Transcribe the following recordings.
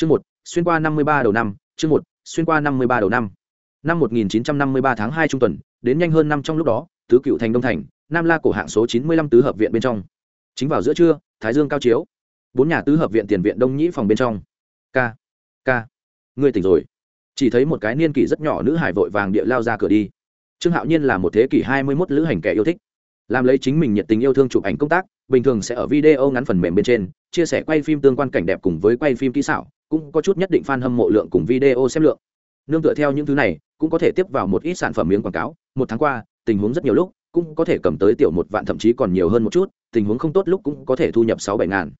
chương một, xuyên qua năm mươi ba đầu năm, chương một, xuyên qua năm mươi ba đầu năm. Năm một nghìn chín trăm năm mươi ba tháng hai trung tuần, đến nhanh hơn năm trong lúc đó, tứ cựu thành đông thành, nam la cổ hạng số chín mươi lăm tứ hợp viện bên trong. Chính vào giữa trưa, thái dương cao chiếu. Bốn nhà tứ hợp viện tiền viện đông nhĩ phòng bên trong. K k ngươi tỉnh rồi. Chỉ thấy một cái niên kỷ rất nhỏ nữ hải vội vàng địa lao ra cửa đi. Trương hạo nhiên là một thế kỷ hai mươi mốt lữ hành kẻ yêu thích. Làm lấy chính mình nhiệt tình yêu thương chụp ảnh công tác, bình thường sẽ ở video ngắn phần mềm bên trên, chia sẻ quay phim tương quan cảnh đẹp cùng với quay phim kỹ xảo cũng có chút nhất định fan hâm mộ lượng cùng video xem lượng. Nương tựa theo những thứ này, cũng có thể tiếp vào một ít sản phẩm miếng quảng cáo. Một tháng qua, tình huống rất nhiều lúc, cũng có thể cầm tới tiểu một vạn, thậm chí còn nhiều hơn một chút, tình huống không tốt lúc cũng có thể thu nhập sáu bảy ngàn.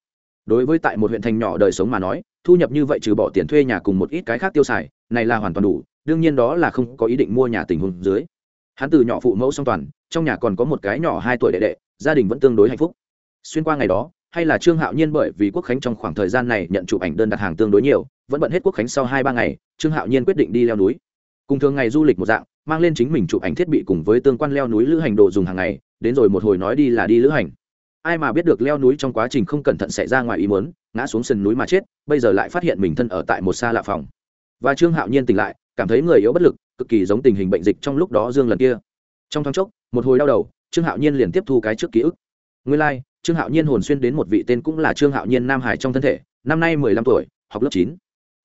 Đối với tại một huyện thành nhỏ đời sống mà nói, thu nhập như vậy trừ bỏ tiền thuê nhà cùng một ít cái khác tiêu xài, này là hoàn toàn đủ, đương nhiên đó là không có ý định mua nhà tình huống dưới. Hắn từ nhỏ phụ mẫu song toàn, trong nhà còn có một cái nhỏ hai tuổi đệ đệ, gia đình vẫn tương đối hạnh phúc. Xuyên qua ngày đó hay là trương hạo nhiên bởi vì quốc khánh trong khoảng thời gian này nhận chụp ảnh đơn đặt hàng tương đối nhiều vẫn bận hết quốc khánh sau hai ba ngày trương hạo nhiên quyết định đi leo núi. Cùng thường ngày du lịch một dạng mang lên chính mình chụp ảnh thiết bị cùng với tương quan leo núi lữ hành đồ dùng hàng ngày đến rồi một hồi nói đi là đi lữ hành. Ai mà biết được leo núi trong quá trình không cẩn thận xảy ra ngoài ý muốn ngã xuống sườn núi mà chết bây giờ lại phát hiện mình thân ở tại một xa lạ phòng. Và trương hạo nhiên tỉnh lại cảm thấy người yếu bất lực cực kỳ giống tình hình bệnh dịch trong lúc đó dương lần kia. Trong thoáng chốc một hồi đau đầu trương hạo nhiên liền tiếp thu cái trước ký ức. Nguyên lai、like, trương hạo nhiên hồn xuyên đến một vị tên cũng là trương hạo nhiên nam hải trong thân thể, năm nay mười lăm tuổi, học lớp chín.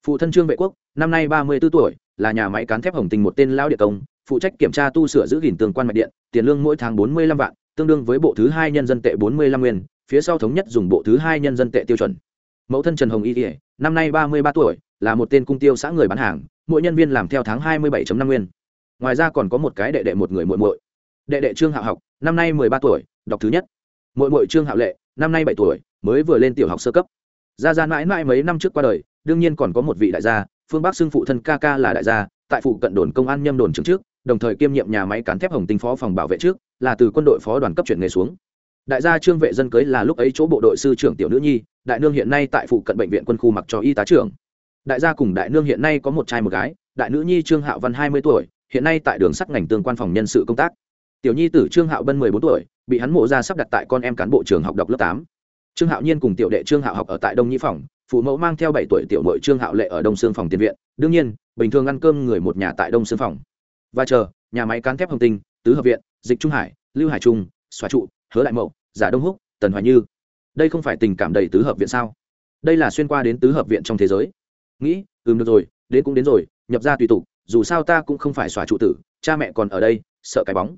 Phụ thân trương vệ quốc, năm nay ba mươi b ố tuổi, là nhà máy cán thép hồng tình một tên lao địa công, phụ trách kiểm tra tu sửa giữ gìn tường quan mạch điện, tiền lương mỗi tháng bốn mươi lăm vạn, tương đương với bộ thứ hai nhân dân tệ bốn mươi lăm nguyên, phía sau thống nhất dùng bộ thứ hai nhân dân tệ tiêu chuẩn. Mẫu thân trần hồng y kỉa năm nay ba mươi ba tuổi, là một tên cung tiêu xã người bán hàng, mỗi nhân viên làm theo tháng hai mươi bảy năm nguyên. Ngoài ra còn có một cái đệ đệ một người muội muội. Đệ đệ trương hạo học, năm nay mười ba tuổi, đọc thứ nhất. Mội mội trương hạo lệ, năm nay bảy tuổi, mới vừa lên tiểu học sơ cấp. Gia gia mãi mãi mấy năm trước qua đời, đương nhiên còn có một vị đại gia, phương bắc xưng phụ thân ca ca là đại gia, tại phụ cận đồn công an nhâm đồn trưởng trước, đồng thời kiêm nhiệm nhà máy cán thép hồng tinh phó phòng bảo vệ trước, là từ quân đội phó đoàn cấp chuyển nghề xuống. Đại gia trương vệ dân cưới là lúc ấy chỗ bộ đội sư trưởng tiểu nữ nhi, đại nương hiện nay tại phụ cận bệnh viện quân khu mặc cho y tá trưởng. Đại gia cùng đại nương hiện nay có một trai một gái, đại nữ nhi trương hạo văn hai mươi tuổi, hiện nay tại đường sắt ngành tương quan phòng nhân sự công tác tiểu nhi tử trương hạo bân mười bốn tuổi, bị hắn mộ ra sắp đặt tại con em cán bộ trường học đọc lớp tám. Trương hạo nhiên cùng tiểu đệ trương hạo học ở tại đông nhĩ phòng, phụ mẫu mang theo bảy tuổi tiểu nội trương hạo lệ ở đông xương phòng tiền viện. Đương nhiên, bình thường ăn cơm người một nhà tại đông xương phòng. Và chờ, nhà máy cán thép hồng tinh, tứ hợp viện, dịch trung hải, lưu hải trung xóa trụ, hứa đại mậu, giả đông húc, tần hoài như. Đây không phải tình cảm đầy tứ hợp viện sao? Đây là xuyên qua đến tứ hợp viện trong thế giới. Nghĩ, ừm, được rồi, đến cũng đến rồi, nhập ra tùy tục, dù sao ta cũng không phải xóa trụ tử, cha mẹ còn ở đây, sợ cái bóng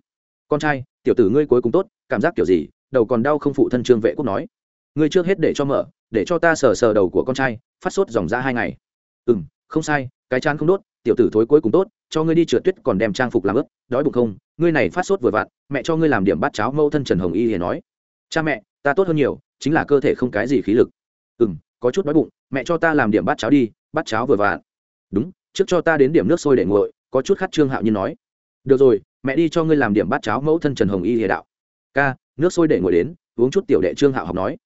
con trai, tiểu tử ngươi cuối cùng tốt, cảm giác kiểu gì? Đầu còn đau không phụ thân trương vệ quốc nói. Ngươi trước hết để cho mở, để cho ta sờ sờ đầu của con trai, phát sốt dòng ra hai ngày. Ừ m không sai, cái chán không đốt, tiểu tử thối cuối cùng tốt, cho ngươi đi trượt tuyết còn đem trang phục làm ướp đói bụng không? Ngươi này phát sốt vừa vặn, mẹ cho ngươi làm điểm bát cháo mâu thân trần hồng y thì nói. Cha mẹ, ta tốt hơn nhiều, chính là cơ thể không cái gì khí lực. Ừ m có chút đói bụng, mẹ cho ta làm điểm bát cháo đi, bát cháo vừa vặn. Đúng, trước cho ta đến điểm nước sôi để nguội, có chút khát trương hạo như nói. Được rồi mẹ đi cho ngươi làm điểm bát cháo mẫu thân trần hồng y địa đạo. Ca, nước sôi để ngồi đến, uống chút tiểu đệ trương hạo học nói.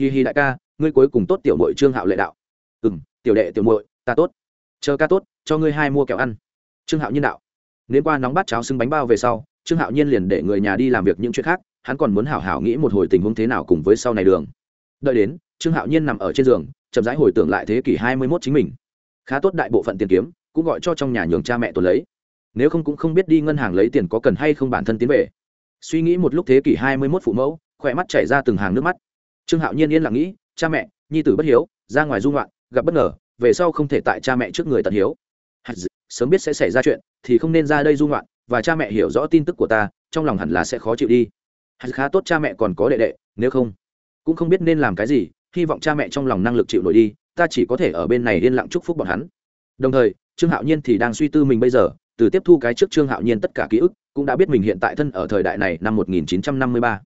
Hi hi đại ca, ngươi cuối cùng tốt tiểu mội trương hạo lệ đạo. Ừ m tiểu đệ tiểu mội ta tốt. Chờ ca tốt, cho ngươi hai mua kẹo ăn. Trương hạo nhiên đạo. Nếu qua nóng bát cháo xưng bánh bao về sau, trương hạo nhiên liền để người nhà đi làm việc những chuyện khác, hắn còn muốn hảo hảo nghĩ một hồi tình huống thế nào cùng với sau này đường. Đợi đến, trương hạo nhiên nằm ở trên giường, chậm rãi hồi tưởng lại thế kỷ hai mươi mốt chính mình. Khá tốt đại bộ phận tiền kiếm, cũng gọi cho trong nhà nhường cha mẹ tôi lấy nếu không cũng không biết đi ngân hàng lấy tiền có cần hay không bản thân tiến về. Suy nghĩ một lúc thế kỷ hai mươi mốt phụ mẫu, khỏe mắt chảy ra từng hàng nước mắt. Trương hạo nhiên yên lặng nghĩ, cha mẹ, nhi tử bất hiếu, ra ngoài dung ngoạn, gặp bất ngờ, về sau không thể tại cha mẹ trước người tận hiếu. Sớm biết sẽ xảy ra chuyện, thì không nên ra đây dung ngoạn, và cha mẹ hiểu rõ tin tức của ta, trong lòng hẳn là sẽ khó chịu đi. Hạt khá tốt cha mẹ còn có đệ đệ, nếu không, cũng không biết nên làm cái gì, hy vọng cha mẹ trong lòng năng lực chịu nổi đi, ta chỉ có thể ở bên này yên lặng chúc phúc bọn hắn. Đồng thời, trương hạo nhiên thì đang suy tư mình bây giờ từ tiếp thu cái trước trương hạo nhiên tất cả ký ức, cũng đã biết mình hiện tại thân ở thời đại này năm 1953.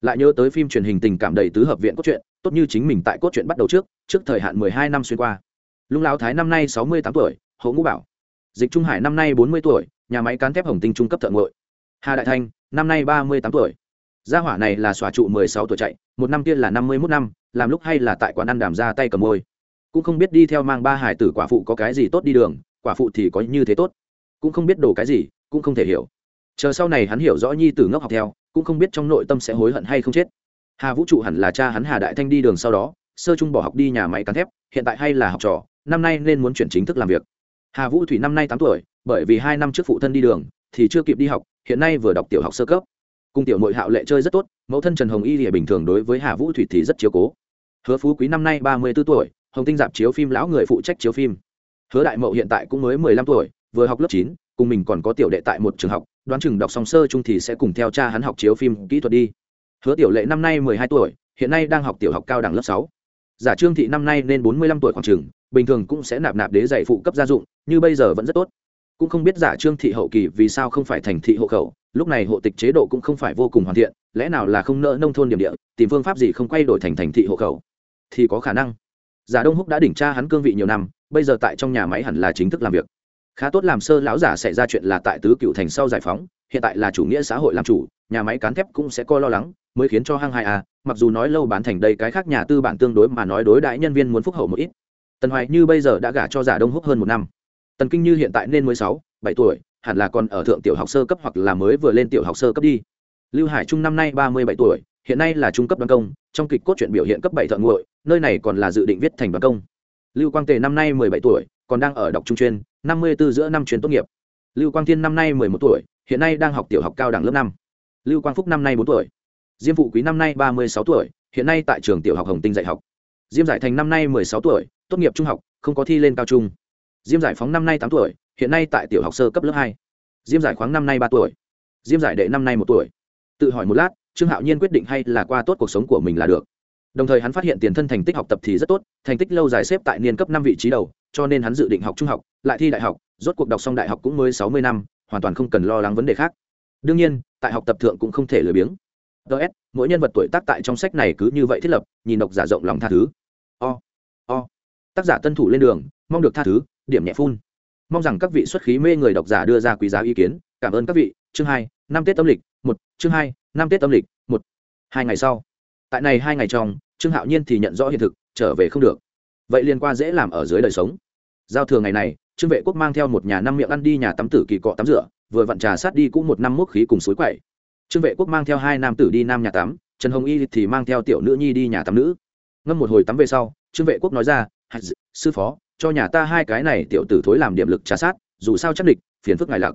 lại nhớ tới phim truyền hình tình cảm đầy tứ hợp viện cốt truyện, tốt như chính mình tại cốt truyện bắt đầu trước trước thời hạn 12 năm xuyên qua. Lung lão thái năm nay 68 tuổi, hậu ngũ bảo. Dịch trung hải năm nay 40 tuổi, nhà máy cán thép hồng tinh trung cấp thợ ngội hà đại thanh, năm nay 38 tuổi. Gia hỏa này là xòa trụ 16 tuổi chạy, một năm kia là 51 năm, làm lúc hay là tại quán ăn đàm ra tay cầm môi. Cũng không biết đi theo mang ba hải tử quả phụ có cái gì tốt đi đường, quả phụ thì có như thế tốt cũng không biết đồ cái gì, cũng không thể hiểu. Chờ sau này hắn hiểu rõ nhi tử ngốc học theo, cũng không biết trong nội tâm sẽ hối hận hay không chết. Hà vũ trụ hẳn là cha hắn hà đại thanh đi đường sau đó, sơ trung bỏ học đi nhà máy cán thép, hiện tại hay là học trò, năm nay nên muốn chuyển chính thức làm việc. Hà vũ thủy năm nay tám tuổi, bởi vì hai năm trước phụ thân đi đường, thì chưa kịp đi học, hiện nay vừa đọc tiểu học sơ cấp. Cung tiểu nội hạo lệ chơi rất tốt, mẫu thân trần hồng y thì bình thường đối với hà vũ thủy thì rất chiếu cố. Hứa phú quý năm nay ba mươi b ố tuổi, hồng tinh dạp chiếu phim, lão người phụ trách chiếu phim. Hứa đại mậu hiện tại cũng mới mười lăm tuổi vừa học lớp chín, cùng mình còn có tiểu đệ tại một trường học, đoán chừng đọc song sơ chung thì sẽ cùng theo cha hắn học chiếu phim kỹ thuật đi. Hứa tiểu lệ năm nay mười hai tuổi, hiện nay đang học tiểu học cao đẳng lớp sáu. Giả trương thị năm nay nên bốn mươi lăm tuổi khoảng trường bình thường cũng sẽ nạp nạp đế dạy phụ cấp gia dụng, như bây giờ vẫn rất tốt. Cũng không biết giả trương thị hậu kỳ vì sao không phải thành thị hộ khẩu, lúc này hộ tịch chế độ cũng không phải vô cùng hoàn thiện, lẽ nào là không nợ nông thôn điểm địa, tìm phương pháp gì không quay đổi thành thành thị hộ khẩu? Thì có khả năng. Giả đông húc đã đỉnh tra hắn cương vị nhiều năm, bây giờ tại trong nhà máy hẳn là chính thức làm việc khá tốt làm sơ lão giả xảy ra chuyện là tại tứ cựu thành sau giải phóng, hiện tại là chủ nghĩa xã hội làm chủ, nhà máy cán thép cũng sẽ coi lo lắng, mới khiến cho hang hai a à, mặc dù nói lâu bán thành đây cái khác nhà tư bản tương đối mà nói đối đại nhân viên muốn phúc hậu một ít. Tần hoài như bây giờ đã gả cho giả đông húc hơn một năm. Tần kinh như hiện tại nên mới sáu, bảy tuổi, hẳn là còn ở thượng tiểu học sơ cấp hoặc là mới vừa lên tiểu học sơ cấp đi. Lưu hải trung năm nay ba mươi bảy tuổi, hiện nay là trung cấp đoàn công, trong kịch cốt truyện biểu hiện cấp bảy thợ nguội, nơi này còn là dự định viết thành đoàn công lưu quang tề năm nay mười bảy tuổi, còn đang ở đọc trung chuyên, năm mươi 54 giữa năm chuyên tốt nghiệp. Lưu quang thiên năm nay mười một tuổi, hiện nay đang học tiểu học cao đẳng lớp năm. Lưu quang phúc năm nay bốn tuổi. Diêm phụ quý năm nay ba mươi sáu tuổi, hiện nay tại trường tiểu học hồng tinh dạy học. Diêm giải thành năm nay mười sáu tuổi, tốt nghiệp trung học, không có thi lên cao trung. Diêm giải phóng năm nay tám tuổi, hiện nay tại tiểu học sơ cấp lớp hai. Diêm giải khoáng năm nay ba tuổi. Diêm giải đệ năm nay một tuổi. Tự hỏi một lát, trương hạo nhiên quyết định hay là qua tốt cuộc sống của mình là được đồng thời hắn phát hiện tiền thân thành tích học tập thì rất tốt, thành tích lâu dài xếp tại niên cấp năm vị trí đầu, cho nên hắn dự định học trung học, lại thi đại học, rốt cuộc đọc xong đại học cũng mới sáu mươi năm, hoàn toàn không cần lo lắng vấn đề khác. Đương nhiên, tại học tập thượng cũng không thể lười biếng. Ts mỗi nhân vật tuổi tác tại trong sách này cứ như vậy thiết lập, nhìn độc giả rộng lòng tha thứ. O o. Tác giả tân thủ lên đường, mong được tha thứ, điểm nhẹ phun. Mong rằng các vị xuất khí mê người độc giả đưa ra quý giá ý kiến, cảm ơn các vị. Chương hai, năm tết âm lịch, một. Chương hai, năm tết âm lịch, một. Hai ngày sau. Tại này hai ngày trong trương hạo nhiên thì nhận rõ hiện thực, trở về không được. Vậy liên qua dễ làm ở dưới đời sống. Giao thừa ngày này, trương vệ quốc mang theo một nhà năm miệng ăn đi nhà tắm tử kỳ cọ tắm rửa, vừa vặn trà sát đi cũng một năm mốc khí cùng suối quậy. Trương vệ quốc mang theo hai nam tử đi nam nhà tắm, trần hồng y thì mang theo tiểu nữ nhi đi nhà tắm nữ. Ngâm một hồi tắm về sau, trương vệ quốc nói ra sư phó, cho nhà ta hai cái này tiểu tử thối làm điểm lực trà sát, dù sao chắc địch, phiền phức ngài lặc.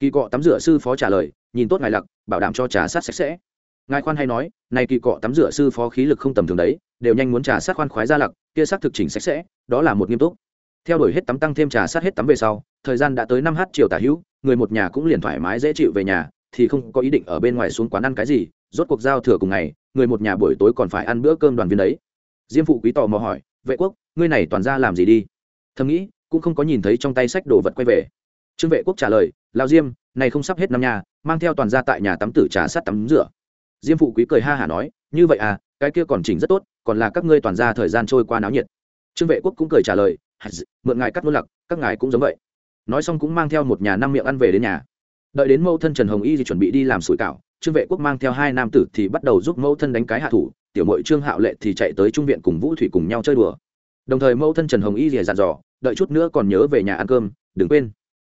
Kỳ cọ tắm rửa sư phó trả lời, nhìn tốt ngài lặc, bảo đảm cho trà sát sạch sẽ ngài khoan hay nói, này kỳ cọ tắm rửa sư phó khí lực không tầm thường đấy, đều nhanh muốn trà sát khoan khoái ra lặc, kia sát thực chỉnh sạch sẽ, đó là một nghiêm túc. Theo đuổi hết tắm tăng thêm trà sát hết tắm về sau, thời gian đã tới năm h chiều tả hữu, người một nhà cũng liền thoải mái dễ chịu về nhà, thì không có ý định ở bên ngoài xuống quán ăn cái gì, rốt cuộc giao thừa cùng ngày, người một nhà buổi tối còn phải ăn bữa cơm đoàn viên đấy. Diêm phụ quý tò mò hỏi, vệ quốc, ngươi này toàn ra làm gì đi? Thầm nghĩ, cũng không có nhìn thấy trong tay sách đồ vật quay về. Trương vệ quốc trả lời, lao diêm, này không sắp hết năm nhà, mang theo toàn ra tại nhà tắm tử trà sát tắm rửa diêm phụ quý cười ha hả nói, như vậy à cái kia còn chỉnh rất tốt, còn là các ngươi toàn ra thời gian trôi qua náo nhiệt. Trương vệ quốc cũng cười trả lời mượn ngài cắt luôn lặc, các ngài cũng giống vậy. Nói xong cũng mang theo một nhà năm miệng ăn về đến nhà. Đợi đến mẫu thân trần hồng y thì chuẩn bị đi làm sủi cảo, trương vệ quốc mang theo hai nam tử thì bắt đầu giúp mẫu thân đánh cái hạ thủ, tiểu mội trương hạo lệ thì chạy tới trung viện cùng vũ thủy cùng nhau chơi đùa. Đồng thời mẫu thân trần hồng y thì dặn dò, đợi chút nữa còn nhớ về nhà ăn cơm, đừng quên.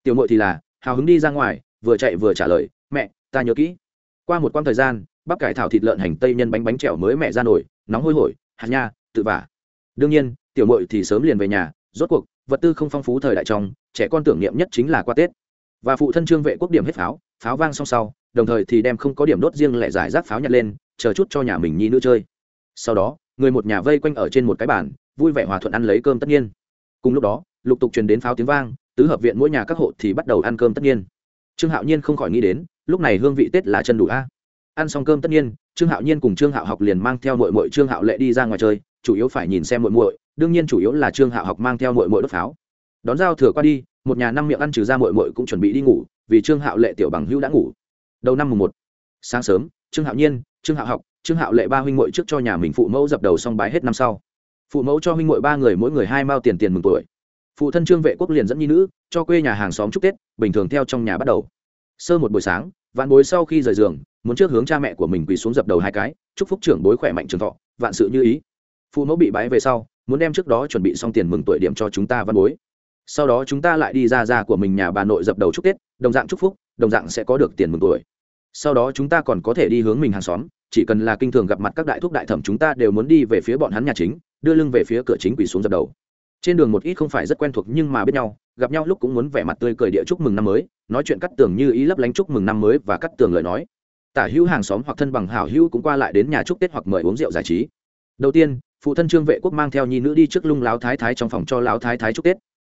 Tiểu mội thì là hào hứng đi ra ngoài, vừa chạy vừa trả lời, mẹ, ta nhớ kỹ. Qua một quãng thời gian bắp cải thảo thịt lợn hành tây nhân bánh bánh trèo mới mẹ ra nổi, nóng hôi hổi, hạt nha, tự vả. Đương nhiên, tiểu mội thì sớm liền về nhà, rốt cuộc, vật tư không phong phú thời đại trong, trẻ con tưởng niệm nhất chính là qua tết. Và phụ thân trương vệ quốc điểm hết pháo pháo vang xong sau, đồng thời thì đem không có điểm đốt riêng lại giải rác pháo nhặt lên, chờ chút cho nhà mình nhi nữ chơi. Sau đó, người một nhà vây quanh ở trên một cái bàn, vui vẻ hòa thuận ăn lấy cơm tất nhiên. Cùng lúc đó, lục tục truyền đến pháo tiếng vang, tứ hợp viện mỗi nhà các hộ thì bắt đầu ăn cơm tất nhiên. Trương hạo nhiên không khỏi nghĩ đến, lúc này hương vị tết là chân đủ a ăn xong cơm tất nhiên, trương hạo nhiên cùng trương hạo học liền mang theo mội mội trương hạo lệ đi ra ngoài chơi, chủ yếu phải nhìn xem mội mội đương nhiên chủ yếu là trương hạo học mang theo mội mội đốt pháo. Đón giao thừa qua đi, một nhà năm miệng ăn trừ ra mội mội cũng chuẩn bị đi ngủ, vì trương hạo lệ tiểu bằng hữu đã ngủ. Đầu năm mùng một, sáng sớm, trương hạo nhiên, trương hạo học, trương hạo lệ ba huynh mội trước cho nhà mình phụ mẫu dập đầu xong bái hết năm sau. Phụ mẫu cho huynh mội ba người mỗi người hai mao tiền tiền mừng tuổi. Phụ thân trương vệ quốc liền dẫn nhi nữ, cho quê nhà hàng xóm chúc tết, bình thường theo trong nhà bắt đầu. Sơ một buổi sáng, vạn bối sau khi rời giường muốn trước hướng cha mẹ của mình quỳ xuống dập đầu hai cái, chúc phúc trưởng bối khỏe mạnh trường thọ, vạn sự như ý. Phụ mẫu bị bái về sau, muốn đem trước đó chuẩn bị xong tiền mừng tuổi điểm cho chúng ta văn bối. Sau đó chúng ta lại đi ra ra của mình nhà bà nội dập đầu chúc tết, đồng dạng chúc phúc, đồng dạng sẽ có được tiền mừng tuổi. Sau đó chúng ta còn có thể đi hướng mình hàng xóm, chỉ cần là kinh thường gặp mặt các đại thúc đại thẩm chúng ta đều muốn đi về phía bọn hắn nhà chính, đưa lưng về phía cửa chính quỳ xuống dập đầu. Trên đường một ít không phải rất quen thuộc nhưng mà biết nhau, gặp nhau lúc cũng muốn vẻ mặt tươi cười địa chúc mừng năm mới, nói chuyện cắt tường như ý lấp lánh chúc mừng năm mới và cắt tường lời nói tả hữu hàng xóm hoặc thân bằng hảo hữu cũng qua lại đến nhà chúc tết hoặc mời uống rượu giải trí. Đầu tiên, phụ thân trương vệ quốc mang theo nhi nữ đi trước lung láo thái thái trong phòng cho láo thái thái chúc tết.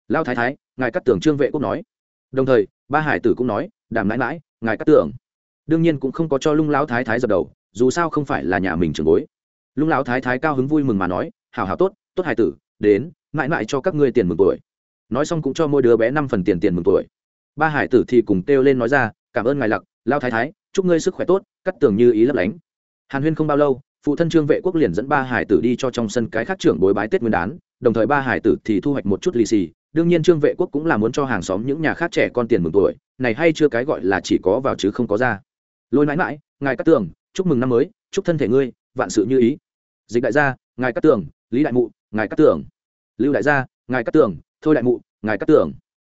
Lao thái thái, ngài cắt tưởng trương vệ quốc nói. Đồng thời, ba hải tử cũng nói, đàm mãi mãi ngài cắt tưởng. đương nhiên cũng không có cho lung láo thái thái dập đầu, dù sao không phải là nhà mình trường bối. Lung láo thái thái cao hứng vui mừng mà nói hào hào tốt tốt hải tử, đến mãi mãi cho các ngươi tiền mừng tuổi. Nói xong cũng cho mỗi đứa bé năm phần tiền tiền mừng tuổi. Ba hải tử thì cùng kêu lên nói ra, cảm ơn ngài lặc lao thái thái, chúc ngươi sức khỏe tốt, cắt tường như ý lấp lánh. Hàn huyên không bao lâu, phụ thân trương vệ quốc liền dẫn ba hải tử đi cho trong sân cái khác trưởng bối bái tết nguyên đán, đồng thời ba hải tử thì thu hoạch một chút lì xì. Đương nhiên trương vệ quốc cũng là muốn cho hàng xóm những nhà khác trẻ con tiền mừng tuổi, này hay chưa cái gọi là chỉ có vào chứ không có ra. Lôi mãi mãi, ngài cắt tường, chúc mừng năm mới, chúc thân thể ngươi, vạn sự như ý. Dịch đại gia, ngài cắt tường, lý đại mụ, ngài cắt tường. Lưu đại gia, ngài cắt tường, thôi đại mụ, ngài cắt tường.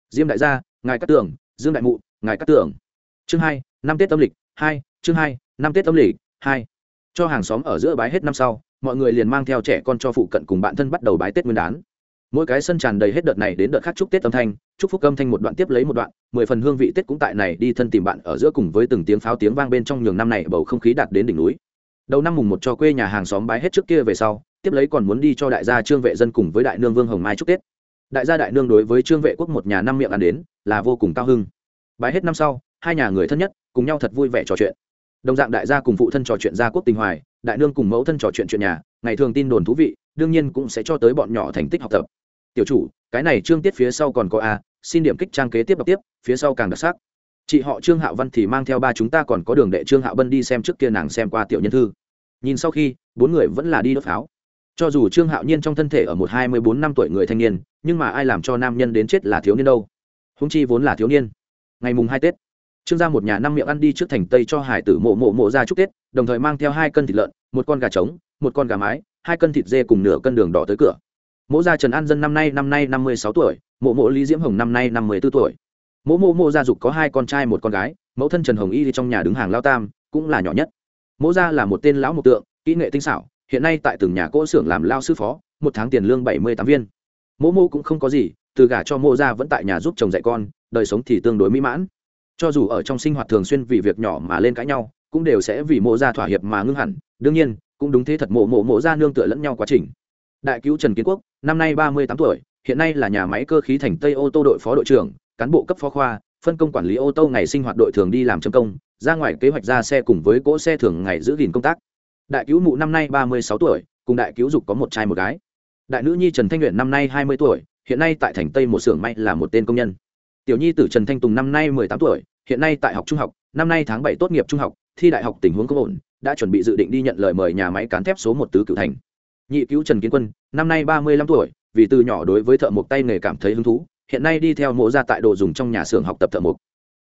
Diêm đại gia, ngài cắt tường, dương đại mụ, ngài cắt tường. Chương hai năm tết âm lịch, hai, chương hai, năm tết âm lịch, hai. Cho hàng xóm ở giữa bái hết năm sau, mọi người liền mang theo trẻ con cho phụ cận cùng bạn thân bắt đầu bái tết nguyên đán. Mỗi cái sân tràn đầy hết đợt này đến đợt khác chúc tết âm thanh, chúc phúc âm thanh một đoạn tiếp lấy một đoạn, mười phần hương vị tết cũng tại này đi thân tìm bạn ở giữa cùng với từng tiếng pháo tiếng vang bên trong nhường năm này bầu không khí đạt đến đỉnh núi. Đầu năm mùng một cho quê nhà hàng xóm bái hết trước kia về sau, tiếp lấy còn muốn đi cho đại gia trương vệ dân cùng với đại nương vương hồng mai chúc tết. Đại gia đại nương đối với trương vệ quốc một nhà năm miệng ăn đến là vô cùng cao hưng. Bái hết năm sau, hai nhà người thân nhất cùng nhau thật vui vẻ trò chuyện. Đồng dạng đại gia cùng phụ thân trò chuyện gia quốc tình hoài, đại nương cùng mẫu thân trò chuyện chuyện nhà, ngày thường tin đồn thú vị, đương nhiên cũng sẽ cho tới bọn nhỏ thành tích học tập. Tiểu chủ, cái này trương tiết phía sau còn có a, xin điểm kích trang kế tiếp đọc tiếp, phía sau càng đặc sắc. Chị họ trương hạo văn thì mang theo ba chúng ta còn có đường đệ trương hạo bân đi xem trước kia nàng xem qua tiểu nhân thư. Nhìn sau khi, bốn người vẫn là đi đốt pháo. Cho dù trương hạo nhiên trong thân thể ở một hai mươi bốn năm tuổi người thanh niên, nhưng mà ai làm cho nam nhân đến chết là thiếu niên đâu. Húng chi vốn là thiếu niên. Ngày mùng hai tết trương ra một nhà năm miệng ăn đi trước thành tây cho hải tử mộ mộ mộ ra chúc tết, đồng thời mang theo hai cân thịt lợn, một con gà trống, một con gà mái, hai cân thịt dê cùng nửa cân đường đỏ tới cửa. Mộ gia trần an dân năm nay năm nay năm mươi sáu tuổi, mộ mộ lý diễm hồng năm nay năm mươi b ố tuổi. Mộ mộ mộ gia dục có hai con trai một con gái, mẫu thân trần hồng y trong nhà đứng hàng lao tam, cũng là nhỏ nhất. Mộ gia là một tên lão mộc tượng, kỹ nghệ tinh xảo, hiện nay tại từng nhà cỗ xưởng làm lao sư phó, một tháng tiền lương bảy mươi tám viên. Mộ mộ cũng không có gì, từ gả cho mộ gia vẫn tại nhà giúp chồng dạy con, đời sống thì tương đối mỹ mãn cho dù ở trong sinh hoạt thường xuyên vì việc nhỏ mà lên cãi nhau, cũng đều sẽ vì mộ gia thỏa hiệp mà ngưng hẳn. Đương nhiên, cũng đúng thế thật, mộ mộ mộ gia nương tựa lẫn nhau quá trình. Đại cứu trần kiến quốc, năm nay ba mươi tám tuổi, hiện nay là nhà máy cơ khí thành tây ô tô đội phó đội trưởng, cán bộ cấp phó khoa, phân công quản lý ô tô ngày sinh hoạt đội thường đi làm châm công, ra ngoài kế hoạch ra xe cùng với cỗ xe thường ngày giữ gìn công tác. Đại cứu mụ năm nay ba mươi sáu tuổi, cùng đại cứu dục có một trai một gái. Đại nữ nhi trần thanh luyện năm nay hai mươi tuổi, hiện nay tại thành tây một xưởng may là một tên công nhân tiểu nhi tử trần thanh tùng năm nay mười tám tuổi, hiện nay tại học trung học, năm nay tháng bảy tốt nghiệp trung học, thi đại học tình huống có ổn, đã chuẩn bị dự định đi nhận lời mời nhà máy cán thép số một tứ cửu thành. Nhị cứu trần kiến quân, năm nay ba mươi lăm tuổi, vì từ nhỏ đối với thợ mộc tay nghề cảm thấy hứng thú, hiện nay đi theo mộ ra tại đồ dùng trong nhà xưởng học tập thợ mộc.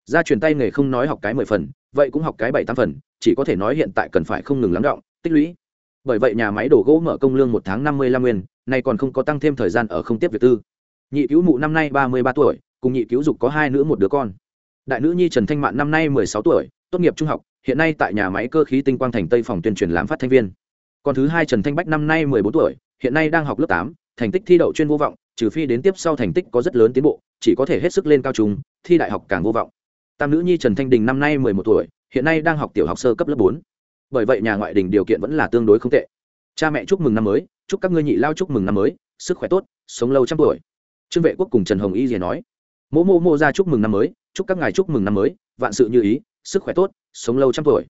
Gia truyền tay nghề không nói học cái mười phần, vậy cũng học cái bảy tám phần, chỉ có thể nói hiện tại cần phải không ngừng lắng động, tích lũy. Bởi vậy nhà máy đổ gỗ mở công lương một tháng năm mươi lăm nguyên, nay còn không có tăng thêm thời gian ở không tiếp việc tư. Nhị cứu mụ năm nay ba mươi ba tuổi cùng nhị cứu dục có hai nữ một đứa con. Đại nữ nhi trần thanh mạn năm nay mười sáu tuổi, tốt nghiệp trung học, hiện nay tại nhà máy cơ khí tinh quang thành tây phòng tuyên truyền làm phát thanh viên. Còn thứ hai trần thanh bách năm nay mười bốn tuổi, hiện nay đang học lớp tám, thành tích thi đậu chuyên vô vọng, trừ phi đến tiếp sau thành tích có rất lớn tiến bộ, chỉ có thể hết sức lên cao trung, thi đại học càng vô vọng. Tam nữ nhi trần thanh đình năm nay mười một tuổi, hiện nay đang học tiểu học sơ cấp lớp bốn. Bởi vậy nhà ngoại đình điều kiện vẫn là tương đối không tệ. Cha mẹ chúc mừng năm mới, chúc các ngươi nhị lao chúc mừng năm mới, sức khỏe tốt, sống lâu trăm tuổi. Trương vệ quốc cùng trần hồng y gì nói mỗ mô mô ra chúc mừng năm mới, chúc các ngài chúc mừng năm mới, vạn sự như ý, sức khỏe tốt, sống lâu trăm tuổi.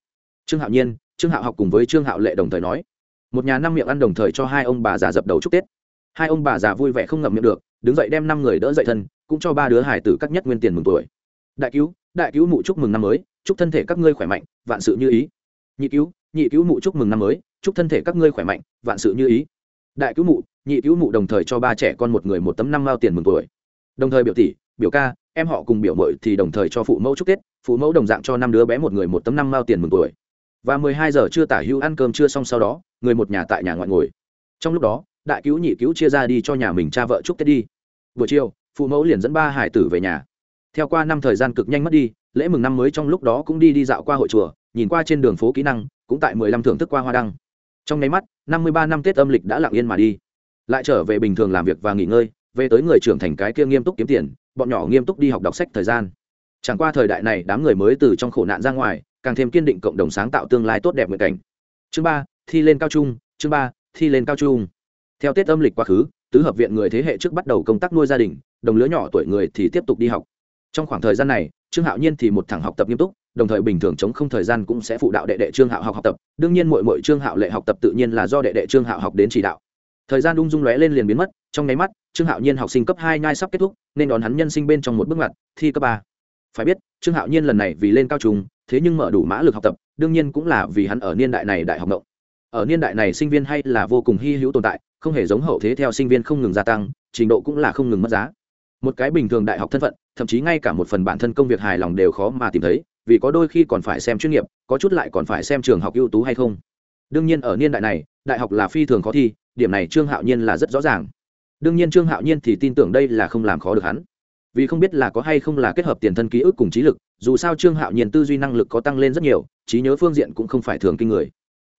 Trương hạo nhiên, trương hạo học cùng với trương hạo lệ đồng thời nói. Một nhà năm miệng ăn đồng thời cho hai ông bà già dập đầu chúc tết. Hai ông bà già vui vẻ không ngậm miệng được, đứng dậy đem năm người đỡ dậy thân, cũng cho ba đứa hải tử các nhất nguyên tiền mừng tuổi. Đại cứu đại cứu mụ chúc mừng năm mới, chúc thân thể các ngươi khỏe mạnh, vạn sự như ý. Nhị cứu nhị cứu mụ chúc mừng năm mới, chúc thân thể các ngươi khỏe mạnh, vạn sự như ý. Đại cứu mụ, nhị cứu mụ đồng thời cho ba trẻ con một người một tấm năm mao tiền mừng tuổi. Đồng thời biểu tỷ biểu ca, em họ cùng biểu mội thì đồng thời cho phụ mẫu chúc tết, phụ mẫu đồng dạng cho năm đứa bé một người một tấm năm mao tiền mừng tuổi. Và mười hai giờ chưa tả hưu ăn cơm chưa xong sau đó, người một nhà tại nhà ngoại ngồi. Trong lúc đó, đại cứu nhị cứu chia ra đi cho nhà mình cha vợ chúc tết đi. Buổi chiều, phụ mẫu liền dẫn ba hải tử về nhà. Theo qua năm thời gian cực nhanh mất đi, lễ mừng năm mới trong lúc đó cũng đi đi dạo qua hội chùa, nhìn qua trên đường phố kỹ năng, cũng tại mười lăm thưởng thức qua hoa đăng. Trong nháy mắt, năm mươi ba năm tết âm lịch đã lặng yên mà đi. Lại trở về bình thường làm việc và nghỉ ngơi, về tới người trưởng thành cái kia nghiêm túc kiếm tiền bọn nhỏ nghiêm túc đi học đọc sách thời gian. Chẳng qua thời đại này đám người mới từ trong khổ nạn ra ngoài, càng thêm kiên định cộng đồng sáng tạo tương lai tốt đẹp nguyện cảnh. Chương ba, thi lên cao trung, chương ba, thi lên cao trung. Theo tết âm lịch quá khứ, tứ hợp viện người thế hệ trước bắt đầu công tác nuôi gia đình, đồng lứa nhỏ tuổi người thì tiếp tục đi học. Trong khoảng thời gian này, trương hạo nhiên thì một thằng học tập nghiêm túc, đồng thời bình thường chống không thời gian cũng sẽ phụ đạo đệ đệ trương hạo học học tập. Đương nhiên mỗi mỗi trương hạo lệ học tập tự nhiên là do đệ đệ trương hạo học đến chỉ đạo thời gian ung dung lóe lên liền biến mất, trong nháy mắt, trương hạo nhiên học sinh cấp hai nhai sắp kết thúc, nên đón hắn nhân sinh bên trong một bước ngoặt, thi cấp ba. Phải biết, trương hạo nhiên lần này vì lên cao trung, thế nhưng mở đủ mã lực học tập, đương nhiên cũng là vì hắn ở niên đại này đại học động. Ở niên đại này sinh viên hay là vô cùng hy hữu tồn tại, không hề giống hậu thế theo sinh viên không ngừng gia tăng, trình độ cũng là không ngừng mất giá. Một cái bình thường đại học thân phận, thậm chí ngay cả một phần bản thân công việc hài lòng đều khó mà tìm thấy, vì có đôi khi còn phải xem chuyên nghiệp, có chút lại còn phải xem trường học ưu tú hay không. Đương nhiên ở niên đại này, đại học là phi thường khó thi điểm này trương hạo nhiên là rất rõ ràng. Đương nhiên trương hạo nhiên thì tin tưởng đây là không làm khó được hắn. Vì không biết là có hay không là kết hợp tiền thân ký ức cùng trí lực, dù sao trương hạo nhiên tư duy năng lực có tăng lên rất nhiều, trí nhớ phương diện cũng không phải thường kinh người.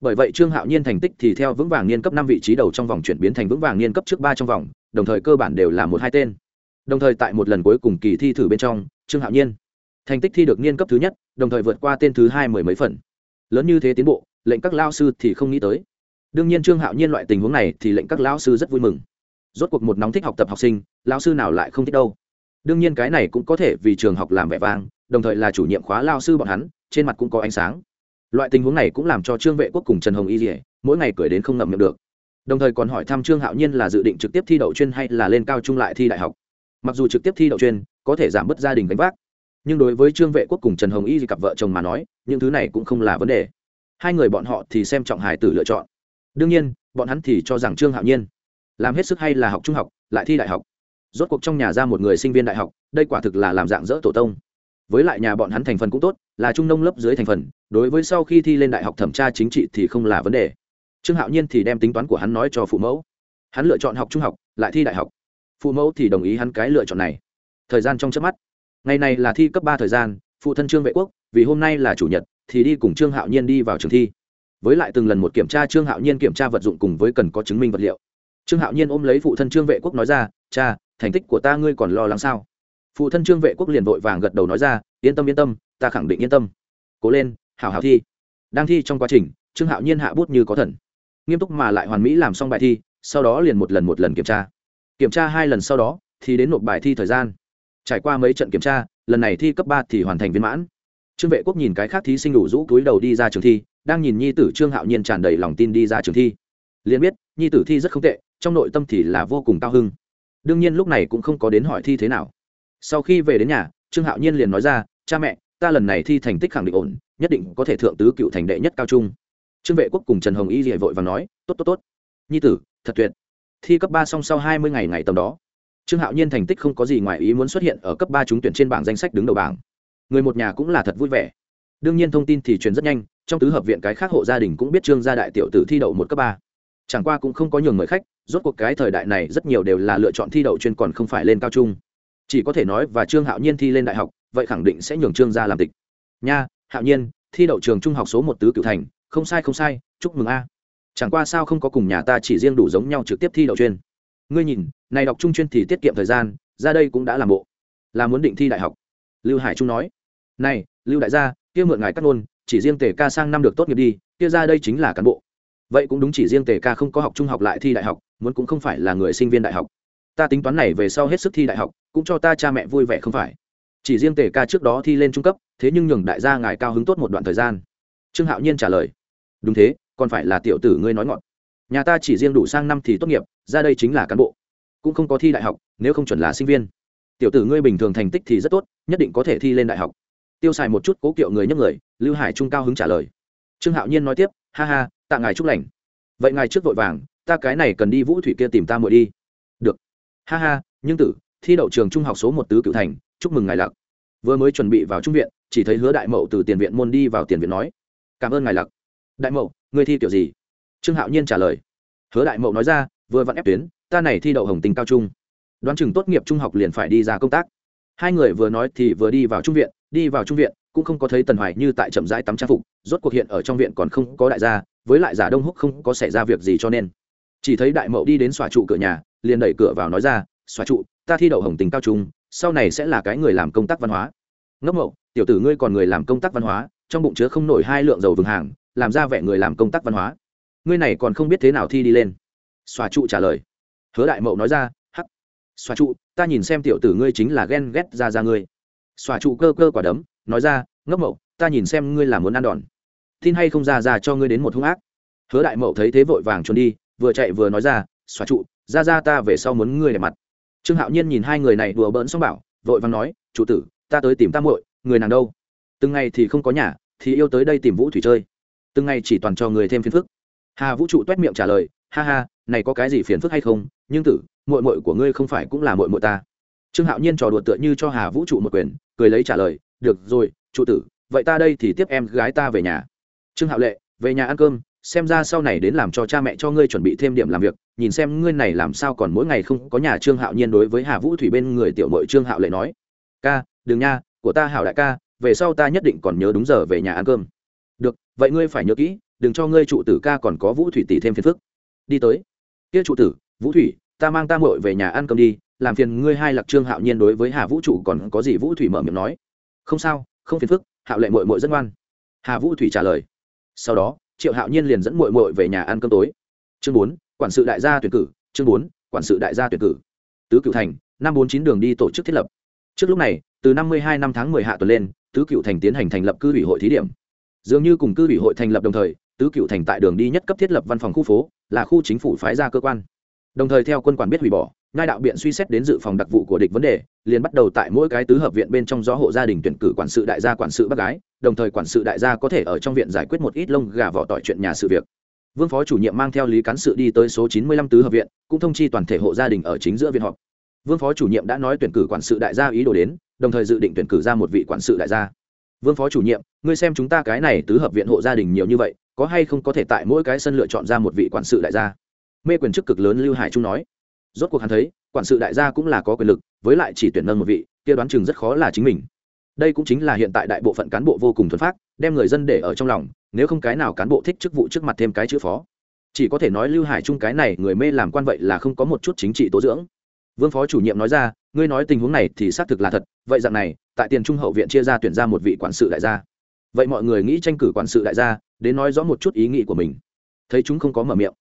Bởi vậy trương hạo nhiên thành tích thì theo vững vàng niên cấp năm vị trí đầu trong vòng chuyển biến thành vững vàng niên cấp trước ba trong vòng, đồng thời cơ bản đều là một hai tên. Đồng thời tại một lần cuối cùng kỳ thi thử bên trong, trương hạo nhiên thành tích thi được niên cấp thứ nhất, đồng thời vượt qua tên thứ hai mười mấy phần. Lớn như thế tiến bộ, lệnh các lao sư thì không nghĩ tới đương nhiên trương hạo nhiên loại tình huống này thì lệnh các lão sư rất vui mừng. Rốt cuộc một nóng thích học tập học sinh, lão sư nào lại không thích đâu. Đương nhiên cái này cũng có thể vì trường học làm vẻ vang, đồng thời là chủ nhiệm khóa lao sư bọn hắn, trên mặt cũng có ánh sáng. Loại tình huống này cũng làm cho trương vệ quốc cùng trần hồng y dỉa mỗi ngày cười đến không ngậm miệng được. Đồng thời còn hỏi thăm trương hạo nhiên là dự định trực tiếp thi đậu chuyên hay là lên cao trung lại thi đại học. Mặc dù trực tiếp thi đậu chuyên, có thể giảm bớt gia đình gánh vác. Nhưng đối với trương vệ quốc cùng trần hồng y cặp vợ chồng mà nói, những thứ này cũng không là vấn đề. Hai người bọn họ thì xem trọng hải tử lựa chọn đương nhiên, bọn hắn thì cho rằng trương hạo nhiên làm hết sức hay là học trung học, lại thi đại học. Rốt cuộc trong nhà ra một người sinh viên đại học, đây quả thực là làm dạng dỡ tổ tông. Với lại nhà bọn hắn thành phần cũng tốt, là trung nông lớp dưới thành phần, đối với sau khi thi lên đại học thẩm tra chính trị thì không là vấn đề. Trương hạo nhiên thì đem tính toán của hắn nói cho phụ mẫu. Hắn lựa chọn học trung học, lại thi đại học. Phụ mẫu thì đồng ý hắn cái lựa chọn này. Thời gian trong trước mắt. Ngày này là thi cấp ba thời gian, phụ thân trương vệ quốc, vì hôm nay là chủ nhật, thì đi cùng trương hạo nhiên đi vào trường thi với lại từng lần một kiểm tra trương hạo nhiên kiểm tra vật dụng cùng với cần có chứng minh vật liệu. Trương hạo nhiên ôm lấy phụ thân trương vệ quốc nói ra, cha, thành tích của ta ngươi còn lo lắng sao? Phụ thân trương vệ quốc liền vội vàng gật đầu nói ra, yên tâm yên tâm, ta khẳng định yên tâm. Cố lên, hảo hảo thi. Đang thi trong quá trình, trương hạo nhiên hạ bút như có thần. Nghiêm túc mà lại hoàn mỹ làm xong bài thi, sau đó liền một lần một lần kiểm tra. Kiểm tra hai lần sau đó, thì đến nộp bài thi thời gian. Trải qua mấy trận kiểm tra, lần này thi cấp ba thì hoàn thành viên mãn. Trương vệ quốc nhìn cái khác thí sinh đủ rũ túi đầu đi ra trường thi đang nhìn nhi tử trương hạo nhiên tràn đầy lòng tin đi ra trường thi liền biết nhi tử thi rất không tệ trong nội tâm thì là vô cùng cao hưng đương nhiên lúc này cũng không có đến hỏi thi thế nào sau khi về đến nhà trương hạo nhiên liền nói ra cha mẹ ta lần này thi thành tích khẳng định ổn nhất định có thể thượng tứ cựu thành đệ nhất cao trung trương vệ quốc cùng trần hồng y dạy vội và nói tốt tốt tốt nhi tử thật tuyệt thi cấp ba xong sau hai mươi ngày ngày tầm đó trương hạo nhiên thành tích không có gì ngoài ý muốn xuất hiện ở cấp ba trúng tuyển trên bảng danh sách đứng đầu bảng người một nhà cũng là thật vui vẻ đương nhiên thông tin thì truyền rất nhanh, trong tứ hợp viện cái khác hộ gia đình cũng biết trương gia đại tiểu tử thi đậu một cấp ba. Chẳng qua cũng không có nhường mời khách, rốt cuộc cái thời đại này rất nhiều đều là lựa chọn thi đậu chuyên còn không phải lên cao trung. Chỉ có thể nói và trương hạo nhiên thi lên đại học, vậy khẳng định sẽ nhường trương gia làm tịch. Nha, hạo nhiên, thi đậu trường trung học số một tứ cựu thành, không sai không sai, chúc mừng a. Chẳng qua sao không có cùng nhà ta chỉ riêng đủ giống nhau trực tiếp thi đậu chuyên? Ngươi nhìn, này đọc trung chuyên thì tiết kiệm thời gian, ra đây cũng đã làm bộ. Là muốn định thi đại học. Lưu hải trung nói. Này, lưu đại gia kia mượn ngài cắt ngôn, chỉ riêng tề ca sang năm được tốt nghiệp đi, kia ra đây chính là cán bộ. Vậy cũng đúng chỉ riêng tề ca không có học trung học lại thi đại học, muốn cũng không phải là người sinh viên đại học. Ta tính toán này về sau hết sức thi đại học, cũng cho ta cha mẹ vui vẻ không phải. Chỉ riêng tề ca trước đó thi lên trung cấp, thế nhưng nhường đại gia ngài cao hứng tốt một đoạn thời gian. Trương hạo nhiên trả lời, đúng thế, còn phải là tiểu tử ngươi nói ngọn. Nhà ta chỉ riêng đủ sang năm thì tốt nghiệp, ra đây chính là cán bộ. Cũng không có thi đại học, nếu không chuẩn là sinh viên. Tiểu tử ngươi bình thường thành tích thì rất tốt, nhất định có thể thi lên đại học tiêu xài một chút cố kiệu người nhấc người, lưu hải trung cao hứng trả lời. Trương hạo nhiên nói tiếp, ha ha, tạ ngài chúc lành. Vậy ngài trước vội vàng, ta cái này cần đi vũ thủy kia tìm ta muội đi. Được. Ha ha, nhưng tử, thi đậu trường trung học số một tứ cựu thành, chúc mừng ngài lặc vừa mới chuẩn bị vào trung viện, chỉ thấy hứa đại mậu từ tiền viện môn đi vào tiền viện nói, cảm ơn ngài lặc đại mậu, người thi kiểu gì? Trương hạo nhiên trả lời. Hứa đại mậu nói ra, vừa vặn ép tuyến, ta này thi đậu hồng tình cao trung. Đoán chừng tốt nghiệp trung học liền phải đi ra công tác hai người vừa nói thì vừa đi vào trung viện, đi vào trung viện, cũng không có thấy tần hoài như tại chậm rãi tắm trang phục, rốt cuộc hiện ở trong viện còn không có đại gia, với lại giả đông húc không có xảy ra việc gì cho nên. Chỉ thấy đại mậu đi đến xòa trụ cửa nhà, liền đẩy cửa vào nói ra, xòa trụ, ta thi đậu hồng tình cao trung, sau này sẽ là cái người làm công tác văn hóa. Ngốc mậu, tiểu tử ngươi còn người làm công tác văn hóa, trong bụng chứa không nổi hai lượng dầu vừng hàng, làm ra vẻ người làm công tác văn hóa. Ngươi này còn không biết thế nào thi đi lên. Xòa trụ trả lời. Hứa đại mậu nói ra hắc xóa trụ, ta nhìn xem tiểu tử ngươi chính là ghen ghét ra ra ngươi. Xóa trụ cơ cơ quả đấm, nói ra, ngốc mậu, ta nhìn xem ngươi là muốn ăn đòn. Tin hay không ra ra cho ngươi đến một hung ác. Hứa đại mậu thấy thế vội vàng trốn đi, vừa chạy vừa nói ra xóa trụ, ra ra ta về sau muốn ngươi để mặt. Trương hạo nhiên nhìn hai người này đùa bỡn xong bảo, vội vàng nói, chủ tử, ta tới tìm ta muội, người nàng đâu? Từng ngày thì không có nhà, thì yêu tới đây tìm vũ thủy chơi. Từng ngày chỉ toàn cho người thêm phiền phức. Hà vũ trụ t u é t miệng trả lời, ha ha, này có cái gì phiền phức hay không? Nhưng tử muội muội của ngươi không phải cũng là muội muội ta. Trương hạo nhiên trò đùa tựa như cho hà vũ trụ một quyền, cười lấy trả lời, được rồi, trụ tử, vậy ta đây thì tiếp em gái ta về nhà. Trương hạo lệ, về nhà ăn cơm, xem ra sau này đến làm cho cha mẹ cho ngươi chuẩn bị thêm điểm làm việc, nhìn xem ngươi này làm sao còn mỗi ngày không có nhà. Trương hạo nhiên đối với hà vũ thủy bên người tiểu mội trương hạo lệ nói, ca, đừng nha, của ta hảo đại ca, về sau ta nhất định còn nhớ đúng giờ về nhà ăn cơm. Được, vậy ngươi phải nhớ kỹ, đừng cho ngươi trụ tử ca còn có vũ thủy tỷ thêm phiền phức. Đi tới. Kia trụ tử, vũ thủy ta mang ta muội về nhà ăn cơm đi, làm phiền ngươi hai lạc trương hạo nhiên đối với hà vũ trụ còn có gì vũ thủy mở miệng nói. Không sao, không phiền phức, hạo lệ mội mội rất ngoan. Hà vũ thủy trả lời. Sau đó, triệu hạo nhiên liền dẫn mội mội về nhà ăn cơm tối. Chương bốn, quản sự đại gia tuyển cử, chương bốn, quản sự đại gia tuyển cử. Tứ cựu thành, năm bốn chín đường đi tổ chức thiết lập. Trước lúc này, từ năm mươi hai năm tháng mười hạ tuần lên, tứ cựu thành tiến hành thành lập cư ủy hội thí điểm. Dường như cùng cư ủy hội thành lập đồng thời, tứ cựu thành tại đường đi nhất cấp thiết lập văn phòng khu phố, là khu chính phủ phái ra cơ quan đồng thời theo quân quản biết hủy bỏ ngai đạo biện suy xét đến dự phòng đặc vụ của địch vấn đề, liền bắt đầu tại mỗi cái tứ hợp viện bên trong do hộ gia đình tuyển cử quản sự đại gia quản sự bác gái, đồng thời quản sự đại gia có thể ở trong viện giải quyết một ít lông gà vỏ tỏi chuyện nhà sự việc. Vương phó chủ nhiệm mang theo lý cán sự đi tới số chín mươi lăm tứ hợp viện, cũng thông chi toàn thể hộ gia đình ở chính giữa viện họp. Vương phó chủ nhiệm đã nói tuyển cử quản sự đại gia ý đồ đến, đồng thời dự định tuyển cử ra một vị quản sự đại gia. Vương phó chủ nhiệm, ngươi xem chúng ta cái này tứ hợp viện hộ gia đình nhiều như vậy, có hay không có thể tại mỗi cái sân lựa chọn ra một vị quản sự đại gia? Mê quyền chức cực lớn lưu hải trung nói. Rốt cuộc hắn thấy, quản sự đại gia cũng là có quyền lực, với lại chỉ tuyển nâng một vị, kia đoán chừng rất khó là chính mình. Đây cũng chính là hiện tại đại bộ phận cán bộ vô cùng thuần phát đem người dân để ở trong lòng, nếu không cái nào cán bộ thích chức vụ trước mặt thêm cái chữ phó. Chỉ có thể nói lưu hải trung cái này người mê làm quan vậy là không có một chút chính trị tố dưỡng. Vương phó chủ nhiệm nói ra, ngươi nói tình huống này thì xác thực là thật, vậy dạng này, tại tiền trung hậu viện chia ra tuyển ra một vị quản sự đại gia. Vậy mọi người nghĩ tranh cử quản sự đại gia, đến nói rõ một chút ý nghĩ của mình. Thấy chúng không có mở miệng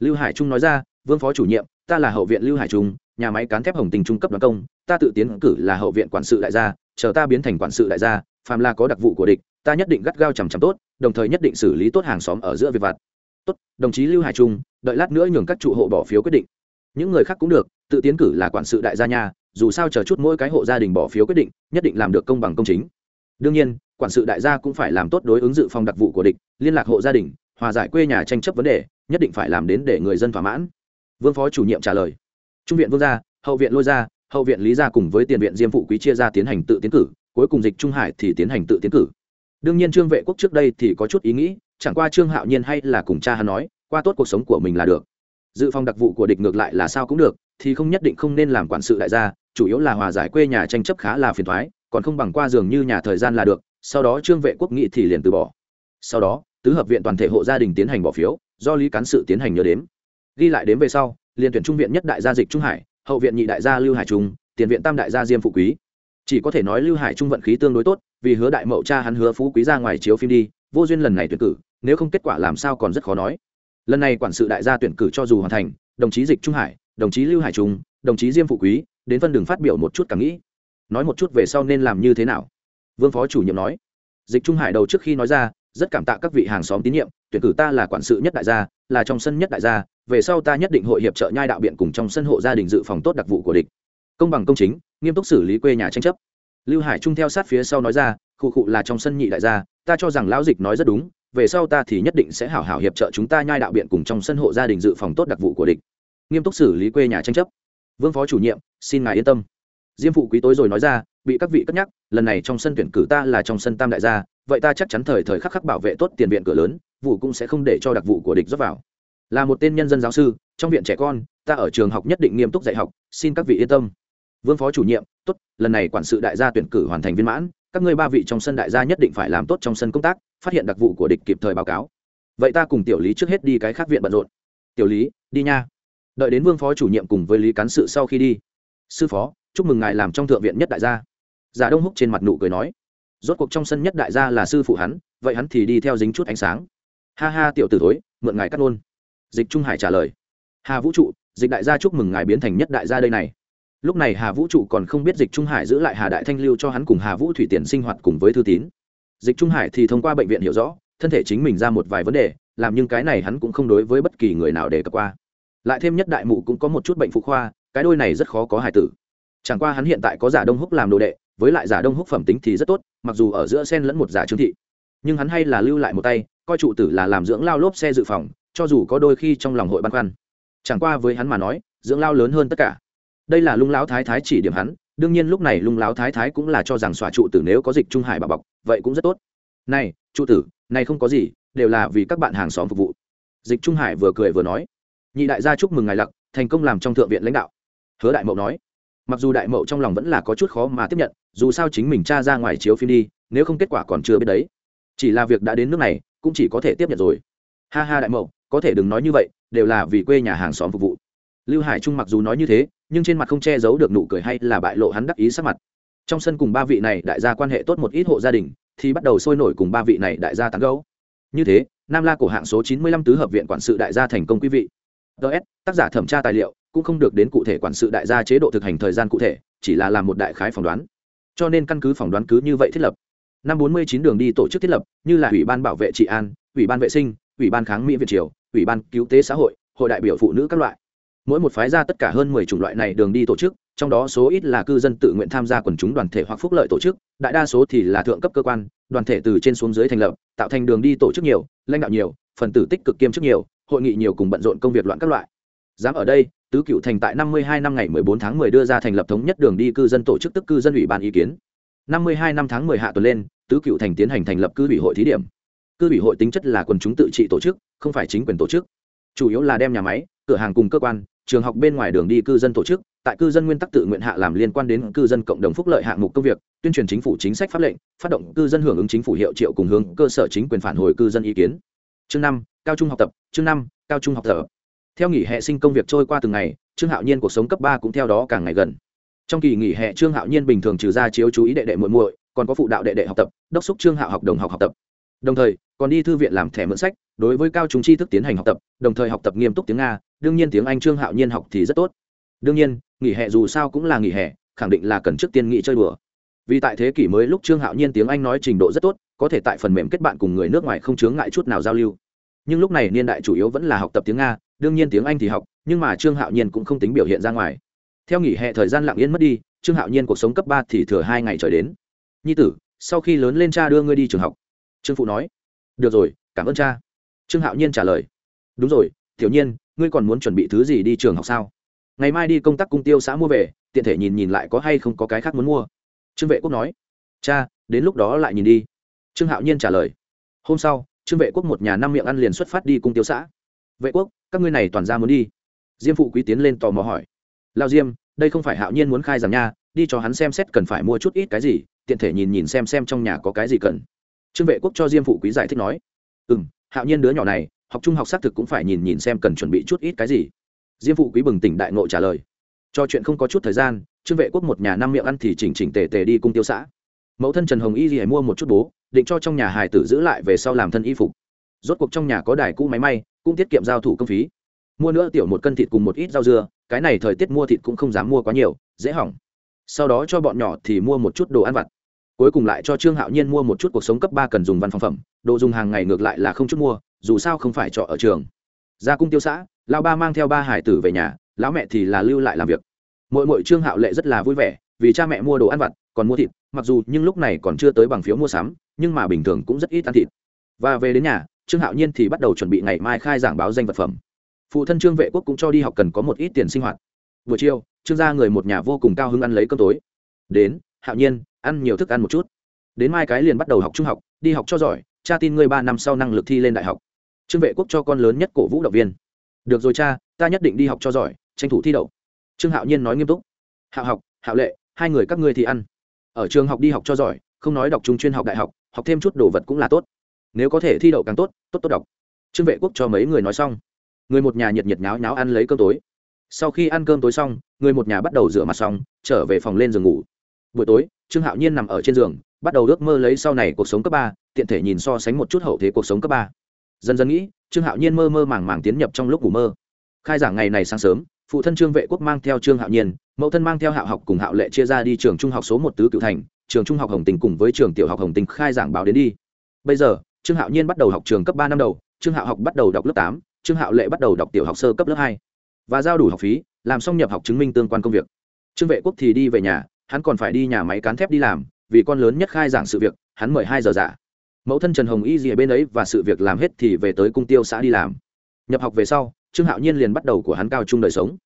lưu hải trung nói ra, vương phó chủ nhiệm, ta là hậu viện lưu hải trung, nhà máy cán thép hồng tình trung cấp đoàn công, ta tự tiến cử là hậu viện quản sự đại gia, chờ ta biến thành quản sự đại gia, phàm là có đặc vụ của địch, ta nhất định gắt gao chằm chằm tốt, đồng thời nhất định xử lý tốt hàng xóm ở giữa việc vặt. Tốt, đồng chí lưu hải trung, đợi lát nữa nhường các trụ hộ bỏ phiếu quyết định. Những người khác cũng được, tự tiến cử là quản sự đại gia nha, dù sao chờ chút mỗi cái hộ gia đình bỏ phiếu quyết định, nhất định làm được công bằng công chính. Đương nhiên, quản sự đại gia cũng phải làm tốt đối ứng dự phòng đặc vụ của địch, liên lạc hộ gia đình, hòa giải quê nhà tranh chấp vấn đề nhất định phải làm đến để người dân thỏa mãn. Vương phó chủ nhiệm trả lời. Trung viện vương gia, hậu viện lôi gia, hậu viện lý gia cùng với tiền viện diêm phụ quý chia ra tiến hành tự tiến cử, cuối cùng dịch trung hải thì tiến hành tự tiến cử. Đương nhiên trương vệ quốc trước đây thì có chút ý nghĩ, chẳng qua trương hạo nhiên hay là cùng cha hắn nói, qua tốt cuộc sống của mình là được. Dự phòng đặc vụ của địch ngược lại là sao cũng được, thì không nhất định không nên làm quản sự đại gia, chủ yếu là hòa giải quê nhà tranh chấp khá là phiền thoái còn không bằng qua giường như nhà thời gian là được, sau đó trương vệ quốc nghị thì liền từ bỏ. Sau đó, tứ hợp viện toàn thể hộ gia đình tiến hành bỏ phiếu do lý cán sự tiến hành nhớ đếm. Ghi lại đến về sau liên tuyển trung viện nhất đại gia dịch trung hải, hậu viện nhị đại gia lưu hải trung, tiền viện tam đại gia diêm phụ quý. Chỉ có thể nói lưu hải trung vận khí tương đối tốt, vì hứa đại mậu cha hắn hứa phú quý ra ngoài chiếu phim đi, vô duyên lần này tuyển cử, nếu không kết quả làm sao còn rất khó nói. Lần này quản sự đại gia tuyển cử cho dù hoàn thành, đồng chí dịch trung hải, đồng chí lưu hải trung, đồng chí diêm phụ quý, đến phân đường phát biểu một chút cảm nghĩ. Nói một chút về sau nên làm như thế nào? Vương phó chủ nhiệm nói. Dịch trung hải đầu trước khi nói ra, rất cảm tạ các vị hàng xóm tín nhiệm tuyển cử ta là quản sự nhất đại gia, là trong sân nhất đại gia, về sau ta nhất định hội hiệp trợ nhai đạo biện cùng trong sân hộ gia đình dự phòng tốt đặc vụ của địch. Công bằng công chính, nghiêm túc xử lý quê nhà tranh chấp. Lưu hải trung theo sát phía sau nói ra khu cụ là trong sân nhị đại gia, ta cho rằng lão dịch nói rất đúng, về sau ta thì nhất định sẽ hảo hảo hiệp trợ chúng ta nhai đạo biện cùng trong sân hộ gia đình dự phòng tốt đặc vụ của địch. Nghiêm túc xử lý quê nhà tranh chấp. Vương phó chủ nhiệm, xin ngài yên tâm. Diêm phụ quý tối rồi nói ra, bị các vị cất nhắc, lần này trong sân tuyển cử ta là trong sân tam đại gia, vậy ta chắc chắn thời thời khắc khắc bảo vệ tốt tiền viện cửa lớn vụ cũng sẽ không để cho đặc vụ của địch rót vào. Là một tên nhân dân giáo sư, trong viện trẻ con, ta ở trường học nhất định nghiêm túc dạy học, xin các vị yên tâm. Vương phó chủ nhiệm, tốt, lần này quản sự đại gia tuyển cử hoàn thành viên mãn, các ngươi ba vị trong sân đại gia nhất định phải làm tốt trong sân công tác, phát hiện đặc vụ của địch kịp thời báo cáo. Vậy ta cùng tiểu lý trước hết đi cái khác viện bận rộn. Tiểu lý, đi nha. Đợi đến vương phó chủ nhiệm cùng với lý cán sự sau khi đi. Sư phó, chúc mừng ngài làm trong thượng viện nhất đại gia. Giả đông húc trên mặt nụ cười nói. Rốt cuộc trong sân nhất đại gia là sư phụ hắn, vậy hắn thì đi theo dính chút ánh sáng ha ha, tiểu tử thối, mượn ngài cắt ngôn. Dịch trung hải trả lời. Hà vũ trụ, dịch đại gia chúc mừng ngài biến thành nhất đại gia đây này. Lúc này hà vũ trụ còn không biết dịch trung hải giữ lại hà đại thanh lưu cho hắn cùng hà vũ thủy tiền sinh hoạt cùng với thư tín. Dịch trung hải thì thông qua bệnh viện hiểu rõ, thân thể chính mình ra một vài vấn đề, làm nhưng cái này hắn cũng không đối với bất kỳ người nào để cập qua. Lại thêm nhất đại mụ cũng có một chút bệnh phụ khoa, cái đôi này rất khó có hài tử. Chẳng qua hắn hiện tại có giả đông húc làm đồ đệ, với lại giả đông húc phẩm tính thì rất tốt, mặc dù ở giữa sen lẫn một giả trương thị. Nhưng hắn hay là lưu lại một tay coi trụ tử là làm dưỡng lao lốp xe dự phòng, cho dù có đôi khi trong lòng hội băn khoăn. Chẳng qua với hắn mà nói, dưỡng lao lớn hơn tất cả. Đây là lung lão thái thái chỉ điểm hắn, đương nhiên lúc này lung lão thái thái cũng là cho rằng xòa trụ tử nếu có dịch trung hải bà bọc, vậy cũng rất tốt. Này, trụ tử, này không có gì, đều là vì các bạn hàng xóm phục vụ. Dịch trung hải vừa cười vừa nói, nhị đại gia chúc mừng ngài lặc, thành công làm trong thượng viện lãnh đạo. Hứa đại mậu nói, mặc dù đại mậu trong lòng vẫn là có chút khó mà tiếp nhận, dù sao chính mình cha ra ngoài chiếu phim đi, nếu không kết quả còn chưa biết đấy. Chỉ là việc đã đến nước này cũng chỉ có thể tiếp nhận rồi. Ha ha đại mậu, có thể đừng nói như vậy, đều là vì quê nhà hàng xóm phục vụ. Lưu hải trung mặc dù nói như thế, nhưng trên mặt không che giấu được nụ cười hay là bại lộ hắn đắc ý sắc mặt. Trong sân cùng ba vị này đại gia quan hệ tốt một ít hộ gia đình, thì bắt đầu sôi nổi cùng ba vị này đại gia tán gấu như thế, nam la cổ hạng số chín mươi lăm tứ hợp viện quản sự đại gia thành công quý vị. Ts tác giả thẩm tra tài liệu, cũng không được đến cụ thể quản sự đại gia chế độ thực hành thời gian cụ thể, chỉ là làm một đại khái phỏng đoán. Cho nên căn cứ phỏng đoán cứ như vậy thiết lập năm bốn mươi chín đường đi tổ chức thiết lập, như là ủy ban bảo vệ trị an, ủy ban vệ sinh, ủy ban kháng mỹ việt triều, ủy ban cứu tế xã hội hội đại biểu phụ nữ các loại. Mỗi một phái ra tất cả hơn mười chủng loại này đường đi tổ chức, trong đó số ít là cư dân tự nguyện tham gia quần chúng đoàn thể hoặc phúc lợi tổ chức, đại đa số thì là thượng cấp cơ quan, đoàn thể từ trên xuống dưới thành lập, tạo thành đường đi tổ chức nhiều, lãnh đạo nhiều, phần tử tích cực kiêm chức nhiều, hội nghị nhiều cùng bận rộn công việc loạn các loại. Dám ở đây, tứ cựu thành tại năm mươi hai năm ngày mười bốn tháng mười đưa ra thành lập thống nhất đường đi cư dân tổ chức tức cư dân ủy ban ý kiến năm mươi hai năm tháng mười hạ tuần lên, tứ cựu thành tiến hành thành lập cư ủy hội thí điểm. Cư ủy hội tính chất là quần chúng tự trị tổ chức, không phải chính quyền tổ chức. Chủ yếu là đem nhà máy, cửa hàng cùng cơ quan, trường học bên ngoài đường đi cư dân tổ chức, tại cư dân nguyên tắc tự nguyện hạ làm liên quan đến cư dân cộng đồng phúc lợi hạng mục công việc, tuyên truyền chính phủ chính sách pháp lệnh, phát động cư dân hưởng ứng chính phủ hiệu triệu cùng hướng cơ sở chính quyền phản hồi cư dân ý kiến. Chương năm, cao trung học tập, chương năm, cao trung học tập. Theo nghỉ hè sinh công việc trôi qua từng ngày, trương hạo nhiên cuộc sống cấp ba cũng theo đó càng ngày gần trong kỳ nghỉ hè, trương hạo nhiên bình thường trừ ra chiếu chú ý đệ đệ muội muội, còn có phụ đạo đệ đệ học tập, đốc xúc trương hạo học đồng học học tập. Đồng thời, còn đi thư viện làm thẻ mượn sách, đối với cao chúng tri thức tiến hành học tập, đồng thời học tập nghiêm túc tiếng nga, đương nhiên tiếng anh trương hạo nhiên học thì rất tốt. Đương nhiên, nghỉ hè dù sao cũng là nghỉ hè, khẳng định là cần trước tiên nghỉ chơi đùa. Vì tại thế kỷ mới lúc trương hạo nhiên tiếng anh nói trình độ rất tốt, có thể tại phần mềm kết bạn cùng người nước ngoài không chướng ngại chút nào giao lưu. Nhưng lúc này niên đại chủ yếu vẫn là học tập tiếng nga, đương nhiên tiếng anh thì học, nhưng mà trương hạo nhiên cũng không tính biểu hiện ra ngoài theo nghỉ hè thời gian lặng yên mất đi, trương hạo nhiên cuộc sống cấp ba thì thừa hai ngày trời đến. Nhi tử, sau khi lớn lên cha đưa ngươi đi trường học. Trương phụ nói. Được rồi, cảm ơn cha. Trương hạo nhiên trả lời. Đúng rồi, tiểu nhiên, ngươi còn muốn chuẩn bị thứ gì đi trường học sao? Ngày mai đi công tác cung tiêu xã mua về, tiện thể nhìn nhìn lại có hay không có cái khác muốn mua. Trương vệ quốc nói. Cha, đến lúc đó lại nhìn đi. Trương hạo nhiên trả lời. Hôm sau, trương vệ quốc một nhà năm miệng ăn liền xuất phát đi cung tiêu xã. Vệ quốc, các ngươi này toàn ra muốn đi. Diêm phụ quý tiến lên tò mò hỏi lao diêm, đây không phải hạo nhiên muốn khai giảng nha, đi cho hắn xem xét cần phải mua chút ít cái gì, tiện thể nhìn nhìn xem xem trong nhà có cái gì cần. Trương vệ quốc cho diêm phụ quý giải thích nói. Ừ m hạo nhiên đứa nhỏ này, học trung học xác thực cũng phải nhìn nhìn xem cần chuẩn bị chút ít cái gì. Diêm phụ quý bừng tỉnh đại ngộ trả lời. Cho chuyện không có chút thời gian, trương vệ quốc một nhà năm miệng ăn thì chỉnh chỉnh tề tề đi cung tiêu xã. Mẫu thân trần hồng y thì mua một chút bố, định cho trong nhà hài tử giữ lại về sau làm thân y phục. Rốt cuộc trong nhà có đài cũ máy may, cũng tiết kiệm giao thủ công phí. Mua nữa tiểu một cân thịt cùng một ít rau dưa cái này thời tiết mua thịt cũng không dám mua quá nhiều, dễ hỏng. Sau đó cho bọn nhỏ thì mua một chút đồ ăn vặt. Cuối cùng lại cho trương hạo nhiên mua một chút cuộc sống cấp ba cần dùng văn phòng phẩm, đồ dùng hàng ngày ngược lại là không chút mua, dù sao không phải trọ ở trường. Ra cung tiêu xã, lão ba mang theo ba hải tử về nhà, lão mẹ thì là lưu lại làm việc. Mỗi mỗi trương hạo lệ rất là vui vẻ, vì cha mẹ mua đồ ăn vặt, còn mua thịt, mặc dù nhưng lúc này còn chưa tới bằng phiếu mua sắm, nhưng mà bình thường cũng rất ít ăn thịt. Và về đến nhà, trương hạo nhiên thì bắt đầu chuẩn bị ngày mai khai giảng báo danh vật phẩm phụ thân trương vệ quốc cũng cho đi học cần có một ít tiền sinh hoạt. Buổi chiều, trương gia người một nhà vô cùng cao hứng ăn lấy cơm tối. Đến, hạo nhiên, ăn nhiều thức ăn một chút. Đến mai cái liền bắt đầu học trung học, đi học cho giỏi, cha tin ngươi ba năm sau năng lực thi lên đại học. Trương vệ quốc cho con lớn nhất cổ vũ động viên. Được rồi cha, ta nhất định đi học cho giỏi, tranh thủ thi đậu. Trương hạo nhiên nói nghiêm túc. Hạo học, hạo lệ, hai người các ngươi thì ăn. Ở trường học đi học cho giỏi, không nói đọc trung chuyên học đại học học thêm chút đồ vật cũng là tốt. Nếu có thể thi đậu càng tốt tốt tốt đọc. Trương vệ quốc cho mấy người nói xong người một nhà nhiệt nhiệt nháo nháo ăn lấy cơm tối. Sau khi ăn cơm tối xong, người một nhà bắt đầu rửa mặt xong, trở về phòng lên giường ngủ. Buổi tối, trương hạo nhiên nằm ở trên giường, bắt đầu ước mơ lấy sau này cuộc sống cấp ba, tiện thể nhìn so sánh một chút hậu thế cuộc sống cấp ba. Dần dần nghĩ, trương hạo nhiên mơ mơ màng màng tiến nhập trong lúc ngủ mơ. Khai giảng ngày này sáng sớm, phụ thân trương vệ quốc mang theo trương hạo nhiên, mẫu thân mang theo hạo học cùng hạo lệ chia ra đi trường trung học số một tứ cựu thành, trường trung học hồng tình cùng với trường tiểu học hồng tình khai giảng báo đến đi. Bây giờ, trương hạo nhiên bắt đầu học trường cấp ba năm đầu, trương hạo học bắt đầu đọc lớp tám trương hạo lệ bắt đầu đọc tiểu học sơ cấp lớp hai và giao đủ học phí, làm xong nhập học chứng minh tương quan công việc. Trương vệ quốc thì đi về nhà, hắn còn phải đi nhà máy cán thép đi làm, vì con lớn nhất khai giảng sự việc, hắn mời hai giờ giả mẫu thân trần hồng y gì ở bên ấy và sự việc làm hết thì về tới cung tiêu xã đi làm. Nhập học về sau, trương hạo nhiên liền bắt đầu của hắn cao trung đời sống.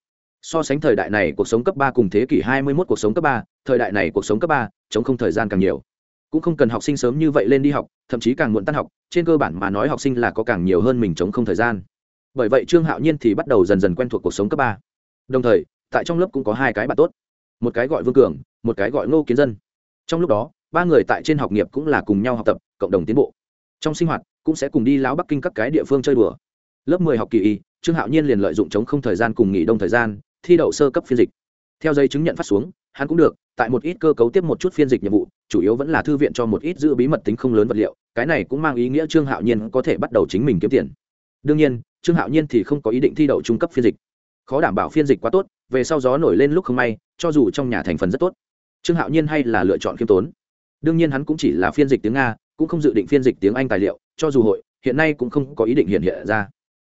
So sánh thời đại này cuộc sống cấp ba cùng thế kỷ hai mươi 21 cuộc sống cấp ba, thời đại này cuộc sống cấp ba, chống không thời gian càng nhiều. Cũng không cần học sinh sớm như vậy lên đi học, thậm chí càng muộn tan học, trên cơ bản mà nói học sinh là có càng nhiều hơn mình chống không thời gian bởi vậy trương hạo nhiên thì bắt đầu dần dần quen thuộc cuộc sống cấp ba. Đồng thời, tại trong lớp cũng có hai cái bạn tốt. Một cái gọi vương cường, một cái gọi ngô kiến dân. Trong lúc đó, ba người tại trên học nghiệp cũng là cùng nhau học tập, cộng đồng tiến bộ. Trong sinh hoạt, cũng sẽ cùng đi lão bắc kinh các cái địa phương chơi đùa. Lớp mười học kỳ y, trương hạo nhiên liền lợi dụng chống không thời gian cùng nghỉ đông thời gian, thi đậu sơ cấp phiên dịch. Theo giấy chứng nhận phát xuống, hắn cũng được, tại một ít cơ cấu tiếp một chút phiên dịch nhiệm vụ, chủ yếu vẫn là thư viện cho một ít giữ bí mật tính không lớn vật liệu, cái này cũng mang ý nghĩa trương hạo nhiên có thể bắt đầu chính mình kiếm tiền đương nhiên, trương hạo nhiên thì không có ý định thi đậu trung cấp phiên dịch. Khó đảm bảo phiên dịch quá tốt, về sau gió nổi lên lúc không may, cho dù trong nhà thành phần rất tốt, trương hạo nhiên hay là lựa chọn khiêm tốn. Đương nhiên hắn cũng chỉ là phiên dịch tiếng nga, cũng không dự định phiên dịch tiếng anh tài liệu, cho dù hội, hiện nay cũng không có ý định hiện hiện ra.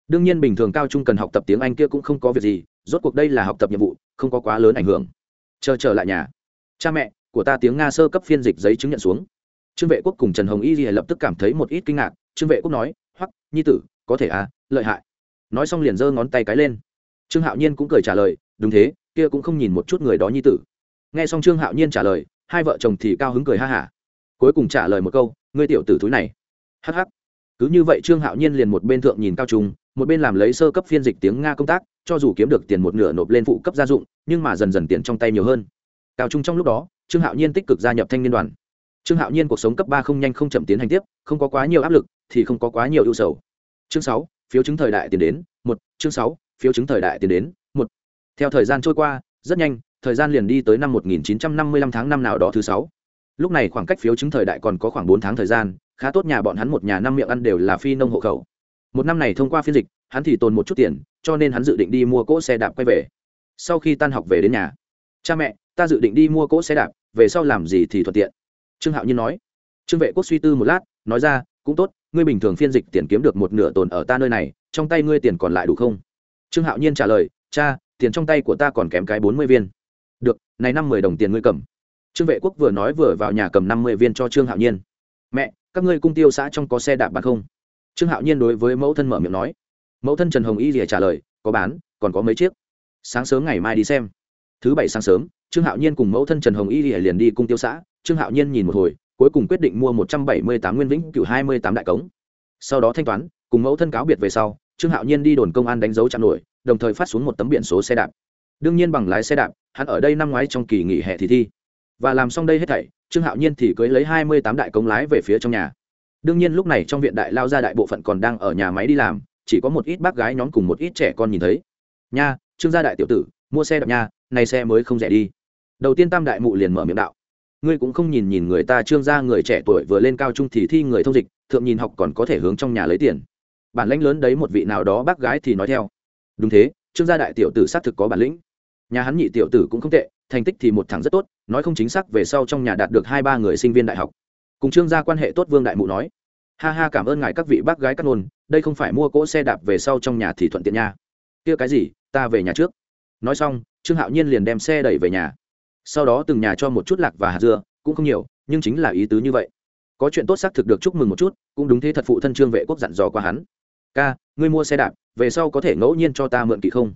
Đương nhiên bình thường cao trung cần học tập tiếng anh kia cũng không có việc gì, rốt cuộc đây là học tập nhiệm vụ, không có quá lớn ảnh hưởng. Chờ trở lại nhà. Cha mẹ của ta tiếng nga sơ cấp phiên dịch giấy chứng nhận xuống. Trương vệ quốc cùng trần hồng y thì lập tức cảm thấy một ít kinh ngạc. Trương vệ quốc nói, hoắc, nhi tử có thể à lợi hại. Nói xong liền giơ ngón tay cái lên. Trương hạo nhiên cũng cười trả lời, đúng thế, kia cũng không nhìn một chút người đó nhi tử. Nghe xong trương hạo nhiên trả lời, hai vợ chồng thì cao hứng cười ha hả. Cuối cùng trả lời một câu, ngươi tiểu tử thúi này. Hh cứ như vậy trương hạo nhiên liền một bên thượng nhìn cao trung, một bên làm lấy sơ cấp phiên dịch tiếng nga công tác, cho dù kiếm được tiền một nửa nộp lên phụ cấp gia dụng, nhưng mà dần dần tiền trong tay nhiều hơn. Cao trung trong lúc đó, trương hạo nhiên tích cực gia nhập thanh niên đoàn. Trương hạo nhiên cuộc sống cấp ba không nhanh không chậm tiến hành tiếp, không có quá nhiều áp lực, thì không có quá nhiều ưu sầu chương sáu, phiếu chứng thời đại tiền đến, một, chương sáu, phiếu chứng thời đại tiền đến, một. Theo thời gian trôi qua, rất nhanh, thời gian liền đi tới năm 1955 tháng năm nào đó thứ sáu. Lúc này khoảng cách phiếu chứng thời đại còn có khoảng bốn tháng thời gian, khá tốt nhà bọn hắn một nhà năm miệng ăn đều là phi nông hộ khẩu. Một năm này thông qua phiên dịch, hắn thì tồn một chút tiền, cho nên hắn dự định đi mua cỗ xe đạp quay về. Sau khi tan học về đến nhà, cha mẹ, ta dự định đi mua cỗ xe đạp, về sau làm gì thì thuận tiện. Trương hạo nhiên nói. Trương vệ quốc suy tư một lát, nói ra cũng tốt, ngươi bình thường phiên dịch tiền kiếm được một nửa tồn ở ta nơi này, trong tay ngươi tiền còn lại đủ không? Trương hạo nhiên trả lời, cha, tiền trong tay của ta còn kém cái bốn mươi viên. Được, này năm mười đồng tiền ngươi cầm. Trương vệ quốc vừa nói vừa vào nhà cầm năm mươi viên cho trương hạo nhiên. Mẹ, các ngươi cung tiêu xã trong có xe đạp bán không? Trương hạo nhiên đối với mẫu thân mở miệng nói. Mẫu thân trần hồng y rìa trả lời, có bán, còn có mấy chiếc. Sáng sớm ngày mai đi xem. Thứ bảy sáng sớm, trương hạo nhiên cùng mẫu thân trần hồng y rìa liền đi cung tiêu xã. Trương hạo nhiên nhìn một hồi cuối cùng quyết định mua một trăm bảy mươi tám nguyên vĩnh cựu hai mươi tám đại cống. Sau đó thanh toán, cùng mẫu thân cáo biệt về sau, trương hạo nhiên đi đồn công an đánh dấu chạm nổi, đồng thời phát xuống một tấm biển số xe đạp. Đương nhiên bằng lái xe đạp, hắn ở đây năm ngoái trong kỳ nghỉ hè thì thi. Và làm xong đây hết thảy, trương hạo nhiên thì cưới lấy hai mươi tám đại công lái về phía trong nhà. Đương nhiên lúc này trong viện đại lao ra đại bộ phận còn đang ở nhà máy đi làm, chỉ có một ít bác gái nhóm cùng một ít trẻ con nhìn thấy. Nha, trương gia đại tiểu tử, mua xe đạp nha, này xe mới không rẻ đi. Đầu tiên tam đại mụ liền mở miệng đạo ngươi cũng không nhìn nhìn người ta trương gia người trẻ tuổi vừa lên cao trung thì thi người thông dịch, thượng nhìn học còn có thể hướng trong nhà lấy tiền. Bản lãnh lớn đấy, một vị nào đó bác gái thì nói theo. Đúng thế, trương gia đại tiểu tử xác thực có bản lĩnh. Nhà hắn nhị tiểu tử cũng không tệ, thành tích thì một thằng rất tốt, nói không chính xác về sau trong nhà đạt được hai ba người sinh viên đại học. Cùng trương gia quan hệ tốt, vương đại mụ nói. Ha ha, cảm ơn ngài các vị bác gái cắt nôn, đây không phải mua cỗ xe đạp về sau trong nhà thì thuận tiện nha. Kia cái gì, ta về nhà trước. Nói xong, trương hạo nhiên liền đem xe đẩy về nhà sau đó từng nhà cho một chút lạc và hạt dưa, cũng không nhiều, nhưng chính là ý tứ như vậy. Có chuyện tốt xác thực được chúc mừng một chút, cũng đúng thế thật phụ thân trương vệ quốc dặn dò qua hắn. Ca, ngươi mua xe đạp, về sau có thể ngẫu nhiên cho ta mượn kỵ không?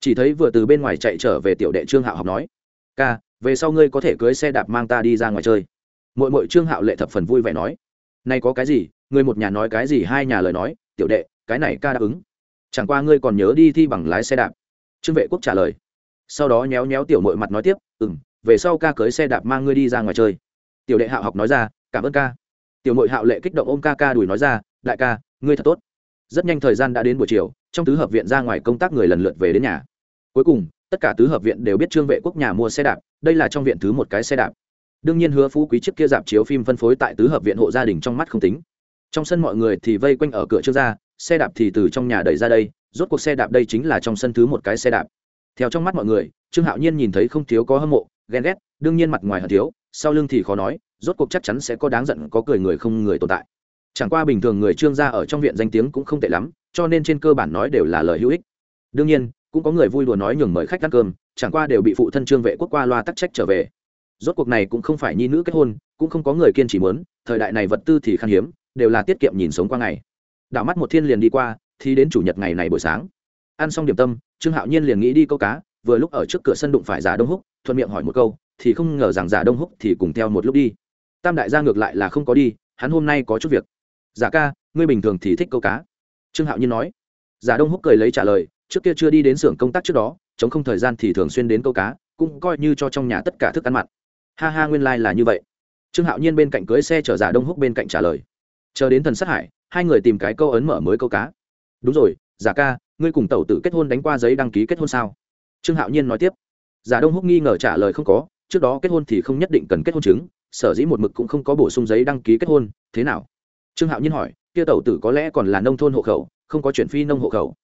Chỉ thấy vừa từ bên ngoài chạy trở về tiểu đệ trương hạo học nói, ca, về sau ngươi có thể cưới xe đạp mang ta đi ra ngoài chơi. Mỗi mỗi trương hạo lệ thập phần vui vẻ nói nay có cái gì, ngươi một nhà nói cái gì hai nhà lời nói, tiểu đệ, cái này ca đáp ứng. Chẳng qua ngươi còn nhớ đi thi bằng lái xe đạp. Trương vệ quốc trả lời. Sau đó nhéo nhéo tiểu mội mặt nói tiếp ừ m về sau ca cưới xe đạp mang ngươi đi ra ngoài chơi. Tiểu đệ hạo học nói ra, cảm ơn ca. Tiểu nội hạo lệ kích động ôm ca ca đùi nói ra, đại ca, ngươi thật tốt. Rất nhanh thời gian đã đến buổi chiều, trong tứ hợp viện ra ngoài công tác người lần lượt về đến nhà. Cuối cùng, tất cả tứ hợp viện đều biết trương vệ quốc nhà mua xe đạp, đây là trong viện thứ một cái xe đạp. Đương nhiên hứa phú quý chiếc kia dạp chiếu phim phân phối tại tứ hợp viện hộ gia đình trong mắt không tính. Trong sân mọi người thì vây quanh ở cửa trước ra xe đạp thì từ trong nhà đẩy ra đây, rốt cuộc xe đạp đây chính là trong sân thứ một cái xe đạp. Theo trong mắt mọi người, trương hạo nhiên nhìn thấy không thiếu có hâm mộ ghen ghét, đương nhiên mặt ngoài hận thiếu, sau lưng thì khó nói, rốt cuộc chắc chắn sẽ có đáng giận, có cười người không người tồn tại. Chẳng qua bình thường người trương gia ở trong viện danh tiếng cũng không tệ lắm, cho nên trên cơ bản nói đều là lời hữu ích. Đương nhiên, cũng có người vui đùa nói nhường mời khách ăn cơm, chẳng qua đều bị phụ thân trương vệ quốc qua loa tắc trách trở về. Rốt cuộc này cũng không phải nhi nữ kết hôn, cũng không có người kiên trì muốn, thời đại này vật tư thì khan hiếm, đều là tiết kiệm nhìn sống qua ngày. Đảo mắt một thiên liền đi qua, thì đến chủ nhật ngày này buổi sáng. Ăn xong điểm tâm, trương hạo nhiên liền nghĩ đi câu cá vừa lúc ở trước cửa sân đụng phải giả đông húc, thuận miệng hỏi một câu, thì không ngờ rằng giả đông húc thì cùng theo một lúc đi. Tam đại gia ngược lại là không có đi, hắn hôm nay có chút việc. Giả ca, ngươi bình thường thì thích câu cá. Trương hạo nhiên nói. Giả đông húc cười lấy trả lời, trước kia chưa đi đến xưởng công tác trước đó, chống không thời gian thì thường xuyên đến câu cá, cũng coi như cho trong nhà tất cả thức ăn mặn. Ha ha, nguyên lai、like、là như vậy. Trương hạo nhiên bên cạnh cưới xe chở giả đông húc bên cạnh trả lời. Chờ đến thần sát hải, hai người tìm cái câu ấn mở mới câu cá. Đúng rồi, giả ca, ngươi cùng tẩu tử kết hôn đánh qua giấy đăng ký kết hôn sao? Trương hạo nhiên nói tiếp, giả đông húc nghi ngờ trả lời không có, trước đó kết hôn thì không nhất định cần kết hôn chứng, sở dĩ một mực cũng không có bổ sung giấy đăng ký kết hôn, thế nào? Trương hạo nhiên hỏi, kia tẩu tử có lẽ còn là nông thôn hộ khẩu, không có chuyển phi nông hộ khẩu?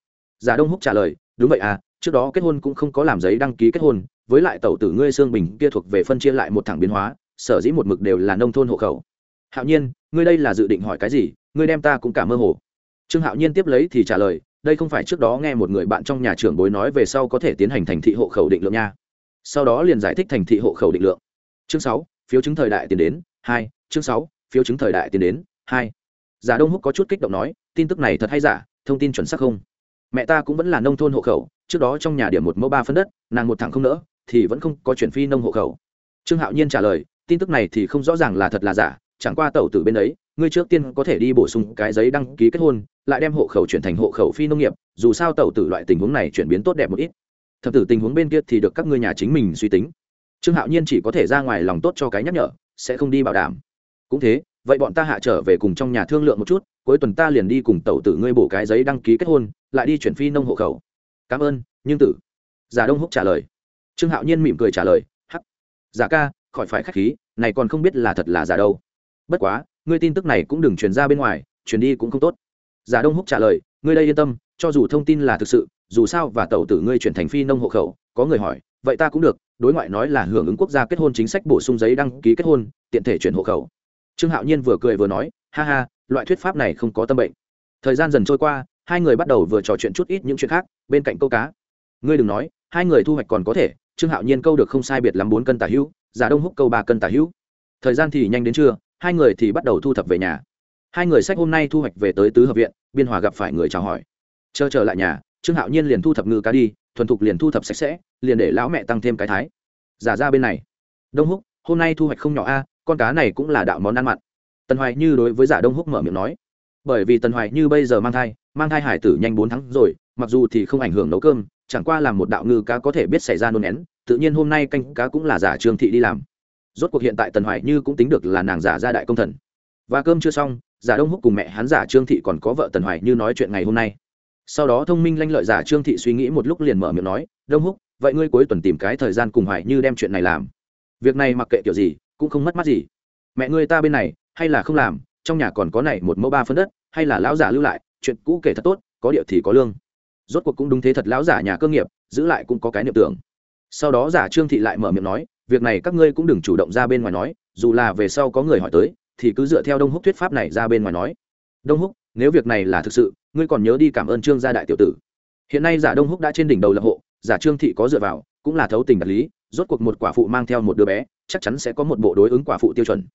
Giả đông húc trả lời, đúng vậy à trước đó kết hôn cũng không có làm giấy đăng ký kết hôn, với lại tẩu tử ngươi xương bình kia thuộc về phân chia lại một thẳng biến hóa, sở dĩ một mực đều là nông thôn hộ khẩu. Hạo nhiên, ngươi đây là dự định hỏi cái gì, ngươi đem ta cũng cả mơ hồ. Trương hạo nhiên tiếp lấy thì trả lời đây không phải trước đó nghe một người bạn trong nhà trưởng bối nói về sau có thể tiến hành thành thị hộ khẩu định lượng nha. Sau đó liền giải thích thành thị hộ khẩu định lượng. Chương sáu, phiếu chứng thời đại tiến đến, hai, chương sáu, phiếu chứng thời đại tiến đến, hai. Giả đông húc có chút kích động nói, tin tức này thật hay giả, thông tin chuẩn xác không? Mẹ ta cũng vẫn là nông thôn hộ khẩu, trước đó trong nhà điểm một mẫu ba phân đất, nàng một thằng không nỡ, thì vẫn không có chuyển phi nông hộ khẩu. Trương hạo nhiên trả lời, tin tức này thì không rõ ràng là thật là giả, chẳng qua tẩu từ bên ấy ngươi trước tiên có thể đi bổ sung cái giấy đăng ký kết hôn, lại đem hộ khẩu chuyển thành hộ khẩu phi nông nghiệp, dù sao tẩu tử loại tình huống này chuyển biến tốt đẹp một ít. Thập tử tình huống bên kia thì được các ngươi nhà chính mình suy tính. Trương hạo nhiên chỉ có thể ra ngoài lòng tốt cho cái nhắc nhở, sẽ không đi bảo đảm. Cũng thế, vậy bọn ta hạ trở về cùng trong nhà thương lượng một chút, cuối tuần ta liền đi cùng tẩu tử ngươi bổ cái giấy đăng ký kết hôn, lại đi chuyển phi nông hộ khẩu. Cảm ơn, nhưng tử. Giả đông húc trả lời. Trương hạo nhiên mỉm cười trả lời, hắc giả ca, khỏi phải k h á c h khí, này còn không biết là thật là giả đâu. Bất quá ngươi tin tức này cũng đừng truyền ra bên ngoài, truyền đi cũng không tốt. Giả đông húc trả lời, ngươi đây yên tâm, cho dù thông tin là thực sự, dù sao và tẩu tử ngươi chuyển thành phi nông hộ khẩu, có người hỏi, vậy ta cũng được, đối ngoại nói là hưởng ứng quốc gia kết hôn chính sách bổ sung giấy đăng ký kết hôn, tiện thể chuyển hộ khẩu. Trương hạo nhiên vừa cười vừa nói, ha ha, loại thuyết pháp này không có tâm bệnh. Thời gian dần trôi qua, hai người bắt đầu vừa trò chuyện chút ít những chuyện khác, bên cạnh câu cá. Ngươi đừng nói, hai người thu hoạch còn có thể, trương hạo nhiên câu được không sai biệt lắm bốn cân tả hữu, giả đông húc câu ba cân tả hữu. Thời gian thì nhanh đến trưa hai người thì bắt đầu thu thập về nhà. Hai người sách hôm nay thu hoạch về tới tứ hợp viện, biên hòa gặp phải người chào hỏi. Chờ trở lại nhà, trương hạo nhiên liền thu thập ngư cá đi, thuần thục liền thu thập sạch sẽ, liền để lão mẹ tăng thêm cái thái. Giả ra bên này. Đông húc, hôm nay thu hoạch không nhỏ a, con cá này cũng là đạo món ăn mặn. Tần hoài như đối với giả đông húc mở miệng nói. Bởi vì tần hoài như bây giờ mang thai mang thai hải tử nhanh bốn tháng rồi, mặc dù thì không ảnh hưởng nấu cơm, chẳng qua làm một đạo ngư cá có thể biết xảy ra nôn én tự nhiên hôm nay canh cá cũng là giả trương thị đi làm rốt cuộc hiện tại tần hoài như cũng tính được là nàng giả gia đại công thần. Và cơm chưa xong, giả đông húc cùng mẹ hắn giả trương thị còn có vợ tần hoài như nói chuyện ngày hôm nay. Sau đó thông minh lanh lợi giả trương thị suy nghĩ một lúc liền mở miệng nói, đông húc, vậy ngươi cuối tuần tìm cái thời gian cùng hoài như đem chuyện này làm. Việc này mặc kệ kiểu gì, cũng không mất mát gì. Mẹ ngươi ta bên này, hay là không làm, trong nhà còn có này một mẫu ba phân đất, hay là lão giả lưu lại, chuyện cũ kể thật tốt, có địa thì có lương. Rốt cuộc cũng đúng thế thật, lão giả nhà cơ nghiệp, giữ lại cũng có cái niệm tưởng. Sau đó giả trương thị lại mở miệng nói việc này các ngươi cũng đừng chủ động ra bên ngoài nói, dù là về sau có người hỏi tới, thì cứ dựa theo đông húc thuyết pháp này ra bên ngoài nói. Đông húc, nếu việc này là thực sự, ngươi còn nhớ đi cảm ơn trương gia đại tiểu tử. Hiện nay giả đông húc đã trên đỉnh đầu lập hộ, giả trương thị có dựa vào, cũng là thấu tình đạt lý, rốt cuộc một quả phụ mang theo một đứa bé, chắc chắn sẽ có một bộ đối ứng quả phụ tiêu chuẩn.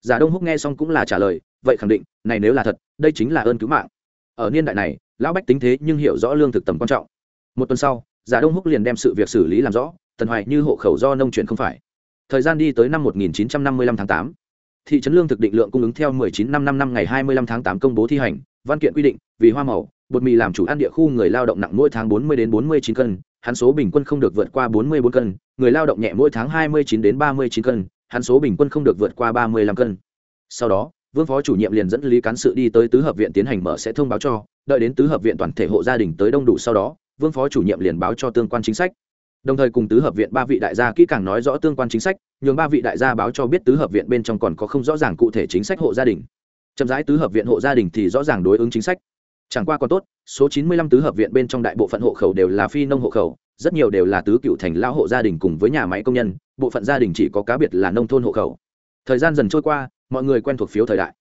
Giả đông húc nghe xong cũng là trả lời, vậy khẳng định, này nếu là thật, đây chính là ơn cứu mạng. Ở niên đại này, lão bách tính thế nhưng hiểu rõ lương thực tầm quan trọng. Một tuần sau, giả đông húc liền đem sự việc xử lý làm rõ tần hoài như hộ khẩu do nông chuyển không phải thời gian đi tới năm 1955 tháng 8. thị trấn lương thực định lượng cung ứng theo 19 năm 5 năm ngày 25 tháng 8 công bố thi hành, văn kiện quy định, vì hoa màu, bột mì làm chủ ăn địa khu người lao động nặng mỗi tháng 40 đến 49 cân, hắn số bình quân không được vượt qua 44 cân, người lao động nhẹ mỗi tháng 29 đến 39 cân, hắn số bình quân không được vượt qua 35 cân sau đó, vương phó chủ nhiệm liền dẫn lý cán sự đi tới tứ hợp viện tiến hành mở sẽ thông báo cho, đợi đến tứ hợp viện toàn thể hộ gia đình tới đông đủ sau đó, vương phó chủ nhiệm liền báo cho tương quan chính sách đồng thời cùng tứ hợp viện ba vị đại gia kỹ càng nói rõ tương quan chính sách, nhường ba vị đại gia báo cho biết tứ hợp viện bên trong còn có không rõ ràng cụ thể chính sách hộ gia đình. Chậm rãi tứ hợp viện hộ gia đình thì rõ ràng đối ứng chính sách. Chẳng qua còn tốt, số chín mươi lăm tứ hợp viện bên trong đại bộ phận hộ khẩu đều là phi nông hộ khẩu, rất nhiều đều là tứ cựu thành lao hộ gia đình cùng với nhà máy công nhân, bộ phận gia đình chỉ có cá biệt là nông thôn hộ khẩu. Thời gian dần trôi qua, mọi người quen thuộc phiếu thời đại.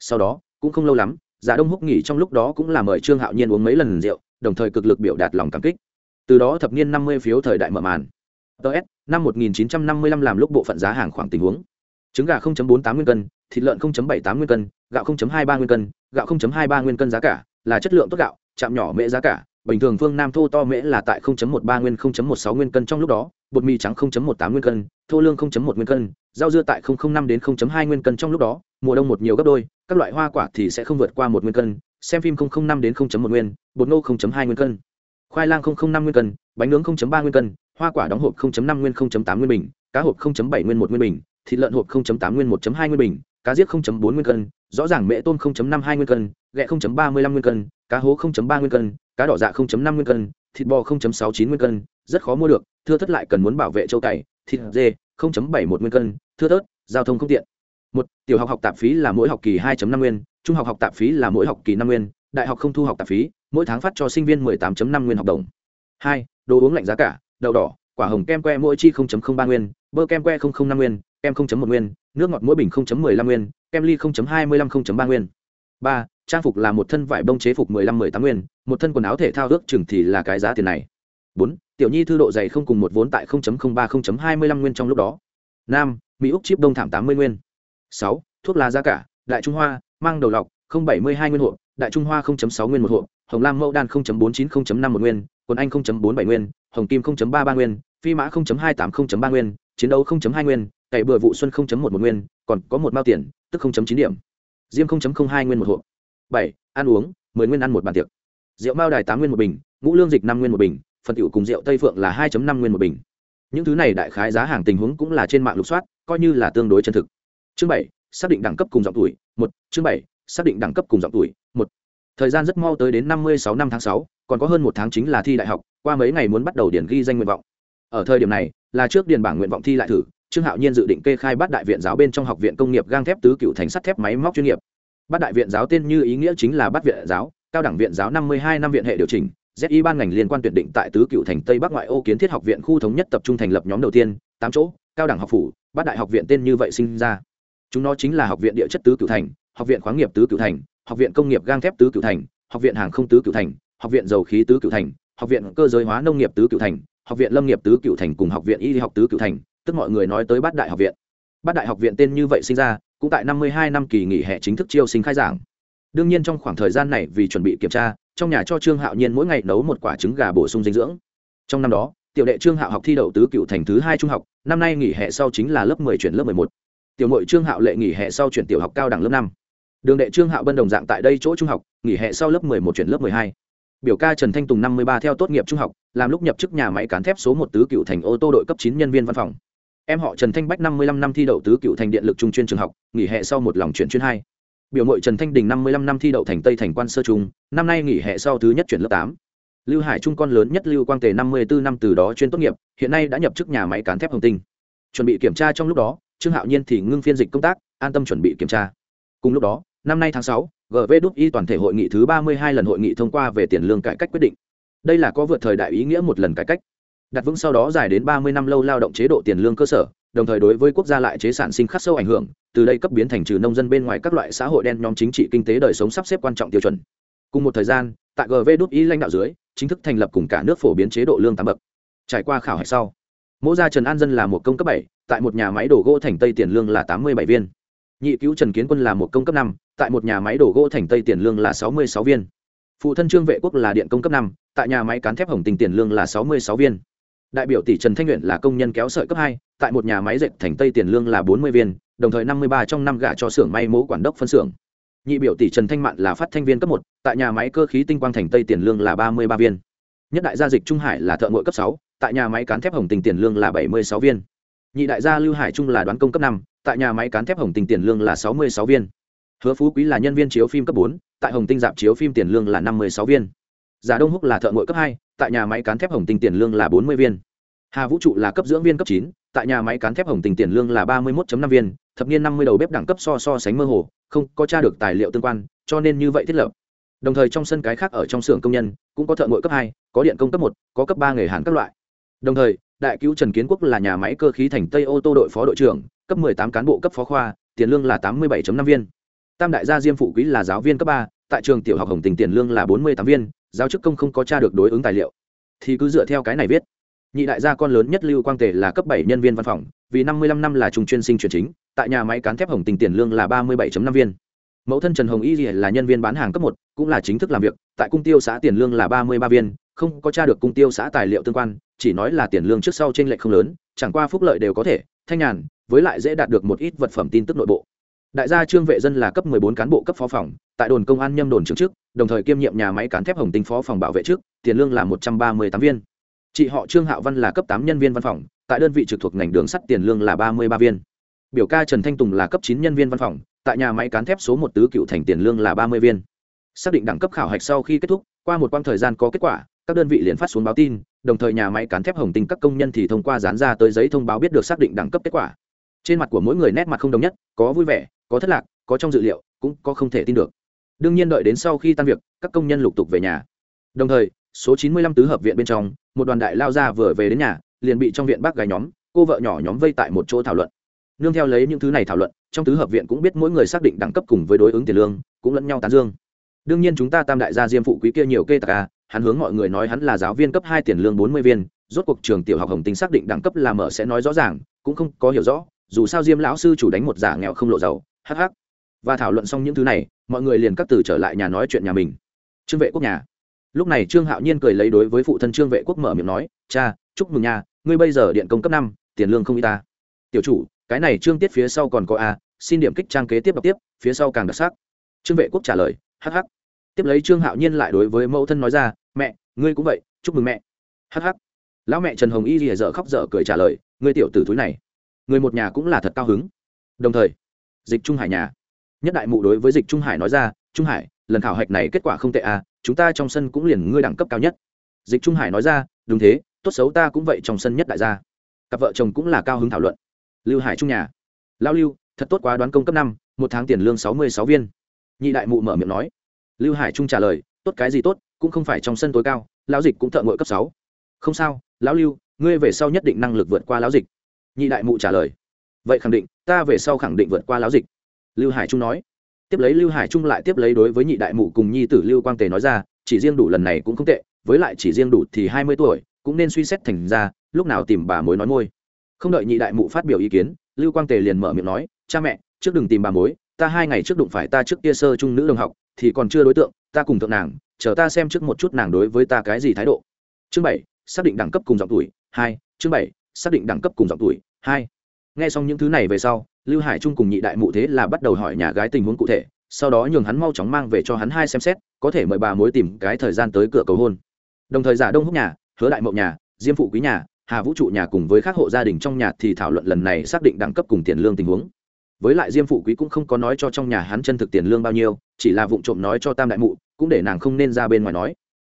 Sau đó, cũng không lâu lắm giả đông húc nghỉ trong lúc đó cũng là mời trương hạo nhiên uống mấy lần rượu, đồng thời cực lực biểu đạt lòng cảm kích từ đó thập niên năm mươi phiếu thời đại mở màn ts năm 1955 làm lúc bộ phận giá hàng khoảng tình huống trứng gà 0.48 nguyên cân thịt lợn 0.78 nguyên cân gạo 0.23 nguyên cân gạo 0.23 nguyên cân giá cả là chất lượng tốt gạo chạm nhỏ mễ giá cả bình thường phương nam thô to mễ là tại 0.13 nguyên 0.16 nguyên cân trong lúc đó bột mì trắng 0.18 nguyên cân thô lương 0.1 nguyên cân rau dưa tại 0.05 đến 0.2 nguyên cân trong lúc đó mùa đông một nhiều gấp đôi các loại hoa quả thì sẽ không vượt qua một nguyên cân xem phim 0.05 đến 0.1 nguyên bột ngô 0.2 nguyên cân khoai lang 005 nguyên cân bánh nướng 0.3 nguyên cân hoa quả đóng hộp 0.5 nguyên 0.8 nguyên bình cá hộp 0.7 nguyên 1 nguyên bình thịt lợn hộp 0.8 nguyên 1.2 nguyên bình cá giết 0.4 nguyên cân rõ ràng mễ tôm 0.52 nguyên cân gẹ 0.35 nguyên cân cá hố 0.3 nguyên cân cá đỏ dạ 0.5 nguyên cân thịt bò 0.69 nguyên cân rất khó mua được thưa thất lại cần muốn bảo vệ châu cày thịt dê 0.71 nguyên cân thưa thớt giao thông không tiện 1. tiểu học học tạp phí là mỗi học kỳ 2.5 nguyên trung học học tạp phí là mỗi học kỳ 5 nguyên đại học không thu học tạp phí mỗi tháng phát cho sinh viên 18.5 nguyên học đồng 2. đồ uống lạnh giá cả, đậu đỏ, quả hồng kem que mỗi chi 0.03 nguyên, bơ kem que 0.05 nguyên, kem 0.1 nguyên, nước ngọt mỗi bình 0.15 nguyên, kem ly 0.25 0.3 nguyên 3. trang phục là một thân vải bông chế phục 15-18 nguyên, một thân quần áo thể thao ước chừng thì là cái giá tiền này 4. tiểu nhi thư độ dày không cùng một vốn tại 0.03 0.25 nguyên trong lúc đó 5. mỹ úc chip đông thảm 80 nguyên 6. thuốc lá giá cả, đại trung hoa, mang đầu lọc 0.72 nguyên hộ đại trung hoa 0.6 nguyên một hộ hồng lam mẫu đan 0.49 0.5 một nguyên quần anh 0.47 nguyên hồng kim 0.33 nguyên phi mã 0.280.3 nguyên chiến đấu 0.2 nguyên cày bừa vụ xuân 0.1 một nguyên còn có một mao tiền tức 0.9 điểm diêm 0.02 nguyên một hộp bảy ăn uống mười nguyên ăn một bàn tiệc rượu mao đài tám nguyên một bình ngũ lương dịch năm nguyên một bình phần tiểu cùng rượu tây phượng là 2.5 nguyên một bình những thứ này đại khái giá hàng tình huống cũng là trên mạng lục soát coi như là tương đối chân thực chương bảy xác định đẳng cấp cùng giọng tuổi một chương bảy xác định đẳng cấp cùng giọng tuổi. Một, thời gian rất mau tới đến năm mươi sáu năm tháng sáu, còn có hơn một tháng chính là thi đại học, qua mấy ngày muốn bắt đầu điển ghi danh nguyện vọng. Ở thời điểm này, là trước điền bảng nguyện vọng thi lại thử, trương hạo nhiên dự định kê khai bắt đại viện giáo bên trong học viện công nghiệp gang thép tứ cựu thành sắt thép máy móc chuyên nghiệp. Bắt đại viện giáo tên như ý nghĩa chính là bắt viện giáo, cao đẳng viện giáo năm mươi hai năm viện hệ điều chỉnh zi ban ngành liên quan tuyển định tại tứ cựu thành tây bắc ngoại ô kiến thiết học viện khu thống nhất tập trung thành lập nhóm đầu tiên, tám chỗ, cao đẳng học phủ bắt đại học viện tên như vậy sinh ra. Chúng nó chính là học viện địa chất tứ cựu thành học viện khoáng nghiệp tứ cửu thành, học viện công nghiệp gang thép tứ cửu thành, học viện hàng không tứ cửu thành, học viện dầu khí tứ cửu thành, học viện cơ giới hóa nông nghiệp tứ cửu thành, học viện lâm nghiệp tứ cửu thành cùng học viện y học tứ cửu thành, tức mọi người nói tới bát đại học viện. Bát đại học viện tên như vậy sinh ra, cũng tại năm mươi hai năm kỳ nghỉ hè chính thức chiêu sinh khai giảng. Đương nhiên trong khoảng thời gian này vì chuẩn bị kiểm tra, trong nhà cho trương hạo nhiên mỗi ngày nấu một quả trứng gà bổ sung dinh dưỡng. Trong năm đó, tiểu đệ trương hạo học thi đậu tứ cựu thành thứ hai trung học, năm nay nghỉ hè sau chính là lớp mười chuyển lớp mười một. Tiểu mội trương hạo lệ nghỉ hè sau chuyển tiểu học cao đẳng lớp năm đường đệ trương hạo bân đồng dạng tại đây chỗ trung học, nghỉ hè sau lớp mười một chuyển lớp mười hai. Biểu ca trần thanh tùng năm mươi ba theo tốt nghiệp trung học, làm lúc nhập chức nhà máy cán thép số một tứ cựu thành ô tô đội cấp chín nhân viên văn phòng. Em họ trần thanh bách năm mươi lăm năm thi đậu tứ cựu thành điện lực trung chuyên trường học, nghỉ hè sau một lòng chuyển chuyên hai. Biểu mội trần thanh đình năm mươi lăm năm thi đậu thành tây thành quan sơ trung, năm nay nghỉ hè sau thứ nhất chuyển lớp tám. Lưu hải trung con lớn nhất lưu quang tề năm mươi bốn năm từ đó chuyên tốt nghiệp, hiện nay đã nhập chức nhà máy cán thép hồng tinh. Chuẩn bị kiểm tra trong lúc đó, trương hạo nhiên thì ngưng phiên dịch công tác, an tâm chuẩn bị kiểm tra. Cùng lúc đó năm nay tháng sáu gv đúc y toàn thể hội nghị thứ ba mươi hai lần hội nghị thông qua về tiền lương cải cách quyết định. Đây là có vượt thời đại ý nghĩa một lần cải cách. Đặt vững sau đó dài đến ba mươi năm lâu lao động chế độ tiền lương cơ sở, đồng thời đối với quốc gia lại chế sản sinh khắc sâu ảnh hưởng, từ đây cấp biến thành trừ nông dân bên ngoài các loại xã hội đen nhóm chính trị kinh tế đời sống sắp xếp quan trọng tiêu chuẩn. Cùng một thời gian, tại gv đúc y lãnh đạo dưới, chính thức thành lập cùng cả nước phổ biến chế độ lương tám bậc. Trải qua khảo hạch sau mỗi gia trần an dân là một công cấp bảy, tại một nhà máy đổ gỗ thành tây tiền lương là tám mươi bảy viên nhị cứu trần kiến quân là một công cấp năm, tại một nhà máy đổ gỗ thành tây tiền lương là sáu mươi sáu viên. Phụ thân trương vệ quốc là điện công cấp năm, tại nhà máy cán thép hồng tình tiền lương là sáu mươi sáu viên. Đại biểu tỷ trần thanh nguyện là công nhân kéo sợi cấp hai, tại một nhà máy dệt thành tây tiền lương là bốn mươi viên, đồng thời năm mươi ba trong năm gả cho xưởng may mố quản đốc phân xưởng. Nhị biểu tỷ trần thanh mạn là phát thanh viên cấp một, tại nhà máy cơ khí tinh quang thành tây tiền lương là ba mươi ba viên. Nhất đại gia dịch trung hải là thợ ngội cấp sáu, tại nhà máy cán thép hồng tình tiền lương là bảy mươi sáu viên. Nhị đại gia lưu hải trung là đoán công cấp năm tại nhà máy cán thép hồng Tinh tiền lương là sáu mươi sáu viên. Hứa phú quý là nhân viên chiếu phim cấp bốn, tại hồng tinh dạp chiếu phim tiền lương là năm mươi sáu viên. Giả đông húc là thợ ngội cấp hai, tại nhà máy cán thép hồng tinh tiền lương là bốn mươi viên. Hà vũ trụ là cấp dưỡng viên cấp chín, tại nhà máy cán thép hồng tinh tiền lương là ba mươi một năm viên, thập niên năm mươi đầu bếp đẳng cấp so so sánh mơ hồ, không có tra được tài liệu tương quan, cho nên như vậy thiết lập. Đồng thời trong sân cái khác ở trong xưởng công nhân, cũng có thợ ngội cấp hai, có điện công cấp một, có cấp ba nghề hàn các loại. Đồng thời, đại cứu trần kiến quốc là nhà máy cơ khí thành tây ô tô đội phó đội trưởng cấp mười tám cán bộ cấp phó khoa, tiền lương là tám mươi bảy năm viên. Tam đại gia diêm phụ quý là giáo viên cấp ba, tại trường tiểu học hồng tình tiền lương là bốn mươi tám viên, giáo chức công không có tra được đối ứng tài liệu. Thì cứ dựa theo cái này viết. Nhị đại gia con lớn nhất lưu quang tề là cấp bảy nhân viên văn phòng, vì năm mươi lăm năm là trung chuyên sinh chuyển chính, tại nhà máy cán thép hồng tình tiền lương là ba mươi bảy năm viên. Mẫu thân trần hồng y là nhân viên bán hàng cấp một, cũng là chính thức làm việc, tại cung tiêu xã tiền lương là ba mươi ba viên, không có tra được cung tiêu xã tài liệu tương quan, chỉ nói là tiền lương trước sau chênh lệch không lớn, chẳng qua phúc lợi đều có thể, thanh nhàn với lại dễ đạt được một ít vật phẩm tin tức nội bộ. Đại gia trương vệ dân là cấp 14 cán bộ cấp phó phòng, tại đồn công an nhâm đồn trưởng trước đồng thời kiêm nhiệm nhà máy cán thép hồng tinh phó phòng bảo vệ trước, tiền lương là một trăm ba mươi tám viên. Chị họ trương hạo văn là cấp tám nhân viên văn phòng, tại đơn vị trực thuộc ngành đường sắt tiền lương là ba mươi ba viên. Biểu ca trần thanh tùng là cấp chín nhân viên văn phòng, tại nhà máy cán thép số một tứ cựu thành tiền lương là ba mươi viên. Xác định đẳng cấp khảo hạch sau khi kết thúc, qua một quãng thời gian có kết quả, các đơn vị liền phát xuống báo tin, đồng thời nhà máy cán thép hồng tinh các công nhân thì thông qua dán ra tới giấy thông báo biết được xác định đẳng cấp kết quả trên mặt của mỗi người nét mặt không đồng nhất, có vui vẻ, có thất lạc, có trong dự liệu, cũng có không thể tin được. Đương nhiên đợi đến sau khi tan việc, các công nhân lục tục về nhà. Đồng thời, số 95 tứ hợp viện bên trong, một đoàn đại lao ra vừa về đến nhà, liền bị trong viện bác gái nhóm, cô vợ nhỏ nhóm vây tại một chỗ thảo luận. Nương theo lấy những thứ này thảo luận, trong tứ hợp viện cũng biết mỗi người xác định đẳng cấp cùng với đối ứng tiền lương, cũng lẫn nhau tán dương. Đương nhiên chúng ta tam đại gia diêm phụ quý kia nhiều kê tạc a hắn hướng mọi người nói hắn là giáo viên cấp hai tiền lương bốn mươi viên, rốt cuộc trường tiểu học hồng tinh xác định đẳng cấp là mở sẽ nói rõ ràng, cũng không có hiểu rõ dù sao diêm lão sư chủ đánh một giả nghèo không lộ giàu hh và thảo luận xong những thứ này, mọi người liền cắt từ trở lại nhà nói chuyện nhà mình. Trương vệ quốc nhà. Lúc này trương hạo nhiên cười lấy đối với phụ thân trương vệ quốc mở miệng nói, cha, chúc mừng nhà ngươi bây giờ điện công cấp năm, tiền lương không y ta. Tiểu chủ, cái này trương tiết phía sau còn có a, xin điểm kích trang kế tiếp đọc tiếp, phía sau càng đặc sắc. Trương vệ quốc trả lời hh tiếp lấy trương hạo nhiên lại đối với mẫu thân nói ra, mẹ, ngươi cũng vậy, chúc mừng mẹ. Hh lão mẹ trần hồng y rìa dở khóc dở cười trả lời, ngươi tiểu tử thúi này người một nhà cũng là thật cao hứng. Đồng thời, dịch trung hải nhà. Nhất đại mụ đối với dịch trung hải nói ra, trung hải, lần khảo hạch này kết quả không tệ à chúng ta trong sân cũng liền ngươi đẳng cấp cao nhất. Dịch trung hải nói ra, đúng thế, tốt xấu ta cũng vậy trong sân nhất đại gia. Cặp vợ chồng cũng là cao hứng thảo luận. Lưu hải trung nhà. Lao lưu, thật tốt quá đoán công cấp năm, một tháng tiền lương sáu mươi sáu viên. Nhị đại mụ mở miệng nói. Lưu hải trung trả lời, tốt cái gì tốt, cũng không phải trong sân tối cao, lão dịch cũng thợ ngội cấp sáu. Không sao, lão lưu, ngươi về sau nhất định năng lực vượt qua lão dịch nhị đại mụ trả lời. Vậy khẳng định, ta về sau khẳng định vượt qua láo dịch. Lưu hải trung nói. Tiếp lấy lưu hải trung lại tiếp lấy đối với nhị đại mụ cùng nhi tử lưu quang tề nói ra, chỉ riêng đủ lần này cũng không tệ, với lại chỉ riêng đủ thì hai mươi tuổi, cũng nên suy xét thành ra, lúc nào tìm bà mối nói môi. Không đợi nhị đại mụ phát biểu ý kiến, lưu quang tề liền mở miệng nói, cha mẹ, trước đừng tìm bà mối, ta hai ngày trước đụng phải ta trước kia sơ trung nữ đồng học, thì còn chưa đối tượng, ta cùng thượng nàng, chờ ta xem trước một chút nàng đối với ta cái gì thái độ. Chương bảy, xác định đẳng cấp cùng giọng tuổi, hai, chương bảy xác định đẳng cấp cùng giọng tuổi. Hai, nghe xong những thứ này về sau, lưu hải trung cùng nhị đại mụ thế là bắt đầu hỏi nhà gái tình huống cụ thể, sau đó nhường hắn mau chóng mang về cho hắn hai xem xét, có thể mời bà mối tìm cái thời gian tới cửa cầu hôn. Đồng thời giả đông húc nhà, hứa đại mậu nhà, diêm phụ quý nhà, hà vũ trụ nhà cùng với các hộ gia đình trong nhà thì thảo luận lần này xác định đẳng cấp cùng tiền lương tình huống. Với lại diêm phụ quý cũng không có nói cho trong nhà hắn chân thực tiền lương bao nhiêu, chỉ là vụ trộm nói cho tam đại mụ, cũng để nàng không nên ra bên ngoài nói.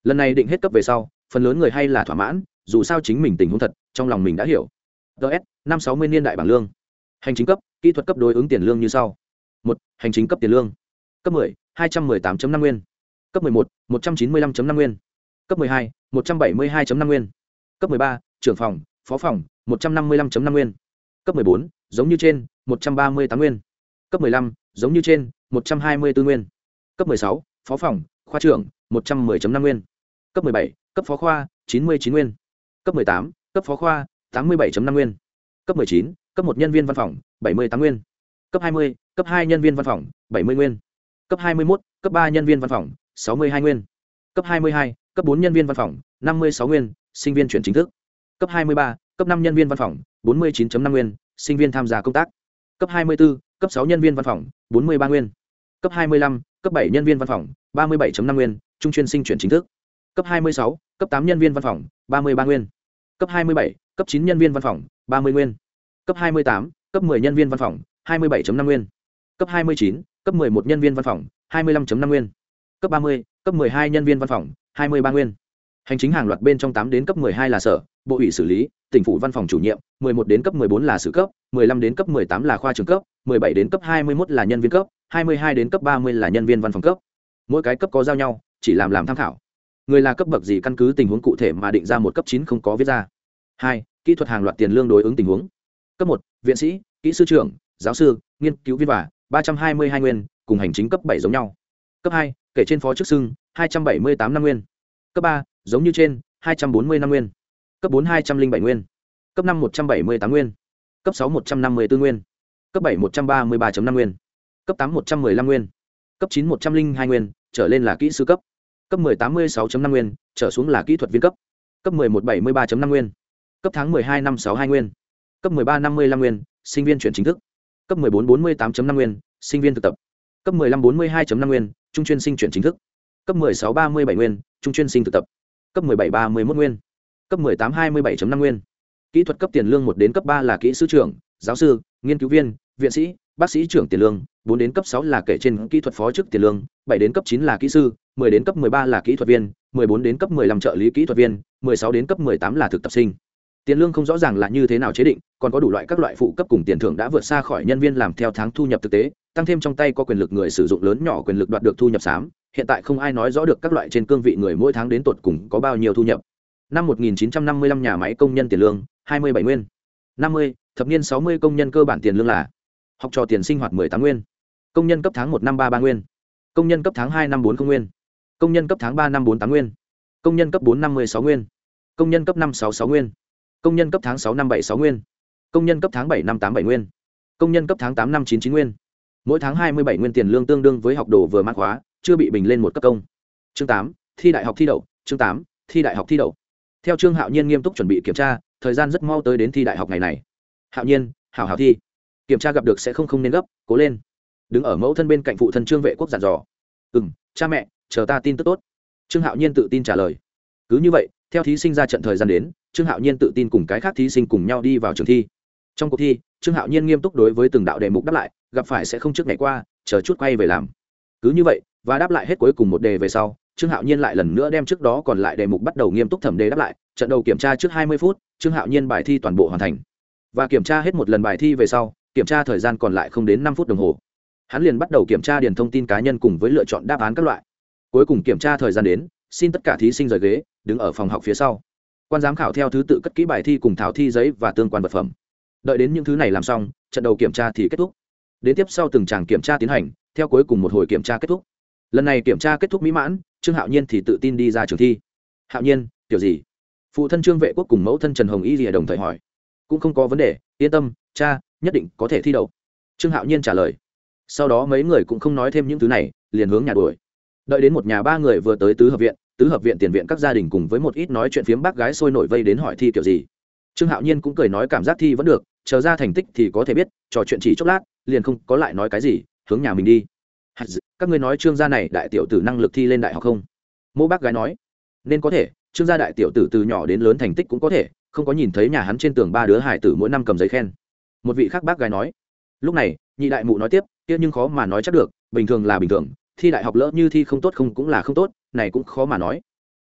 Lần này định hết cấp về sau, phần lớn người hay là thỏa mãn, dù sao chính mình tình huống thật trong lòng mình đã hiểu. Ts năm sáu mươi niên đại bảng lương. Hành chính cấp kỹ thuật cấp đối ứng tiền lương như sau. Một hành chính cấp tiền lương. Cấp 10, 218.5 nguyên. Cấp 11, 195.5 nguyên. Cấp 12, 172.5 nguyên. Cấp 13, trưởng phòng phó phòng 155.5 nguyên. Cấp 14, giống như trên 138 nguyên. Cấp 15, giống như trên 124 nguyên. Cấp 16, phó phòng khoa trưởng 110.5 nguyên. Cấp 17, cấp phó khoa 99 nguyên. Cấp 18, cấp phó khoa 87.5 nguyên. Cấp 19, cấp một nhân viên văn phòng 78 nguyên. Cấp 20, cấp hai nhân viên văn phòng 70 nguyên. Cấp 21, cấp ba nhân viên văn phòng 62 nguyên. Cấp 22, cấp bốn nhân viên văn phòng 56 nguyên sinh viên chuyển chính thức. Cấp 23, cấp năm nhân viên văn phòng 49.5 nguyên sinh viên tham gia công tác. Cấp 24, cấp sáu nhân viên văn phòng 43 nguyên. Cấp 25, cấp bảy nhân viên văn phòng 37.5 nguyên trung chuyên sinh chuyển chính thức. Cấp 26, cấp tám nhân viên văn phòng 33 nguyên cấp 27, cấp 9 nhân viên văn phòng 30 nguyên. Cấp 28, cấp 10 nhân viên văn phòng 27.5 nguyên. Cấp 29, cấp 11 nhân viên văn phòng 25.5 nguyên. Cấp 30, cấp 12 nhân viên văn phòng 23 nguyên. Hành chính hàng loạt bên trong 8 đến cấp 12 là sở bộ ủy xử lý tỉnh phủ văn phòng chủ nhiệm 11 đến cấp 14 là sự cấp 15 đến cấp 18 là khoa trưởng cấp 17 đến cấp 21 là nhân viên cấp hai mươi hai đến cấp ba mươi là nhân viên văn phòng cấp. Mỗi cái cấp có giao nhau chỉ làm làm tham khảo người là cấp bậc gì căn cứ tình huống cụ thể mà định ra một cấp chín không có viết ra? Hai, kỹ thuật hàng loạt tiền lương đối ứng tình huống. Cấp một, viện sĩ, kỹ sư trưởng, giáo sư, nghiên cứu viên và ba trăm hai mươi hai nguyên, cùng hành chính cấp bảy giống nhau. Cấp hai, kể trên phó chức xưng, hai trăm bảy mươi tám năm nguyên. Cấp ba, giống như trên, hai trăm bốn mươi năm nguyên. Cấp bốn, hai trăm linh bảy nguyên. Cấp năm, một trăm bảy mươi tám nguyên. Cấp sáu, một trăm năm mươi bốn nguyên. Cấp bảy, một trăm ba mươi ba năm nguyên. Cấp tám, một trăm m ư ơ i năm nguyên. Cấp chín, một trăm linh hai nguyên, trở lên là kỹ sư cấp cấp m ộ ư ơ i tám mươi sáu năm nguyên, trở xuống là kỹ thuật viên cấp. Cấp m ộ ư ơ i một bảy mươi ba năm nguyên. Cấp tháng m ộ ư ơ i hai năm sáu hai nguyên. Cấp m ộ ư ơ i ba năm mươi năm nguyên, sinh viên chuyển chính thức. Cấp m ộ ư ơ i bốn bốn mươi tám năm nguyên, sinh viên thực tập. Cấp m ộ ư ơ i năm bốn mươi hai năm nguyên, trung chuyên sinh chuyển chính thức. Cấp m ộ ư ơ i sáu ba mươi bảy nguyên, trung chuyên sinh thực tập. Cấp m ộ ư ơ i bảy ba mươi một nguyên. Cấp m ộ ư ơ i tám hai mươi bảy năm nguyên. Kỹ thuật cấp tiền lương một đến cấp ba là kỹ sư trưởng, giáo sư, nghiên cứu viên, viện sĩ bác sĩ trưởng tiền lương bốn đến cấp sáu là kể trên kỹ thuật phó chức tiền lương bảy đến cấp chín là kỹ sư mười đến cấp mười ba là kỹ thuật viên mười bốn đến cấp mười lăm trợ lý kỹ thuật viên mười sáu đến cấp mười tám là thực tập sinh. Tiền lương không rõ ràng là như thế nào chế định còn có đủ loại các loại phụ cấp cùng tiền thưởng đã vượt xa khỏi nhân viên làm theo tháng thu nhập thực tế tăng thêm trong tay có quyền lực người sử dụng lớn nhỏ quyền lực đoạt được thu nhập sám hiện tại không ai nói rõ được các loại trên cương vị người mỗi tháng đến tột cùng có bao nhiêu thu nhập. Năm 1955 nhà máy công nhân tiền lương 27 nguyên. 50, thập niên 60 công nhân cơ bản tiền lương là học trò tiền sinh hoạt 18 nguyên. Công nhân cấp tháng một năm ba ba nguyên. Công nhân cấp tháng hai năm bốn không nguyên. Công nhân cấp tháng ba năm bốn tám nguyên. Công nhân cấp bốn năm mươi sáu nguyên. Công nhân cấp năm sáu sáu nguyên. Công nhân cấp tháng sáu năm bảy sáu nguyên. Công nhân cấp tháng bảy năm tám bảy nguyên. Công nhân cấp tháng tám năm chín chín nguyên. Mỗi tháng hai mươi bảy nguyên tiền lương tương đương với học đồ vừa mãn khóa, chưa bị bình lên một cấp công. Chương tám, thi đại học thi đậu. Chương tám, thi đại học thi đậu. Theo trương hạo nhiên nghiêm túc chuẩn bị kiểm tra, thời gian rất mau tới đến thi đại học ngày này. Hạo nhiên, hảo hảo thi kiểm tra gặp được sẽ không không nên gấp, cố lên. Đứng ở mẫu thân bên cạnh phụ thân trương vệ quốc giàn dò. Ừ m cha mẹ, chờ ta tin tức tốt. Trương hạo nhiên tự tin trả lời. Cứ như vậy, theo thí sinh ra trận thời gian đến, trương hạo nhiên tự tin cùng cái khác thí sinh cùng nhau đi vào trường thi. Trong cuộc thi, trương hạo nhiên nghiêm túc đối với từng đạo đề mục đáp lại, gặp phải sẽ không trước ngày qua, chờ chút quay về làm. Cứ như vậy, và đáp lại hết cuối cùng một đề về sau, trương hạo nhiên lại lần nữa đem trước đó còn lại đề mục bắt đầu nghiêm túc thẩm đề đáp lại, trận đầu kiểm tra trước hai mươi phút, trương hạo nhiên bài thi toàn bộ hoàn thành. Và kiểm tra hết một lần bài thi về sau kiểm tra thời gian còn lại không đến năm phút đồng hồ. Hắn liền bắt đầu kiểm tra điền thông tin cá nhân cùng với lựa chọn đáp án các loại. Cuối cùng kiểm tra thời gian đến, xin tất cả thí sinh rời ghế, đứng ở phòng học phía sau. Quan giám khảo theo thứ tự cất kỹ bài thi cùng thảo thi giấy và tương quan vật phẩm. Đợi đến những thứ này làm xong, trận đầu kiểm tra thì kết thúc. Đến tiếp sau từng tràng kiểm tra tiến hành, theo cuối cùng một hồi kiểm tra kết thúc. Lần này kiểm tra kết thúc mỹ mãn, trương hạo nhiên thì tự tin đi ra trường thi. Hạo nhiên kiểu gì? Phụ thân trương vệ quốc cùng mẫu thân trần hồng y rìa đồng thời hỏi. Cũng không có vấn đề, yên tâm, cha nhất định có thể thi đậu. Trương hạo nhiên trả lời. Sau đó mấy người cũng không nói thêm những thứ này, liền hướng nhà đuổi. Đợi đến một nhà ba người vừa tới tứ hợp viện, tứ hợp viện tiền viện các gia đình cùng với một ít nói chuyện phiếm bác gái sôi nổi vây đến hỏi thi kiểu gì. Trương hạo nhiên cũng cười nói cảm giác thi vẫn được, chờ ra thành tích thì có thể biết, trò chuyện chỉ chốc lát, liền không có lại nói cái gì, hướng nhà mình đi. Các ngươi nói trương gia này đại tiểu tử năng lực thi lên đại học không? Mô bác gái nói, nên có thể, trương gia đại tiểu tử từ nhỏ đến lớn thành tích cũng có thể, không có nhìn thấy nhà hắn trên tường ba đứa hải tử mỗi năm cầm giấy khen một vị khác bác gái nói, lúc này, nhị đại mụ nói tiếp tiếc nhưng khó mà nói chắc được, bình thường là bình thường, thi đại học lỡ như thi không tốt không cũng là không tốt, này cũng khó mà nói.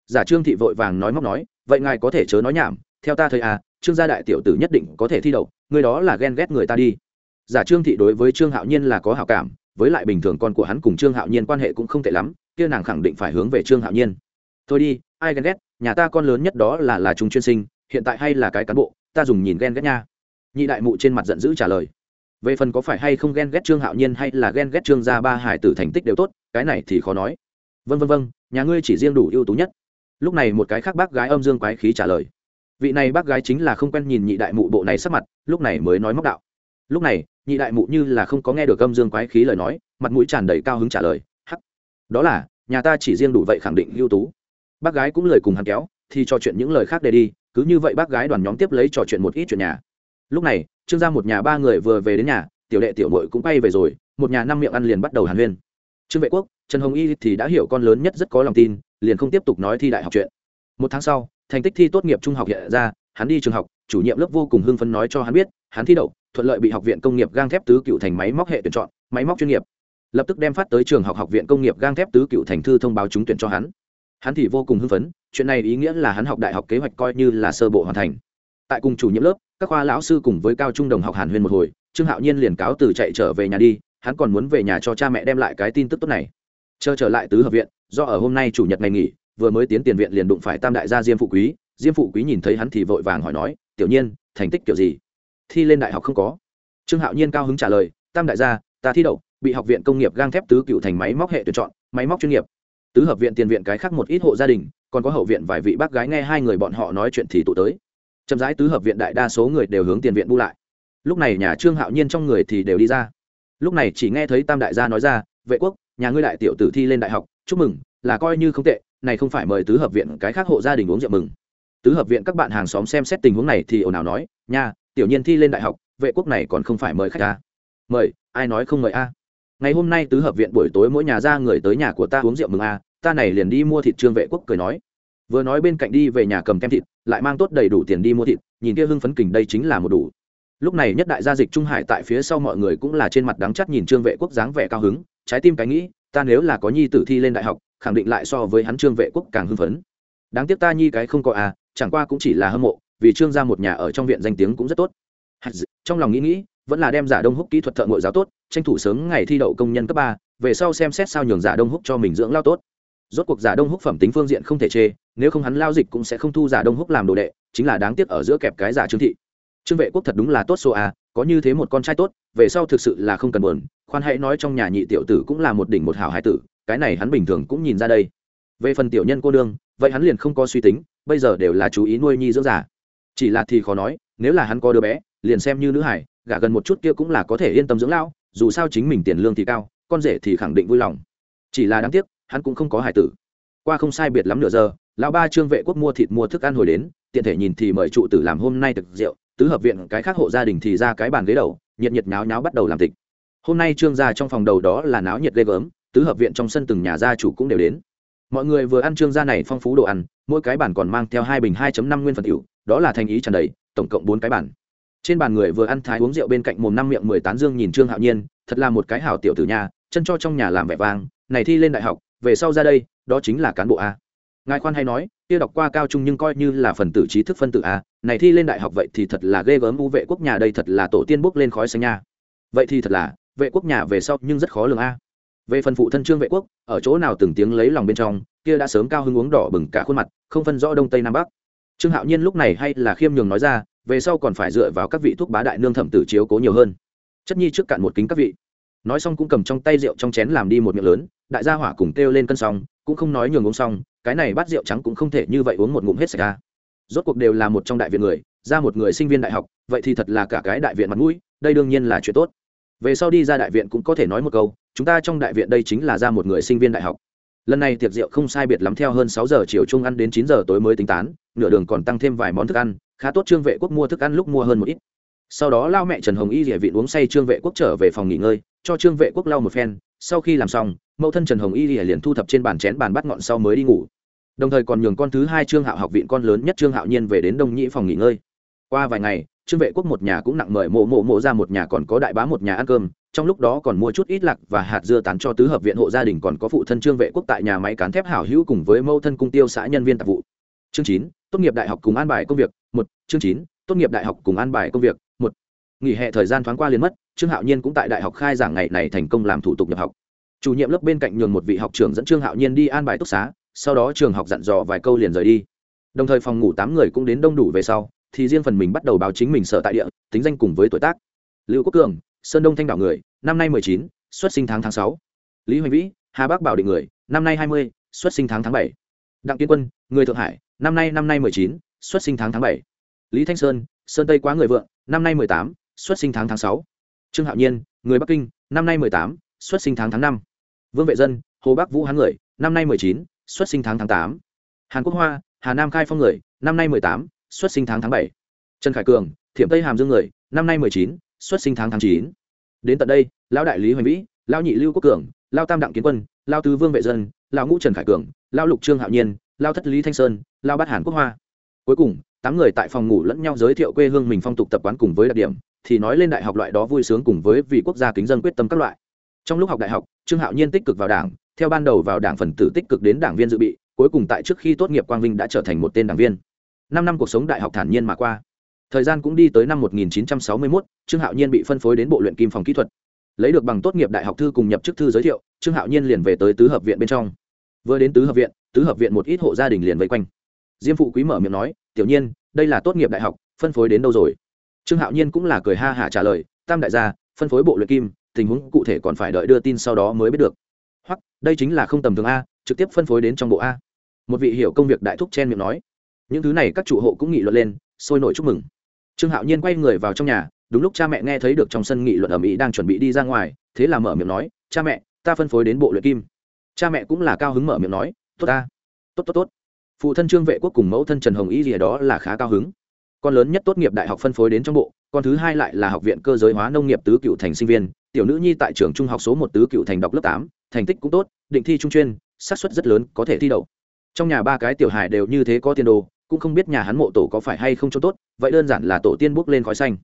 Giả trương thị vội vàng nói móc nói, vậy ngài có thể chớ nói nhảm, theo ta thấy à trương gia đại tiểu tử nhất định có thể thi đậu, người đó là ghen ghét người ta đi. Giả trương thị đối với trương hạo nhiên là có hảo cảm, với lại bình thường con của hắn cùng trương hạo nhiên quan hệ cũng không tệ lắm, kia nàng khẳng định phải hướng về trương hạo nhiên. Thôi đi, ai ghen ghét, nhà ta con lớn nhất đó là là trung chuyên sinh, hiện tại hay là cái cán bộ, ta dùng nhìn ghen ghét nha nhị đại mụ trên mặt giận dữ trả lời. Về phần có phải hay không ghen ghét trương hạo nhiên hay là ghen ghét trương gia ba hải tử thành tích đều tốt, cái này thì khó nói. Vân vân vân nhà ngươi chỉ riêng đủ ưu tú nhất. Lúc này một cái khác bác gái âm dương quái khí trả lời. Vị này bác gái chính là không quen nhìn nhị đại mụ bộ này sắc mặt, lúc này mới nói móc đạo. Lúc này, nhị đại mụ như là không có nghe được âm dương quái khí lời nói, mặt mũi tràn đầy cao hứng trả lời, hắc, đó là, nhà ta chỉ riêng đủ vậy khẳng định ưu tú. Bác gái cũng lời cùng hắn kéo, thì trò chuyện những lời khác để đi, cứ như vậy bác gái đoàn nhóm tiếp lấy trò chuyện một ít chuyện nhà lúc này, trương gia một nhà ba người vừa về đến nhà, tiểu đệ tiểu mội cũng bay về rồi, một nhà năm miệng ăn liền bắt đầu hàn huyên. Trương vệ quốc, trần hồng y thì đã hiểu con lớn nhất rất có lòng tin, liền không tiếp tục nói thi đại học chuyện. Một tháng sau, thành tích thi tốt nghiệp trung học hiện ra, hắn đi trường học, chủ nhiệm lớp vô cùng hưng phấn nói cho hắn biết, hắn thi đậu, thuận lợi bị học viện công nghiệp gang thép tứ cựu thành máy móc hệ tuyển chọn, máy móc chuyên nghiệp. Lập tức đem phát tới trường học học viện công nghiệp gang thép tứ cựu thành thư thông báo trúng tuyển cho hắn. Hắn thì vô cùng hưng phấn, chuyện này ý nghĩa là hắn học đại học kế hoạch coi như là sơ bộ hoàn thành. Tại cùng chủ nhiệm lớp các khoa lão sư cùng với cao trung đồng học hàn huyên một hồi, trương hạo nhiên liền cáo từ chạy trở về nhà đi, hắn còn muốn về nhà cho cha mẹ đem lại cái tin tức tốt này. Chờ trở lại tứ hợp viện, do ở hôm nay chủ nhật ngày nghỉ, vừa mới tiến tiền viện liền đụng phải tam đại gia diêm phụ quý, diêm phụ quý nhìn thấy hắn thì vội vàng hỏi nói, tiểu nhiên, thành tích kiểu gì? Thi lên đại học không có. Trương hạo nhiên cao hứng trả lời, tam đại gia, ta thi đậu, bị học viện công nghiệp gang thép tứ cựu thành máy móc hệ tuyển chọn, máy móc chuyên nghiệp. Tứ hợp viện tiền viện cái khác một ít hộ gia đình, còn có hậu viện vài vị bác gái nghe hai người bọn họ nói chuyện thì tụ tới chậm rãi tứ hợp viện đại đa số người đều hướng tiền viện bu lại. Lúc này nhà trương hạo nhiên trong người thì đều đi ra. Lúc này chỉ nghe thấy tam đại gia nói ra, vệ quốc, nhà ngươi đại tiểu tử thi lên đại học, chúc mừng, là coi như không tệ, này không phải mời tứ hợp viện cái khác hộ gia đình uống rượu mừng. Tứ hợp viện các bạn hàng xóm xem xét tình huống này thì ồn ào nói, nha, tiểu nhiên thi lên đại học, vệ quốc này còn không phải mời khách ta mời, ai nói không mời a? Ngày hôm nay tứ hợp viện buổi tối mỗi nhà ra người tới nhà của ta uống rượu mừng a ta này liền đi mua thịt trương vệ quốc cười nói vừa nói bên cạnh đi về nhà cầm kem thịt, lại mang tốt đầy đủ tiền đi mua thịt, nhìn kia hưng phấn kình đây chính là một đủ. Lúc này nhất đại gia dịch trung hải tại phía sau mọi người cũng là trên mặt đắng chắt nhìn trương vệ quốc dáng vẻ cao hứng, trái tim cái nghĩ, ta nếu là có nhi tử thi lên đại học, khẳng định lại so với hắn trương vệ quốc càng hưng phấn. Đáng tiếc ta nhi cái không có à chẳng qua cũng chỉ là hâm mộ, vì trương ra một nhà ở trong viện danh tiếng cũng rất tốt. Trong lòng nghĩ nghĩ, vẫn là đem giả đông húc kỹ thuật thợ ngội giáo tốt, tranh thủ sớm ngày thi đậu công nhân cấp ba, về sau xem xét sao nhường giả đông húc cho mình dưỡng lao tốt rốt cuộc giả đông húc phẩm tính phương diện không thể chê nếu không hắn lao dịch cũng sẽ không thu giả đông húc làm đồ đệ chính là đáng tiếc ở giữa kẹp cái giả trương thị. Trương vệ quốc thật đúng là tốt số a có như thế một con trai tốt về sau thực sự là không cần buồn khoan hãy nói trong nhà nhị tiểu tử cũng là một đỉnh một hảo hải tử cái này hắn bình thường cũng nhìn ra đây. Về phần tiểu nhân cô đương, vậy hắn liền không có suy tính bây giờ đều là chú ý nuôi nhi dưỡng giả chỉ là thì khó nói nếu là hắn có đứa bé liền xem như nữ hải gả gần một chút kia cũng là có thể yên tâm dưỡng lão dù sao chính mình tiền lương thì cao con rể thì khẳng định vui lòng. Chỉ là đáng tiếc hắn cũng không có hải tử. Qua không sai biệt lắm nửa giờ, lão ba trương vệ quốc mua thịt mua thức ăn hồi đến, tiện thể nhìn thì mời trụ tử làm hôm nay thực rượu, tứ hợp viện cái khác hộ gia đình thì ra cái bàn ghế đầu, nhiệt nhiệt náo náo bắt đầu làm tịch. Hôm nay trương gia trong phòng đầu đó là náo nhiệt ghê gớm, tứ hợp viện trong sân từng nhà gia chủ cũng đều đến. Mọi người vừa ăn trương gia này phong phú đồ ăn, mỗi cái bàn còn mang theo hai bình 2 năm nguyên phần tiểu, đó là thành ý tràn đầy, tổng cộng bốn cái bàn. Trên bàn người vừa ăn thái uống rượu bên cạnh mồm năm miệng mười tán dương nhìn trương hạo nhiên, thật là một cái hảo tiểu tử nhà chân cho trong nhà làm vẻ vang, này thi lên đại học về sau ra đây, đó chính là cán bộ a. Ngài khoan hay nói, kia đọc qua cao trung nhưng coi như là phần tử trí thức phân tử a, này thi lên đại học vậy thì thật là ghê gớm, u vệ quốc nhà đây thật là tổ tiên bốc lên khói xanh nha. Vậy thì thật là, vệ quốc nhà về sau nhưng rất khó lường a. Về phần phụ thân trương vệ quốc, ở chỗ nào từng tiếng lấy lòng bên trong, kia đã sớm cao hứng uống đỏ bừng cả khuôn mặt, không phân rõ đông tây nam bắc. Trương hạo nhiên lúc này hay là khiêm nhường nói ra, về sau còn phải dựa vào các vị thuốc bá đại nương thẩm tử chiếu cố nhiều hơn. Chất nhi trước cạn một kính các vị nói xong cũng cầm trong tay rượu trong chén làm đi một miệng lớn, đại gia hỏa cùng kêu lên cân xong, cũng không nói nhường uống xong, cái này bát rượu trắng cũng không thể như vậy uống một ngụm hết sạch ra rốt cuộc đều là một trong đại viện người, ra một người sinh viên đại học, vậy thì thật là cả cái đại viện mặt mũi, đây đương nhiên là chuyện tốt. Về sau đi ra đại viện cũng có thể nói một câu, chúng ta trong đại viện đây chính là ra một người sinh viên đại học. Lần này tiệc rượu không sai biệt lắm theo hơn sáu giờ chiều chung ăn đến chín giờ tối mới tính tán, nửa đường còn tăng thêm vài món thức ăn, khá tốt trương vệ quốc mua thức ăn lúc mua hơn một ít. Sau đó lao mẹ trần hồng y địa vịn uống say trương vệ quốc trở về phòng nghỉ ngơi cho trương vệ quốc lau một phen, sau khi làm xong, mẫu thân trần hồng y liền thu thập trên bàn chén bàn bắt ngọn sau mới đi ngủ. Đồng thời còn nhường con thứ hai trương hạo học viện con lớn nhất trương hạo nhiên về đến đông nhĩ phòng nghỉ ngơi. Qua vài ngày, trương vệ quốc một nhà cũng nặng mời mộ mộ mộ ra một nhà còn có đại bá một nhà ăn cơm, trong lúc đó còn mua chút ít lạc và hạt dưa tán cho tứ hợp viện hộ gia đình còn có phụ thân trương vệ quốc tại nhà máy cán thép hảo hữu cùng với mẫu thân cung tiêu xã nhân viên tạp vụ. Chương chín, tốt nghiệp đại học cùng an bài công việc, một, chương chín, tốt nghiệp đại học cùng an bài công việc, một. Nghỉ hè thời gian thoáng qua liền mất trương hạo nhiên cũng tại đại học khai giảng ngày này thành công làm thủ tục nhập học. Chủ nhiệm lớp bên cạnh nhường một vị học trưởng dẫn trương hạo nhiên đi an bài túc xá, sau đó trường học dặn dò vài câu liền rời đi. Đồng thời phòng ngủ tám người cũng đến đông đủ về sau, thì riêng phần mình bắt đầu báo chính mình sở tại địa, tính danh cùng với tuổi tác. Lưu quốc cường, sơn đông thanh đảo người, năm nay mười chín, xuất sinh tháng tháng sáu. Lý hoành vĩ, hà bắc bảo định người, năm nay hai mươi, xuất sinh tháng tháng bảy. Đặng kiên quân, người thượng hải, năm nay năm nay mười chín, xuất sinh tháng tháng bảy. Lý thanh sơn sơn tây quá người vượng, năm nay mười tám, xuất sinh tháng tháng sáu trương hạo nhiên, người bắc kinh, năm nay mười tám, xuất sinh tháng tháng năm. Vương vệ dân, hồ bắc vũ hán người, năm nay mười chín, xuất sinh tháng tháng tám. Hàn quốc hoa, hà nam khai phong người, năm nay mười tám, xuất sinh tháng tháng bảy. Trần khải cường, thiểm tây hàm dương người, năm nay mười chín, xuất sinh tháng tháng chín. Đến tận đây, lão đại lý hoành vĩ, lão nhị lưu quốc cường lao tam đặng kiến quân lao tứ vương vệ dân lao ngũ trần khải cường lao lục trương hạo nhiên lao thất lý thanh sơn lao bát hàn quốc hoa. Cuối cùng, tám người tại phòng ngủ lẫn nhau giới thiệu quê hương mình phong tục tập quán cùng với đặc điểm thì nói lên đại học loại đó vui sướng cùng với vì quốc gia kính dân quyết tâm các loại. Trong lúc học đại học trương hạo nhiên tích cực vào đảng theo ban đầu vào đảng phần tử tích cực đến đảng viên dự bị cuối cùng tại trước khi tốt nghiệp quang vinh đã trở thành một tên đảng viên. Năm năm cuộc sống đại học thản nhiên mà qua. Thời gian cũng đi tới năm 1961, trương hạo nhiên bị phân phối đến bộ luyện kim phòng kỹ thuật. Lấy được bằng tốt nghiệp đại học thư cùng nhập chức thư giới thiệu trương hạo nhiên liền về tới tứ hợp viện bên trong. Vừa đến tứ hợp viện tứ hợp viện một ít hộ gia đình liền vây quanh. Diêm phụ quý mở miệng nói tiểu nhiên đây là tốt nghiệp đại học phân phối đến đâu rồi? Trương hạo nhiên cũng là cười ha hả trả lời, tam đại gia, phân phối bộ luyện kim, tình huống cụ thể còn phải đợi đưa tin sau đó mới biết được. Hoặc, đây chính là không tầm thường a, trực tiếp phân phối đến trong bộ a. Một vị hiểu công việc đại thúc chen miệng nói. Những thứ này các chủ hộ cũng nghị luận lên, sôi nổi chúc mừng. Trương hạo nhiên quay người vào trong nhà, đúng lúc cha mẹ nghe thấy được trong sân nghị luận ở mỹ đang chuẩn bị đi ra ngoài, thế là mở miệng nói, cha mẹ, ta phân phối đến bộ luyện kim. Cha mẹ cũng là cao hứng mở miệng nói, tốt ta, tốt tốt tốt. Phụ thân trương vệ quốc cùng mẫu thân trần hồng y gì đó là khá cao hứng con lớn nhất tốt nghiệp đại học phân phối đến trong bộ, con thứ hai lại là học viện cơ giới hóa nông nghiệp tứ cựu thành sinh viên, tiểu nữ nhi tại trường trung học số một tứ cựu thành đọc lớp tám, thành tích cũng tốt, định thi trung chuyên, xác suất rất lớn, có thể thi đậu. Trong nhà ba cái tiểu hải đều như thế có tiền đồ, cũng không biết nhà hắn mộ tổ có phải hay không cho tốt, vậy đơn giản là tổ tiên bước lên khói xanh.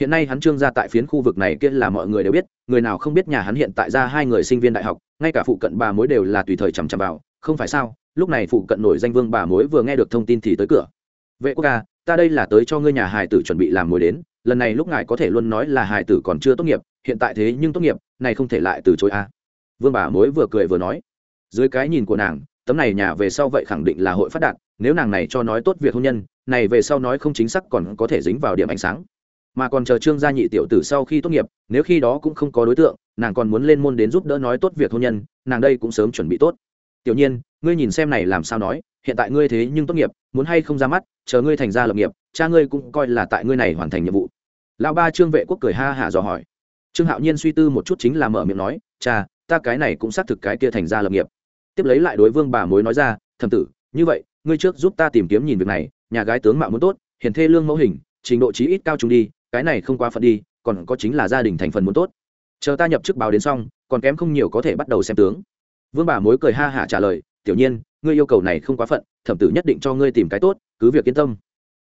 Hiện nay hắn trương ra tại phiến khu vực này kia là mọi người đều biết, người nào không biết nhà hắn hiện tại ra hai người sinh viên đại học, ngay cả phụ cận bà mối đều là tùy thời chằm chằm vào, không phải sao, lúc này phụ cận nổi danh vương bà mối vừa nghe được thông tin thì tới cửa. Vệ quốc ca ta đây là tới cho ngươi nhà hài tử chuẩn bị làm mồi đến, lần này lúc ngài có thể luôn nói là hài tử còn chưa tốt nghiệp, hiện tại thế nhưng tốt nghiệp, này không thể lại từ chối a vương bà mối vừa cười vừa nói, dưới cái nhìn của nàng, tấm này nhà về sau vậy khẳng định là hội phát đạt, nếu nàng này cho nói tốt việc hôn nhân, này về sau nói không chính xác còn có thể dính vào điểm ánh sáng. Mà còn chờ trương gia nhị tiểu tử sau khi tốt nghiệp, nếu khi đó cũng không có đối tượng, nàng còn muốn lên môn đến giúp đỡ nói tốt việc hôn nhân, nàng đây cũng sớm chuẩn bị tốt. Tiểu nhiên, ngươi nhìn xem này làm sao nói, hiện tại ngươi thế nhưng tốt nghiệp, muốn hay không ra mắt chờ ngươi thành ra lập nghiệp, cha ngươi cũng coi là tại ngươi này hoàn thành nhiệm vụ. Lão ba trương vệ quốc cười ha hả dò hỏi. Trương hạo nhiên suy tư một chút chính là mở miệng nói, cha, ta cái này cũng xác thực cái kia thành ra lập nghiệp. Tiếp lấy lại đối vương bà mối nói ra thầm tử, như vậy, ngươi trước giúp ta tìm kiếm nhìn việc này, nhà gái tướng mạo muốn tốt hiển thê lương mẫu hình, trình độ trí ít cao trung đi, cái này không quá phận đi, còn có chính là gia đình thành phần muốn tốt. Chờ ta nhập chức báo đến xong, còn kém không nhiều có thể bắt đầu xem tướng. Vương bà mối cười ha hả trả lời, tiểu nhiên, ngươi yêu cầu này không quá phận thẩm tử nhất định cho ngươi tìm cái tốt, cứ việc yên tâm.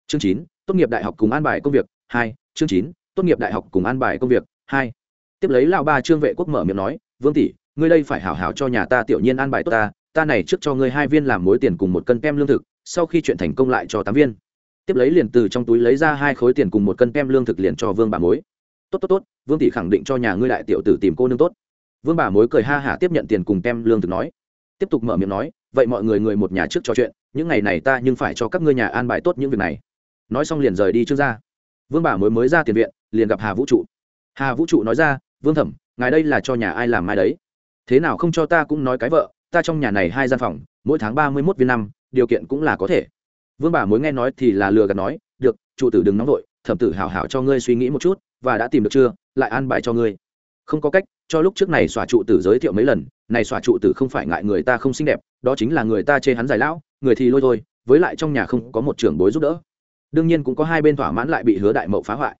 Chương chín, tốt nghiệp đại học cùng an bài công việc, hai, chương chín, tốt nghiệp đại học cùng an bài công việc, hai. Tiếp lấy lão ba trương vệ quốc mở miệng nói, vương tỷ, ngươi đây phải hảo hảo cho nhà ta tiểu nhiên an bài tốt ta ta này trước cho ngươi hai viên làm mối tiền cùng một cân kem lương thực, sau khi chuyện thành công lại cho tám viên. Tiếp lấy liền từ trong túi lấy ra hai khối tiền cùng một cân kem lương thực liền cho vương bà mối. Tốt tốt tốt, vương tỷ khẳng định cho nhà ngươi đại tiểu tử tìm cô nương tốt. Vương bà mối cười ha hả tiếp nhận tiền cùng kem lương thực nói. Tiếp tục mở miệng nói vậy mọi người người một nhà trước trò chuyện, những ngày này ta nhưng phải cho các ngươi nhà an bài tốt những việc này. Nói xong liền rời đi trước ra vương bà mới mới ra tiền viện, liền gặp hà vũ trụ. Hà vũ trụ nói ra, vương thẩm, ngài đây là cho nhà ai làm mai đấy? Thế nào không cho ta cũng nói cái vợ, ta trong nhà này hai gian phòng, mỗi tháng ba mươi mốt viên năm, điều kiện cũng là có thể. Vương bà mới nghe nói thì là lừa gạt nói, được trụ tử đừng nóng vội, thẩm tử hảo hảo cho ngươi suy nghĩ một chút, và đã tìm được chưa, lại an bài cho ngươi. Không có cách cho lúc trước này xòa trụ tử giới thiệu mấy lần, này xòa trụ tử không phải ngại người ta không xinh đẹp, đó chính là người ta chê hắn dài lão, người thì lôi thôi, với lại trong nhà không có một trưởng bối giúp đỡ. Đương nhiên cũng có hai bên thỏa mãn lại bị hứa đại mậu phá hoại.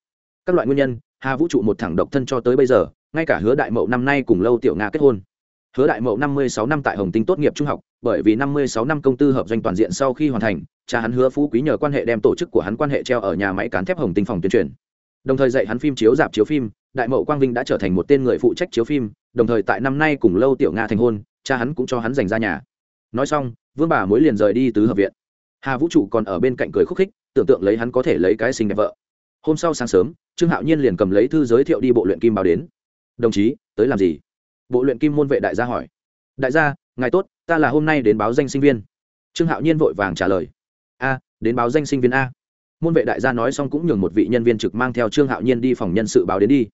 Các loại nguyên nhân, hà vũ trụ một thẳng độc thân cho tới bây giờ, ngay cả hứa đại mậu năm nay cùng lâu tiểu nga kết hôn. Hứa đại mậu năm mươi sáu năm tại hồng tinh tốt nghiệp trung học, bởi vì năm mươi sáu năm công tư hợp doanh toàn diện sau khi hoàn thành, cha hắn hứa phú quý nhờ quan hệ đem tổ chức của hắn quan hệ treo ở nhà máy cán thép hồng tinh phòng tuyên truyền đồng thời dạy hắn phim chiếu dạp chiếu phim, đại mậu quang vinh đã trở thành một tên người phụ trách chiếu phim, đồng thời tại năm nay cùng lâu tiểu nga thành hôn, cha hắn cũng cho hắn dành ra nhà. Nói xong, vương bà mối liền rời đi tứ hợp viện. Hà vũ trụ còn ở bên cạnh cười khúc khích, tưởng tượng lấy hắn có thể lấy cái sinh đẹp vợ. Hôm sau sáng sớm, trương hạo nhiên liền cầm lấy thư giới thiệu đi bộ luyện kim báo đến. Đồng chí, tới làm gì? Bộ luyện kim môn vệ đại gia hỏi. Đại gia, ngài tốt, ta là hôm nay đến báo danh sinh viên. Trương hạo nhiên vội vàng trả lời. A, đến báo danh sinh viên a môn vệ đại gia nói xong cũng nhường một vị nhân viên trực mang theo trương hạo nhiên đi phòng nhân sự báo đến đi.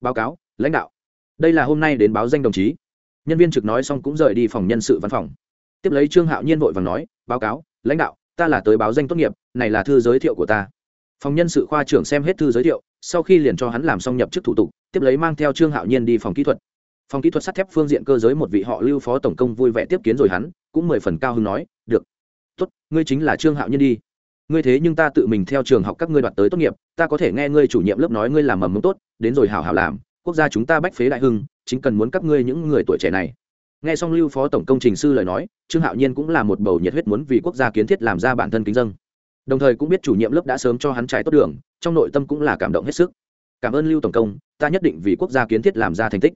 Báo cáo, lãnh đạo. Đây là hôm nay đến báo danh đồng chí. Nhân viên trực nói xong cũng rời đi phòng nhân sự văn phòng. Tiếp lấy trương hạo nhiên vội vàng nói, báo cáo, lãnh đạo, ta là tới báo danh tốt nghiệp, này là thư giới thiệu của ta. Phòng nhân sự khoa trưởng xem hết thư giới thiệu, sau khi liền cho hắn làm xong nhập chức thủ tục, tiếp lấy mang theo trương hạo nhiên đi phòng kỹ thuật. Phòng kỹ thuật sắt thép phương diện cơ giới một vị họ lưu phó tổng công vui vẻ tiếp kiến rồi hắn, cũng mười phần cao hứng nói, được. Tốt, ngươi chính là trương hạo nhiên đi ngươi thế nhưng ta tự mình theo trường học các ngươi đoạt tới tốt nghiệp, ta có thể nghe ngươi chủ nhiệm lớp nói ngươi làm mầm mống tốt, đến rồi hảo hảo làm, quốc gia chúng ta bách phế đại hưng, chính cần muốn các ngươi những người tuổi trẻ này. Nghe xong lưu phó tổng công trình sư lời nói, trương hạo nhiên cũng là một bầu nhiệt huyết muốn vì quốc gia kiến thiết làm ra bản thân kính dân. Đồng thời cũng biết chủ nhiệm lớp đã sớm cho hắn trái tốt đường, trong nội tâm cũng là cảm động hết sức. Cảm ơn lưu tổng công, ta nhất định vì quốc gia kiến thiết làm ra thành tích.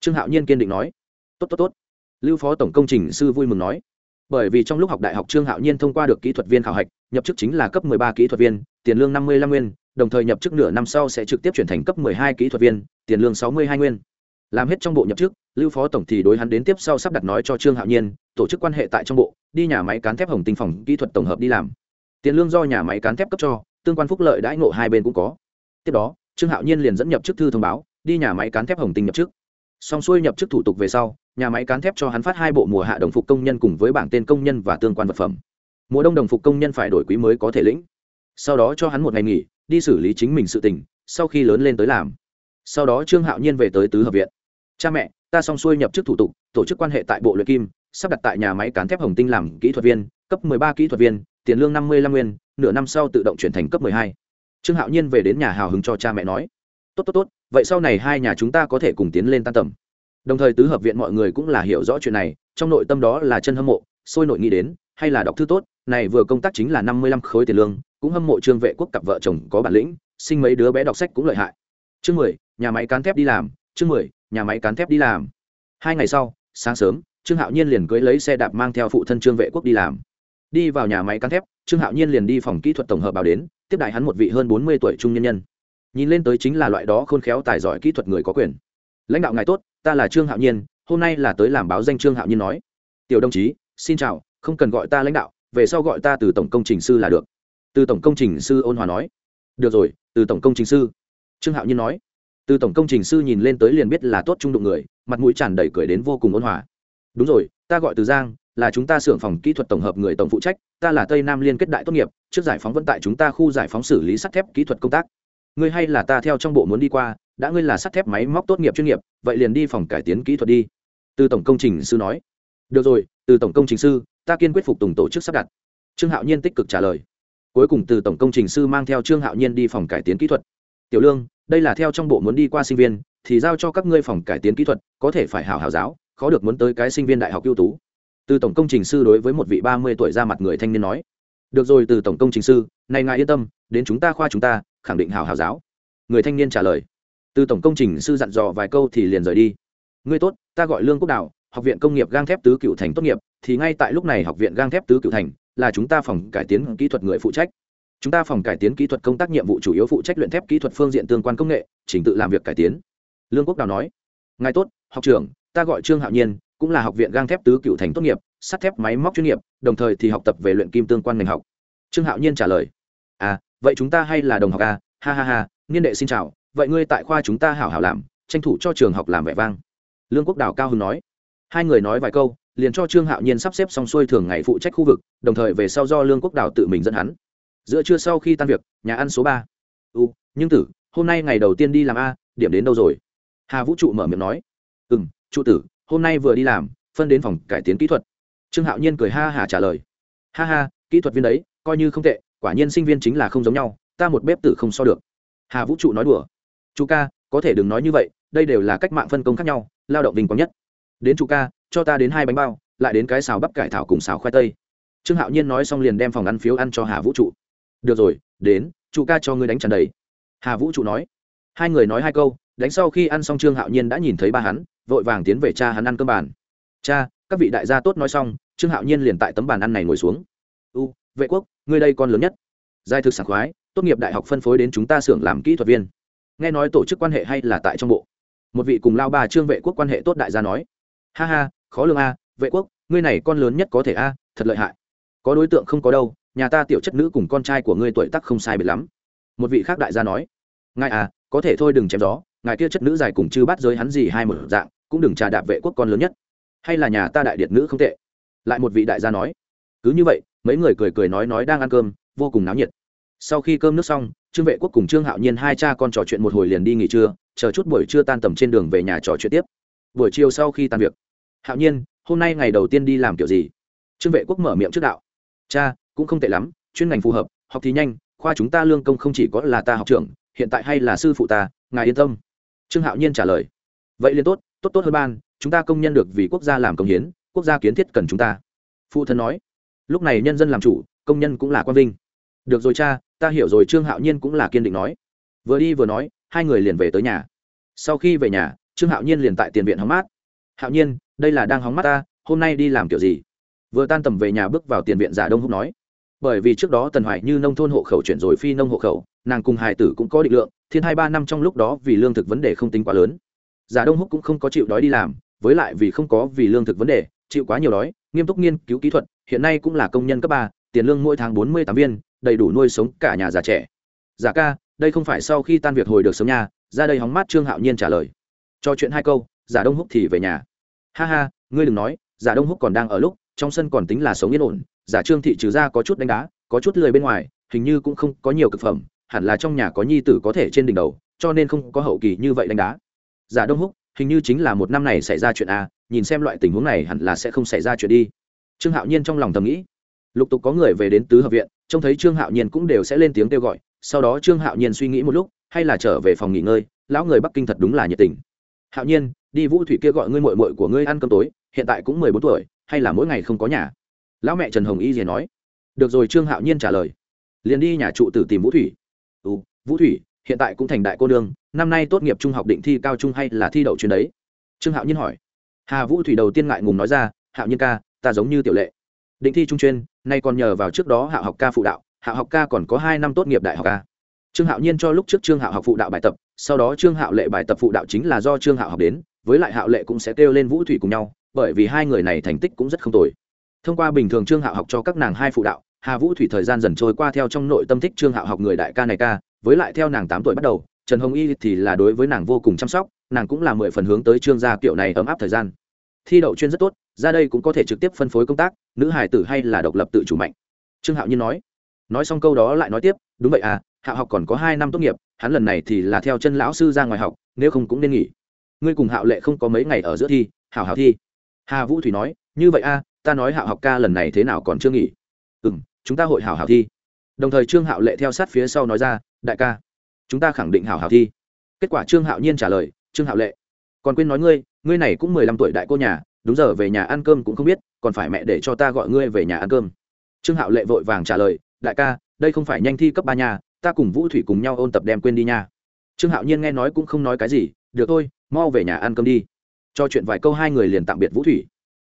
Trương hạo nhiên kiên định nói. Tốt tốt tốt. Lưu phó tổng công trình sư vui mừng nói bởi vì trong lúc học đại học trương hạo nhiên thông qua được kỹ thuật viên khảo hạch, nhập chức chính là cấp 13 kỹ thuật viên, tiền lương 55 nguyên, đồng thời nhập chức nửa năm sau sẽ trực tiếp chuyển thành cấp 12 kỹ thuật viên, tiền lương 62 nguyên. Làm hết trong bộ nhập chức, lưu phó tổng thì đối hắn đến tiếp sau sắp đặt nói cho trương hạo nhiên, tổ chức quan hệ tại trong bộ, đi nhà máy cán thép hồng tinh phòng kỹ thuật tổng hợp đi làm. Tiền lương do nhà máy cán thép cấp cho, tương quan phúc lợi đãi ngộ hai bên cũng có. Tiếp đó, trương hạo nhiên liền dẫn nhập chức thư thông báo, đi nhà máy cán thép hồng tinh nhập chức. Xong xuôi nhập chức thủ tục về sau nhà máy cán thép cho hắn phát hai bộ mùa hạ đồng phục công nhân cùng với bảng tên công nhân và tương quan vật phẩm. Mùa đông đồng phục công nhân phải đổi quý mới có thể lĩnh. Sau đó cho hắn một ngày nghỉ, đi xử lý chính mình sự tình, sau khi lớn lên tới làm. Sau đó trương hạo nhiên về tới tứ hợp viện. Cha mẹ, ta xong xuôi nhập chức thủ tục, tổ chức quan hệ tại bộ luyện kim, sắp đặt tại nhà máy cán thép hồng tinh làm kỹ thuật viên, cấp 13 kỹ thuật viên, tiền lương 55 nguyên, nửa năm sau tự động chuyển thành cấp 12. trương hạo nhiên về đến nhà hào hứng cho cha mẹ nói. Tốt tốt tốt, vậy sau này hai nhà chúng ta có thể cùng tiến lên tan tầm đồng thời tứ hợp viện mọi người cũng là hiểu rõ chuyện này, trong nội tâm đó là chân hâm mộ, sôi nội nghĩ đến, hay là đọc thư tốt, này vừa công tác chính là năm mươi lăm khối tiền lương, cũng hâm mộ trương vệ quốc cặp vợ chồng có bản lĩnh, sinh mấy đứa bé đọc sách cũng lợi hại. Chương mười, nhà máy cán thép đi làm, chương mười, nhà máy cán thép đi làm. Hai ngày sau, sáng sớm, trương hạo nhiên liền cưới lấy xe đạp mang theo phụ thân trương vệ quốc đi làm. Đi vào nhà máy cán thép, trương hạo nhiên liền đi phòng kỹ thuật tổng hợp báo đến, tiếp đại hắn một vị hơn bốn mươi tuổi trung nhân nhân. Nhìn lên tới chính là loại đó khôn khéo tài giỏi kỹ thuật người có quyền lãnh đạo ngài tốt, ta là trương hạo nhiên, hôm nay là tới làm báo danh trương hạo nhiên nói. Tiểu đồng chí, xin chào, không cần gọi ta lãnh đạo, về sau gọi ta từ tổng công trình sư là được. Từ tổng công trình sư ôn hòa nói. Được rồi, từ tổng công trình sư. Trương hạo nhiên nói. Từ tổng công trình sư nhìn lên tới liền biết là tốt trung đụng người, mặt mũi tràn đầy cười đến vô cùng ôn hòa. Đúng rồi, ta gọi từ giang, là chúng ta xưởng phòng kỹ thuật tổng hợp người tổng phụ trách, ta là tây nam liên kết đại tốt nghiệp, trước giải phóng vận tại chúng ta khu giải phóng xử lý sắt thép kỹ thuật công tác. Ngươi hay là ta theo trong bộ muốn đi qua đã ngươi là sắt thép máy móc tốt nghiệp chuyên nghiệp, vậy liền đi phòng cải tiến kỹ thuật đi. Từ tổng công trình sư nói. Được rồi, từ tổng công trình sư, ta kiên quyết phục tùng tổ chức sắp đặt. Trương hạo nhiên tích cực trả lời. Cuối cùng từ tổng công trình sư mang theo trương hạo nhiên đi phòng cải tiến kỹ thuật. Tiểu lương, đây là theo trong bộ muốn đi qua sinh viên, thì giao cho các ngươi phòng cải tiến kỹ thuật, có thể phải hảo hảo giáo, khó được muốn tới cái sinh viên đại học ưu tú. Từ tổng công trình sư đối với một vị ba mươi tuổi ra mặt người thanh niên nói. Được rồi, từ tổng công trình sư, này ngài yên tâm, đến chúng ta khoa chúng ta, khẳng định hào hào giáo. Người thanh niên trả lời từ tổng công trình sư dặn dò vài câu thì liền rời đi. Ngươi tốt, ta gọi lương quốc đào, học viện công nghiệp gang thép tứ cựu thành tốt nghiệp, thì ngay tại lúc này học viện gang thép tứ cựu thành là chúng ta phòng cải tiến kỹ thuật người phụ trách. Chúng ta phòng cải tiến kỹ thuật công tác nhiệm vụ chủ yếu phụ trách luyện thép kỹ thuật phương diện tương quan công nghệ, trình tự làm việc cải tiến. Lương quốc đào nói, ngài tốt, học trưởng, ta gọi trương hạo nhiên, cũng là học viện gang thép tứ cựu thành tốt nghiệp, sắt thép máy móc chuyên nghiệp, đồng thời thì học tập về luyện kim tương quan ngành học. Trương hạo nhiên trả lời à vậy chúng ta hay là đồng học à? Ha ha ha, niên đệ xin chào vậy ngươi tại khoa chúng ta hảo hảo làm, tranh thủ cho trường học làm vẻ vang. Lương quốc đào cao hưng nói. Hai người nói vài câu, liền cho trương hạo nhiên sắp xếp xong xuôi thường ngày phụ trách khu vực, đồng thời về sau do lương quốc đào tự mình dẫn hắn. Giữa trưa sau khi tan việc, nhà ăn số ba. U, nhưng tử, hôm nay ngày đầu tiên đi làm a, điểm đến đâu rồi? Hà vũ trụ mở miệng nói. Ừ m trụ tử, hôm nay vừa đi làm, phân đến phòng cải tiến kỹ thuật. Trương hạo nhiên cười ha hà trả lời. Ha ha, kỹ thuật viên đấy, coi như không tệ, quả nhiên sinh viên chính là không giống nhau, ta một bếp tử không so được. Hà vũ trụ nói đùa chú ca, có thể đừng nói như vậy, đây đều là cách mạng phân công khác nhau, lao động vinh quang nhất. Đến chú ca, cho ta đến hai bánh bao, lại đến cái xào bắp cải thảo cùng xào khoai tây. Trương hạo nhiên nói xong liền đem phòng ăn phiếu ăn cho hà vũ trụ. Được rồi, đến, chú ca cho ngươi đánh tràn đầy. Hà vũ trụ nói. Hai người nói hai câu, đánh sau khi ăn xong trương hạo nhiên đã nhìn thấy ba hắn, vội vàng tiến về cha hắn ăn cơm bàn. Cha, các vị đại gia tốt nói xong, trương hạo nhiên liền tại tấm bàn ăn này ngồi xuống. U, vệ quốc, ngươi đây con lớn nhất. Giai thực sảng khoái, tốt nghiệp đại học phân phối đến chúng ta xưởng làm kỹ thuật viên nghe nói tổ chức quan hệ hay là tại trong bộ. Một vị cùng lao bà trương vệ quốc quan hệ tốt đại gia nói. Ha ha, khó lường a, vệ quốc, ngươi này con lớn nhất có thể a, thật lợi hại. Có đối tượng không có đâu, nhà ta tiểu chất nữ cùng con trai của ngươi tuổi tắc không sai biệt lắm. Một vị khác đại gia nói. Ngài à có thể thôi đừng chém gió, ngài kia chất nữ dài cùng chư bắt giới hắn gì hai một dạng, cũng đừng trà đạp vệ quốc con lớn nhất. Hay là nhà ta đại điện nữ không tệ. Lại một vị đại gia nói. Cứ như vậy, mấy người cười cười nói nói đang ăn cơm, vô cùng náo nhiệt sau khi cơm nước xong, trương vệ quốc cùng trương hạo nhiên hai cha con trò chuyện một hồi liền đi nghỉ trưa, chờ chút buổi trưa tan tầm trên đường về nhà trò chuyện tiếp. Buổi chiều sau khi tan việc, hạo nhiên, hôm nay ngày đầu tiên đi làm kiểu gì? Trương vệ quốc mở miệng trước đạo, cha, cũng không tệ lắm, chuyên ngành phù hợp, học thì nhanh, khoa chúng ta lương công không chỉ có là ta học trưởng, hiện tại hay là sư phụ ta, ngài yên tâm. Trương hạo nhiên trả lời, vậy liền tốt tốt tốt hơn ban, chúng ta công nhân được vì quốc gia làm công hiến, quốc gia kiến thiết cần chúng ta. Phụ thân nói, lúc này nhân dân làm chủ, công nhân cũng là quan vinh được rồi cha, ta hiểu rồi, trương hạo nhiên cũng là kiên định nói. Vừa đi vừa nói, hai người liền về tới nhà. Sau khi về nhà, trương hạo nhiên liền tại tiền viện hóng mát. Hạo nhiên, đây là đang hóng mát ta, hôm nay đi làm kiểu gì? Vừa tan tầm về nhà bước vào tiền viện giả đông húc nói. Bởi vì trước đó tần hoài như nông thôn hộ khẩu chuyển rồi phi nông hộ khẩu, nàng cùng hải tử cũng có định lượng, thiên hai ba năm trong lúc đó vì lương thực vấn đề không tính quá lớn. Giả đông húc cũng không có chịu đói đi làm, với lại vì không có vì lương thực vấn đề, chịu quá nhiều đói, nghiêm túc nghiên cứu kỹ thuật, hiện nay cũng là công nhân cấp ba, tiền lương mỗi tháng bốn mươi tám viên đầy đủ nuôi sống cả nhà già trẻ. Giả ca, đây không phải sau khi tan việc hồi được sống nha, ra đây hóng mát trương hạo nhiên trả lời. Cho chuyện hai câu, giả đông húc thì về nhà. Ha ha, ngươi đừng nói, giả đông húc còn đang ở lúc, trong sân còn tính là sống yên ổn, giả trương thị trừ ra có chút đánh đá, có chút lười bên ngoài, hình như cũng không có nhiều cực phẩm, hẳn là trong nhà có nhi tử có thể trên đỉnh đầu, cho nên không có hậu kỳ như vậy đánh đá. Giả đông húc, hình như chính là một năm này xảy ra chuyện a, nhìn xem loại tình huống này hẳn là sẽ không xảy ra chuyện đi. Trương hạo nhiên trong lòng thầm nghĩ lục tục có người về đến tứ hợp viện, trông thấy trương hạo nhiên cũng đều sẽ lên tiếng kêu gọi, sau đó trương hạo nhiên suy nghĩ một lúc, hay là trở về phòng nghỉ ngơi, lão người bắc kinh thật đúng là nhiệt tình. Hạo nhiên, đi vũ thủy kia gọi ngươi mội mội của ngươi ăn cơm tối, hiện tại cũng mười bốn tuổi, hay là mỗi ngày không có nhà? Lão mẹ trần hồng y gì nói. Được rồi, trương hạo nhiên trả lời. Liền đi nhà trụ tử tìm vũ thủy. Ừ vũ thủy, hiện tại cũng thành đại cô đương năm nay tốt nghiệp trung học định thi cao trung hay là thi đậu chuyến đấy? Trương hạo nhiên hỏi. Hà vũ thủy đầu tiên ngại ngùng nói ra, hạo nhiên ca, ta giống như tiểu lệ định thi trung chuyên, nay còn nhờ vào trước đó hạ học ca phụ đạo, hạ học ca còn có hai năm tốt nghiệp đại học ca trương hạo nhiên cho lúc trước trương hạo học phụ đạo bài tập, sau đó trương hạo lệ bài tập phụ đạo chính là do trương hạo học đến, với lại hạo lệ cũng sẽ kêu lên vũ thủy cùng nhau, bởi vì hai người này thành tích cũng rất không tồi. Thông qua bình thường trương hạo học cho các nàng hai phụ đạo, hà vũ thủy thời gian dần trôi qua theo trong nội tâm thích trương hạo học người đại ca này ca, với lại theo nàng tám tuổi bắt đầu, trần hồng y thì là đối với nàng vô cùng chăm sóc, nàng cũng là mười phần hướng tới trương gia kiểu này ấm áp thời gian. Thi đậu chuyên rất tốt ra đây cũng có thể trực tiếp phân phối công tác nữ hải tử hay là độc lập tự chủ mạnh. Trương hạo nhiên nói. Nói xong câu đó lại nói tiếp đúng vậy à hạo học còn có hai năm tốt nghiệp hắn lần này thì là theo chân lão sư ra ngoài học nếu không cũng nên nghỉ. Ngươi cùng hạo lệ không có mấy ngày ở giữa thi hảo hảo thi. Hà vũ thủy nói như vậy a à, ta nói hạo học ca lần này thế nào còn chưa nghỉ. Ừ m chúng ta hội hảo hảo thi. Đồng thời trương hạo lệ theo sát phía sau nói ra đại ca chúng ta khẳng định hảo hảo thi. Kết quả trương hạo nhiên trả lời trương hạo lệ còn quên nói ngươi ngươi này cũng mười lăm tuổi đại cô nhà đúng giờ về nhà ăn cơm cũng không biết, còn phải mẹ để cho ta gọi ngươi về nhà ăn cơm. Trương hạo lệ vội vàng trả lời, đại ca, đây không phải nhanh thi cấp ba nhà ta cùng vũ thủy cùng nhau ôn tập đem quên đi nha. Trương hạo nhiên nghe nói cũng không nói cái gì, được thôi, mau về nhà ăn cơm đi. Cho chuyện vài câu hai người liền tạm biệt vũ thủy.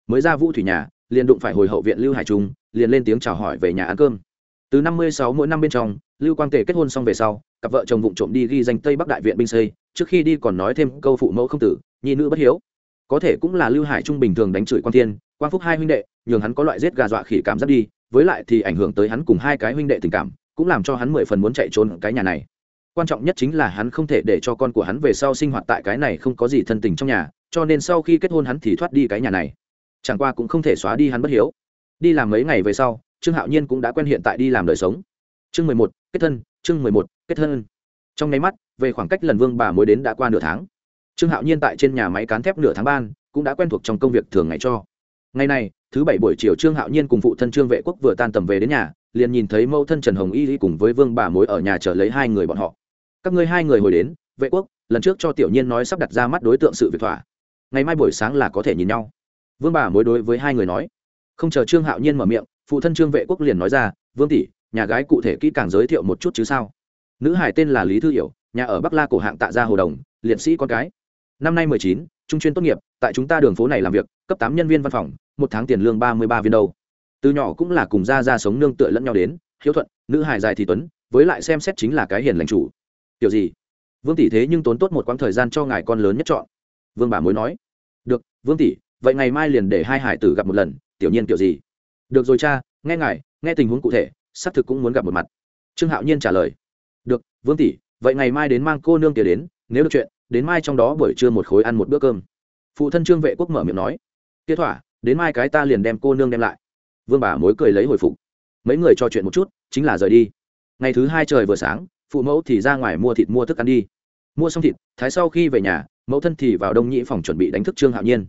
Mới ra vũ thủy nhà, liền đụng phải hồi hậu viện lưu hải trung, liền lên tiếng chào hỏi về nhà ăn cơm. Từ năm mươi sáu mỗi năm bên trong, lưu quang tề kết hôn xong về sau, cặp vợ chồng vụng trộm đi ghi danh tây bắc đại viện binh xây, trước khi đi còn nói thêm câu phụ mẫu không tử, nhi nữ bất hiếu có thể cũng là lưu hải trung bình thường đánh chửi quan thiên quang phúc hai huynh đệ, nhường hắn có loại giết gà dọa khỉ cảm giác đi, với lại thì ảnh hưởng tới hắn cùng hai cái huynh đệ tình cảm, cũng làm cho hắn mười phần muốn chạy trốn cái nhà này. Quan trọng nhất chính là hắn không thể để cho con của hắn về sau sinh hoạt tại cái này không có gì thân tình trong nhà, cho nên sau khi kết hôn hắn thì thoát đi cái nhà này. Chẳng qua cũng không thể xóa đi hắn bất hiếu. Đi làm mấy ngày về sau, trương hạo nhiên cũng đã quen hiện tại đi làm đời sống. Chương mười một, kết thân, chương mười một, kết thân. Trong nháy mắt, về khoảng cách lần vương bà mới đến đã qua nửa tháng trương hạo nhiên tại trên nhà máy cán thép nửa tháng ban, cũng đã quen thuộc trong công việc thường ngày cho. Ngày này, thứ bảy buổi chiều trương hạo nhiên cùng phụ thân trương vệ quốc vừa tan tầm về đến nhà, liền nhìn thấy mẫu thân trần hồng y cùng với vương bà mối ở nhà chờ lấy hai người bọn họ. Các ngươi hai người hồi đến, vệ quốc, lần trước cho tiểu nhiên nói sắp đặt ra mắt đối tượng sự việc thỏa. Ngày mai buổi sáng là có thể nhìn nhau. Vương bà mối đối với hai người nói. Không chờ trương hạo nhiên mở miệng, phụ thân trương vệ quốc liền nói ra, vương tỷ, nhà gái cụ thể kỹ càng giới thiệu một chút chứ sao? Nữ hải tên là lý thư hiểu, nhà ở bắc la cổ hạng tạ gia hồ đồng, liệt sĩ con cái năm nay mười chín, trung chuyên tốt nghiệp, tại chúng ta đường phố này làm việc, cấp tám nhân viên văn phòng, một tháng tiền lương ba mươi ba viên đâu. Từ nhỏ cũng là cùng ra ra sống nương tựa lẫn nhau đến, hiếu thuận, nữ hải dài thì tuấn, với lại xem xét chính là cái hiền lành chủ. Kiểu gì? Vương tỷ thế nhưng tốn tốt một quãng thời gian cho ngài con lớn nhất chọn. Vương bà mối nói. Được, vương tỷ, vậy ngày mai liền để hai hải tử gặp một lần, tiểu nhiên kiểu gì? Được rồi cha, nghe ngài, nghe tình huống cụ thể, xác thực cũng muốn gặp một mặt. Trương hạo nhiên trả lời. Được, vương tỷ, vậy ngày mai đến mang cô nương kia đến, nếu được chuyện đến mai trong đó buổi trưa một khối ăn một bữa cơm. Phụ thân trương vệ quốc mở miệng nói tiết thỏa, đến mai cái ta liền đem cô nương đem lại. Vương bà mối cười lấy hồi phục. Mấy người trò chuyện một chút, chính là rời đi. Ngày thứ hai trời vừa sáng, phụ mẫu thì ra ngoài mua thịt mua thức ăn đi. Mua xong thịt, thái sau khi về nhà, mẫu thân thì vào đông nhĩ phòng chuẩn bị đánh thức trương hạo nhiên.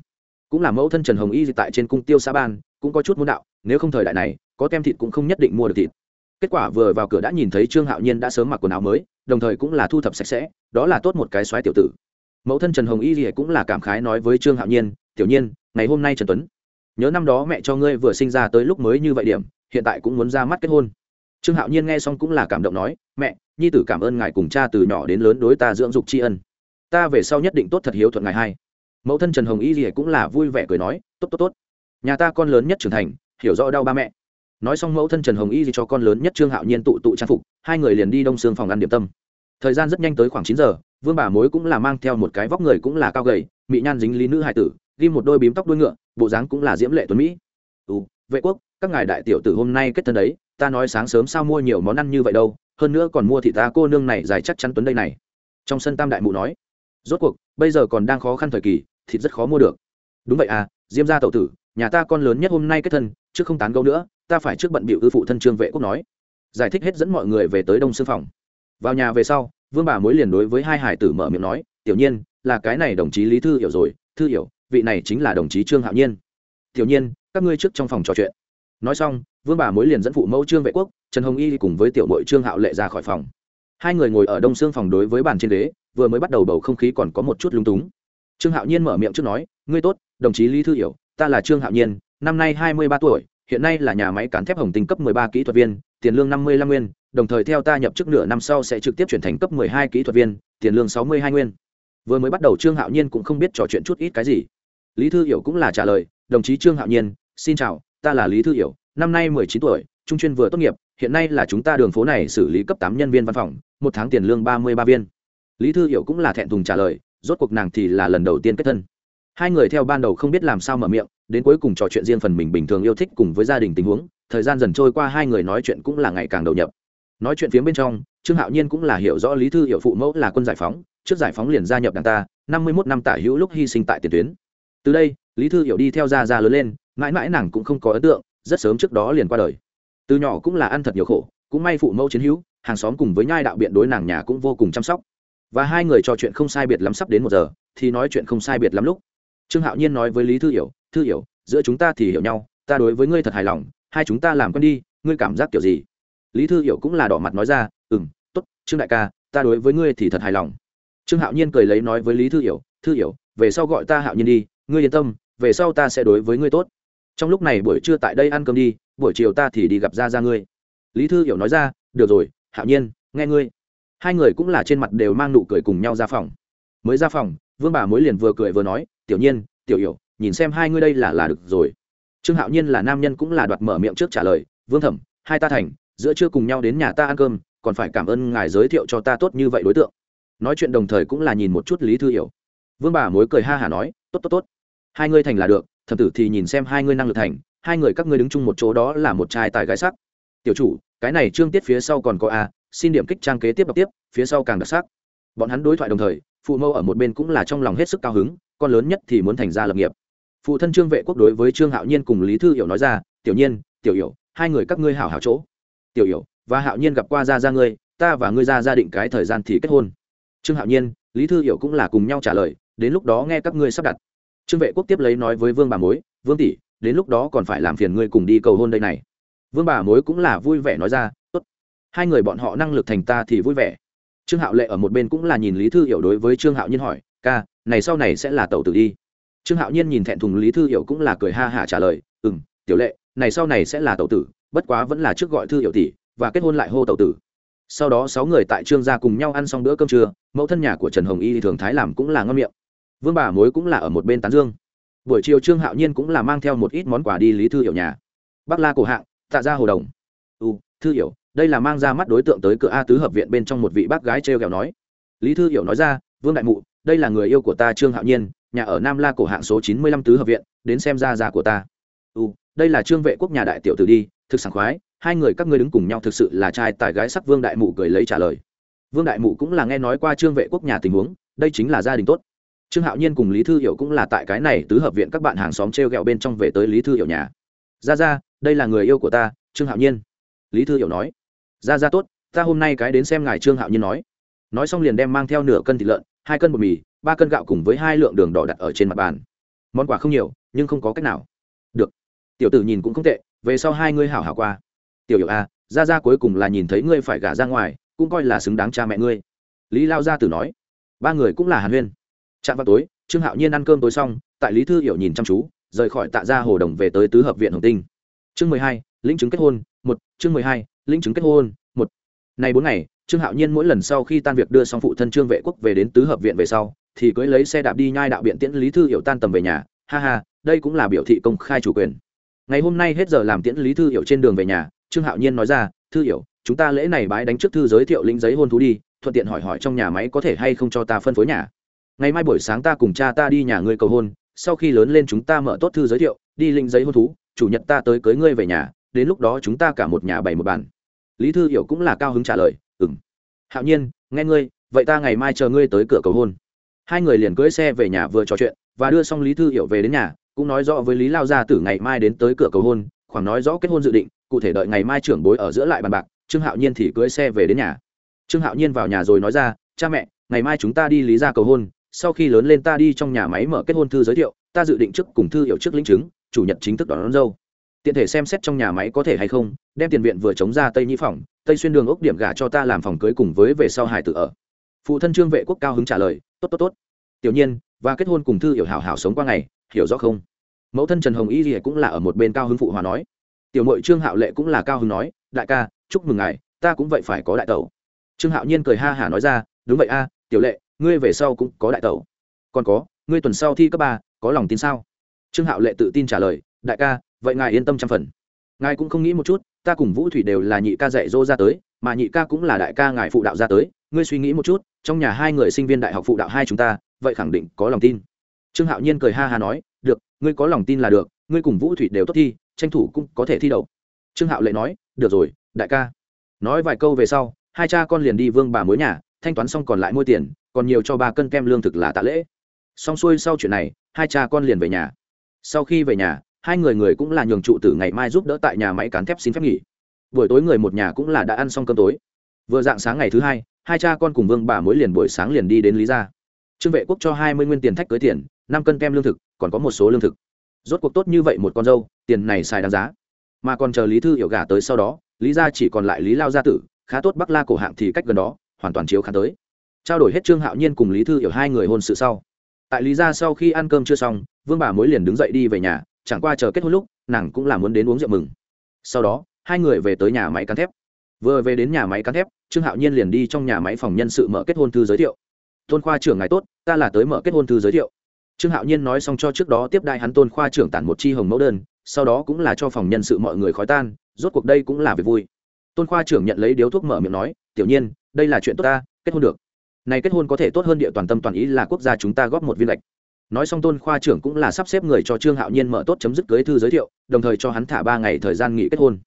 Cũng là mẫu thân trần hồng y tại trên cung tiêu xã ban, cũng có chút môn đạo, nếu không thời đại này, có tem thịt cũng không nhất định mua được thịt kết quả vừa vào cửa đã nhìn thấy trương hạo nhiên đã sớm mặc quần áo mới, đồng thời cũng là thu thập sạch sẽ, đó là tốt một cái xoáy tiểu tử. Mẫu thân trần hồng y thì cũng là cảm khái nói với trương hạo nhiên, tiểu nhiên, ngày hôm nay trần tuấn, nhớ năm đó mẹ cho ngươi vừa sinh ra tới lúc mới như vậy điểm, hiện tại cũng muốn ra mắt kết hôn. Trương hạo nhiên nghe xong cũng là cảm động nói, mẹ, nhi tử cảm ơn ngài cùng cha từ nhỏ đến lớn đối ta dưỡng dục tri ân. Ta về sau nhất định tốt thật hiếu thuận ngài hai. Mẫu thân trần hồng y thì cũng là vui vẻ cười nói, tốt tốt tốt. Nhà ta con lớn nhất trưởng thành, hiểu rõ đau ba mẹ nói xong mẫu thân trần hồng y gì cho con lớn nhất trương hạo nhiên tụ tụ trang phục, hai người liền đi đông xương phòng ăn điểm tâm. Thời gian rất nhanh tới khoảng chín giờ, vương bà mối cũng là mang theo một cái vóc người cũng là cao gầy, mỹ nhan dính lý nữ hải tử, ghi một đôi bím tóc đuôi ngựa, bộ dáng cũng là diễm lệ tuấn mỹ. Ừ vệ quốc, các ngài đại tiểu tử hôm nay kết thân đấy, ta nói sáng sớm sao mua nhiều món ăn như vậy đâu, hơn nữa còn mua thị ta cô nương này dài chắc chắn tuấn đây này. Trong sân tam đại mụ nói. Rốt cuộc, bây giờ còn đang khó khăn thời kỳ, thịt rất khó mua được. Đúng vậy à diêm gia tậu tử, nhà ta con lớn nhất hôm nay kết thân chứ không tán gẫu nữa ta phải trước bận bịu ư phụ thân trương vệ quốc nói. Giải thích hết dẫn mọi người về tới đông xương phòng. Vào nhà về sau, vương bà mối liền đối với hai hải tử mở miệng nói, tiểu nhiên, là cái này đồng chí lý thư hiểu rồi, thư hiểu, vị này chính là đồng chí trương hạo nhiên. Tiểu nhiên, các ngươi trước trong phòng trò chuyện. Nói xong, vương bà mối liền dẫn phụ mẫu trương vệ quốc, trần hồng y cùng với tiểu mội trương hạo lệ ra khỏi phòng. Hai người ngồi ở đông xương phòng đối với bàn trên ghế, vừa mới bắt đầu bầu không khí còn có một chút lung túng. Trương hạo nhiên mở miệng trước nói, ngươi tốt, đồng chí lý thư hiểu, ta là trương hạo nhiên, năm nay hai mươi ba tuổi hiện nay là nhà máy cán thép hồng tinh cấp mười ba kỹ thuật viên, tiền lương năm mươi lăm nguyên, đồng thời theo ta nhập chức nửa năm sau sẽ trực tiếp chuyển thành cấp mười hai kỹ thuật viên, tiền lương sáu mươi hai nguyên. Vừa mới bắt đầu trương hạo nhiên cũng không biết trò chuyện chút ít cái gì. Lý thư hiểu cũng là trả lời, đồng chí trương hạo nhiên, xin chào, ta là lý thư hiểu, năm nay mười chín tuổi, trung chuyên vừa tốt nghiệp, hiện nay là chúng ta đường phố này xử lý cấp 8 nhân viên văn phòng, một tháng tiền lương ba mươi ba viên. Lý thư hiểu cũng là thẹn thùng trả lời, rốt cuộc nàng thì là lần đầu tiên kết thân hai người theo ban đầu không biết làm sao mở miệng, đến cuối cùng trò chuyện riêng phần mình bình thường yêu thích cùng với gia đình tình huống, thời gian dần trôi qua hai người nói chuyện cũng là ngày càng đầu nhập. Nói chuyện phía bên trong, trương hạo nhiên cũng là hiểu rõ lý thư hiệu phụ mẫu là quân giải phóng, trước giải phóng liền gia nhập đảng ta, năm mươi mốt năm tả hữu lúc hy sinh tại tiền tuyến. Từ đây, lý thư hiểu đi theo gia gia lớn lên, mãi mãi nàng cũng không có ấn tượng, rất sớm trước đó liền qua đời. Từ nhỏ cũng là ăn thật nhiều khổ, cũng may phụ mẫu chiến hữu, hàng xóm cùng với nhai đạo biện đối nàng nhà cũng vô cùng chăm sóc. Và hai người trò chuyện không sai biệt lắm sắp đến một giờ, thì nói chuyện không sai biệt lắm lúc trương hạo nhiên nói với lý thư hiểu thư hiểu, giữa chúng ta thì hiểu nhau, ta đối với ngươi thật hài lòng, hai chúng ta làm con đi, ngươi cảm giác kiểu gì? Lý thư hiểu cũng là đỏ mặt nói ra ừ m t ố t trương đại ca, ta đối với ngươi thì thật hài lòng. Trương hạo nhiên cười lấy nói với lý thư hiểu thư hiểu, về sau gọi ta hạo nhiên đi, ngươi yên tâm, về sau ta sẽ đối với ngươi tốt. Trong lúc này buổi trưa tại đây ăn cơm đi, buổi chiều ta thì đi gặp ra ra ngươi. Lý thư hiểu nói ra, được rồi, hạo nhiên, nghe ngươi. Hai người cũng là trên mặt đều mang nụ cười cùng nhau ra phòng. Mới ra phòng vương bà mối liền vừa cười vừa nói, tiểu nhiên, tiểu hiểu, nhìn xem hai ngươi đây là là được rồi. Trương hạo nhiên là nam nhân cũng là đoạt mở miệng trước trả lời, vương thẩm, hai ta thành, giữa trưa cùng nhau đến nhà ta ăn cơm, còn phải cảm ơn ngài giới thiệu cho ta tốt như vậy đối tượng. Nói chuyện đồng thời cũng là nhìn một chút lý thư hiểu. Vương bà mối cười ha hả nói, tốt tốt tốt. Hai ngươi thành là được, thẩm tử thì nhìn xem hai ngươi năng lực thành, hai người các ngươi đứng chung một chỗ đó là một trai tài gái sắc. Tiểu chủ, cái này trương tiết phía sau còn có a, xin điểm kích trang kế tiếp đọc tiếp, phía sau càng đặc sắc. Bọn hắn đối thoại đồng thời phụ mẫu ở một bên cũng là trong lòng hết sức cao hứng, con lớn nhất thì muốn thành ra lập nghiệp. Phụ thân trương vệ quốc đối với trương hạo nhiên cùng lý thư hiểu nói ra, tiểu nhiên, tiểu hiểu, hai người các ngươi hảo hảo chỗ. Tiểu hiểu, và hạo nhiên gặp qua ra ra ngươi, ta và ngươi ra gia định cái thời gian thì kết hôn. Trương hạo nhiên, lý thư hiểu cũng là cùng nhau trả lời, đến lúc đó nghe các ngươi sắp đặt. Trương vệ quốc tiếp lấy nói với vương bà mối, vương tỷ, đến lúc đó còn phải làm phiền ngươi cùng đi cầu hôn đây này. Vương bà mối cũng là vui vẻ nói ra, tốt. Hai người bọn họ năng lực thành ta thì vui vẻ trương hạo lệ ở một bên cũng là nhìn lý thư hiểu đối với trương hạo nhiên hỏi, ca, này sau này sẽ là tàu tử đi. Trương hạo nhiên nhìn thẹn thùng lý thư hiểu cũng là cười ha hả trả lời ừ m tiểu lệ, này sau này sẽ là tàu tử, bất quá vẫn là trước gọi thư hiểu tỷ và kết hôn lại hô tàu tử. Sau đó sáu người tại trương gia cùng nhau ăn xong bữa cơm trưa, mẫu thân nhà của trần hồng y thì thường thái làm cũng là ngon miệng. Vương bà mối cũng là ở một bên tán dương. Buổi chiều trương hạo nhiên cũng là mang theo một ít món quà đi lý thư hiểu nhà. Bác la cổ hạng, tạ ra hồ đồng. U thư hiểu đây là mang ra mắt đối tượng tới cửa a tứ hợp viện bên trong một vị bác gái t r e o kẹo nói. Lý thư hiểu nói ra, vương đại mụ, đây là người yêu của ta trương hạo nhiên, nhà ở nam la cổ hạng số chín mươi lăm tứ hợp viện, đến xem ra già của ta. U đây là trương vệ quốc nhà đại tiểu tử đi, thực sảng khoái, hai người các ngươi đứng cùng nhau thực sự là trai tài gái sắc. Vương đại mụ cười lấy trả lời. Vương đại mụ cũng là nghe nói qua trương vệ quốc nhà tình huống, đây chính là gia đình tốt. Trương hạo nhiên cùng lý thư hiểu cũng là tại cái này tứ hợp viện các bạn hàng xóm t r e o g ẹ o bên trong về tới lý thư hiểu nhà. Ra ra đây là người yêu của ta, trương hạo nhiên. Lý thư hiểu nói ra ra tốt, ta hôm nay cái đến xem ngài trương hạo nhiên nói. Nói xong liền đem mang theo nửa cân thịt lợn, hai cân bột mì, ba cân gạo cùng với hai lượng đường đỏ đặt ở trên mặt bàn. Món quà không nhiều, nhưng không có cách nào. Được. Tiểu tử nhìn cũng không tệ, về sau hai ngươi hảo hảo qua. Tiểu hiệu a à, ra ra cuối cùng là nhìn thấy ngươi phải gả ra ngoài, cũng coi là xứng đáng cha mẹ ngươi. Lý lao gia tử nói. Ba người cũng là hàn huyên. Chạm vào tối, trương hạo nhiên ăn cơm tối xong, tại lý thư hiểu nhìn chăm chú, rời khỏi tạ gia hồ đồng về tới tứ hợp viện hồng tinh. Chương mười hai, lĩnh chứng kết hôn, một, chương mười hai linh chứng kết hôn, một. Này bốn ngày, trương hạo nhiên mỗi lần sau khi tan việc đưa xong phụ thân trương vệ quốc về đến tứ hợp viện về sau, thì cưới lấy xe đạp đi nhai đạo biện tiễn lý thư hiểu tan tầm về nhà. Ha ha, đây cũng là biểu thị công khai chủ quyền. Ngày hôm nay hết giờ làm tiễn lý thư hiểu trên đường về nhà, trương hạo nhiên nói ra, thư hiểu, chúng ta lễ này bái đánh trước thư giới thiệu lĩnh giấy hôn thú đi, thuận tiện hỏi hỏi trong nhà máy có thể hay không cho ta phân phối nhà. Ngày mai buổi sáng ta cùng cha ta đi nhà ngươi cầu hôn, sau khi lớn lên chúng ta mở tốt thư giới thiệu, đi lĩnh giấy hôn thú, chủ nhật ta tới cưới ngươi về nhà, đến lúc đó chúng ta cả một nhà bày một bàn lý thư hiểu cũng là cao hứng trả lời ừng hạo nhiên nghe ngươi vậy ta ngày mai chờ ngươi tới cửa cầu hôn. Hai người liền cưỡi xe về nhà vừa trò chuyện và đưa xong lý thư hiểu về đến nhà cũng nói rõ với lý lao gia tử ngày mai đến tới cửa cầu hôn khoảng nói rõ kết hôn dự định cụ thể đợi ngày mai trưởng bối ở giữa lại bàn bạc trương hạo nhiên thì cưỡi xe về đến nhà. Trương hạo nhiên vào nhà rồi nói ra cha mẹ ngày mai chúng ta đi lý ra cầu hôn sau khi lớn lên ta đi trong nhà máy mở kết hôn thư giới thiệu ta dự định trước cùng thư Hiểu trước lĩnh chứng chủ nhật chính thức đón, đón dâu tiện thể xem xét trong nhà máy có thể hay không, đem tiền viện vừa chống ra tây nhĩ phòng, tây xuyên đường ốc điểm gả cho ta làm phòng cưới cùng với về sau hải tự ở. Phụ thân trương vệ quốc cao hứng trả lời, tốt tốt tốt. Tiểu nhiên, và kết hôn cùng thư hiểu hảo hảo sống qua ngày, hiểu rõ không? Mẫu thân trần hồng y thì cũng là ở một bên cao hứng phụ hòa nói. Tiểu mội trương hạo lệ cũng là cao hứng nói, đại ca, chúc mừng ngài, ta cũng vậy phải có đại tẩu. Trương hạo nhiên cười ha hả nói ra, đúng vậy a, tiểu lệ, ngươi về sau cũng có đại tẩu. Còn có, ngươi tuần sau thi cấp ba, có lòng tin sao? Trương hạo lệ tự tin trả lời, đại ca vậy ngài yên tâm trăm phần. Ngài cũng không nghĩ một chút, ta cùng vũ thủy đều là nhị ca dạy dỗ ra tới, mà nhị ca cũng là đại ca ngài phụ đạo ra tới. Ngươi suy nghĩ một chút, trong nhà hai người sinh viên đại học phụ đạo hai chúng ta, vậy khẳng định có lòng tin. Trương hạo nhiên cười ha ha nói, được, ngươi có lòng tin là được, ngươi cùng vũ thủy đều tốt thi, tranh thủ cũng có thể thi đậu. Trương hạo lệ nói, được rồi, đại ca. Nói vài câu về sau, hai cha con liền đi vương bà mối nhà, thanh toán xong còn lại mua tiền, còn nhiều cho ba cân kem lương thực là tạ lễ. Xong xuôi sau chuyện này, hai cha con liền về nhà. Sau khi về nhà hai người người cũng là nhường trụ tử ngày mai giúp đỡ tại nhà máy cán thép xin phép nghỉ. Buổi tối người một nhà cũng là đã ăn xong cơm tối. Vừa dạng sáng ngày thứ hai hai cha con cùng vương bà mối liền buổi sáng liền đi đến lý gia. Trương vệ quốc cho hai mươi nguyên tiền thách cưới tiền, năm cân kem lương thực, còn có một số lương thực. Rốt cuộc tốt như vậy một con dâu, tiền này xài đáng giá. Mà còn chờ lý thư hiểu gả tới sau đó, lý gia chỉ còn lại lý lao gia tử, khá tốt bắc la cổ hạng thì cách gần đó, hoàn toàn chiếu khá tới. Trao đổi hết trương hạo nhiên cùng lý thư hiểu hai người hôn sự sau. Tại lý gia sau khi ăn cơm chưa xong, vương bà mối liền đứng dậy đi về nhà chẳng qua chờ kết hôn lúc, nàng cũng là muốn đến uống rượu mừng. Sau đó, hai người về tới nhà máy cán thép. Vừa về đến nhà máy cán thép, trương hạo nhiên liền đi trong nhà máy phòng nhân sự mở kết hôn thư giới thiệu. Tôn khoa trưởng ngài tốt, ta là tới mở kết hôn thư giới thiệu. Trương hạo nhiên nói xong cho trước đó tiếp đại hắn tôn khoa trưởng tản một chi hồng mẫu đơn, sau đó cũng là cho phòng nhân sự mọi người khói tan, rốt cuộc đây cũng là việc vui. Tôn khoa trưởng nhận lấy điếu thuốc mở miệng nói, tiểu nhiên, đây là chuyện tốt ta, kết hôn được. Này kết hôn có thể tốt hơn địa toàn tâm toàn ý là quốc gia chúng ta góp một viên lệch nói xong tôn khoa trưởng cũng là sắp xếp người cho trương hạo nhiên mở tốt chấm dứt cưới thư giới thiệu, đồng thời cho hắn thả ba ngày thời gian nghỉ kết hôn.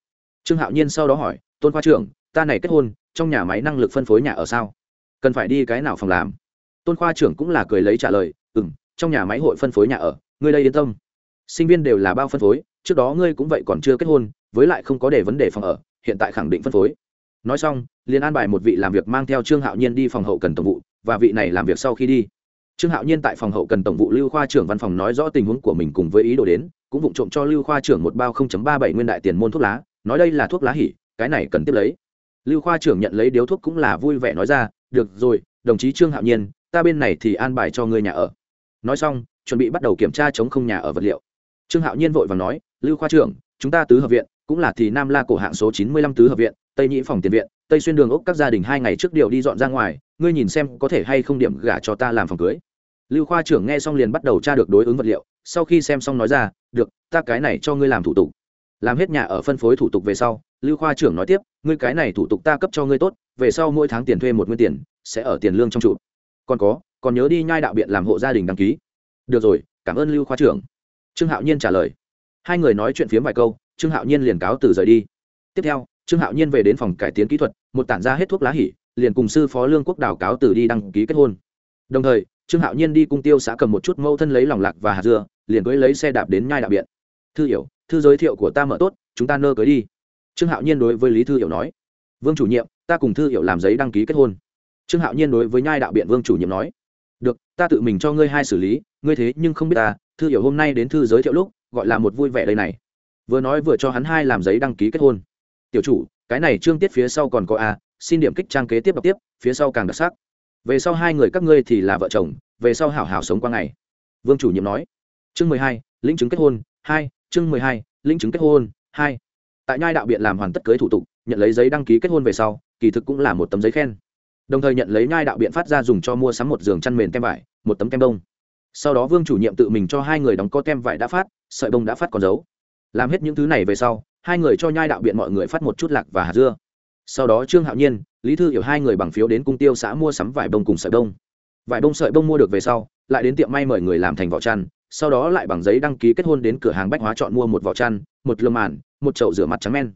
Trương hạo nhiên sau đó hỏi, tôn khoa trưởng, ta này kết hôn, trong nhà máy năng lực phân phối nhà ở sao? Cần phải đi cái nào phòng làm? Tôn khoa trưởng cũng là cười lấy trả lời ừ m trong nhà máy hội phân phối nhà ở, ngươi đây yên tâm. Sinh viên đều là bao phân phối, trước đó ngươi cũng vậy còn chưa kết hôn, với lại không có để vấn đề phòng ở, hiện tại khẳng định phân phối. Nói xong, liền an bài một vị làm việc mang theo trương hạo nhiên đi phòng hậu cần tổng vụ, và vị này làm việc sau khi đi trương hạo nhiên tại phòng hậu cần tổng vụ lưu khoa trưởng văn phòng nói rõ tình huống của mình cùng với ý đồ đến, cũng vụng trộm cho lưu khoa trưởng một bao ba bảy nguyên đại tiền môn thuốc lá, nói đây là thuốc lá hỉ, cái này cần tiếp lấy. Lưu khoa trưởng nhận lấy điếu thuốc cũng là vui vẻ nói ra, được rồi, đồng chí trương hạo nhiên, ta bên này thì an bài cho ngươi nhà ở. Nói xong, chuẩn bị bắt đầu kiểm tra chống không nhà ở vật liệu. Trương hạo nhiên vội và nói, lưu khoa trưởng, chúng ta tứ hợp viện, cũng là thì nam la cổ hạng số chín mươi lăm tứ hợp viện, tây nhĩ phòng tiền viện, tây xuyên đường ốc các gia đình hai ngày trước điều đi dọn ra ngoài, ngươi nhìn xem có thể hay không điểm gả cho ta làm phòng cưới lưu khoa trưởng nghe xong liền bắt đầu tra được đối ứng vật liệu, sau khi xem xong nói ra, được, ta cái này cho ngươi làm thủ tục. Làm hết nhà ở phân phối thủ tục về sau, lưu khoa trưởng nói tiếp, ngươi cái này thủ tục ta cấp cho ngươi tốt, về sau mỗi tháng tiền thuê một nguyên tiền, sẽ ở tiền lương trong trụ. Còn có, còn nhớ đi nhai đạo biện làm hộ gia đình đăng ký. Được rồi, cảm ơn lưu khoa trưởng. Trương hạo nhiên trả lời. Hai người nói chuyện phiếm vài câu, trương hạo nhiên liền cáo từ rời đi. Tiếp theo, trương hạo nhiên về đến phòng cải tiến kỹ thuật, một tản ra hết thuốc lá hỉ, liền cùng sư phó lương quốc đào cáo từ đi đăng ký kết hôn. Đồng thời trương hạo nhiên đi cung tiêu xã cầm một chút mâu thân lấy lòng lạc và hạt dưa, liền cưới lấy xe đạp đến nhai đạo biện. Thư hiểu, thư giới thiệu của ta mở tốt, chúng ta nơ cưới đi. Trương hạo nhiên đối với lý thư hiểu nói. Vương chủ nhiệm, ta cùng thư hiểu làm giấy đăng ký kết hôn. Trương hạo nhiên đối với nhai đạo biện vương chủ nhiệm nói. Được, ta tự mình cho ngươi hai xử lý, ngươi thế nhưng không biết ta, thư hiểu hôm nay đến thư giới thiệu lúc, gọi là một vui vẻ đây này. Vừa nói vừa cho hắn hai làm giấy đăng ký kết hôn. Tiểu chủ, cái này trương tiết phía sau còn có a, xin điểm kích trang kế tiếp đọc tiếp, phía sau càng đặc sắc về sau hai người các ngươi thì là vợ chồng, về sau hảo hảo sống qua ngày. Vương chủ nhiệm nói. Chương mười hai, lĩnh chứng kết hôn, hai, chương mười hai, lĩnh chứng kết hôn, hai. Tại nhai đạo biện làm hoàn tất cưới thủ tục, nhận lấy giấy đăng ký kết hôn về sau, kỳ thực cũng là một tấm giấy khen. Đồng thời nhận lấy nhai đạo biện phát ra dùng cho mua sắm một giường chăn mền tem vải, một tấm kem đông sau đó vương chủ nhiệm tự mình cho hai người đóng có tem vải đã phát, sợi bông đã phát còn giấu. Làm hết những thứ này về sau, hai người cho nhai đạo biện mọi người phát một chút lạc và hạt dưa. Sau đó trương hạo nhiên lý thư hiểu hai người bằng phiếu đến cung tiêu xã mua sắm vải bông cùng sợi bông. Vải bông, sợi bông mua được về sau, lại đến tiệm may mời người làm thành vỏ chăn, sau đó lại bằng giấy đăng ký kết hôn đến cửa hàng bách hóa chọn mua một vỏ chăn, một lơ màn, một chậu rửa mặt trắng men.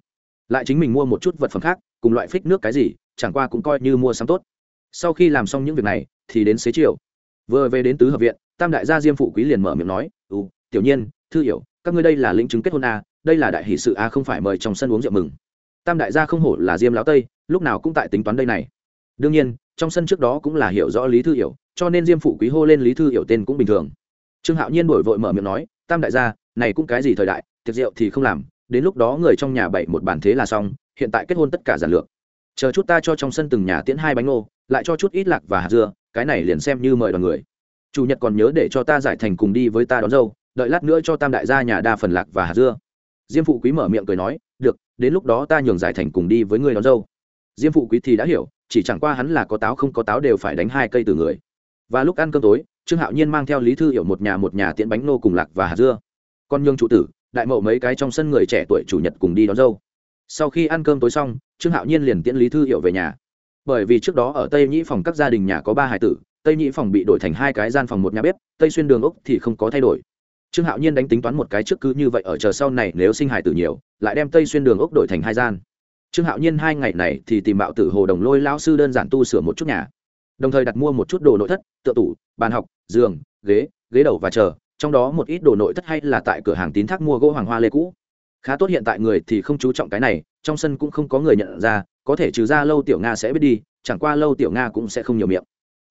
Lại chính mình mua một chút vật phẩm khác, cùng loại phích nước cái gì, chẳng qua cũng coi như mua sắm tốt. Sau khi làm xong những việc này, thì đến xế chiều. Vừa về đến tứ hợp viện, tam đại gia diêm phụ quý liền mở miệng nói ừ tiểu nhiên, thư hiểu, các ngươi đây là lĩnh chứng kết hôn a, đây là đại hỷ sự a không phải mời trong sân uống rượu mừng tam đại gia không hổ là diêm lão tây, lúc nào cũng tại tính toán đây này. Đương nhiên, trong sân trước đó cũng là hiểu rõ lý thư hiểu, cho nên diêm phụ quý hô lên lý thư hiểu tên cũng bình thường. Trương hạo nhiên đổi vội mở miệng nói, tam đại gia, này cũng cái gì thời đại, tiệc rượu thì không làm, đến lúc đó người trong nhà bảy một bàn thế là xong, hiện tại kết hôn tất cả giản lược. Chờ chút ta cho trong sân từng nhà tiễn hai bánh ngô, lại cho chút ít lạc và hạt dưa, cái này liền xem như mời đoàn người. Chủ nhật còn nhớ để cho ta giải thành cùng đi với ta đón dâu, đợi lát nữa cho tam đại gia nhà đa phần lạc và hạt dưa. Diêm phụ quý mở miệng cười nói đến lúc đó ta nhường giải thành cùng đi với ngươi đón dâu. Diêm phụ quý thì đã hiểu, chỉ chẳng qua hắn là có táo không có táo đều phải đánh hai cây từ người. Và lúc ăn cơm tối, trương hạo nhiên mang theo lý thư hiểu một nhà một nhà tiễn bánh nô cùng lạc và hạt dưa. Con nhương trụ tử, đại mậu mấy cái trong sân người trẻ tuổi chủ nhật cùng đi đón dâu. Sau khi ăn cơm tối xong, trương hạo nhiên liền tiễn lý thư hiểu về nhà. Bởi vì trước đó ở tây nhĩ phòng các gia đình nhà có ba hải tử, tây nhĩ phòng bị đổi thành hai cái gian phòng một nhà bếp, tây xuyên đường úc thì không có thay đổi. Trương hạo nhiên đánh tính toán một cái trước cứ như vậy ở chờ sau này nếu sinh hải tử nhiều lại đem tây xuyên đường ốc đổi thành hai gian. Trương hạo nhiên hai ngày này thì tìm bạo tử hồ đồng lôi lao sư đơn giản tu sửa một chút nhà. Đồng thời đặt mua một chút đồ nội thất, tựa tủ, bàn học, giường, ghế ghế đầu và chờ, trong đó một ít đồ nội thất hay là tại cửa hàng tín thác mua gỗ hoàng hoa lê cũ. Khá tốt hiện tại người thì không chú trọng cái này, trong sân cũng không có người nhận ra, có thể trừ ra lâu tiểu nga sẽ biết đi, chẳng qua lâu tiểu nga cũng sẽ không nhiều miệng.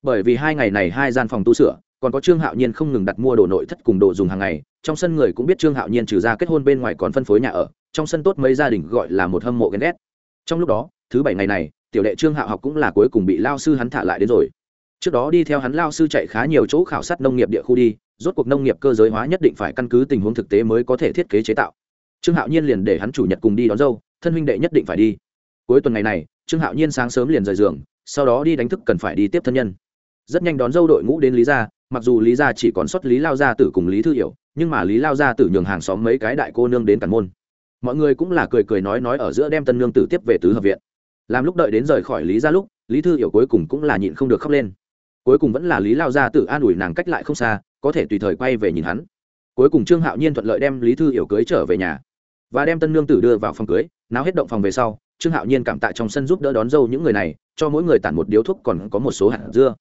Bởi vì hai ngày này hai gian phòng tu sửa còn có trương hạo nhiên không ngừng đặt mua đồ nội thất cùng đồ dùng hàng ngày, trong sân người cũng biết trương hạo nhiên trừ ra kết hôn bên ngoài còn phân phối nhà ở, trong sân tốt mấy gia đình gọi là một hâm mộ ghen ghét. Trong lúc đó, thứ bảy ngày này, tiểu đệ trương hạo học cũng là cuối cùng bị lao sư hắn thả lại đến rồi. Trước đó đi theo hắn lao sư chạy khá nhiều chỗ khảo sát nông nghiệp địa khu đi, rốt cuộc nông nghiệp cơ giới hóa nhất định phải căn cứ tình huống thực tế mới có thể thiết kế chế tạo. Trương hạo nhiên liền để hắn chủ nhật cùng đi đón dâu, thân huynh đệ nhất định phải đi. Cuối tuần ngày này, trương hạo nhiên sáng sớm liền rời giường, sau đó đi đánh thức cần phải đi tiếp thân nhân. Rất nhanh đón dâu đội ngũ đến lý gia mặc dù lý gia chỉ còn xuất lý lao gia tử cùng lý thư hiểu, nhưng mà lý lao gia tử nhường hàng xóm mấy cái đại cô nương đến cản môn. Mọi người cũng là cười cười nói nói ở giữa đem tân nương tử tiếp về tứ hợp viện. Làm lúc đợi đến rời khỏi lý gia lúc, lý thư hiểu cuối cùng cũng là nhịn không được khóc lên. Cuối cùng vẫn là lý lao gia tử an ủi nàng cách lại không xa, có thể tùy thời quay về nhìn hắn. Cuối cùng trương hạo nhiên thuận lợi đem lý thư hiểu cưới trở về nhà. Và đem tân nương tử đưa vào phòng cưới, náo hết động phòng về sau, trương hạo nhiên cảm tạ trong sân giúp đỡ đón dâu những người này, cho mỗi người tản một điếu thuốc còn có một số hạt dưa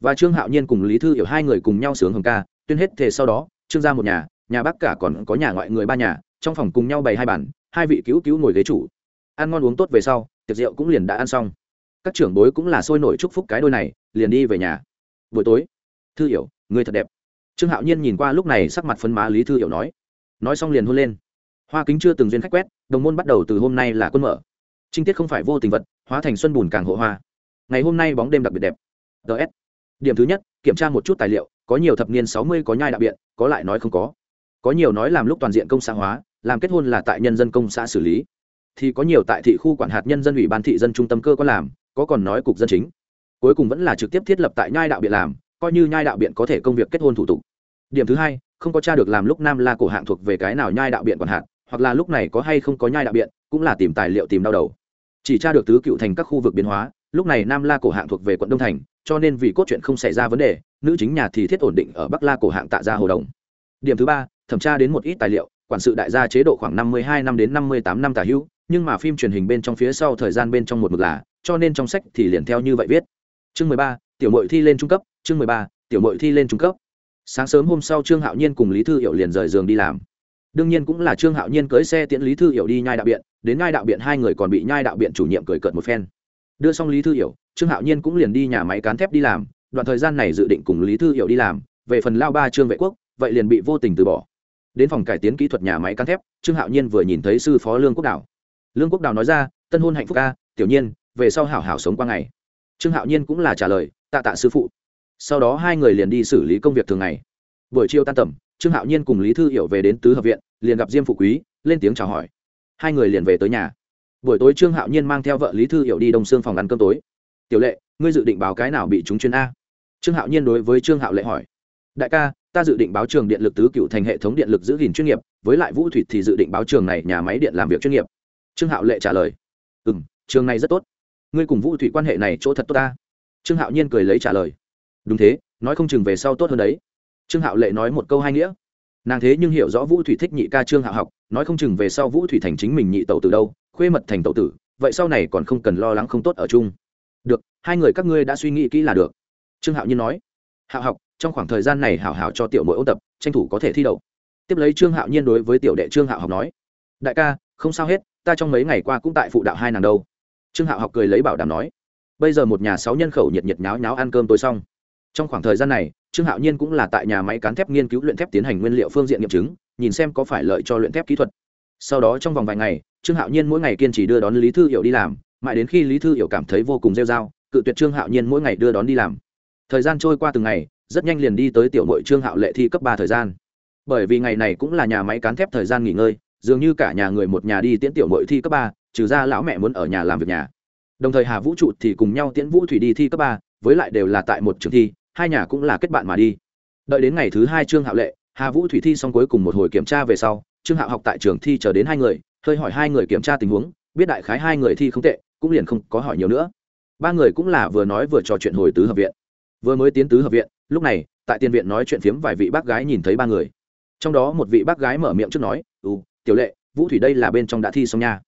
và trương hạo nhiên cùng lý thư hiểu hai người cùng nhau sướng hồng ca, tuyên hết thề sau đó, trương ra một nhà nhà bác cả còn có nhà ngoại người ba nhà, trong phòng cùng nhau bày hai bản hai vị cứu cứu ngồi ghế chủ. Ăn ngon uống tốt về sau, tiệc rượu cũng liền đã ăn xong. Các trưởng bối cũng là sôi nổi chúc phúc cái đôi này, liền đi về nhà. Buổi tối, thư hiểu, người thật đẹp. Trương hạo nhiên nhìn qua lúc này sắc mặt phân má lý thư hiểu nói. Nói xong liền hôn lên. Hoa kính chưa từng duyên khách quét, đồng môn bắt đầu từ hôm nay là quân mở. Trinh tiết không phải vô tình vật, hóa thành xuân bùn càng hộ hoa. Ngày hôm nay bóng đêm đặc biệt đẹp. Ts điểm thứ nhất, kiểm tra một chút tài liệu, có nhiều thập niên sáu mươi có nhai đạo biện có lại nói không có. Có nhiều nói làm lúc toàn diện công xã hóa, làm kết hôn là tại nhân dân công xã xử lý. Thì có nhiều tại thị khu quản hạt nhân dân ủy ban thị dân trung tâm cơ có làm, có còn nói cục dân chính. Cuối cùng vẫn là trực tiếp thiết lập tại nhai đạo biện làm, coi như nhai đạo biện có thể công việc kết hôn thủ tục. Điểm thứ hai, không có cha được làm lúc nam la cổ hạng thuộc về cái nào nhai đạo biện quản hạt, hoặc là lúc này có hay không có nhai đạo biện, cũng là tìm tài liệu tìm đau đầu. Chỉ tra được tứ cựu thành các khu vực biến hóa lúc này nam la cổ hạng thuộc về quận đông thành, cho nên vì cốt truyện không xảy ra vấn đề, nữ chính nhà thì thiết ổn định ở bắc la cổ hạng tạ gia hồ đồng. Điểm thứ ba, thẩm tra đến một ít tài liệu, quản sự đại gia chế độ khoảng năm mươi hai năm đến năm mươi tám năm tả hữu, nhưng mà phim truyền hình bên trong phía sau thời gian bên trong một mực là, cho nên trong sách thì liền theo như vậy viết. Chương mười ba, tiểu mội thi lên trung cấp, chương mười ba, tiểu mội thi lên trung cấp. Sáng sớm hôm sau trương hạo nhiên cùng lý thư hiệu liền rời giường đi làm. Đương nhiên cũng là trương hạo nhiên cưới xe tiễn lý thư hiểu đi nhai đạo biện, đến nhai đạo biện hai người còn bị nhai đạo biện chủ nhiệm cười cợt một phen đưa xong lý thư hiểu, trương hạo nhiên cũng liền đi nhà máy cán thép đi làm, đoạn thời gian này dự định cùng lý thư hiểu đi làm, về phần lao ba trương vệ quốc, vậy liền bị vô tình từ bỏ. Đến phòng cải tiến kỹ thuật nhà máy cán thép, trương hạo nhiên vừa nhìn thấy sư phó lương quốc đảo lương quốc đảo nói ra, tân hôn hạnh phúc ca tiểu nhiên, về sau hảo hảo sống qua ngày. Trương hạo nhiên cũng là trả lời, tạ tạ sư phụ. Sau đó hai người liền đi xử lý công việc thường ngày. Buổi chiều tan tầm, trương hạo nhiên cùng lý thư hiểu về đến tứ hợp viện, liền gặp diêm phụ quý, lên tiếng chào hỏi. Hai người liền về tới nhà buổi tối trương hạo nhiên mang theo vợ lý thư hiểu đi đông xương phòng ăn cơm tối. Tiểu lệ, ngươi dự định báo cái nào bị chúng chuyên a? Trương hạo nhiên đối với trương hạo lệ hỏi. Đại ca, ta dự định báo trường điện lực tứ cựu thành hệ thống điện lực giữ gìn chuyên nghiệp, với lại vũ thủy thì dự định báo trường này nhà máy điện làm việc chuyên nghiệp. Trương hạo lệ trả lời. Ừ m trường này rất tốt. Ngươi cùng vũ thủy quan hệ này chỗ thật tốt ta. Trương hạo nhiên cười lấy trả lời. Đúng thế, nói không chừng về sau tốt hơn đấy. Trương hạo lệ nói một câu hai nghĩa. Nàng thế nhưng hiểu rõ vũ thủy thích nhị ca trương hạo học, nói không chừng về sau vũ thủy thành chính mình nhị tẩu từ đâu khuê mật thành tẩu tử, vậy sau này còn không cần lo lắng không tốt ở chung. Được, hai người các ngươi đã suy nghĩ kỹ là được. Trương hạo nhiên nói. Hạo học, trong khoảng thời gian này hảo hảo cho tiểu mỗi ôn tập, tranh thủ có thể thi đậu. Tiếp lấy trương hạo nhiên đối với tiểu đệ trương hạo học nói. Đại ca, không sao hết, ta trong mấy ngày qua cũng tại phụ đạo hai nàng đâu. Trương hạo học cười lấy bảo đảm nói. Bây giờ một nhà sáu nhân khẩu nhiệt nhiệt nháo nháo ăn cơm tối xong. Trong khoảng thời gian này, trương hạo nhiên cũng là tại nhà máy cán thép nghiên cứu luyện thép tiến hành nguyên liệu phương diện nghiệm chứng, nhìn xem có phải lợi cho luyện thép kỹ thuật. Sau đó trong vòng vài ngày trương hạo nhiên mỗi ngày kiên trì đưa đón lý thư hiểu đi làm, mãi đến khi lý thư hiểu cảm thấy vô cùng rêu r a o cự tuyệt trương hạo nhiên mỗi ngày đưa đón đi làm. Thời gian trôi qua từng ngày, rất nhanh liền đi tới tiểu mội trương hạo lệ thi cấp ba thời gian. Bởi vì ngày này cũng là nhà máy cán thép thời gian nghỉ ngơi, dường như cả nhà người một nhà đi tiễn tiểu mội thi cấp ba, trừ ra lão mẹ muốn ở nhà làm việc nhà. Đồng thời hà vũ trụ thì cùng nhau tiễn vũ thủy đi thi cấp ba, với lại đều là tại một trường thi, hai nhà cũng là kết bạn mà đi. Đợi đến ngày thứ hai trương hạo lệ, hà vũ thủy thi xong cuối cùng một hồi kiểm tra về sau, trương hạo học tại trường thi chờ đến hai người hơi hỏi hai người kiểm tra tình huống, biết đại khái hai người thi không tệ, cũng liền không có hỏi nhiều nữa. Ba người cũng là vừa nói vừa trò chuyện hồi tứ hợp viện. Vừa mới tiến tứ hợp viện, lúc này, tại tiên viện nói chuyện phiếm vài vị bác gái nhìn thấy ba người. Trong đó một vị bác gái mở miệng trước nói ừ tiểu lệ, vũ thủy đây là bên trong đã thi xong nha.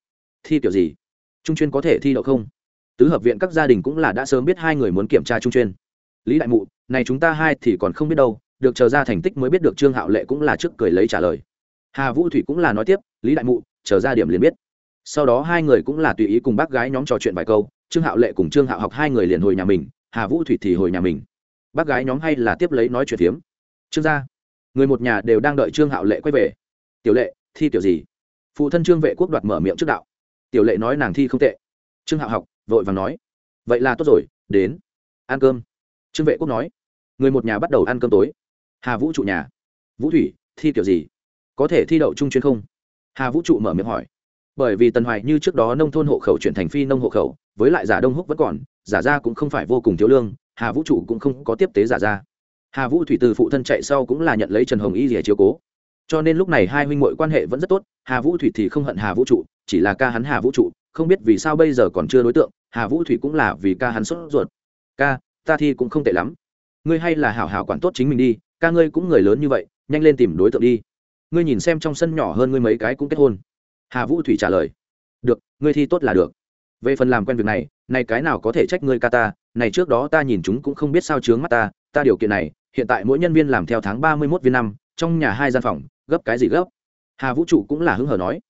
Thi kiểu gì? Trung chuyên có thể thi đậu không? Tứ hợp viện các gia đình cũng là đã sớm biết hai người muốn kiểm tra trung chuyên. Lý đại mụ, này chúng ta hai thì còn không biết đâu, được chờ ra thành tích mới biết được trương hạo lệ cũng là trước cười lấy trả lời. Hà vũ thủy cũng là nói tiếp, lý đại mụ chờ ra điểm liền biết. Sau đó hai người cũng là tùy ý cùng bác gái nhóm trò chuyện vài câu, trương hạo lệ cùng trương hạo học hai người liền hồi nhà mình, hà vũ thủy thì hồi nhà mình. Bác gái nhóm hay là tiếp lấy nói chuyện phiếm. Trương gia, người một nhà đều đang đợi trương hạo lệ quay về. Tiểu lệ, thi tiểu gì? Phụ thân trương vệ quốc đoạt mở miệng trước đạo. Tiểu lệ nói nàng thi không tệ. Trương hạo học, vội vàng nói. Vậy là tốt rồi, đến. Ăn cơm. Trương vệ quốc nói. Người một nhà bắt đầu ăn cơm tối. Hà vũ trụ nhà. Vũ thủy, thi kiểu gì? Có thể thi đậu trung chuyên không? Hà vũ trụ mở miệng hỏi. Bởi vì tần hoài như trước đó nông thôn hộ khẩu chuyển thành phi nông hộ khẩu, với lại giả đông húc vẫn còn, giả ra cũng không phải vô cùng thiếu lương, hà vũ trụ cũng không có tiếp tế giả ra hà vũ thủy từ phụ thân chạy sau cũng là nhận lấy trần hồng y rỉa chiếu cố. Cho nên lúc này hai huynh mội quan hệ vẫn rất tốt, hà vũ thủy thì không hận hà vũ trụ, chỉ là ca hắn hà vũ trụ, không biết vì sao bây giờ còn chưa đối tượng, hà vũ thủy cũng là vì ca hắn sốt ruột. Ca, ta thi cũng không tệ lắm. Ngươi hay là hảo hảo quản tốt chính mình đi, ca ngươi cũng người lớn như vậy, nhanh lên tìm đối tượng đi ngươi nhìn xem trong sân nhỏ hơn ngươi mấy cái cũng kết hôn. Hà vũ thủy trả lời, được, ngươi thi tốt là được. Về phần làm quen việc này này cái nào có thể trách ngươi ca ta? Này trước đó ta nhìn chúng cũng không biết sao chướng mắt ta ta điều kiện này, hiện tại mỗi nhân viên làm theo tháng ba mươi mốt viên năm, trong nhà hai gian phòng, gấp cái gì gấp? Hà vũ trụ cũng là hứng hở nói,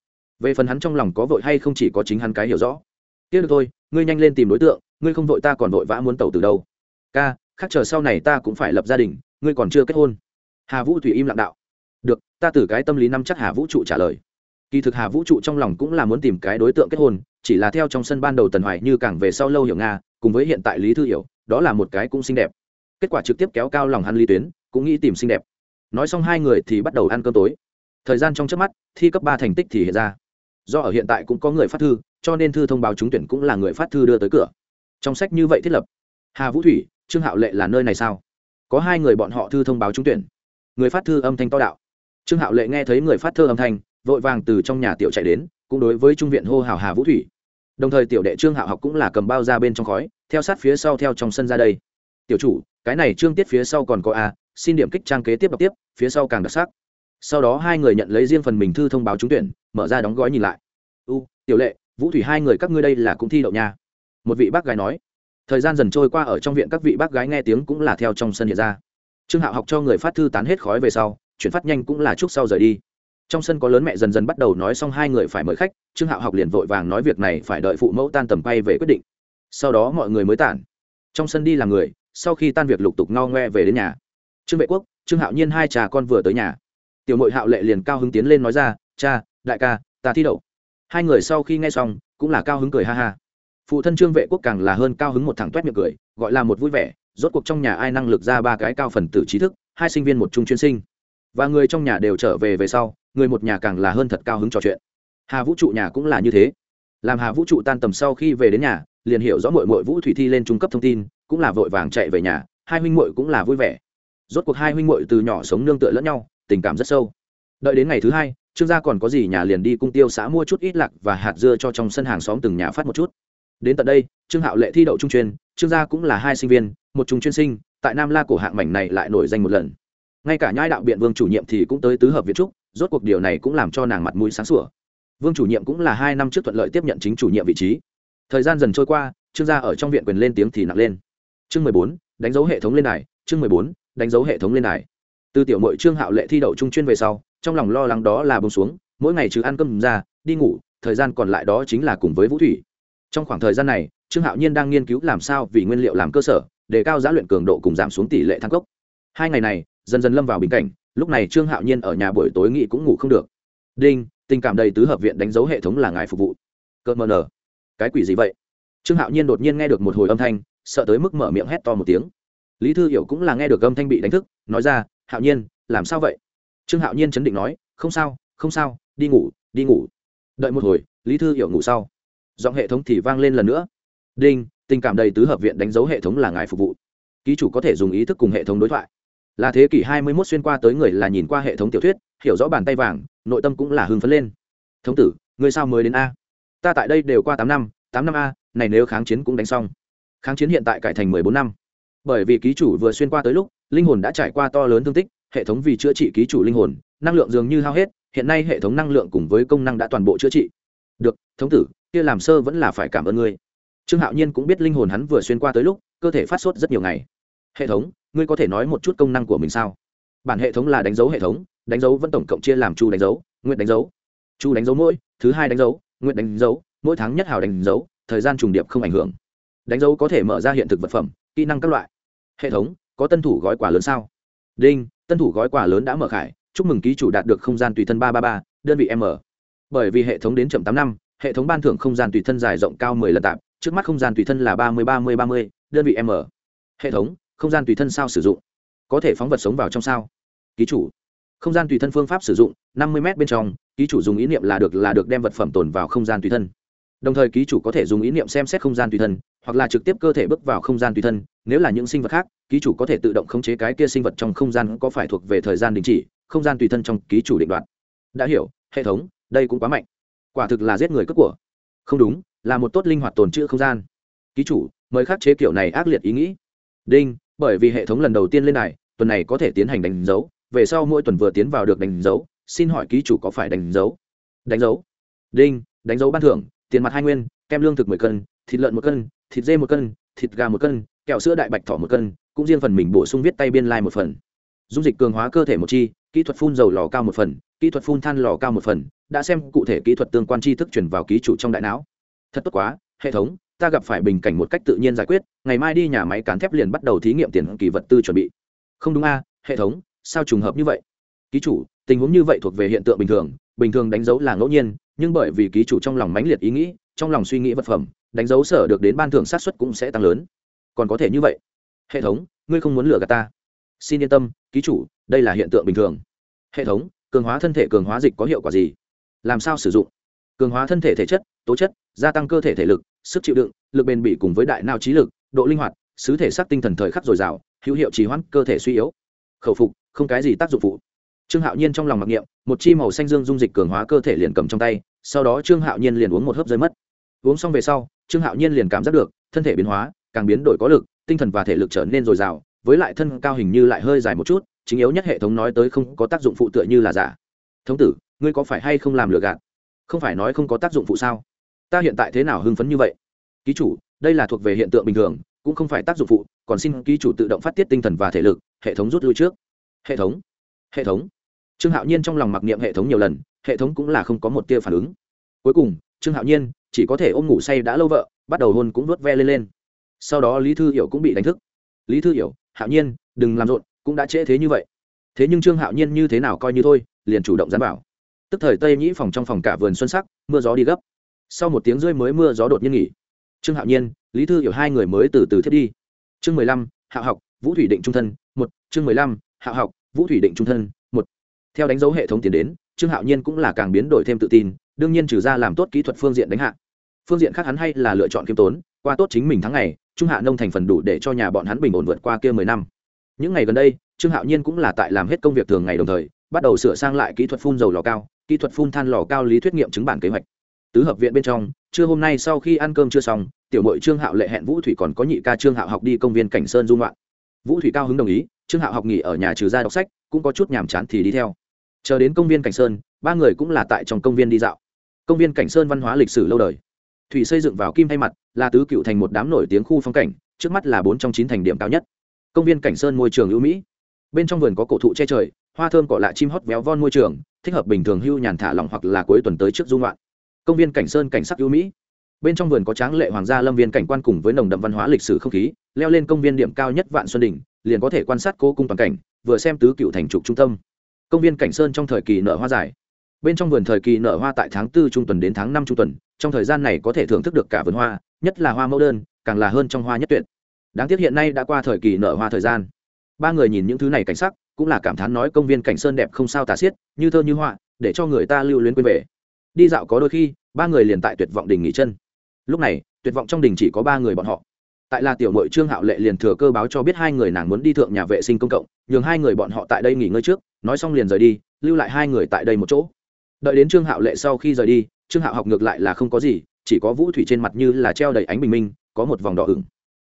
về phần hắn trong lòng có vội hay không chỉ có chính hắn cái hiểu rõ. Tiếc được thôi, ngươi nhanh lên tìm đối tượng, ngươi không vội ta còn vội vã muốn tẩu từ đâu. Ca, khác chờ sau này ta cũng phải lập gia đình, ngươi còn chưa kết hôn. Hà vũ thủy im lặng đạo được, ta từ cái tâm lý năm chắc hà vũ trụ trả lời. Kỳ thực hà vũ trụ trong lòng cũng là muốn tìm cái đối tượng kết hôn, chỉ là theo trong sân ban đầu tần hoài như càng về sau lâu hiểu nga, cùng với hiện tại lý thư hiểu, đó là một cái cũng xinh đẹp. Kết quả trực tiếp kéo cao lòng hắn lý tuyến, cũng nghĩ tìm xinh đẹp. Nói xong hai người thì bắt đầu ăn cơm tối. Thời gian trong trước mắt, thi cấp ba thành tích thì hiện ra. Do ở hiện tại cũng có người phát thư, cho nên thư thông báo trúng tuyển cũng là người phát thư đưa tới cửa. Trong sách như vậy thiết lập. Hà vũ thủy, trương hạo lệ là nơi này sao? Có hai người bọn họ thư thông báo trúng tuyển. Người phát thư âm thanh to đạo trương hạo lệ nghe thấy người phát thơ âm thanh, vội vàng từ trong nhà tiểu chạy đến, cũng đối với trung viện hô hào hà vũ thủy. Đồng thời tiểu đệ trương hạo học cũng là cầm bao ra bên trong khói, theo sát phía sau theo trong sân ra đây. Tiểu chủ, cái này trương tiết phía sau còn có a, xin điểm kích trang kế tiếp đọc tiếp, phía sau càng đặc sắc. Sau đó hai người nhận lấy riêng phần mình thư thông báo trúng tuyển, mở ra đóng gói nhìn lại. U, tiểu lệ, vũ thủy hai người các ngươi đây là cũng thi đậu nha. Một vị bác gái nói. Thời gian dần trôi qua ở trong viện các vị bác gái nghe tiếng cũng là theo trong sân hiện ra. Trương hạo học cho người phát thư tán hết khói về sau chuyển phát nhanh cũng là chúc sau rời đi. Trong sân có lớn mẹ dần dần bắt đầu nói xong hai người phải mời khách, trương hạo học liền vội vàng nói việc này phải đợi phụ mẫu tan tầm bay về quyết định. Sau đó mọi người mới tản. Trong sân đi làm người, sau khi tan việc lục tục ngao ngoe về đến nhà. Trương vệ quốc, trương hạo nhiên hai cha con vừa tới nhà. Tiểu nội hạo lệ liền cao hứng tiến lên nói ra, cha, đại ca, ta thi đậu. Hai người sau khi nghe xong, cũng là cao hứng cười ha ha. Phụ thân trương vệ quốc càng là hơn cao hứng một thằng toét miệng cười, gọi là một vui vẻ, rốt cuộc trong nhà ai năng lực ra ba cái cao phần tử trí thức, hai sinh viên một trung chuyên sinh và người trong nhà đều trở về về sau, người một nhà càng là hơn thật cao hứng trò chuyện. Hà vũ trụ nhà cũng là như thế. Làm hà vũ trụ tan tầm sau khi về đến nhà, liền hiểu rõ mội mội vũ thủy thi lên trung cấp thông tin, cũng là vội vàng chạy về nhà, hai huynh mội cũng là vui vẻ. Rốt cuộc hai huynh muội từ nhỏ sống nương tựa lẫn nhau, tình cảm rất sâu. Đợi đến ngày thứ hai, trương gia còn có gì nhà liền đi cung tiêu xã mua chút ít lạc và hạt dưa cho trong sân hàng xóm từng nhà phát một chút. Đến tận đây, trương hạo lệ thi đậu trung chuyên, trương gia cũng là hai sinh viên, một trung chuyên sinh, tại nam la cổ hạng mảnh này lại nổi danh một lần ngay cả nhai đạo biện vương chủ nhiệm thì cũng tới tứ hợp viện trúc, rốt cuộc điều này cũng làm cho nàng mặt mũi sáng sủa. Vương chủ nhiệm cũng là hai năm trước thuận lợi tiếp nhận chính chủ nhiệm vị trí. Thời gian dần trôi qua, trương gia ở trong viện quyền lên tiếng thì nặng lên. Chương mười bốn, đánh dấu hệ thống lên đài, chương mười bốn, đánh dấu hệ thống lên đài. Từ tiểu mội trương hạo lệ thi đậu trung chuyên về sau, trong lòng lo lắng đó là bông xuống, mỗi ngày trừ ăn cơm ra, đi ngủ, thời gian còn lại đó chính là cùng với vũ thủy. Trong khoảng thời gian này, trương hạo nhiên đang nghiên cứu làm sao vì nguyên liệu làm cơ sở, để cao giá luyện cường độ cùng giảm xuống tỷ lệ thăng cốc hai ngày này dần dần lâm vào bình cảnh, lúc này trương hạo nhiên ở nhà buổi tối nghị cũng ngủ không được. Đinh, tình cảm đầy tứ hợp viện đánh dấu hệ thống là ngài phục vụ. Cợt mờ nở cái quỷ gì vậy? Trương hạo nhiên đột nhiên nghe được một hồi âm thanh, sợ tới mức mở miệng hét to một tiếng. Lý thư hiểu cũng là nghe được âm thanh bị đánh thức, nói ra, hạo nhiên, làm sao vậy? Trương hạo nhiên chấn định nói, không sao không sao, đi ngủ đi ngủ. Đợi một hồi, lý thư hiểu ngủ sau. Giọng hệ thống thì vang lên lần nữa. Đinh, tình cảm đầy tứ hợp viện đánh dấu hệ thống là ngài phục vụ. Ký chủ có thể dùng ý thức cùng hệ thống đối thoại là thế kỷ hai mươi 21 xuyên qua tới người là nhìn qua hệ thống tiểu thuyết, hiểu rõ bàn tay vàng, nội tâm cũng là hưng phấn lên. Thống tử người sao mới đến a? Ta tại đây đều qua tám năm tám năm a, này nếu kháng chiến cũng đánh xong. Kháng chiến hiện tại cải thành mười bốn năm. Bởi vì ký chủ vừa xuyên qua tới lúc, linh hồn đã trải qua to lớn thương tích, hệ thống vì chữa trị ký chủ linh hồn, năng lượng dường như hao hết, hiện nay hệ thống năng lượng cùng với công năng đã toàn bộ chữa trị. Được, thống tử, kia làm sơ vẫn là phải cảm ơn ngươi. Trương hạo nhiên cũng biết linh hồn hắn vừa xuyên qua tới lúc, cơ thể phát sốt rất nhiều ngày. Hệ thống ngươi có thể nói một chút công năng của mình sao? Bản hệ thống là đánh dấu hệ thống, đánh dấu vẫn tổng cộng chia làm chu đánh dấu, nguyện đánh dấu. Chu đánh dấu mỗi, thứ hai đánh dấu, nguyện đánh dấu, mỗi tháng nhất hào đánh dấu, thời gian trùng điệp không ảnh hưởng. Đánh dấu có thể mở ra hiện thực vật phẩm, kỹ năng các loại. Hệ thống, có tân thủ gói quà lớn sao? Đinh, tân thủ gói quà lớn đã mở khải, chúc mừng ký chủ đạt được không gian tùy thân ba trăm ba mươi ba, đơn vị m. Bởi vì hệ thống đến chậm tám năm, hệ thống ban thưởng không gian tùy thân dài rộng cao mười lần tạp, trước mắt không gian tùy thân là ba mươi ba mươi ba mươi, đơn vị m. Hệ thống không gian tùy thân sao sử dụng. Có thể phóng vật sống vào trong sao. Ký chủ. Không gian tùy thân phương pháp sử dụng, năm mươi m bên trong, ký chủ dùng ý niệm là được là được đem vật phẩm tồn vào không gian tùy thân. Đồng thời ký chủ có thể dùng ý niệm xem xét không gian tùy thân, hoặc là trực tiếp cơ thể bước vào không gian tùy thân, nếu là những sinh vật khác, ký chủ có thể tự động khống chế cái kia sinh vật trong không gian có phải thuộc về thời gian đình chỉ, không gian tùy thân trong ký chủ định đoạt đã hiểu, hệ thống, đây cũng quá mạnh. Quả thực là giết người cướp của. Không đúng, là một tốt linh hoạt tồn trữ không gian. Ký chủ, mời khắc chế kiểu này ác liệt ý nghĩ. Đinh bởi vì hệ thống lần đầu tiên lên này tuần này có thể tiến hành đánh dấu. Về sau mỗi tuần vừa tiến vào được đánh dấu, xin hỏi ký chủ có phải đánh dấu? Đánh dấu. Đinh, đánh dấu ban thưởng, tiền mặt hai nguyên, kem lương thực mười cân, thịt lợn một cân, thịt dê một cân, thịt gà một cân, kẹo sữa đại bạch thỏ một cân, cũng riêng phần mình bổ sung viết tay biên lai、like、một phần. Dung dịch cường hóa cơ thể một chi, kỹ thuật phun dầu lò cao một phần, kỹ thuật phun than lò cao một phần, đã xem cụ thể kỹ thuật tương quan tri thức chuyển vào ký chủ trong đại não. Thật tốt quá, hệ thống ta gặp phải bình cảnh một cách tự nhiên giải quyết, ngày mai đi nhà máy cán thép liền bắt đầu thí nghiệm tiền kỳ vật tư chuẩn bị. Không đúng a, hệ thống, sao trùng hợp như vậy? Ký chủ, tình huống như vậy thuộc về hiện tượng bình thường bình thường đánh dấu là ngẫu nhiên, nhưng bởi vì ký chủ trong lòng mãnh liệt ý nghĩ, trong lòng suy nghĩ vật phẩm, đánh dấu sở được đến ban thưởng sát xuất cũng sẽ tăng lớn. Còn có thể như vậy? Hệ thống, ngươi không muốn lừa gạt ta. Xin yên tâm, ký chủ, đây là hiện tượng bình thường. Hệ thống, cường hóa thân thể cường hóa dịch có hiệu quả gì? Làm sao sử dụng? Cường hóa thân thể thể chất, tố chất, gia tăng cơ thể thể lực sức chịu đựng, lực bền bỉ cùng với đại não trí lực, độ linh hoạt, xứ thể sắc tinh thần thời khắc dồi dào, hữu hiệu trì hoãn cơ thể suy yếu. Khẩu phục, không cái gì tác dụng phụ. Trương hạo nhiên trong lòng mặc niệm, một chi màu xanh dương dung dịch cường hóa cơ thể liền cầm trong tay, sau đó trương hạo nhiên liền uống một hớp rơi mất. Uống xong về sau, trương hạo nhiên liền cảm giác được, thân thể biến hóa, càng biến đổi có lực, tinh thần và thể lực trở nên dồi dào, với lại thân cao hình như lại hơi dài một chút, chính yếu nhất hệ thống nói tới không có tác dụng phụ tựa như là giả. Thống tử, ngươi có phải hay không làm lừa gạt? Không phải nói không có tác dụng phụ sao? Ta hiện tại thế nào hưng phấn như vậy? Ký chủ, đây là thuộc về hiện tượng bình thường, cũng không phải tác dụng phụ, còn xin ký chủ tự động phát tiết tinh thần và thể lực, hệ thống rút lui trước. Hệ thống hệ thống. Trương hạo nhiên trong lòng mặc niệm hệ thống nhiều lần, hệ thống cũng là không có một tia phản ứng. Cuối cùng, trương hạo nhiên chỉ có thể ôm ngủ say đã lâu vợ, bắt đầu hôn cũng nuốt ve lên lên. Sau đó lý thư hiểu cũng bị đánh thức. Lý thư hiểu, hạo nhiên, đừng làm rộn, cũng đã trễ thế như vậy. Thế nhưng trương hạo nhiên như thế nào coi như thôi, liền chủ động dán bảo. Tức thời tây nhĩ phòng trong phòng cả vườn xuân sắc, mưa gió đi gấp sau một tiếng rơi mới mưa gió đột nhiên nghỉ. Trương hạo nhiên, lý thư hiểu hai người mới từ từ thiết đi. Chương mười lăm hạ học, vũ thủy định trung thân, một. Chương mười lăm hạ học, vũ thủy định trung thân, một. Theo đánh dấu hệ thống tiến đến, trương hạo nhiên cũng là càng biến đổi thêm tự tin, đương nhiên trừ ra làm tốt kỹ thuật phương diện đánh hạ. Phương diện khác hắn hay là lựa chọn kiêm tốn, qua tốt chính mình tháng ngày, trung hạ nông thành phần đủ để cho nhà bọn hắn bình ổn vượt qua kia mười năm. Những ngày gần đây, trương hạo nhiên cũng là tại làm hết công việc thường ngày đồng thời, bắt đầu sửa sang lại kỹ thuật phun dầu lò cao, kỹ thuật phun than lò cao lý thuyết nghiệm chứng bản kế hoạch tứ hợp viện bên trong, trưa hôm nay sau khi ăn cơm chưa xong, tiểu mội trương hạo lệ hẹn vũ thủy còn có nhị ca trương hạo học đi công viên cảnh sơn dung loạn vũ thủy cao hứng đồng ý, trương hạo học nghỉ ở nhà trừ ra đọc sách, cũng có chút nhàm chán thì đi theo. Chờ đến công viên cảnh sơn, ba người cũng là tại trong công viên đi dạo. Công viên cảnh sơn văn hóa lịch sử lâu đời. Thủy xây dựng vào kim hay mặt, là tứ cựu thành một đám nổi tiếng khu phong cảnh, trước mắt là bốn trong chín thành điểm cao nhất. Công viên cảnh sơn môi trường ưu mỹ. Bên trong vườn có cổ thụ che trời, hoa thơm cỏ lạ chim hót véo von môi trường, thích hợp bình thường hưu nhàn thả lỏng hoặc là cuối tuần tới trước dung loạn công viên cảnh sơn cảnh sắc ưu mỹ. Bên trong vườn có tráng lệ hoàng gia lâm viên cảnh quan cùng với nồng đậm văn hóa lịch sử không khí leo lên công viên điểm cao nhất vạn xuân đỉnh, liền có thể quan sát cố cung toàn cảnh vừa xem tứ cựu thành trục trung tâm. Công viên cảnh sơn trong thời kỳ nở hoa dài. Bên trong vườn thời kỳ nở hoa tại tháng tư trung tuần đến tháng năm trung tuần trong thời gian này có thể thưởng thức được cả vườn hoa nhất là hoa mẫu đơn càng là hơn trong hoa nhất tuyệt. Đáng tiếc hiện nay đã qua thời kỳ nở hoa thời gian. Ba người nhìn những thứ này cảnh sắc cũng là cảm thán nói công viên cảnh sơn đẹp không sao tả xiết như thơ như họa để cho người ta lưu luyến quên về đi dạo có đôi khi, ba người liền tại tuyệt vọng đình nghỉ chân. Lúc này, tuyệt vọng trong đình chỉ có ba người bọn họ. Tại là tiểu mội trương hạo lệ liền thừa cơ báo cho biết hai người nàng muốn đi thượng nhà vệ sinh công cộng, nhường hai người bọn họ tại đây nghỉ ngơi trước, nói xong liền rời đi, lưu lại hai người tại đây một chỗ. Đợi đến trương hạo lệ sau khi rời đi, trương hạo học ngược lại là không có gì, chỉ có vũ thủy trên mặt như là treo đầy ánh bình minh, có một vòng đỏ ửng.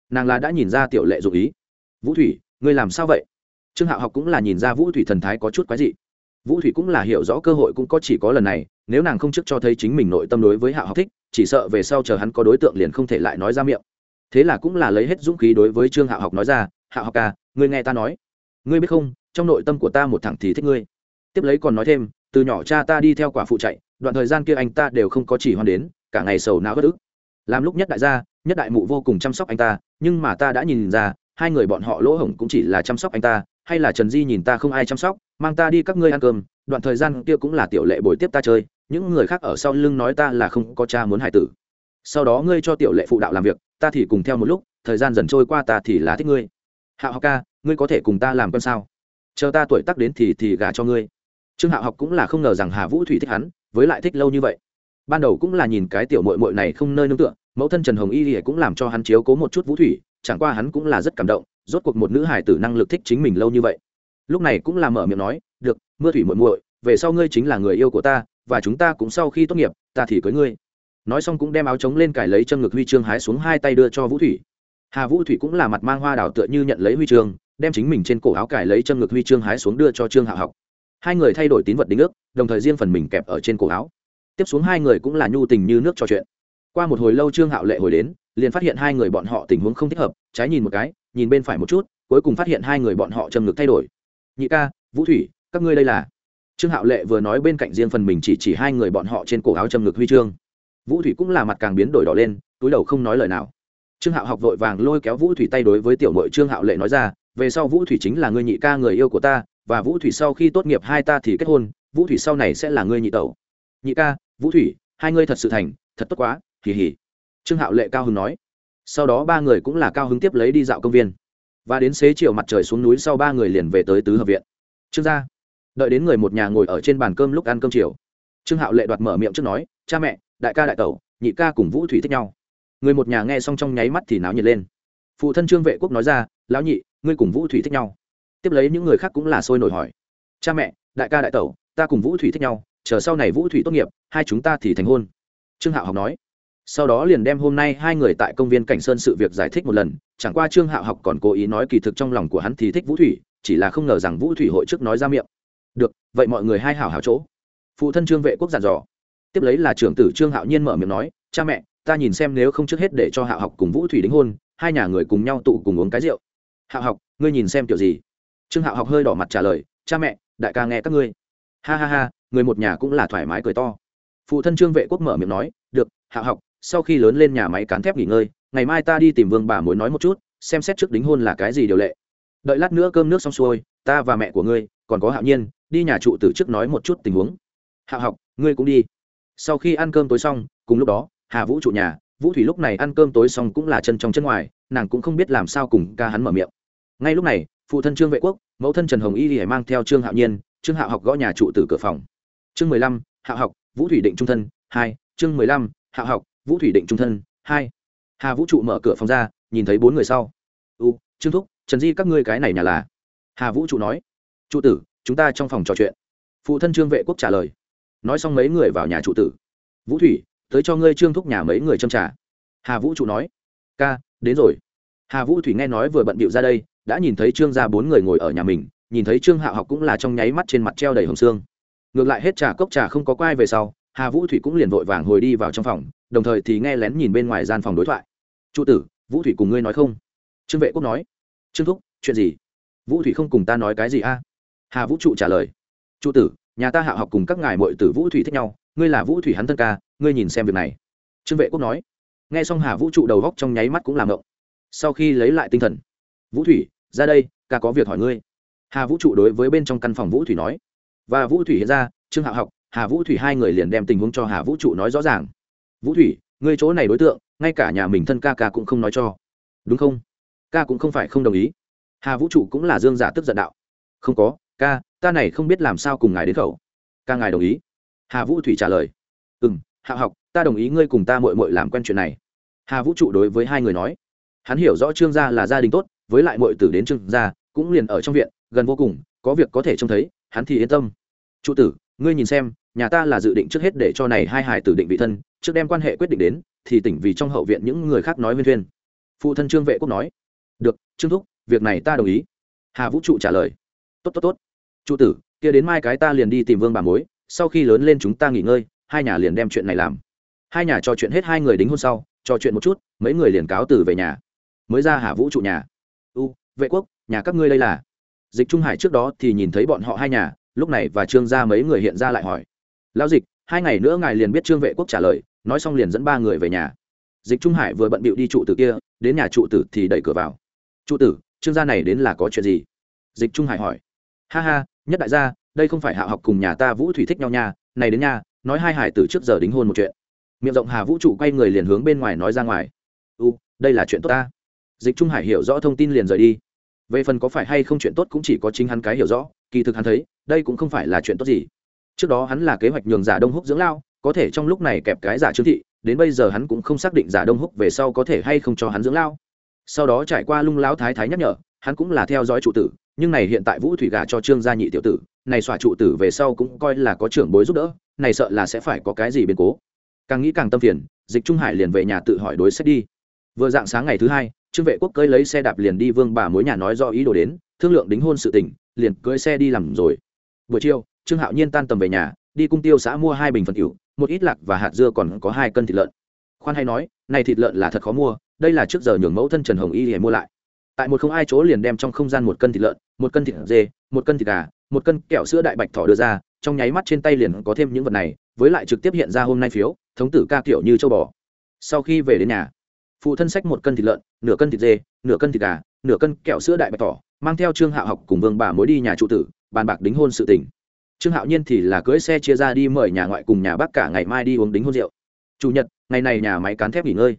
Nàng là đã nhìn ra tiểu lệ dụ ý. Vũ thủy, ngươi làm sao vậy? Trương hạo học cũng là nhìn ra vũ thủy thần thái có chút quái dị vũ thủy cũng là hiểu rõ cơ hội cũng có chỉ có lần này, nếu nàng không trước cho thấy chính mình nội tâm đối với Hạ học thích, chỉ sợ về sau chờ hắn có đối tượng liền không thể lại nói ra miệng. Thế là cũng là lấy hết dũng khí đối với trương Hạ học nói ra, Hạ học ca, ngươi nghe ta nói. Ngươi biết không, trong nội tâm của ta một thằng thì thích ngươi. Tiếp lấy còn nói thêm, từ nhỏ cha ta đi theo quả phụ chạy, đoạn thời gian kia anh ta đều không có chỉ hoan đến, cả ngày sầu não bất ức. Làm lúc nhất đại gia, nhất đại mụ vô cùng chăm sóc anh ta, nhưng mà ta đã nhìn ra, hai người bọn họ lỗ hổng cũng chỉ là chăm sóc anh ta hay là trần di nhìn ta không ai chăm sóc, mang ta đi các ngươi ăn cơm, đoạn thời gian kia cũng là tiểu lệ bồi tiếp ta chơi, những người khác ở sau lưng nói ta là không có cha muốn hải tử. Sau đó ngươi cho tiểu lệ phụ đạo làm việc, ta thì cùng theo một lúc, thời gian dần trôi qua ta thì là thích ngươi. Hạo học ca, ngươi có thể cùng ta làm con sao? Chờ ta tuổi tắc đến thì thì gả cho ngươi. Trương hạo học cũng là không ngờ rằng hà vũ thủy thích hắn, với lại thích lâu như vậy. Ban đầu cũng là nhìn cái tiểu mội mội này không nơi nương tựa, mẫu thân trần hồng y thì cũng làm cho hắn chiếu cố một chút vũ thủy, chẳng qua hắn cũng là rất cảm động rốt cuộc một nữ hải tử năng lực thích chính mình lâu như vậy. Lúc này cũng là mở miệng nói, được, mưa thủy muội muội, về sau ngươi chính là người yêu của ta, và chúng ta cũng sau khi tốt nghiệp, ta thì cưới ngươi. Nói xong cũng đem áo trống lên cải lấy chân ngực huy chương hái xuống hai tay đưa cho vũ thủy. Hà vũ thủy cũng là mặt mang hoa đào tựa như nhận lấy huy chương, đem chính mình trên cổ áo cải lấy chân ngực huy chương hái xuống đưa cho trương hạ học. Hai người thay đổi tín vật đính ước, đồng thời riêng phần mình kẹp ở trên cổ áo. Tiếp xuống hai người cũng là nhu tình như nước trò chuyện. Qua một hồi lâu trương hạo lệ hồi đến, liền phát hiện hai người bọn họ tình huống không thích hợp, trái nhìn một cái nhìn bên phải một chút, cuối cùng phát hiện hai người bọn họ châm ngực thay đổi. Nhị ca, vũ thủy, các ngươi đây là? Trương hạo lệ vừa nói bên cạnh riêng phần mình chỉ chỉ hai người bọn họ trên cổ áo châm ngực huy chương. Vũ thủy cũng là mặt càng biến đổi đỏ lên, túi đầu không nói lời nào. Trương hạo học vội vàng lôi kéo vũ thủy tay đối với tiểu mội trương hạo lệ nói ra, về sau vũ thủy chính là người nhị ca người yêu của ta, và vũ thủy sau khi tốt nghiệp hai ta thì kết hôn, vũ thủy sau này sẽ là người nhị tẩu. Nhị ca, vũ thủy, hai ngươi thật sự thành, thật tốt quá, hì hì. Trương hạo lệ cao hứng nói sau đó ba người cũng là cao hứng tiếp lấy đi dạo công viên. Và đến xế chiều mặt trời xuống núi sau ba người liền về tới tứ hợp viện. Trương gia, đợi đến người một nhà ngồi ở trên bàn cơm lúc ăn cơm chiều. Trương hạo lệ đoạt mở miệng trước nói, cha mẹ, đại ca đại tẩu, nhị ca cùng vũ thủy thích nhau. Người một nhà nghe xong trong nháy mắt thì náo nhiệt lên. Phụ thân trương vệ quốc nói ra, lão nhị, ngươi cùng vũ thủy thích nhau. Tiếp lấy những người khác cũng là sôi nổi hỏi, cha mẹ, đại ca đại tẩu, ta cùng vũ thủy thích nhau, chờ sau này vũ thủy tốt nghiệp, hai chúng ta thì thành hôn. Trương hạo học nói sau đó liền đem hôm nay hai người tại công viên cảnh sơn sự việc giải thích một lần, chẳng qua trương hạo học còn cố ý nói kỳ thực trong lòng của hắn thì thích vũ thủy, chỉ là không ngờ rằng vũ thủy hội trước nói ra miệng. Được, vậy mọi người hai hảo hảo chỗ. Phụ thân trương vệ quốc giàn dò. Tiếp lấy là trưởng tử trương hạo nhiên mở miệng nói, cha mẹ, ta nhìn xem nếu không trước hết để cho hạo học cùng vũ thủy đính hôn, hai nhà người cùng nhau tụ cùng uống cái rượu. Hạo học, ngươi nhìn xem kiểu gì? Trương hạo học hơi đỏ mặt trả lời, cha mẹ, đại ca nghe các ngươi. Ha ha ha, người một nhà cũng là thoải mái cười to. Phụ thân trương vệ quốc mở miệng nói, được, hạo học sau khi lớn lên nhà máy cán thép nghỉ ngơi, ngày mai ta đi tìm vương bà muốn nói một chút, xem xét trước đính hôn là cái gì điều lệ. Đợi lát nữa cơm nước xong xuôi, ta và mẹ của ngươi, còn có hạo nhiên, đi nhà trụ tử trước nói một chút tình huống. Hạo học, ngươi cũng đi. Sau khi ăn cơm tối xong, cùng lúc đó, hà vũ trụ nhà, vũ thủy lúc này ăn cơm tối xong cũng là chân trong chân ngoài, nàng cũng không biết làm sao cùng ca hắn mở miệng. Ngay lúc này, phụ thân trương vệ quốc, mẫu thân trần hồng y hãy mang theo trương hạo nhiên, trương hạo học gõ nhà trụ tử cửa phòng. Chương mười lăm, hạo học, vũ thủy định trung thân, hai, chương mười lăm, hạo học vũ thủy định trung thân, hai. Hà vũ trụ mở cửa phòng ra, nhìn thấy bốn người sau. U, trương thúc, trần di các ngươi cái này nhà là? Hà vũ trụ nói. Trụ tử, chúng ta trong phòng trò chuyện. Phụ thân trương vệ quốc trả lời. Nói xong mấy người vào nhà trụ tử. Vũ thủy, tới cho ngươi trương thúc nhà mấy người châm trả hà vũ trụ nói. Ca, đến rồi. Hà vũ thủy nghe nói vừa bận bịu ra đây, đã nhìn thấy trương gia bốn người ngồi ở nhà mình, nhìn thấy trương hạ học cũng là trong nháy mắt trên mặt treo đầy hồng xương. Ngược lại hết trà cốc trà không có quai về sau, hà vũ thủy cũng liền vội vàng hồi đi vào trong phòng đồng thời thì nghe lén nhìn bên ngoài gian phòng đối thoại. Trụ tử, vũ thủy cùng ngươi nói không? Trương vệ quốc nói. Trương thúc, chuyện gì? Vũ thủy không cùng ta nói cái gì a? Hà vũ trụ trả lời. Trụ tử, nhà ta hạ học cùng các ngài mọi tử vũ thủy thích nhau, ngươi là vũ thủy hắn thân ca, ngươi nhìn xem việc này. Trương vệ quốc nói. Nghe xong hà vũ trụ đầu góc trong nháy mắt cũng làm động sau khi lấy lại tinh thần, vũ thủy, ra đây, ca có việc hỏi ngươi. Hà vũ trụ đối với bên trong căn phòng vũ thủy nói. Và vũ thủy hiện ra, trương hạ học, hà vũ thủy hai người liền đem tình huống cho hà vũ trụ nói rõ ràng vũ thủy, ngươi chỗ này đối tượng, ngay cả nhà mình thân ca ca cũng không nói cho. Đúng không? Ca cũng không phải không đồng ý. Hà vũ trụ cũng là dương giả tức giận đạo. Không có, ca, ta này không biết làm sao cùng ngài đến khẩu. Ca ngài đồng ý. Hà vũ thủy trả lời. Ừ m hạ học, ta đồng ý ngươi cùng ta mội mội làm quen chuyện này. Hà vũ trụ đối với hai người nói. Hắn hiểu rõ trương gia là gia đình tốt, với lại mội tử đến trương gia, cũng liền ở trong viện, gần vô cùng, có việc có thể trông thấy, hắn thì yên tâm. Trụ tử, ngươi nhìn xem, nhà ta là dự định trước hết để cho này hai hải tử định vị thân trước đem quan hệ quyết định đến, thì tỉnh vì trong hậu viện những người khác nói viên thuyên. Phụ thân trương vệ quốc nói, được, trương thúc, việc này ta đồng ý. Hà vũ trụ trả lời, tốt tốt tốt. Trụ tử, kia đến mai cái ta liền đi tìm vương bà mối, sau khi lớn lên chúng ta nghỉ ngơi, hai nhà liền đem chuyện này làm. Hai nhà trò chuyện hết hai người đính hôn sau, trò chuyện một chút, mấy người liền cáo từ về nhà. Mới ra hà vũ trụ nhà. U, vệ quốc, nhà các ngươi đây là? Dịch trung hải trước đó thì nhìn thấy bọn họ hai nhà, lúc này và trương gia mấy người hiện ra lại hỏi. Lão dịch, hai ngày nữa ngài liền biết trương vệ quốc trả lời nói xong liền dẫn ba người về nhà. Dịch trung hải vừa bận bịu đi trụ tử kia, đến nhà trụ tử thì đẩy cửa vào. Trụ tử, trương gia này đến là có chuyện gì? Dịch trung hải hỏi. Ha ha, nhất đại gia, đây không phải hạ học cùng nhà ta vũ thủy thích nhau nha, này đến nha, nói hai hải tử trước giờ đính hôn một chuyện. Miệng rộng hà vũ trụ quay người liền hướng bên ngoài nói ra ngoài. U, đây là chuyện tốt ta. Dịch trung hải hiểu rõ thông tin liền rời đi. Về phần có phải hay không chuyện tốt cũng chỉ có chính hắn cái hiểu rõ, kỳ thực hắn thấy, đây cũng không phải là chuyện tốt gì. Trước đó hắn là kế hoạch nhường giả đông húc dưỡng lao có thể trong lúc này kẹp cái giả trương thị, đến bây giờ hắn cũng không xác định giả đông húc về sau có thể hay không cho hắn dưỡng lao. Sau đó trải qua lung lão thái thái nhắc nhở, hắn cũng là theo dõi trụ tử, nhưng này hiện tại vũ thủy gà cho trương gia nhị tiểu tử, này xòa trụ tử về sau cũng coi là có trưởng bối giúp đỡ, này sợ là sẽ phải có cái gì biến cố. Càng nghĩ càng tâm phiền, dịch trung hải liền về nhà tự hỏi đối xét đi. Vừa dạng sáng ngày thứ hai, trương vệ quốc cưới lấy xe đạp liền đi vương bà mối nhà nói do ý đồ đến, thương lượng đính hôn sự tình, liền cưới xe đi làm rồi. Buổi chiều, trương hạo nhiên tan tầm về nhà, đi cung tiêu xã mua hai bình phần cửu một ít lạc và hạt dưa còn có hai cân thịt lợn. Khoan hay nói này thịt lợn là thật khó mua đây là trước giờ nhường mẫu thân trần hồng y để mua lại. Tại một không ai chỗ liền đem trong không gian một cân thịt lợn một cân thịt dê một cân thịt gà một cân kẹo sữa đại bạch thỏ đưa ra trong nháy mắt trên tay liền có thêm những vật này với lại trực tiếp hiện ra hôm nay phiếu thống tử ca kiểu như châu bò. Sau khi về đến nhà phụ thân sách một cân thịt lợn nửa cân thịt dê nửa cân thịt gà nửa cân kẹo sữa đại bạch thỏ, mang theo trương hạ học cùng vương bà mối đi nhà trụ tử bàn bạc đính hôn sự tình trương hạo nhiên thì là cưỡi xe chia ra đi mời nhà ngoại cùng nhà bác cả ngày mai đi uống đính hôn rượu. Chủ nhật, ngày này nhà máy cán thép nghỉ ngơi.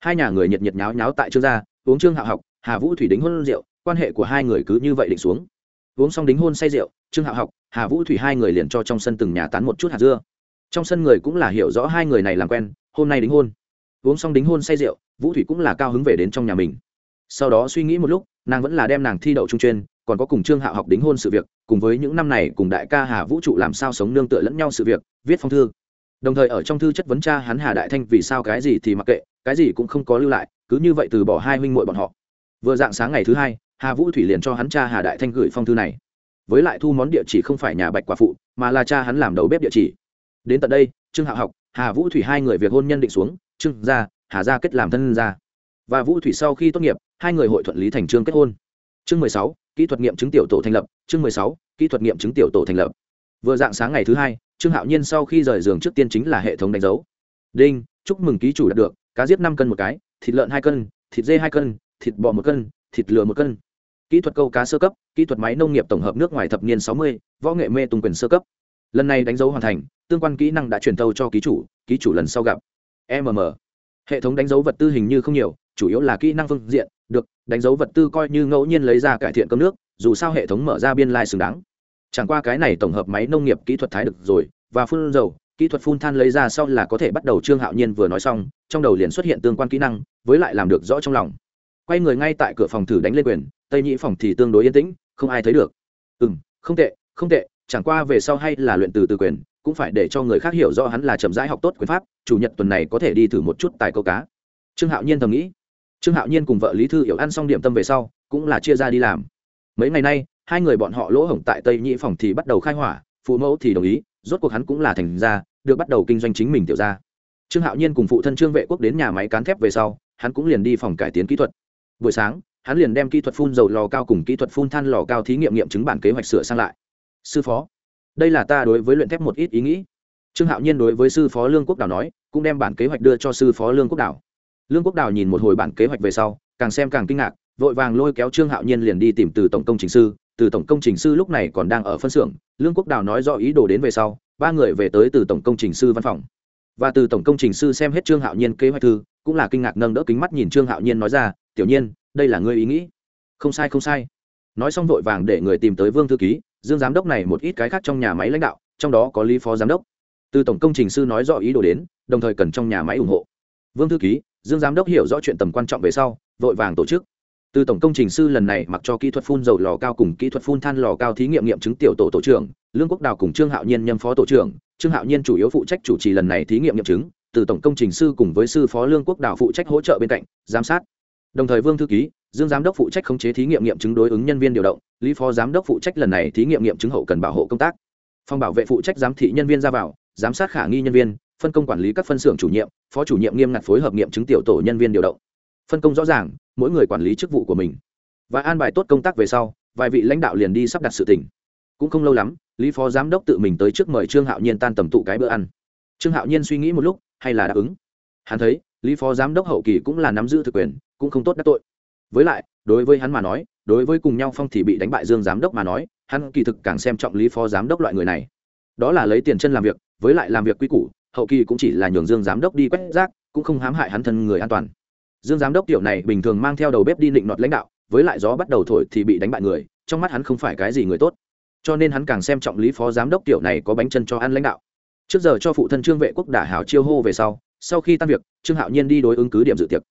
Hai nhà người nhiệt nhiệt nháo nháo tại trương gia, uống trương hạo học, hà vũ thủy đính hôn rượu, quan hệ của hai người cứ như vậy định xuống. Uống xong đính hôn say rượu, trương hạo học, hà vũ thủy hai người liền cho trong sân từng nhà tán một chút hạt dưa. Trong sân người cũng là hiểu rõ hai người này làm quen, hôm nay đính hôn. Uống xong đính hôn say rượu, vũ thủy cũng là cao hứng về đến trong nhà mình. Sau đó suy nghĩ một lúc, nàng vẫn là đem nàng thi đậu trung chuyên còn có cùng trương hạo học đính hôn sự việc, cùng với những năm này cùng đại ca hà vũ trụ làm sao sống nương tựa lẫn nhau sự việc, viết phong thư. Đồng thời ở trong thư chất vấn cha hắn hà đại thanh vì sao cái gì thì mặc kệ, cái gì cũng không có lưu lại, cứ như vậy từ bỏ hai huynh muội bọn họ. Vừa dạng sáng ngày thứ hai, hà vũ thủy liền cho hắn cha hà đại thanh gửi phong thư này. Với lại thu món địa chỉ không phải nhà bạch quả phụ, mà là cha hắn làm đầu bếp địa chỉ. Đến tận đây, trương hạo học, hà vũ thủy hai người việc hôn nhân định xuống, trương gia, hà gia kết làm thân gia. Và vũ thủy sau khi tốt nghiệp, hai người hội thuận lý thành trương kết hôn. Chương mười sáu kỹ thuật nghiệm chứng tiểu tổ thành lập, chương mười sáu, kỹ thuật nghiệm chứng tiểu tổ thành lập. Vừa dạng sáng ngày thứ hai, trương hạo nhiên sau khi rời giường trước tiên chính là hệ thống đánh dấu. Đinh, chúc mừng ký chủ đạt được, cá giết năm cân một cái, thịt lợn hai cân, thịt dê hai cân, thịt bò một cân, thịt lừa một cân. Kỹ thuật câu cá sơ cấp, kỹ thuật máy nông nghiệp tổng hợp nước ngoài thập niên sáu mươi, võ nghệ mê tùng quyền sơ cấp. Lần này đánh dấu hoàn thành, tương quan kỹ năng đã truyền thâu cho ký chủ ký chủ lần sau gặp. Mm hệ thống đánh dấu vật tư hình như không nhiều, chủ yếu là kỹ năng phương diện được, đánh dấu vật tư coi như ngẫu nhiên lấy ra cải thiện cơm nước, dù sao hệ thống mở ra biên lai xứng đáng. Chẳng qua cái này tổng hợp máy nông nghiệp kỹ thuật thái được rồi, và phun dầu, kỹ thuật phun than lấy ra sau là có thể bắt đầu trương hạo nhiên vừa nói xong, trong đầu liền xuất hiện tương quan kỹ năng, với lại làm được rõ trong lòng. Quay người ngay tại cửa phòng thử đánh lên quyền, tây nhĩ phòng thì tương đối yên tĩnh, không ai thấy được. Ừ m không tệ không tệ, chẳng qua về sau hay là luyện từ từ quyền, cũng phải để cho người khác hiểu rõ hắn là chậm rãi học tốt quyền pháp, chủ nhật tuần này có thể đi thử một chút tài câu cá. Trương hạo nhiên thầm nghĩ trương hạo nhiên cùng vợ lý thư hiểu ăn xong điểm tâm về sau, cũng là chia ra đi làm. Mấy ngày nay, hai người bọn họ lỗ hổng tại tây nhĩ phòng thì bắt đầu khai hỏa, phụ mẫu thì đồng ý, rốt cuộc hắn cũng là thành gia, được bắt đầu kinh doanh chính mình tiểu ra trương hạo nhiên cùng phụ thân trương vệ quốc đến nhà máy cán thép về sau, hắn cũng liền đi phòng cải tiến kỹ thuật. Buổi sáng, hắn liền đem kỹ thuật phun dầu lò cao cùng kỹ thuật phun than lò cao thí nghiệm nghiệm chứng bản kế hoạch sửa sang lại. Sư phó, đây là ta đối với luyện thép một ít ý nghĩ. Trương hạo nhiên đối với sư phó lương quốc đảo nói, cũng đem bản kế hoạch đưa cho sư phó lương quốc đảo lương quốc đào nhìn một hồi bản kế hoạch về sau, càng xem càng kinh ngạc, vội vàng lôi kéo trương hạo nhiên liền đi tìm từ tổng công trình sư. Từ tổng công trình sư lúc này còn đang ở phân xưởng, lương quốc đào nói rõ ý đồ đến về sau, ba người về tới từ tổng công trình sư văn phòng. Và từ tổng công trình sư xem hết trương hạo nhiên kế hoạch thư, cũng là kinh ngạc nâng đỡ kính mắt nhìn trương hạo nhiên nói ra, tiểu nhiên, đây là ngươi ý nghĩ. Không sai không sai. Nói xong vội vàng để người tìm tới vương thư ký, dương giám đốc này một ít cái khác trong nhà máy lãnh đạo, trong đó có lý phó giám đốc. Từ tổng công trình sư nói rõ ý đồ đến, đồng thời cần trong nhà máy ủng hộ. Vương thư ký dương giám đốc hiểu rõ chuyện tầm quan trọng về sau, vội vàng tổ chức. Từ tổng công trình sư lần này mặc cho kỹ thuật phun dầu lò cao cùng kỹ thuật phun than lò cao thí nghiệm nghiệm chứng tiểu tổ tổ trưởng, lương quốc đào cùng trương hạo nhiên nhâm phó tổ trưởng. Trương hạo nhiên chủ yếu phụ trách chủ trì lần này thí nghiệm nghiệm chứng, từ tổng công trình sư cùng với sư phó lương quốc đào phụ trách hỗ trợ bên cạnh, giám sát. Đồng thời vương thư ký, dương giám đốc phụ trách khống chế thí nghiệm nghiệm chứng đối ứng nhân viên điều động, lý phó giám đốc phụ trách lần này thí nghiệm nghiệm chứng hậu cần bảo hộ công tác. Phòng bảo vệ phụ trách giám thị nhân viên ra vào, giám sát khả nghi nhân viên phân công quản lý các phân xưởng chủ nhiệm, phó chủ nhiệm nghiêm ngặt phối hợp nghiệm chứng tiểu tổ nhân viên điều động. Phân công rõ ràng, mỗi người quản lý chức vụ của mình. Và an bài tốt công tác về sau, vài vị lãnh đạo liền đi sắp đặt sự tỉnh cũng không lâu lắm, lý phó giám đốc tự mình tới trước mời trương hạo nhiên tan tầm tụ cái bữa ăn. Trương hạo nhiên suy nghĩ một lúc, hay là đáp ứng? Hắn thấy, lý phó giám đốc hậu kỳ cũng là nắm giữ thực quyền, cũng không tốt đắc tội. Với lại, đối với hắn mà nói, đối với cùng nhau phong thì bị đánh bại dương giám đốc mà nói, hắn kỳ thực càng xem trọng lý phó giám đốc loại người này. Đó là lấy tiền chân làm việc, với lại làm việc quy củ hậu kỳ cũng chỉ là nhường dương giám đốc đi quét rác, cũng không hãm hại hắn thân người an toàn. Dương giám đốc tiểu này bình thường mang theo đầu bếp đi định nọt lãnh đạo, với lại gió bắt đầu thổi thì bị đánh bại người, trong mắt hắn không phải cái gì người tốt. Cho nên hắn càng xem trọng lý phó giám đốc tiểu này có bánh chân cho ăn lãnh đạo. Trước giờ cho phụ thân trương vệ quốc đả hảo chiêu hô về sau sau khi tan việc, trương hạo nhiên đi đối ứng cứ điểm dự tiệc.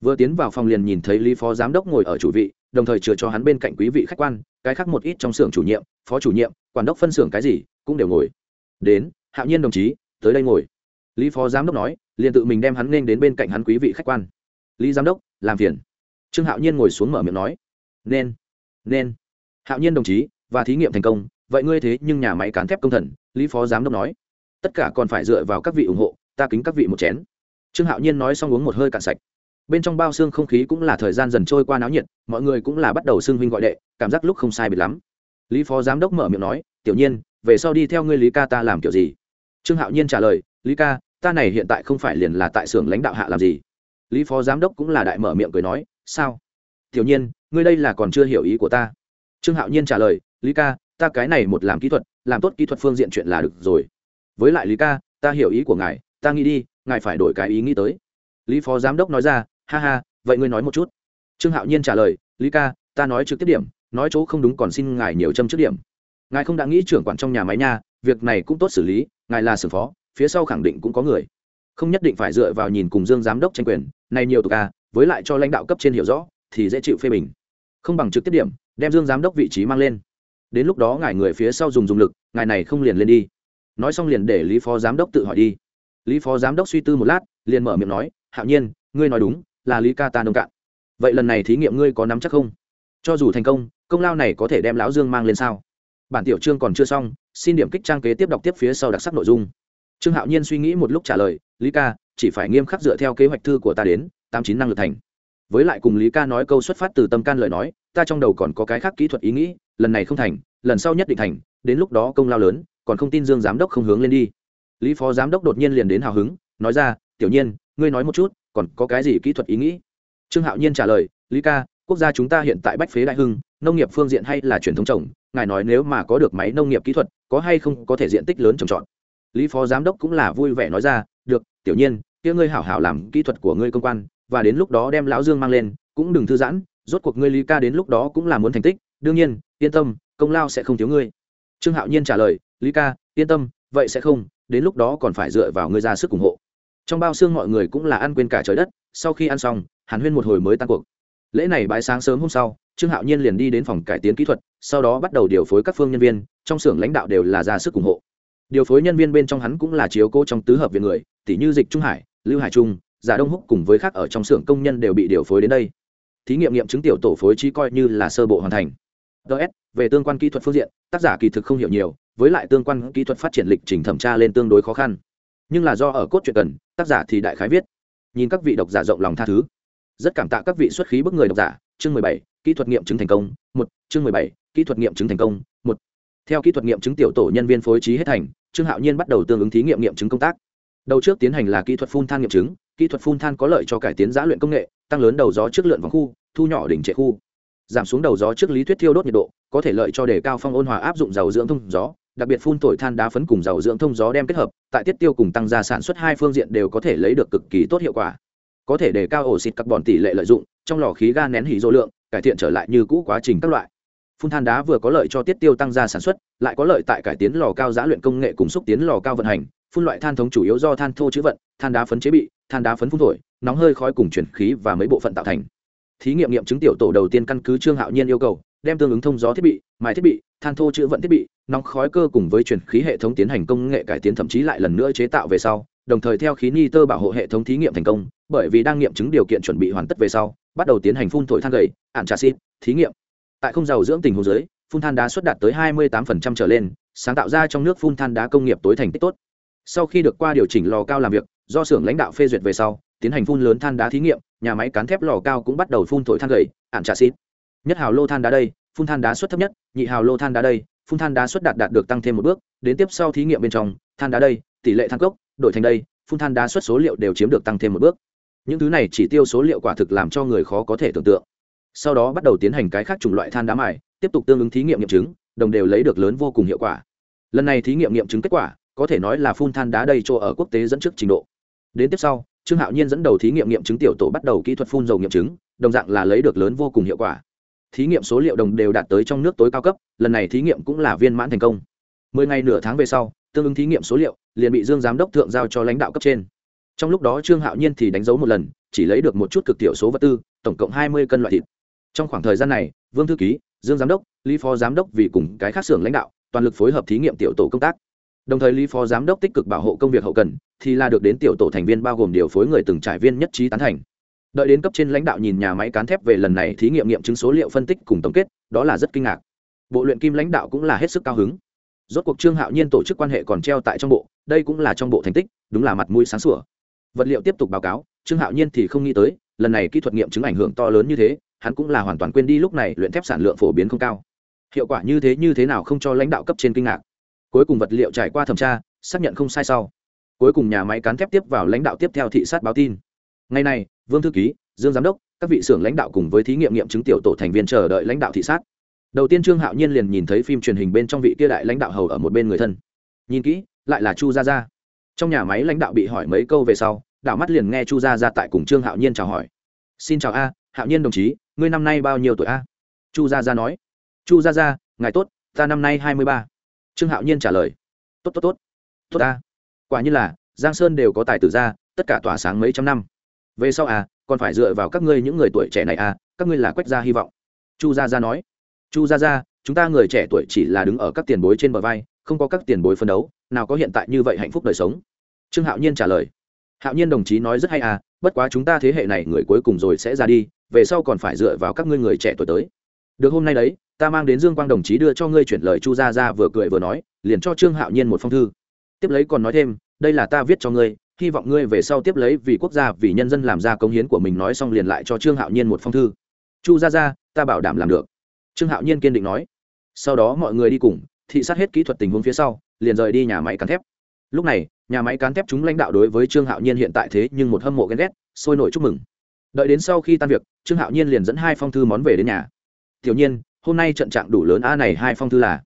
Vừa tiến vào phòng liền nhìn thấy lý phó giám đốc ngồi ở chủ vị, đồng thời chừa cho hắn bên cạnh quý vị khách quan, cái khác một ít trong xưởng chủ nhiệm, phó chủ nhiệm, quản đốc phân xưởng cái gì, cũng đều ngồi. Đến, hạo nhiên đồng chí tới đây ngồi. Lý phó giám đốc nói, liền tự mình đem hắn nên đến bên cạnh hắn quý vị khách quan. Lý giám đốc, làm phiền. Trương hạo nhiên ngồi xuống mở miệng nói, nên nên. Hạo nhiên đồng chí, và thí nghiệm thành công, vậy ngươi thế nhưng nhà máy cán thép công thần. Lý phó giám đốc nói, tất cả còn phải dựa vào các vị ủng hộ, ta kính các vị một chén. Trương hạo nhiên nói xong uống một hơi cạn sạch. Bên trong bao xương không khí cũng là thời gian dần trôi qua náo nhiệt, mọi người cũng là bắt đầu xưng huynh gọi đệ, cảm giác lúc không sai biệt lắm. Lý phó giám đốc mở miệng nói, tiểu nhiên, về sau đi theo ngươi lý ca ta làm kiểu gì? Trương hạo nhiên trả lời, lý ca, ta này hiện tại không phải liền là tại xưởng lãnh đạo hạ làm gì. Lý phó giám đốc cũng là đại mở miệng cười nói, sao? Tiểu nhiên, ngươi đây là còn chưa hiểu ý của ta. Trương hạo nhiên trả lời, lý ca, ta cái này một làm kỹ thuật, làm tốt kỹ thuật phương diện chuyện là được rồi. Với lại lý ca, ta hiểu ý của ngài, ta nghĩ đi, ngài phải đổi cái ý nghĩ tới. Lý phó giám đốc nói ra, ha ha, vậy ngươi nói một chút. Trương hạo nhiên trả lời, lý ca, ta nói trực tiếp điểm, nói chỗ không đúng còn xin ngài nhiều châm trước điểm. Ngài không đã nghĩ trưởng quản trong nhà máy nha, việc này cũng tốt xử lý ngài là xử phó, phía sau khẳng định cũng có người. Không nhất định phải dựa vào nhìn cùng dương giám đốc tranh quyền này nhiều tục à với lại cho lãnh đạo cấp trên hiểu rõ, thì dễ chịu phê bình. Không bằng trực tiếp điểm, đem dương giám đốc vị trí mang lên. Đến lúc đó ngài người phía sau dùng dùng lực, ngài này không liền lên đi. Nói xong liền để lý phó giám đốc tự hỏi đi. Lý phó giám đốc suy tư một lát, liền mở miệng nói, hạo nhiên, ngươi nói đúng, là lý ca ta nông cạn. Vậy lần này thí nghiệm ngươi có nắm chắc không? Cho dù thành công công lao này có thể đem lão dương mang lên sao? Bản tiểu chương còn chưa xong, xin điểm kích trang kế tiếp đọc tiếp phía sau đặc sắc nội dung. Trương hạo nhiên suy nghĩ một lúc trả lời, lý ca, chỉ phải nghiêm khắc dựa theo kế hoạch thư của ta đến, tám chín năng lực thành. Với lại cùng lý ca nói câu xuất phát từ tâm can lời nói, ta trong đầu còn có cái khác kỹ thuật ý nghĩ, lần này không thành, lần sau nhất định thành, đến lúc đó công lao lớn, còn không tin dương giám đốc không hướng lên đi. Lý phó giám đốc đột nhiên liền đến hào hứng, nói ra, tiểu nhiên, ngươi nói một chút, còn có cái gì kỹ thuật ý nghĩ? Trương hạo nhiên trả lời, lý ca, quốc gia chúng ta hiện tại bách phế đại hưng nông nghiệp phương diện hay là truyền thống trồng, ngài nói nếu mà có được máy nông nghiệp kỹ thuật, có hay không có thể diện tích lớn trồng trọt. Lý phó giám đốc cũng là vui vẻ nói ra, được, tiểu nhiên, kia ngươi hảo hảo làm kỹ thuật của ngươi công quan, và đến lúc đó đem lão dương mang lên, cũng đừng thư giãn, rốt cuộc ngươi lý ca đến lúc đó cũng là muốn thành tích, đương nhiên, yên tâm, công lao sẽ không thiếu ngươi. Trương hạo nhiên trả lời, lý ca, yên tâm, vậy sẽ không, đến lúc đó còn phải dựa vào ngươi ra sức ủng hộ. Trong bao xương mọi người cũng là ăn quên cả trời đất, sau khi ăn xong, hàn huyên một hồi mới tan cuộc. Lễ này bãi sáng sớm hôm sau trương hạo nhiên liền đi đến phòng cải tiến kỹ thuật, sau đó bắt đầu điều phối các phương nhân viên, trong xưởng lãnh đạo đều là ra sức ủng hộ. Điều phối nhân viên bên trong hắn cũng là chiếu cố trong tứ hợp viện người, tỷ như dịch trung hải, lưu hải trung, giả đông húc cùng với khác ở trong xưởng công nhân đều bị điều phối đến đây. Thí nghiệm nghiệm chứng tiểu tổ phối trí coi như là sơ bộ hoàn thành. Ts về tương quan kỹ thuật phương diện, tác giả kỳ thực không hiểu nhiều, với lại tương quan kỹ thuật phát triển lịch trình thẩm tra lên tương đối khó khăn. Nhưng là do ở cốt truyện cần, tác giả thì đại khái viết. Nhìn các vị độc giả rộng lòng tha thứ. Rất cảm tạ các vị xuất khí bức người độc giả. Chương mười bảy kỹ thuật nghiệm chứng thành công, một, chương mười bảy, kỹ thuật nghiệm chứng thành công, một. Theo kỹ thuật nghiệm chứng tiểu tổ nhân viên phối trí hết thành, trương hạo nhiên bắt đầu tương ứng thí nghiệm nghiệm chứng công tác. Đầu trước tiến hành là kỹ thuật phun than nghiệm chứng, kỹ thuật phun than có lợi cho cải tiến giã luyện công nghệ, tăng lớn đầu gió trước lượn vòng khu, thu nhỏ đỉnh trệ khu. Giảm xuống đầu gió trước lý thuyết thiêu đốt nhiệt độ, có thể lợi cho đề cao phong ôn hòa áp dụng dầu dưỡng thông gió, đặc biệt phun thổi than đá phấn cùng dầu dưỡng thông gió đem kết hợp, tại tiết tiêu cùng tăng gia sản xuất hai phương diện đều có thể lấy được cực kỳ tốt hiệu quả có thể đề cao ổ xịt carbon tỷ lệ lợi dụng, trong lò khí ga nén hỉ dô lượng, cải thiện trở lại như cũ quá trình các loại. Phun than đá vừa có lợi cho tiết tiêu tăng gia sản xuất, lại có lợi tại cải tiến lò cao giã luyện công nghệ cùng xúc tiến lò cao vận hành. Phun loại than thống chủ yếu do than thô chữ vận, than đá phấn chế bị, than đá phấn phun thổi, nóng hơi khói cùng chuyển khí và mấy bộ phận tạo thành. Thí nghiệm nghiệm chứng tiểu tổ đầu tiên căn cứ trương hạo nhiên yêu cầu, đem tương ứng thông gió thiết bị, mài thiết bị, than thô chữ vận thiết bị, nóng khói cơ cùng với chuyển khí hệ thống tiến hành công nghệ cải tiến thậm chí lại lần nữa chế tạo về sau đồng thời theo khí ni tơ bảo hộ hệ thống thí nghiệm thành công, bởi vì đang nghiệm chứng điều kiện chuẩn bị hoàn tất về sau, bắt đầu tiến hành phun thổi than gầy ạn trà xịt thí nghiệm. Tại không giàu dưỡng tình hồ dưới, phun than đá xuất đạt tới 28% trở lên, sáng tạo ra trong nước phun than đá công nghiệp tối thành tích tốt. Sau khi được qua điều chỉnh lò cao làm việc, do xưởng lãnh đạo phê duyệt về sau, tiến hành phun lớn than đá thí nghiệm, nhà máy cán thép lò cao cũng bắt đầu phun thổi than gầy ạn trà xịt nhất hào lô than đá đây, phun than đá suất thấp nhất, nhị hào lô than đá đây, phun than đá suất đạt đạt được tăng thêm một bước, đến tiếp sau thí nghiệm bên trong, than đá đây, tỷ lệ than cốc đổi thành đây, phun than đá suất số liệu đều chiếm được tăng thêm một bước. Những thứ này chỉ tiêu số liệu quả thực làm cho người khó có thể tưởng tượng. Sau đó bắt đầu tiến hành cái khác chủng loại than đá mài, tiếp tục tương ứng thí nghiệm nghiệm chứng, đồng đều lấy được lớn vô cùng hiệu quả. Lần này thí nghiệm nghiệm chứng kết quả, có thể nói là phun than đá đầy chỗ ở quốc tế dẫn trước trình độ. Đến tiếp sau, trương hạo nhiên dẫn đầu thí nghiệm nghiệm chứng tiểu tổ bắt đầu kỹ thuật phun dầu nghiệm chứng, đồng dạng là lấy được lớn vô cùng hiệu quả. Thí nghiệm số liệu đồng đều đạt tới trong nước tối cao cấp, lần này thí nghiệm cũng là viên mãn thành công. Mười ngày nửa tháng về sau tương ứng thí nghiệm số liệu, liền bị dương giám đốc thượng giao cho lãnh đạo cấp trên. Trong lúc đó trương hạo nhiên thì đánh dấu một lần, chỉ lấy được một chút cực tiểu số vật tư, tổng cộng hai mươi cân loại thịt. Trong khoảng thời gian này, vương thư ký, dương giám đốc, lý phó giám đốc vì cùng cái khác xưởng lãnh đạo, toàn lực phối hợp thí nghiệm tiểu tổ công tác. Đồng thời lý phó giám đốc tích cực bảo hộ công việc hậu cần, thì là được đến tiểu tổ thành viên bao gồm điều phối người từng trải viên nhất trí tán thành. Đợi đến cấp trên lãnh đạo nhìn nhà máy cán thép về lần này thí nghiệm nghiệm chứng số liệu phân tích cùng tổng kết, đó là rất kinh ngạc. Bộ luyện kim lãnh đạo cũng là hết sức cao hứng rốt cuộc trương hạo nhiên tổ chức quan hệ còn treo tại trong bộ đây cũng là trong bộ thành tích đúng là mặt mũi sáng sủa. Vật liệu tiếp tục báo cáo trương hạo nhiên thì không nghĩ tới lần này kỹ thuật nghiệm chứng ảnh hưởng to lớn như thế hắn cũng là hoàn toàn quên đi lúc này luyện thép sản lượng phổ biến không cao. Hiệu quả như thế như thế nào không cho lãnh đạo cấp trên kinh ngạc. Cuối cùng vật liệu trải qua thẩm tra xác nhận không sai sau. Cuối cùng nhà máy cán thép tiếp vào lãnh đạo tiếp theo thị sát báo tin. Ngày nay, vương thư ký dương giám đốc các vị xưởng lãnh đạo cùng với thí nghiệm nghiệm chứng tiểu tổ thành viên chờ đợi lãnh đạo thị sát đầu tiên trương hạo nhiên liền nhìn thấy phim truyền hình bên trong vị kia đại lãnh đạo hầu ở một bên người thân. Nhìn kỹ, lại là chu gia gia. Trong nhà máy lãnh đạo bị hỏi mấy câu về sau đạo mắt liền nghe chu gia gia tại cùng trương hạo nhiên chào hỏi. Xin chào a, hạo nhiên đồng chí, ngươi năm nay bao nhiêu tuổi a? Chu gia gia nói. Chu gia gia, ngài tốt, ta năm nay hai mươi ba. Trương hạo nhiên trả lời. Tốt tốt tốt. Tốt a. Quả như là, giang sơn đều có tài tử ra tất cả tỏa sáng mấy trăm năm. Về sau à còn phải dựa vào các ngươi những người tuổi trẻ này à các ngươi là quách gia hy vọng. Chu gia gia nói chu gia gia, chúng ta người trẻ tuổi chỉ là đứng ở các tiền bối trên bờ vai, không có các tiền bối phân đấu, nào có hiện tại như vậy hạnh phúc đời sống. Trương hạo nhiên trả lời. Hạo nhiên đồng chí nói rất hay à bất quá chúng ta thế hệ này người cuối cùng rồi sẽ ra đi, về sau còn phải dựa vào các ngươi người trẻ tuổi tới. Được hôm nay đấy, ta mang đến dương quang đồng chí đưa cho ngươi chuyển lời chu gia gia vừa cười vừa nói, liền cho trương hạo nhiên một phong thư. Tiếp lấy còn nói thêm, đây là ta viết cho ngươi, hy vọng ngươi về sau tiếp lấy vì quốc gia, vì nhân dân làm ra công hiến của mình nói xong liền lại cho trương hạo nhiên một phong thư. Chu gia gia, ta bảo đảm làm được trương hạo nhiên kiên định nói, sau đó mọi người đi cùng, thị sát hết kỹ thuật tình huống phía sau, liền rời đi nhà máy cán thép. Lúc này, nhà máy cán thép chúng lãnh đạo đối với trương hạo nhiên hiện tại thế nhưng một hâm mộ ghen ghét, sôi nổi chúc mừng. Đợi đến sau khi tan việc, trương hạo nhiên liền dẫn hai phong thư món về đến nhà. Tiểu nhiên, hôm nay trận trạng đủ lớn a, này hai phong thư là?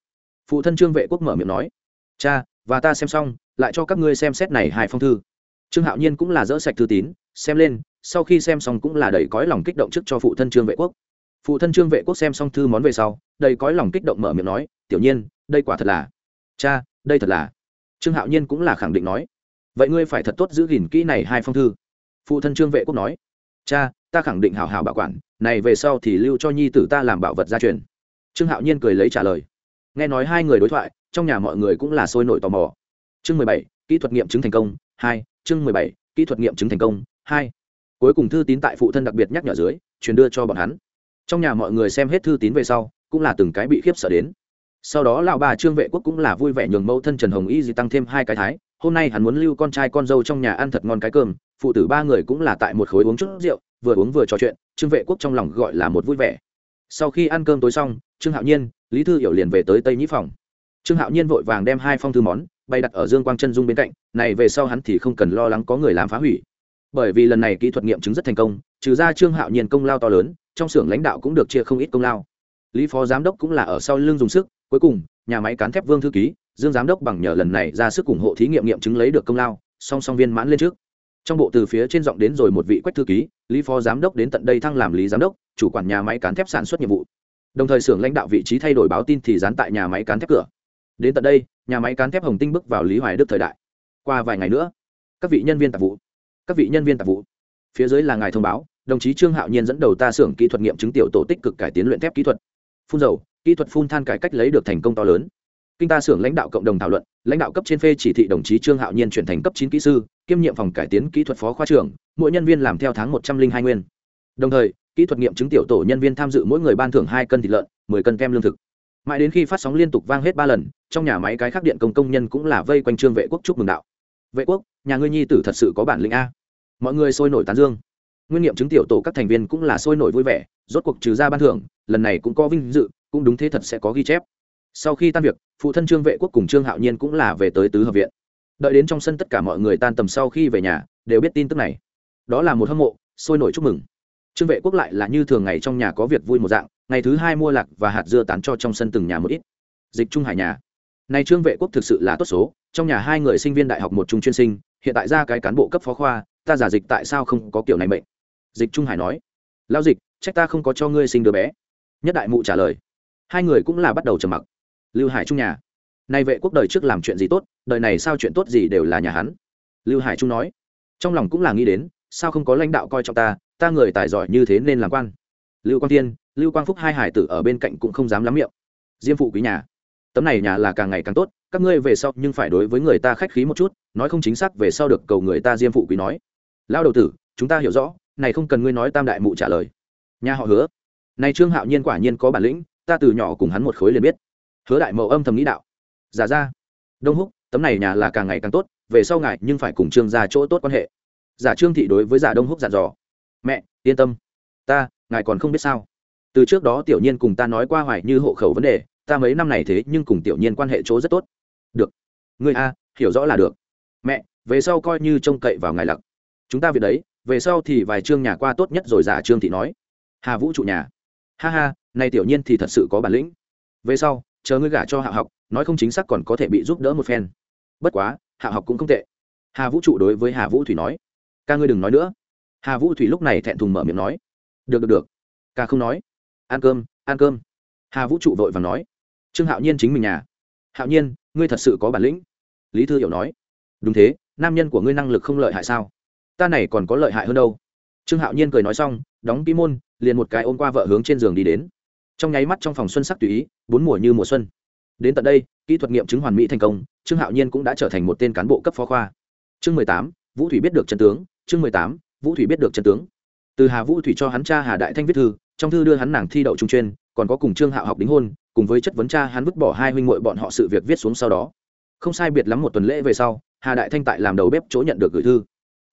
Phụ thân trương vệ quốc mở miệng nói. Cha, và ta xem xong, lại cho các ngươi xem xét này hai phong thư. Trương hạo nhiên cũng là dỡ sạch thư tín, xem lên, sau khi xem xong cũng là đầy cõi lòng kích động trước cho phụ thân trương vệ quốc phụ thân trương vệ quốc xem xong thư món về sau, đầy cõi lòng kích động mở miệng nói, tiểu nhiên, đây quả thật là. Cha, đây thật là. Trương hạo nhiên cũng là khẳng định nói. Vậy ngươi phải thật tốt giữ gìn kỹ này hai phong thư. Phụ thân trương vệ quốc nói. Cha, ta khẳng định hào hào bảo quản, này về sau thì lưu cho nhi tử ta làm bảo vật gia truyền. Trương hạo nhiên cười lấy trả lời. Nghe nói hai người đối thoại, trong nhà mọi người cũng là sôi nổi tò mò. Chương mười bảy, kỹ thuật nghiệm chứng thành công, hai, chương mười bảy, kỹ thuật nghiệm chứng thành công, hai. Cuối cùng thư tín tại phụ thân đặc biệt nhắc nhở dưới, truyền đưa cho bọn hắn trong nhà mọi người xem hết thư tín về sau, cũng là từng cái bị khiếp sợ đến. Sau đó lão bà trương vệ quốc cũng là vui vẻ nhường mẫu thân trần hồng y gì tăng thêm hai cái thái, hôm nay hắn muốn lưu con trai con dâu trong nhà ăn thật ngon cái cơm, phụ tử ba người cũng là tại một khối uống chút rượu, vừa uống vừa trò chuyện, trương vệ quốc trong lòng gọi là một vui vẻ. Sau khi ăn cơm tối xong, trương hạo nhiên, lý thư hiểu liền về tới tây nhĩ phòng. Trương hạo nhiên vội vàng đem hai phong thư món bày đặt ở dương quang chân dung bên cạnh, này về sau hắn thì không cần lo lắng có người làm phá hủy. Bởi vì lần này kỹ thuật nghiệm chứng rất thành công, trừ ra trương hạo nhiên công lao to lớn trong xưởng lãnh đạo cũng được chia không ít công lao. Lý phó giám đốc cũng là ở sau lưng dùng sức, cuối cùng, nhà máy cán thép vương thư ký, dương giám đốc bằng nhờ lần này ra sức ủng hộ thí nghiệm nghiệm chứng lấy được công lao, song song viên mãn lên trước. Trong bộ từ phía trên giọng đến rồi một vị quách thư ký, lý phó giám đốc đến tận đây thăng làm lý giám đốc, chủ quản nhà máy cán thép sản xuất nhiệm vụ. Đồng thời xưởng lãnh đạo vị trí thay đổi báo tin thì dán tại nhà máy cán thép cửa. Đến tận đây, nhà máy cán thép hồng tinh bước vào lý hoài đức thời đại. Qua vài ngày nữa, các vị nhân viên tạp vụ, các vị nhân viên tạp vụ, phía dưới là ngài thông báo đồng chí trương hạo nhiên dẫn đầu ta xưởng kỹ thuật nghiệm chứng tiểu tổ tích cực cải tiến luyện thép kỹ thuật. Phun dầu, kỹ thuật phun than cải cách lấy được thành công to lớn. Kinh ta xưởng lãnh đạo cộng đồng thảo luận, lãnh đạo cấp trên phê chỉ thị đồng chí trương hạo nhiên chuyển thành cấp chín kỹ sư, kiêm nhiệm phòng cải tiến kỹ thuật phó khoa trưởng, mỗi nhân viên làm theo tháng một trăm linh hai nguyên. Đồng thời, kỹ thuật nghiệm chứng tiểu tổ nhân viên tham dự mỗi người ban thưởng hai cân thịt lợn, mười cân kem lương thực. Mãi đến khi phát sóng liên tục vang hết ba lần, trong nhà máy cái khác điện công công nhân cũng là vây quanh trương vệ quốc chúc mừng đạo. Vệ quốc, nhà ngươi nhi tử thật sự có bản lĩnh a. Mọi người sôi nổi tán dương nguyên nghiệm chứng tiểu tổ các thành viên cũng là sôi nổi vui vẻ, rốt cuộc trừ ra ban thưởng, lần này cũng có vinh dự, cũng đúng thế thật sẽ có ghi chép. Sau khi tan việc, phụ thân trương vệ quốc cùng trương hạo nhiên cũng là về tới tứ hợp viện. Đợi đến trong sân tất cả mọi người tan tầm sau khi về nhà, đều biết tin tức này. Đó là một hâm mộ, sôi nổi chúc mừng. Trương vệ quốc lại là như thường ngày trong nhà có việc vui một dạng, ngày thứ hai mua lạc và hạt dưa tán cho trong sân từng nhà một ít. Dịch trung hải nhà. Này trương vệ quốc thực sự là tốt số, trong nhà hai người sinh viên đại học một trung chuyên sinh, hiện tại ra cái cán bộ cấp phó khoa, ta giả dịch tại sao không có kiểu này mệnh? Dịch trung hải nói. Lao dịch, trách ta không có cho ngươi sinh đứa bé. Nhất đại mụ trả lời. Hai người cũng là bắt đầu trầm mặc. Lưu hải trung nhà. Nay vệ quốc đời trước làm chuyện gì tốt, đời này sao chuyện tốt gì đều là nhà hắn. Lưu hải trung nói. Trong lòng cũng là nghĩ đến, sao không có lãnh đạo coi trọng ta ta người tài giỏi như thế nên làm quan. Lưu quang tiên, lưu quang phúc hai hải tử ở bên cạnh cũng không dám lắm miệng. Diêm phụ quý nhà, tấm này nhà là càng ngày càng tốt, các ngươi về sau nhưng phải đối với người ta khách khí một chút, nói không chính xác về sau được cầu người ta diêm phụ quý nói. Lao đầu tử, chúng ta hiểu rõ này không cần ngươi nói tam đại mụ trả lời. Nhà họ hứa. Này trương hạo nhiên quả nhiên có bản lĩnh, ta từ nhỏ cùng hắn một khối liền biết. Hứa đại mậu âm thầm nghĩ đạo. Giả ra. Đông húc, tấm này nhà là càng ngày càng tốt, về sau ngài nhưng phải cùng trương ra chỗ tốt quan hệ. Giả trương thị đối với giả đông húc dặn dò. Mẹ, yên tâm. Ta, ngài còn không biết sao. Từ trước đó tiểu nhiên cùng ta nói qua hoài như hộ khẩu vấn đề, ta mấy năm này thế nhưng cùng tiểu nhiên quan hệ chỗ rất tốt. Được. Người a, hiểu rõ là được. Mẹ, về sau coi như trông cậy vào ngài lặc. Chúng ta việc đấy về sau thì vài chương nhà qua tốt nhất rồi giả trương thị nói. Hà vũ trụ nhà. Ha ha, này tiểu nhiên thì thật sự có bản lĩnh. Về sau, chờ ngươi gả cho hạ học, nói không chính xác còn có thể bị giúp đỡ một phen. Bất quá, hạ học cũng không tệ. Hà vũ trụ đối với hà vũ thủy nói. Ca ngươi đừng nói nữa. Hà vũ thủy lúc này thẹn thùng mở miệng nói. Được được được. Ca không nói. Ăn cơm ăn cơm. Hà vũ trụ vội và nói. Trương hạo nhiên chính mình nhà. Hạo nhiên, ngươi thật sự có bản lĩnh. Lý thư hiểu nói. Đúng thế, nam nhân của ngươi năng lực không lợi hại sao? Ta này còn có lợi hại hơn đâu. Trương hạo nhiên cười nói xong, đóng ký môn, liền một cái ôm qua vợ hướng trên giường đi đến. Trong nháy mắt trong phòng xuân sắc tùy ý, bốn mùa như mùa xuân. Đến tận đây, kỹ thuật nghiệm chứng hoàn mỹ thành công, trương hạo nhiên cũng đã trở thành một tên cán bộ cấp phó khoa. Chương mười tám, vũ thủy biết được chân tướng, chương mười tám, vũ thủy biết được chân tướng. Từ hà vũ thủy cho hắn cha hà đại thanh viết thư, trong thư đưa hắn nàng thi đậu trung chuyên, còn có cùng trương hạo học đính hôn, cùng với chất vấn cha hắn vứt bỏ hai huynh muội bọn họ sự việc viết xuống sau đó. Không sai biệt lắm một tuần lễ về sau, hà đại thanh tại làm đầu bếp chỗ nhận được gửi thư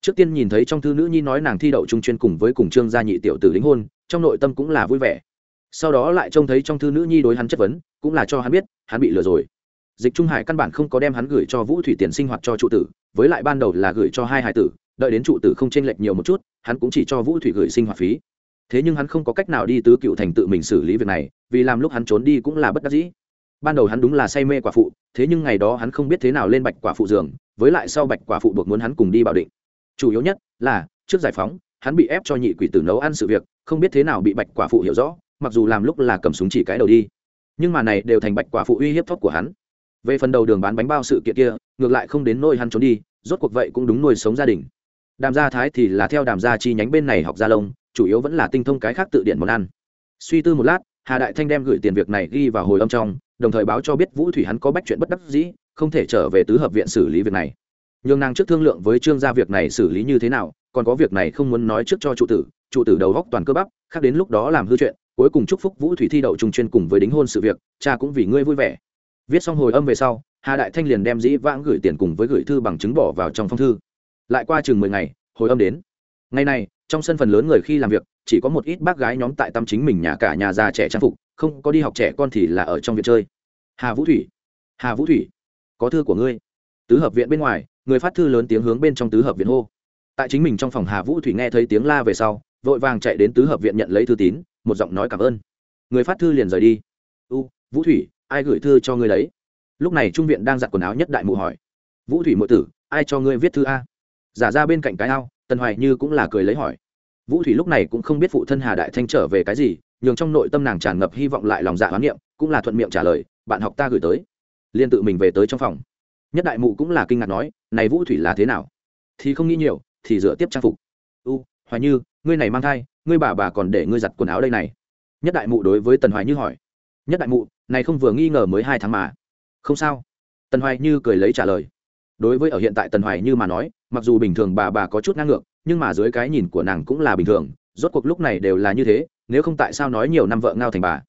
trước tiên nhìn thấy trong thư nữ nhi nói nàng thi đậu trung chuyên cùng với cùng trương gia nhị tiểu tử đính hôn, trong nội tâm cũng là vui vẻ. Sau đó lại trông thấy trong thư nữ nhi đối hắn chất vấn, cũng là cho hắn biết, hắn bị lừa rồi. Dịch trung hải căn bản không có đem hắn gửi cho vũ thủy tiền sinh hoạt cho trụ tử, với lại ban đầu là gửi cho hai hải tử, đợi đến trụ tử không chênh lệch nhiều một chút, hắn cũng chỉ cho vũ thủy gửi sinh hoạt phí. Thế nhưng hắn không có cách nào đi tứ cựu thành tự mình xử lý việc này, vì làm lúc hắn trốn đi cũng là bất đắc dĩ. Ban đầu hắn đúng là say mê quả phụ, thế nhưng ngày đó hắn không biết thế nào lên bạch quả phụ giường, với lại sau bạch quả phụ buộc muốn hắn cùng đi bảo định chủ yếu nhất là, trước giải phóng, hắn bị ép cho nhị quỷ tử nấu ăn sự việc, không biết thế nào bị bạch quả phụ hiểu rõ, mặc dù làm lúc là cầm súng chỉ cái đầu đi. Nhưng mà này đều thành bạch quả phụ uy hiếp thóc của hắn. Về phần đầu đường bán bánh bao sự kiện kia, ngược lại không đến nôi hắn trốn đi, rốt cuộc vậy cũng đúng nuôi sống gia đình. Đàm gia thái thì là theo đàm gia chi nhánh bên này học gia lông, chủ yếu vẫn là tinh thông cái khác tự điện món ăn. Suy tư một lát, hà đại thanh đem gửi tiền việc này ghi vào hồi âm trong, đồng thời báo cho biết vũ thủy hắn có bách chuyện bất đắc dĩ, không thể trở về tứ hợp viện xử lý việc này nhường nàng trước thương lượng với trương gia việc này xử lý như thế nào, còn có việc này không muốn nói trước cho trụ tử trụ tử đầu góc toàn cơ bắp, khác đến lúc đó làm hư chuyện, cuối cùng chúc phúc vũ thủy thi đậu trung chuyên cùng với đính hôn sự việc, cha cũng vì ngươi vui vẻ. Viết xong hồi âm về sau, hà đại thanh liền đem dĩ vãng gửi tiền cùng với gửi thư bằng chứng bỏ vào trong phong thư. Lại qua chừng mười ngày, hồi âm đến. Ngày này, trong sân phần lớn người khi làm việc, chỉ có một ít bác gái nhóm tại tâm chính mình nhà cả nhà già trẻ trang phục, không có đi học trẻ con thì là ở trong viện chơi. Hà vũ thủy, hà vũ thủy, có thư của ngươi. Tứ hợp viện bên ngoài người phát thư lớn tiếng hướng bên trong tứ hợp viện hô. Tại chính mình trong phòng hà vũ thủy nghe thấy tiếng la về sau, vội vàng chạy đến tứ hợp viện nhận lấy thư tín, một giọng nói cảm ơn. Người phát thư liền rời đi. U, vũ thủy, ai gửi thư cho ngươi đấy? Lúc này trung viện đang giặt quần áo nhất đại mụ hỏi. Vũ thủy mộ tử, ai cho ngươi viết thư a? Giả ra bên cạnh cái ao, tần hoài như cũng là cười lấy hỏi. Vũ thủy lúc này cũng không biết phụ thân hà đại thanh trở về cái gì, nhường trong nội tâm nàng tràn ngập hy vọng lại lòng dạ hoán niệm, cũng là thuận miệng trả lời, bạn học ta gửi tới. Liên tự mình về tới trong phòng. Nhất đại mụ cũng là kinh ngạc nói này vũ thủy là thế nào? Thì không nghĩ nhiều, thì dựa tiếp trang phục. U, hoài như, ngươi này mang thai, ngươi bà bà còn để ngươi giặt quần áo đây này. Nhất đại mụ đối với tần hoài như hỏi. Nhất đại mụ, này không vừa nghi ngờ mới hai tháng mà. Không sao. Tần hoài như cười lấy trả lời. Đối với ở hiện tại tần hoài như mà nói, mặc dù bình thường bà bà có chút ngang ngược, nhưng mà dưới cái nhìn của nàng cũng là bình thường, rốt cuộc lúc này đều là như thế, nếu không tại sao nói nhiều năm vợ ngao thành bà?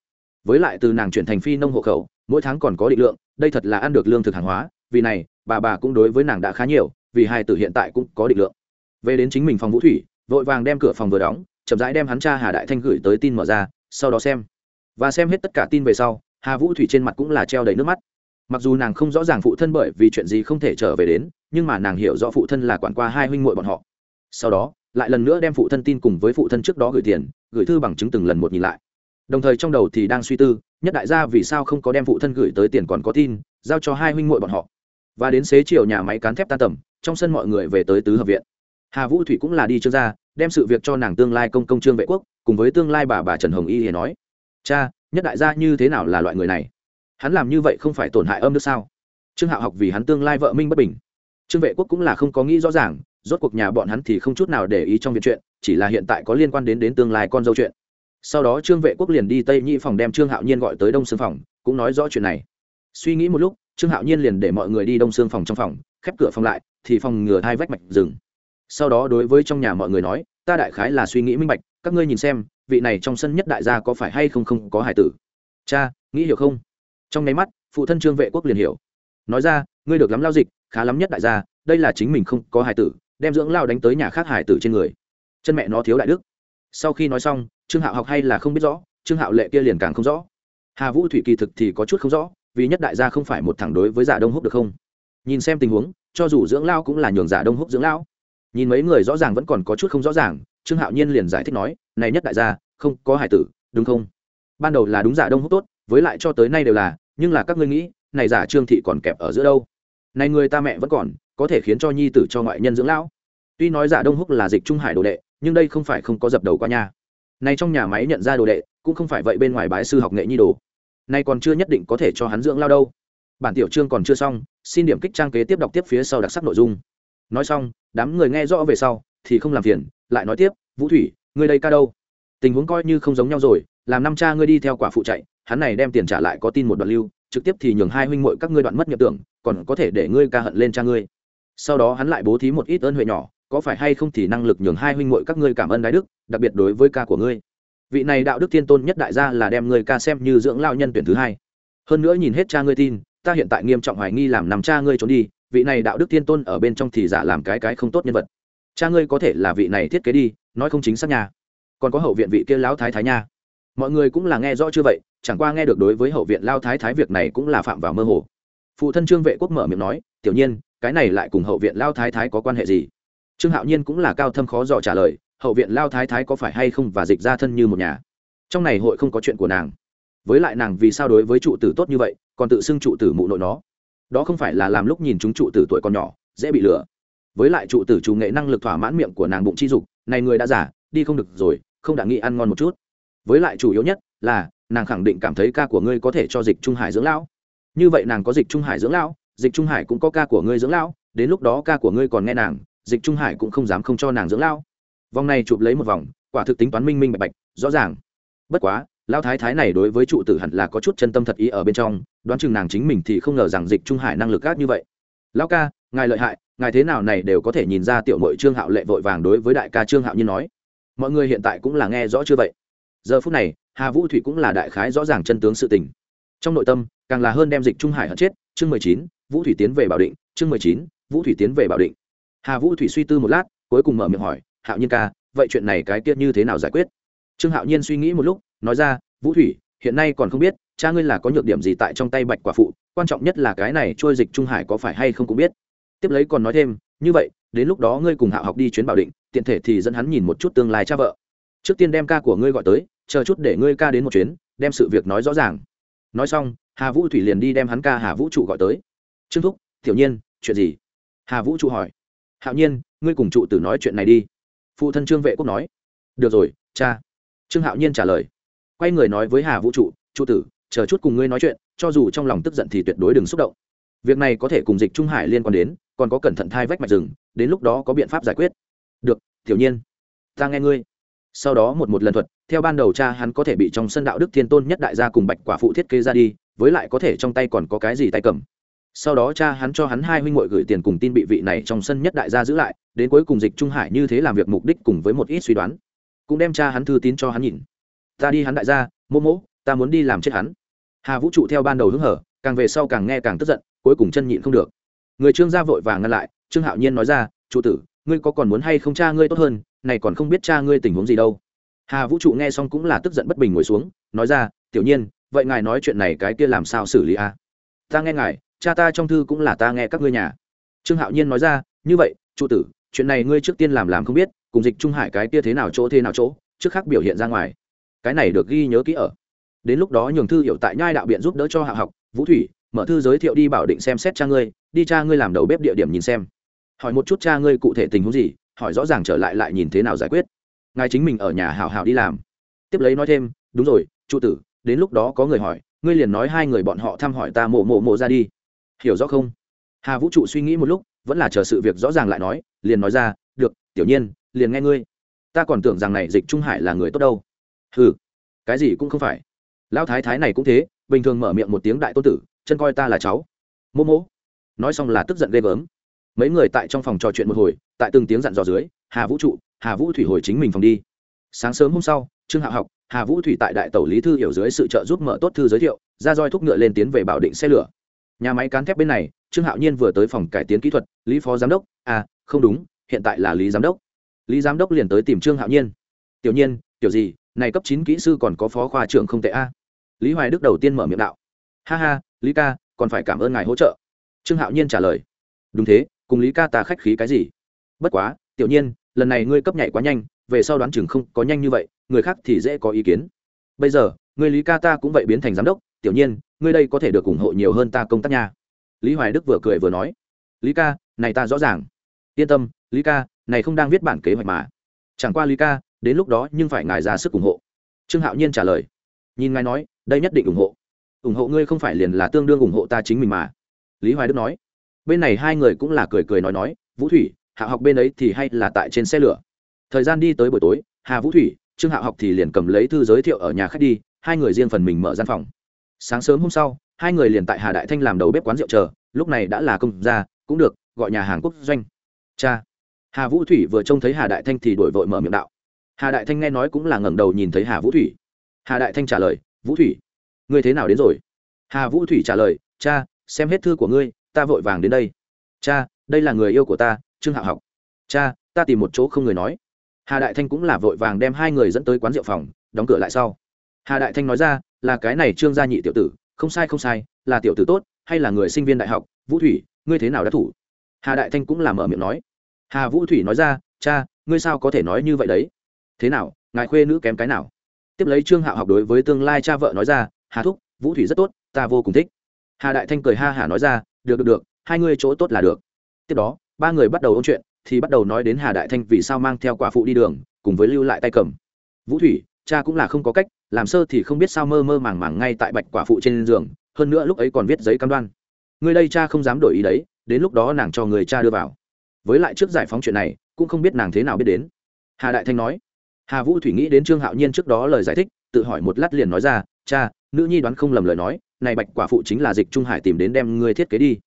Với lại từ nàng chuyển thành phi nông hộ khẩu, mỗi tháng còn có định lượng, đây thật là ăn được lương thực hàng hóa, vì này bà bà cũng đối với nàng đã khá nhiều, vì hai tử hiện tại cũng có định lượng. Về đến chính mình phòng vũ thủy, vội vàng đem cửa phòng vừa đóng, chậm rãi đem hắn cha hà đại thanh gửi tới tin mở ra, sau đó xem. Và xem hết tất cả tin về sau, hà vũ thủy trên mặt cũng là treo đầy nước mắt. Mặc dù nàng không rõ ràng phụ thân bởi vì chuyện gì không thể trở về đến, nhưng mà nàng hiểu rõ phụ thân là quản qua hai huynh muội bọn họ. Sau đó, lại lần nữa đem phụ thân tin cùng với phụ thân trước đó gửi tiền, gửi thư bằng chứng từng lần một nhìn lại. Đồng thời trong đầu thì đang suy tư, nhất đại gia vì sao không có đem phụ thân gửi tới tiền còn có tin, giao cho hai huynh muội bọn họ và đến xế chiều nhà máy cán thép tan tầm, trong sân mọi người về tới tứ hợp viện. Hà vũ thủy cũng là đi trương gia đem sự việc cho nàng tương lai công công trương vệ quốc, cùng với tương lai bà bà trần hồng y hiền nói. Cha, nhất đại gia như thế nào là loại người này? Hắn làm như vậy không phải tổn hại âm nước sao? Trương hạo học vì hắn tương lai vợ minh bất bình. Trương vệ quốc cũng là không có nghĩ rõ ràng, rốt cuộc nhà bọn hắn thì không chút nào để ý trong việc chuyện, chỉ là hiện tại có liên quan đến đến tương lai con dâu chuyện. Sau đó trương vệ quốc liền đi tây nhị phòng đem trương hạo nhiên gọi tới đông xương phòng, cũng nói rõ chuyện này. Suy nghĩ một lúc trương hạo nhiên liền để mọi người đi đông xương phòng trong phòng, khép cửa phòng lại, thì phòng ngừa hai vách mạch rừng. Sau đó đối với trong nhà mọi người nói, ta đại khái là suy nghĩ minh bạch, các ngươi nhìn xem, vị này trong sân nhất đại gia có phải hay không không có hải tử? Cha, nghĩ hiểu không? Trong nháy mắt, phụ thân trương vệ quốc liền hiểu. Nói ra, ngươi được lắm lao dịch, khá lắm nhất đại gia, đây là chính mình không có hải tử, đem dưỡng lao đánh tới nhà khác hải tử trên người. Chân mẹ nó thiếu đại đức. Sau khi nói xong, trương hạo học hay là không biết rõ, trương hạo lệ kia liền càng không rõ. Hà vũ thủy kỳ thực thì có chút không rõ vì nhất đại gia không phải một thẳng đối với giả đông húc được không? Nhìn xem tình huống, cho dù dưỡng lao cũng là nhường giả đông húc dưỡng lao. Nhìn mấy người rõ ràng vẫn còn có chút không rõ ràng, trương hạo nhiên liền giải thích nói, này nhất đại gia, không có hải tử, đúng không? Ban đầu là đúng giả đông húc tốt, với lại cho tới nay đều là, nhưng là các ngươi nghĩ, này giả trương thị còn kẹp ở giữa đâu? Này người ta mẹ vẫn còn, có thể khiến cho nhi tử cho ngoại nhân dưỡng lão tuy nói giả đông húc là dịch trung hải đồ đệ, nhưng đây không phải không có dập đầu qua nhà. Này trong nhà máy nhận ra đồ đệ, cũng không phải vậy bên ngoài bái sư học nghệ nhi đồ nay còn chưa nhất định có thể cho hắn dưỡng lao đâu. Bản tiểu chương còn chưa xong, xin điểm kích trang kế tiếp đọc tiếp phía sau đặc sắc nội dung. Nói xong, đám người nghe rõ về sau, thì không làm phiền, lại nói tiếp, vũ thủy, ngươi đây ca đâu? Tình huống coi như không giống nhau rồi, làm năm cha ngươi đi theo quả phụ chạy, hắn này đem tiền trả lại có tin một đoạn lưu, trực tiếp thì nhường hai huynh muội các ngươi đoạn mất nhập tưởng, còn có thể để ngươi ca hận lên cha ngươi. Sau đó hắn lại bố thí một ít ơn huệ nhỏ, có phải hay không thì năng lực nhường hai huynh muội các ngươi cảm ơn đái đức, đặc biệt đối với ca của ngươi vị này đạo đức thiên tôn nhất đại gia là đem người ca xem như dưỡng lao nhân tuyển thứ hai. Hơn nữa nhìn hết cha ngươi tin, ta hiện tại nghiêm trọng hoài nghi làm nằm cha ngươi trốn đi, vị này đạo đức thiên tôn ở bên trong thì giả làm cái cái không tốt nhân vật. Cha ngươi có thể là vị này thiết kế đi, nói không chính xác nhà còn có hậu viện vị kia lão thái thái nha. Mọi người cũng là nghe rõ chưa vậy, chẳng qua nghe được đối với hậu viện lao thái thái việc này cũng là phạm vào mơ hồ. Phụ thân trương vệ quốc mở miệng nói, tiểu nhiên, cái này lại cùng hậu viện lao thái thái có quan hệ gì? Trương hạo nhiên cũng là cao thâm khó dò trả lời hậu viện lao thái thái có phải hay không và dịch ra thân như một nhà? Trong này hội không có chuyện của nàng. Với lại nàng vì sao đối với trụ tử tốt như vậy, còn tự xưng trụ tử mụ nội nó? Đó không phải là làm lúc nhìn chúng trụ tử tuổi còn nhỏ, dễ bị lừa. Với lại trụ tử chủ nghệ năng lực thỏa mãn miệng của nàng bụng chi dục, này người đã giả đi không được rồi, không đã nghĩ ăn ngon một chút. Với lại chủ yếu nhất là, nàng khẳng định cảm thấy ca của ngươi có thể cho dịch trung hải dưỡng lão. Như vậy nàng có dịch trung hải dưỡng lão, dịch trung hải cũng có ca của ngươi dưỡng lão, đến lúc đó ca của ngươi còn nghe nàng, dịch trung hải cũng không dám không cho nàng dưỡng lão vòng này chụp lấy một vòng, quả thực tính toán minh minh bạch bạch, rõ ràng. Bất quá lao thái thái này đối với trụ tử hẳn là có chút chân tâm thật ý ở bên trong, đoán chừng nàng chính mình thì không ngờ rằng dịch trung hải năng lực gác như vậy. Lao ca, ngài lợi hại, ngài thế nào này đều có thể nhìn ra tiểu mội trương hạo lệ vội vàng đối với đại ca trương hạo nhiên nói. Mọi người hiện tại cũng là nghe rõ chưa vậy? Giờ phút này, hà vũ thủy cũng là đại khái rõ ràng chân tướng sự tình. Trong nội tâm, càng là hơn đem dịch trung hải hận chết, chương mười chín, vũ thủy tiến về bảo định, chương mười chín, vũ thủy tiến về bảo định. Hà vũ thủy suy tư một lát, cuối cùng mở miệng hỏi hạo nhiên ca, vậy chuyện này cái kia như thế nào giải quyết? Trương hạo nhiên suy nghĩ một lúc, nói ra, vũ thủy, hiện nay còn không biết, cha ngươi là có nhược điểm gì tại trong tay bạch quả phụ, quan trọng nhất là cái này trôi dịch trung hải có phải hay không cũng biết. Tiếp lấy còn nói thêm, như vậy, đến lúc đó ngươi cùng hạo học đi chuyến bảo định, tiện thể thì dẫn hắn nhìn một chút tương lai cha vợ. Trước tiên đem ca của ngươi gọi tới, chờ chút để ngươi ca đến một chuyến, đem sự việc nói rõ ràng. Nói xong, hà vũ thủy liền đi đem hắn ca hà vũ trụ gọi tới. Trương thúc, tiểu nhiên, chuyện gì? Hà vũ trụ hỏi. Hạo nhiên, ngươi cùng trụ tử nói chuyện này đi phụ thân trương vệ quốc nói, được rồi, cha. Trương hạo nhiên trả lời, quay người nói với hà vũ trụ trụ tử, chờ chút cùng ngươi nói chuyện, cho dù trong lòng tức giận thì tuyệt đối đừng xúc động. Việc này có thể cùng dịch trung hải liên quan đến, còn có cẩn thận thai vách mạch rừng, đến lúc đó có biện pháp giải quyết. Được, tiểu nhiên, ta nghe ngươi. Sau đó một một lần thuật, theo ban đầu cha hắn có thể bị trong sân đạo đức thiên tôn nhất đại gia cùng bạch quả phụ thiết kế ra đi, với lại có thể trong tay còn có cái gì tay cầm sau đó cha hắn cho hắn hai huynh muội gửi tiền cùng tin bị vị này trong sân nhất đại gia giữ lại, đến cuối cùng dịch trung hải như thế làm việc mục đích cùng với một ít suy đoán. Cũng đem cha hắn thư tín cho hắn nhìn. Ta đi hắn đại gia mô mỗ, ta muốn đi làm chết hắn. Hà vũ trụ theo ban đầu hứng hở, càng về sau càng nghe càng tức giận, cuối cùng chân nhịn không được. Người trương gia vội vàng ngăn lại, trương hạo nhiên nói ra trụ tử, ngươi có còn muốn hay không cha ngươi tốt hơn, này còn không biết cha ngươi tình huống gì đâu. Hà vũ trụ nghe xong cũng là tức giận bất bình ngồi xuống, nói ra, tiểu nhiên, vậy ngài nói chuyện này cái kia làm sao xử lý a? À? ta nghe ngài cha ta trong thư cũng là ta nghe các ngươi nhà. Trương hạo nhiên nói ra, như vậy trụ tử, chuyện này ngươi trước tiên làm làm không biết, cùng dịch trung hải cái kia thế nào chỗ thế nào chỗ, trước khác biểu hiện ra ngoài. Cái này được ghi nhớ kỹ ở. Đến lúc đó nhường thư hiểu tại nhai đạo biện giúp đỡ cho hạ học, vũ thủy, mở thư giới thiệu đi bảo định xem xét cha ngươi, đi cha ngươi làm đầu bếp địa điểm nhìn xem. Hỏi một chút cha ngươi cụ thể tình huống gì, hỏi rõ ràng trở lại lại nhìn thế nào giải quyết. Ngài chính mình ở nhà hào hào đi làm. Tiếp lấy nói thêm, đúng rồi trụ tử, đến lúc đó có người hỏi, ngươi liền nói hai người bọn họ thăm hỏi ta mộ mộ mộ ra đi hiểu rõ không? Hà vũ trụ suy nghĩ một lúc, vẫn là chờ sự việc rõ ràng lại nói, liền nói ra, được, tiểu nhiên, liền nghe ngươi. Ta còn tưởng rằng này dịch trung hải là người tốt đâu. Ừ cái gì cũng không phải. Lão thái thái này cũng thế, bình thường mở miệng một tiếng đại tôn tử, chân coi ta là cháu. Mô mô nói xong là tức giận ghê gớm. Mấy người tại trong phòng trò chuyện một hồi, tại từng tiếng dặn dò dưới, hà vũ trụ, hà vũ thủy hồi chính mình phòng đi. Sáng sớm hôm sau, trương hạ học, hà vũ thủy tại đại tàu lý thư hiểu dưới sự trợ giúp mở tốt thư giới thiệu, ra roi thúc ngựa lên tiến về bảo định xe lửa nhà máy cán thép bên này, trương hạo nhiên vừa tới phòng cải tiến kỹ thuật, lý phó giám đốc à không đúng, hiện tại là lý giám đốc. Lý giám đốc liền tới tìm trương hạo nhiên. Tiểu nhiên, tiểu gì, này cấp chín kỹ sư còn có phó khoa trưởng không tệ a. Lý hoài đức đầu tiên mở miệng đạo. Ha ha, lý ca, còn phải cảm ơn ngài hỗ trợ. Trương hạo nhiên trả lời. Đúng thế, cùng lý ca ta khách khí cái gì? Bất quá, tiểu nhiên, lần này ngươi cấp nhảy quá nhanh, về sau đoán chừng không có nhanh như vậy, người khác thì dễ có ý kiến. Bây giờ người lý ca ta cũng vậy biến thành giám đốc tiểu nhiên, ngươi đây có thể được ủng hộ nhiều hơn ta công tác nha. Lý hoài đức vừa cười vừa nói, lý ca, này ta rõ ràng. Yên tâm, lý ca, này không đang viết bản kế hoạch mà. Chẳng qua lý ca, đến lúc đó nhưng phải ngài ra sức ủng hộ. Trương hạo nhiên trả lời, nhìn ngài nói, đây nhất định ủng hộ. Ủng hộ ngươi không phải liền là tương đương ủng hộ ta chính mình mà. Lý hoài đức nói, bên này hai người cũng là cười cười nói nói, vũ thủy, hạ học bên ấy thì hay là tại trên xe lửa. Thời gian đi tới buổi tối, hà vũ thủy, trương hạ học thì liền cầm lấy thư giới thiệu ở nhà khách đi, hai người riêng phần mình mở gian phòng sáng sớm hôm sau, hai người liền tại hà đại thanh làm đầu bếp quán rượu chờ, lúc này đã là công gia, cũng được, gọi nhà hàng quốc doanh. Cha. Hà vũ thủy vừa trông thấy hà đại thanh thì đổi vội mở miệng đạo. Hà đại thanh nghe nói cũng là ngẩng đầu nhìn thấy hà vũ thủy. Hà đại thanh trả lời, vũ thủy, ngươi thế nào đến rồi? Hà vũ thủy trả lời, cha, xem hết thư của ngươi, ta vội vàng đến đây. Cha, đây là người yêu của ta, trương hạ học. Cha, ta tìm một chỗ không người nói. Hà đại thanh cũng là vội vàng đem hai người dẫn tới quán rượu phòng, đóng cửa lại sau. Hà đại thanh nói ra là cái này trương gia nhị tiểu tử, không sai không sai, là tiểu tử tốt, hay là người sinh viên đại học, vũ thủy, ngươi thế nào đã thủ? Hà đại thanh cũng làm ở miệng nói. Hà vũ thủy nói ra, cha, ngươi sao có thể nói như vậy đấy? Thế nào, ngài khuê nữ kém cái nào? Tiếp lấy trương hạo học đối với tương lai cha vợ nói ra, hà thúc, vũ thủy rất tốt, ta vô cùng thích. Hà đại thanh cười ha hả nói ra, được được được, hai ngươi chỗ tốt là được. Tiếp đó, ba người bắt đầu ôn chuyện, thì bắt đầu nói đến hà đại thanh vì sao mang theo quả phụ đi đường, cùng với lưu lại tay cầm. Vũ thủy cha cũng là không có cách, làm sơ thì không biết sao mơ mơ màng màng ngay tại bạch quả phụ trên giường, hơn nữa lúc ấy còn viết giấy cam đoan. Người đây cha không dám đổi ý đấy, đến lúc đó nàng cho người cha đưa vào. Với lại trước giải phóng chuyện này, cũng không biết nàng thế nào biết đến. Hà đại thanh nói. Hà vũ thủy nghĩ đến trương hạo nhiên trước đó lời giải thích, tự hỏi một lát liền nói ra, cha, nữ nhi đoán không lầm lời nói, này bạch quả phụ chính là dịch trung hải tìm đến đem ngươi thiết kế đi.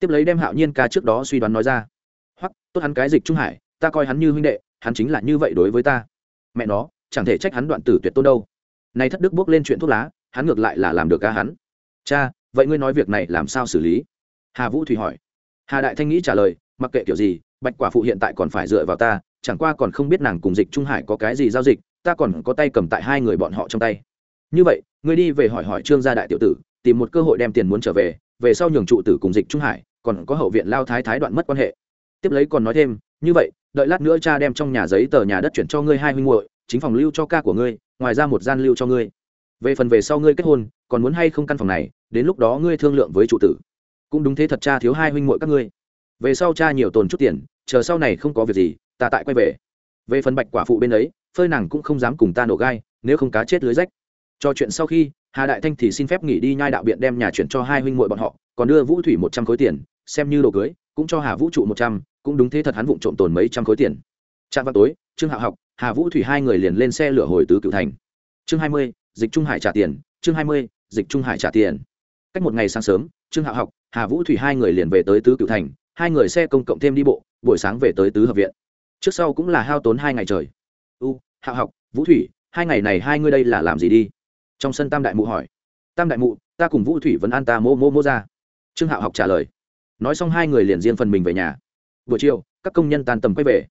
Tiếp lấy đem hạo nhiên ca trước đó suy đoán nói ra. Hoặc tốt hắn cái dịch trung hải, ta coi hắn như huynh đệ, hắn chính là như vậy đối với ta. Mẹ nó chẳng thể trách hắn đoạn tử tuyệt tôn đâu. Nay thất đức bước lên chuyện thuốc lá, hắn ngược lại là làm được ca hắn. Cha, vậy ngươi nói việc này làm sao xử lý? Hà vũ thủy hỏi. Hà đại thanh nghĩ trả lời, mặc kệ kiểu gì, bạch quả phụ hiện tại còn phải dựa vào ta, chẳng qua còn không biết nàng cùng dịch trung hải có cái gì giao dịch, ta còn có tay cầm tại hai người bọn họ trong tay. Như vậy, ngươi đi về hỏi hỏi trương gia đại tiểu tử, tìm một cơ hội đem tiền muốn trở về về sau nhường trụ tử cùng dịch trung hải, còn có hậu viện lao thái thái đoạn mất quan hệ. Tiếp lấy còn nói thêm, như vậy, đợi lát nữa cha đem trong nhà giấy tờ nhà đất chuyển cho ngươi hai huynh muội chính phòng lưu cho ca của ngươi, ngoài ra một gian lưu cho ngươi. Về phần về sau ngươi kết hôn, còn muốn hay không căn phòng này, đến lúc đó ngươi thương lượng với trụ tử. Cũng đúng thế thật cha thiếu hai huynh muội các ngươi. Về sau cha nhiều tồn chút tiền, chờ sau này không có việc gì, ta tại quay về. Về phần bạch quả phụ bên ấy, phơi nàng cũng không dám cùng ta nổ gai, nếu không cá chết lưới rách. Cho chuyện sau khi, hà đại thanh thì xin phép nghỉ đi nhai đạo biện đem nhà chuyển cho hai huynh muội bọn họ, còn đưa vũ thủy một trăm khối tiền, xem như đồ cưới, cũng cho hà vũ trụ một trăm, cũng đúng thế thật hắn vụng trộm tồn mấy trăm khối tiền. Trạm vào tối, trương hạ học hà vũ thủy hai người liền lên xe lửa hồi tứ cựu thành. Chương hai mươi, dịch trung hải trả tiền. Chương hai mươi, dịch trung hải trả tiền. Cách một ngày sáng sớm, trương Hạo học, hà vũ thủy hai người liền về tới tứ cựu thành. Hai người xe công cộng thêm đi bộ, buổi sáng về tới tứ hợp viện. Trước sau cũng là hao tốn hai ngày trời. U, Hạo học, vũ thủy, hai ngày này hai ngươi đây là làm gì đi? Trong sân tam đại mụ hỏi. Tam đại mụ, ta cùng vũ thủy vẫn an ta mô mô mô ra. Trương hạo học trả lời. Nói xong hai người liền riêng phần mình về nhà. Buổi chiều, các công nhân tan tầm quay về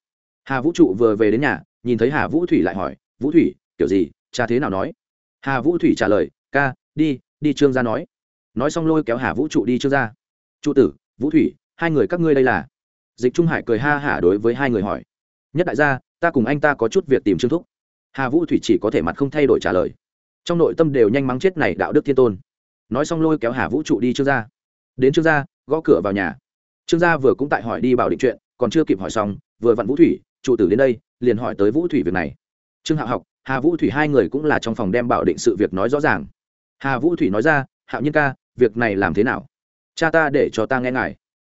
hà vũ trụ vừa về đến nhà, nhìn thấy hà vũ thủy lại hỏi, vũ thủy, kiểu gì, cha thế nào nói? Hà vũ thủy trả lời, ca, đi đi trương gia nói. Nói xong lôi kéo hà vũ trụ đi trương gia. Trụ tử, vũ thủy, hai người các ngươi đây là? Dịch trung hải cười ha hả đối với hai người hỏi. Nhất đại gia, ta cùng anh ta có chút việc tìm trương thúc. Hà vũ thủy chỉ có thể mặt không thay đổi trả lời. Trong nội tâm đều nhanh mắng chết này đạo đức thiên tôn. Nói xong lôi kéo hà vũ trụ đi trương gia. Đến trương gia, gõ cửa vào nhà. Trương gia vừa cũng tại hỏi đi bảo định chuyện, còn chưa kịp hỏi xong, vừa vặn vũ thủy trụ tử đến đây, liền hỏi tới vũ thủy việc này. Trương hạo học, hà vũ thủy hai người cũng là trong phòng đem bảo định sự việc nói rõ ràng. Hà vũ thủy nói ra, hạo nhiên ca, việc này làm thế nào? Cha ta để cho ta nghe ngài.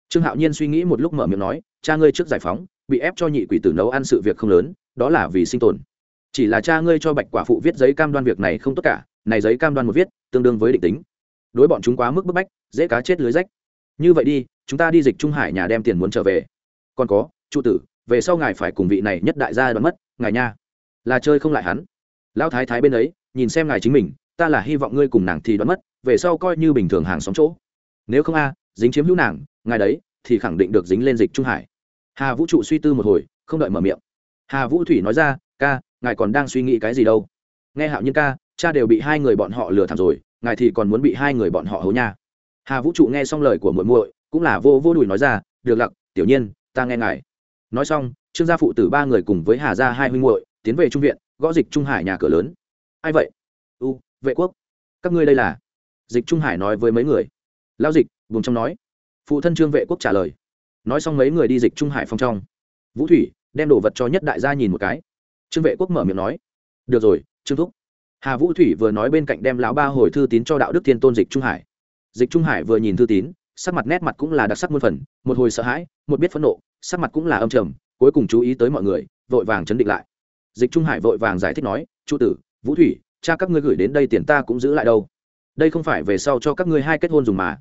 Trương hạo nhiên suy nghĩ một lúc mở miệng nói, cha ngươi trước giải phóng, bị ép cho nhị quỷ tử nấu ăn sự việc không lớn, đó là vì sinh tồn. Chỉ là cha ngươi cho bạch quả phụ viết giấy cam đoan việc này không tốt cả, này giấy cam đoan một viết, tương đương với định tính. Đối bọn chúng quá mức bức bách, dễ cá chết lưới rách. Như vậy đi, chúng ta đi dịch trung hải nhà đem tiền muốn trở về. Còn có trụ tử về sau ngài phải cùng vị này nhất đại gia đoán mất, ngài nha. Là chơi không lại hắn. Lão thái thái bên ấy, nhìn xem ngài chính mình, ta là hy vọng ngươi cùng nàng thì đoán mất, về sau coi như bình thường hàng xóm chỗ. Nếu không a, dính chiếm hữu nàng, ngài đấy, thì khẳng định được dính lên dịch trung hải. Hà vũ trụ suy tư một hồi, không đợi mở miệng. Hà vũ thủy nói ra, ca, ngài còn đang suy nghĩ cái gì đâu? Nghe hạo nhiên ca, cha đều bị hai người bọn họ lừa thảm rồi, ngài thì còn muốn bị hai người bọn họ hấu nha. Hà vũ trụ nghe xong lời của muội muội, cũng là vô vô đùi nói ra, được lặc, tiểu nhiên, ta nghe ngài nói xong, trương gia phụ tử ba người cùng với hà gia hai huynh muội tiến về trung viện, gõ dịch trung hải nhà cửa lớn. Ai vậy? U, vệ quốc. Các ngươi đây là? Dịch trung hải nói với mấy người. Lao dịch, vùng trong nói. Phụ thân trương vệ quốc trả lời. Nói xong mấy người đi dịch trung hải phong trong. Vũ thủy, đem đồ vật cho nhất đại gia nhìn một cái. Trương vệ quốc mở miệng nói. Được rồi, trương thúc. Hà vũ thủy vừa nói bên cạnh đem lão ba hồi thư tín cho đạo đức thiên tôn dịch trung hải. Dịch trung hải vừa nhìn thư tín sắc mặt nét mặt cũng là đặc sắc muôn phần, một hồi sợ hãi, một biết phẫn nộ, sắc mặt cũng là âm trầm, cuối cùng chú ý tới mọi người, vội vàng chấn định lại. Dịch trung hải vội vàng giải thích nói, chu tử, vũ thủy, cha các ngươi gửi đến đây tiền ta cũng giữ lại đâu. Đây không phải về sau cho các ngươi hai kết hôn dùng mà.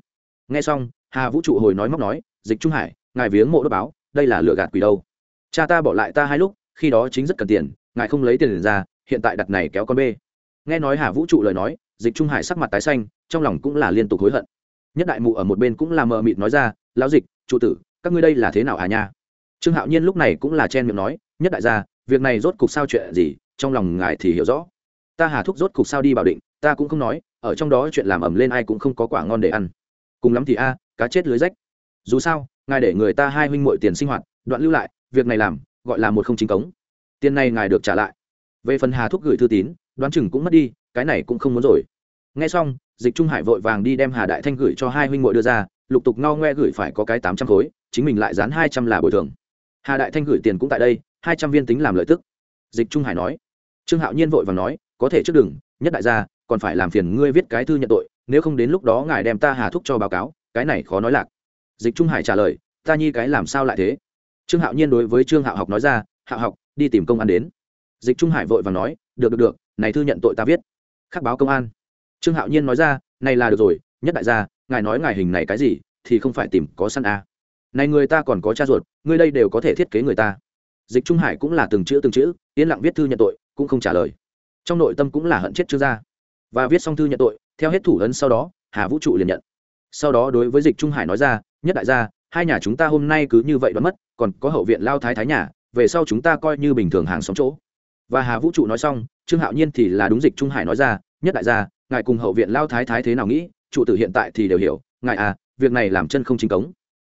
Nghe xong, hà vũ trụ hồi nói móc nói, dịch trung hải, ngài viếng mộ đốt báo, đây là lựa gạt quỷ đâu. Cha ta bỏ lại ta hai lúc, khi đó chính rất cần tiền, ngài không lấy tiền ra, hiện tại đặt này kéo con bê. Nghe nói hà vũ trụ lời nói, dịch trung hải sắc mặt tái xanh, trong lòng cũng là liên tục hối hận nhất đại mụ ở một bên cũng là mờ mịt nói ra, lão dịch trụ tử, các ngươi đây là thế nào à nha? Trương hạo nhiên lúc này cũng là chen miệng nói, nhất đại gia, việc này rốt cục sao chuyện gì, trong lòng ngài thì hiểu rõ. Ta hà thúc rốt cục sao đi bảo định, ta cũng không nói, ở trong đó chuyện làm ẩm lên ai cũng không có quả ngon để ăn. Cùng lắm thì a, cá chết lưới rách. Dù sao, ngài để người ta hai huynh muội tiền sinh hoạt, đoạn lưu lại, việc này làm, gọi là một không chính cống. Tiền này ngài được trả lại. Về phần hà thúc gửi thư tín, đoán chừng cũng mất đi, cái này cũng không muốn rồi nghe xong, dịch trung hải vội vàng đi đem hà đại thanh gửi cho hai huynh muội đưa ra, lục tục ngao ngoe gửi phải có cái tám trăm khối, chính mình lại dán hai trăm là bồi thường. Hà đại thanh gửi tiền cũng tại đây, hai trăm viên tính làm lợi tức. Dịch trung hải nói. Trương hạo nhiên vội vàng nói, có thể trước đừng, nhất đại gia, còn phải làm phiền ngươi viết cái thư nhận tội, nếu không đến lúc đó ngài đem ta hà thúc cho báo cáo, cái này khó nói lạc. Dịch trung hải trả lời, ta nhi cái làm sao lại thế? Trương hạo nhiên đối với trương hạo học nói ra, hạo học, đi tìm công an đến. Dịch trung hải vội và nói, được được được, này thư nhận tội ta viết. Khắc báo công an trương hạo nhiên nói ra, này là được rồi, nhất đại gia, ngài nói ngài hình này cái gì, thì không phải tìm có săn à. này người ta còn có cha ruột ngươi đây đều có thể thiết kế người ta. Dịch trung hải cũng là từng chữ từng chữ, yên lặng viết thư nhận tội, cũng không trả lời. Trong nội tâm cũng là hận chết trương gia. Và viết xong thư nhận tội, theo hết thủ ấn sau đó, hà vũ trụ liền nhận. Sau đó đối với dịch trung hải nói ra, nhất đại gia, hai nhà chúng ta hôm nay cứ như vậy đoán mất, còn có hậu viện lao thái thái nhà, về sau chúng ta coi như bình thường hàng xóm chỗ. Và hà vũ trụ nói xong, trương hạo nhiên thì là đúng dịch trung hải nói ra, nhất đại gia ngài cùng hậu viện lao thái thái thế nào nghĩ trụ tử hiện tại thì đều hiểu, ngài à việc này làm chân không chính cống.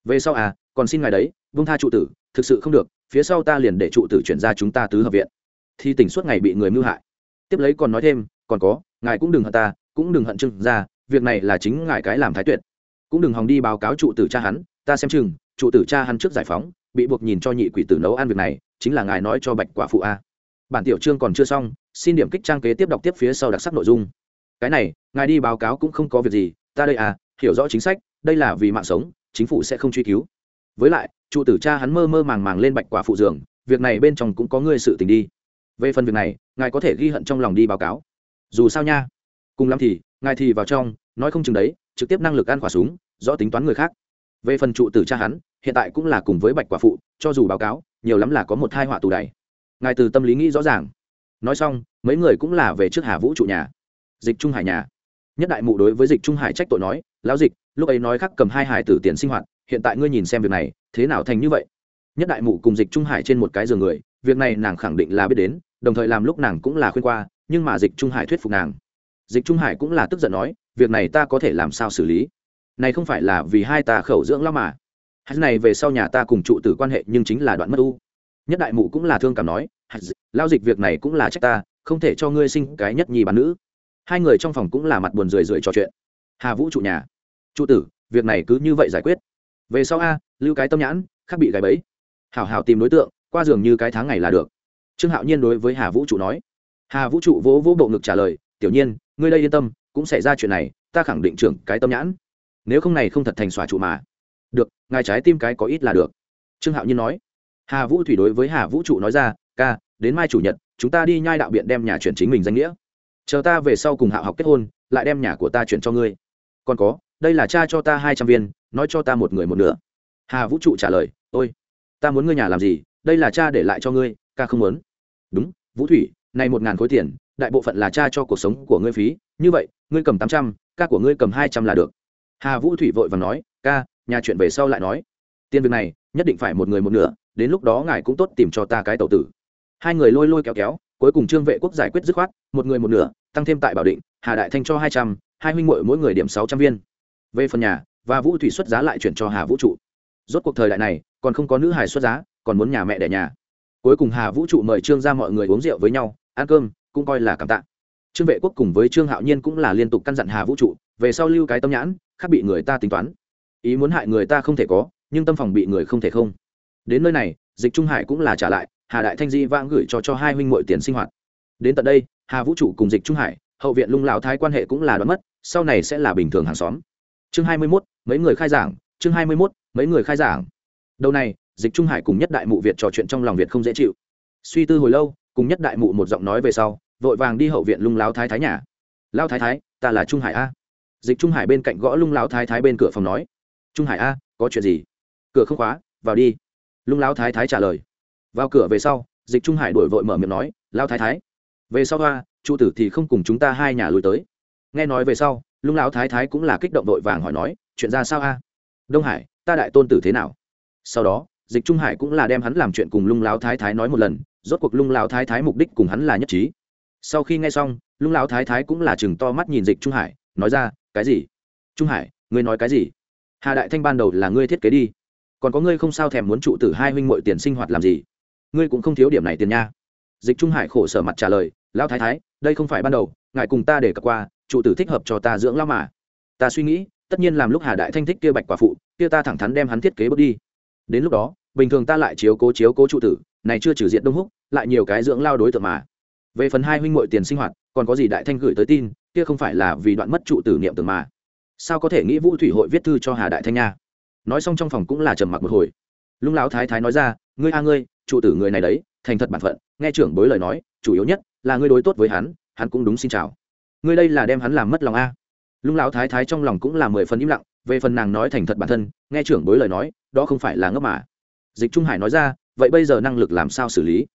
Về sau à còn xin ngài đấy vung tha trụ tử, thực sự không được, phía sau ta liền để trụ tử chuyển ra chúng ta tứ hợp viện. Thì tỉnh suốt ngày bị người mưu hại. Tiếp lấy còn nói thêm, còn có, ngài cũng đừng hận ta, cũng đừng hận trương ra việc này là chính ngài cái làm thái tuyệt. Cũng đừng hòng đi báo cáo trụ tử cha hắn, ta xem chừng trụ tử cha hắn trước giải phóng, bị buộc nhìn cho nhị quỷ tử nấu ăn việc này, chính là ngài nói cho bạch quả phụ a bản tiểu chương còn chưa xong, xin điểm kích trang kế tiếp đọc tiếp phía sau đặc sắc nội dung cái này, ngài đi báo cáo cũng không có việc gì, ta đây à hiểu rõ chính sách, đây là vì mạng sống, chính phủ sẽ không truy cứu. Với lại, trụ tử cha hắn mơ mơ màng màng lên bạch quả phụ giường việc này bên trong cũng có ngươi sự tình đi. Về phần việc này, ngài có thể ghi hận trong lòng đi báo cáo. Dù sao nha, cùng lắm thì, ngài thì vào trong, nói không chừng đấy, trực tiếp năng lực ăn quả súng, rõ tính toán người khác. Về phần trụ tử cha hắn, hiện tại cũng là cùng với bạch quả phụ, cho dù báo cáo, nhiều lắm là có một hai họa tù đày ngài từ tâm lý nghĩ rõ ràng. Nói xong, mấy người cũng là về trước hà vũ trụ nhà dịch trung hải nhà. Nhất đại mụ đối với dịch trung hải trách tội nói, lão dịch, lúc ấy nói khắc cầm hai hải tử tiền sinh hoạt, hiện tại ngươi nhìn xem việc này, thế nào thành như vậy? Nhất đại mụ cùng dịch trung hải trên một cái giường người, việc này nàng khẳng định là biết đến, đồng thời làm lúc nàng cũng là khuyên qua, nhưng mà dịch trung hải thuyết phục nàng. Dịch trung hải cũng là tức giận nói, việc này ta có thể làm sao xử lý? Này không phải là vì hai ta khẩu dưỡng lắm mà. Hay này về sau nhà ta cùng trụ tử quan hệ nhưng chính là đoạn mất u. Nhất đại mụ cũng là thương cảm nói lao dịch việc này cũng là trách ta, không thể cho ngươi sinh cái nhất nhì bán nữ hai người trong phòng cũng là mặt buồn rười rượi trò chuyện. Hà vũ trụ nhà. Trụ tử, việc này cứ như vậy giải quyết. Về sau a, lưu cái tâm nhãn, khác bị gái bẫy. Hảo hảo tìm đối tượng, qua giường như cái tháng ngày là được. Trương hạo nhiên đối với hà vũ trụ nói. Hà vũ trụ vỗ vỗ bộ ngực trả lời, tiểu nhiên, ngươi đây yên tâm, cũng xảy ra chuyện này, ta khẳng định trưởng cái tâm nhãn. Nếu không này không thật thành xòa trụ mà. Được, ngài trái tim cái có ít là được. Trương hạo nhiên nói. Hà vũ thủy đối với hà vũ trụ nói ra, ca, đến mai chủ nhật, chúng ta đi nhai đạo biện đem nhà chuyển chính mình danh nghĩa chờ ta về sau cùng hạ học kết hôn, lại đem nhà của ta chuyển cho ngươi. Còn có, đây là cha cho ta hai trăm viên, nói cho ta một người một nửa. Hà vũ trụ trả lời, ôi, ta muốn ngươi nhà làm gì, đây là cha để lại cho ngươi, ca không muốn. Đúng, vũ thủy, này một ngàn khối tiền, đại bộ phận là cha cho cuộc sống của ngươi phí, như vậy, ngươi cầm tám trăm, ca của ngươi cầm hai trăm là được. Hà vũ thủy vội và nói, ca, nhà chuyện về sau lại nói. Tiền việc này, nhất định phải một người một nửa, đến lúc đó ngài cũng tốt tìm cho ta cái tàu tử. Hai người lôi lôi kéo kéo, cuối cùng trương vệ quốc giải quyết dứt khoát, một người một nửa tăng thêm tại bảo định, hà đại thanh cho hai trăm, hai huynh muội mỗi người điểm sáu trăm viên. Về phần nhà, và vũ thủy xuất giá lại chuyển cho hà vũ trụ. Rốt cuộc thời đại này, còn không có nữ hài xuất giá, còn muốn nhà mẹ đẻ nhà. Cuối cùng hà vũ trụ mời trương ra mọi người uống rượu với nhau, ăn cơm, cũng coi là cảm tạ. Trương vệ quốc cùng với trương hạo nhiên cũng là liên tục căn dặn hà vũ trụ, về sau lưu cái tâm nhãn, khác bị người ta tính toán. Ý muốn hại người ta không thể có, nhưng tâm phòng bị người không thể không. Đến nơi này, dịch trung hải cũng là trả lại, hà đại thanh di vãng gửi cho cho hai huynh m tiền sinh hoạt. Đến tận đây hà vũ trụ cùng dịch trung hải, hậu viện lung lão thái quan hệ cũng là đoán mất, sau này sẽ là bình thường hàng xóm. Chương hai mươi mốt, mấy người khai giảng, chương hai mươi mốt, mấy người khai giảng. Đầu này, dịch trung hải cùng nhất đại mụ việt trò chuyện trong lòng việt không dễ chịu. Suy tư hồi lâu, cùng nhất đại mụ một giọng nói về sau, vội vàng đi hậu viện lung lão thái thái nhà. Lão thái thái, ta là trung hải a. Dịch trung hải bên cạnh gõ lung lão thái thái bên cửa phòng nói. Trung hải a, có chuyện gì? Cửa không khóa, vào đi. Lung lão thái thái trả lời. Vào cửa về sau, dịch trung hải đổi vội mở miệng nói. Lao thái thái về sau hoa trụ tử thì không cùng chúng ta hai nhà lùi tới. Nghe nói về sau, lung lão thái thái cũng là kích động vội vàng hỏi nói, chuyện ra sao a? Đông hải, ta đại tôn tử thế nào? Sau đó, dịch trung hải cũng là đem hắn làm chuyện cùng lung lão thái thái nói một lần, rốt cuộc lung lão thái thái mục đích cùng hắn là nhất trí. Sau khi nghe xong, lung lão thái thái cũng là chừng to mắt nhìn dịch trung hải, nói ra, cái gì? Trung hải, ngươi nói cái gì? Hà đại thanh ban đầu là ngươi thiết kế đi. Còn có ngươi không sao thèm muốn trụ tử hai huynh muội tiền sinh hoạt làm gì? Ngươi cũng không thiếu điểm này tiền nha. Dịch trung hải khổ sở mặt trả lời lão thái thái, đây không phải ban đầu, ngài cùng ta để cập qua, trụ tử thích hợp cho ta dưỡng lao mà. Ta suy nghĩ, tất nhiên làm lúc hà đại thanh thích kia bạch quả phụ, kia ta thẳng thắn đem hắn thiết kế bước đi. Đến lúc đó, bình thường ta lại chiếu cố chiếu cố trụ tử, này chưa trừ diện đông húc, lại nhiều cái dưỡng lao đối tượng mà. Về phần hai huynh muội tiền sinh hoạt, còn có gì đại thanh gửi tới tin, kia không phải là vì đoạn mất trụ tử niệm tưởng mà. Sao có thể nghĩ vũ thủy hội viết thư cho hà đại thanh nha? Nói xong trong phòng cũng là trầm mặc một hồi. Lung lão thái thái nói ra, ngươi a ngươi, trụ tử người này đấy, thành thật bản phận, nghe trưởng bối lời nói, chủ yếu nhất là ngươi đối tốt với hắn hắn cũng đúng xin chào. Ngươi đây là đem hắn làm mất lòng a. Lung lão thái thái trong lòng cũng là mười phần im lặng, về phần nàng nói thành thật bản thân, nghe trưởng bối lời nói, đó không phải là ngấp mà. Dịch trung hải nói ra, vậy bây giờ năng lực làm sao xử lý?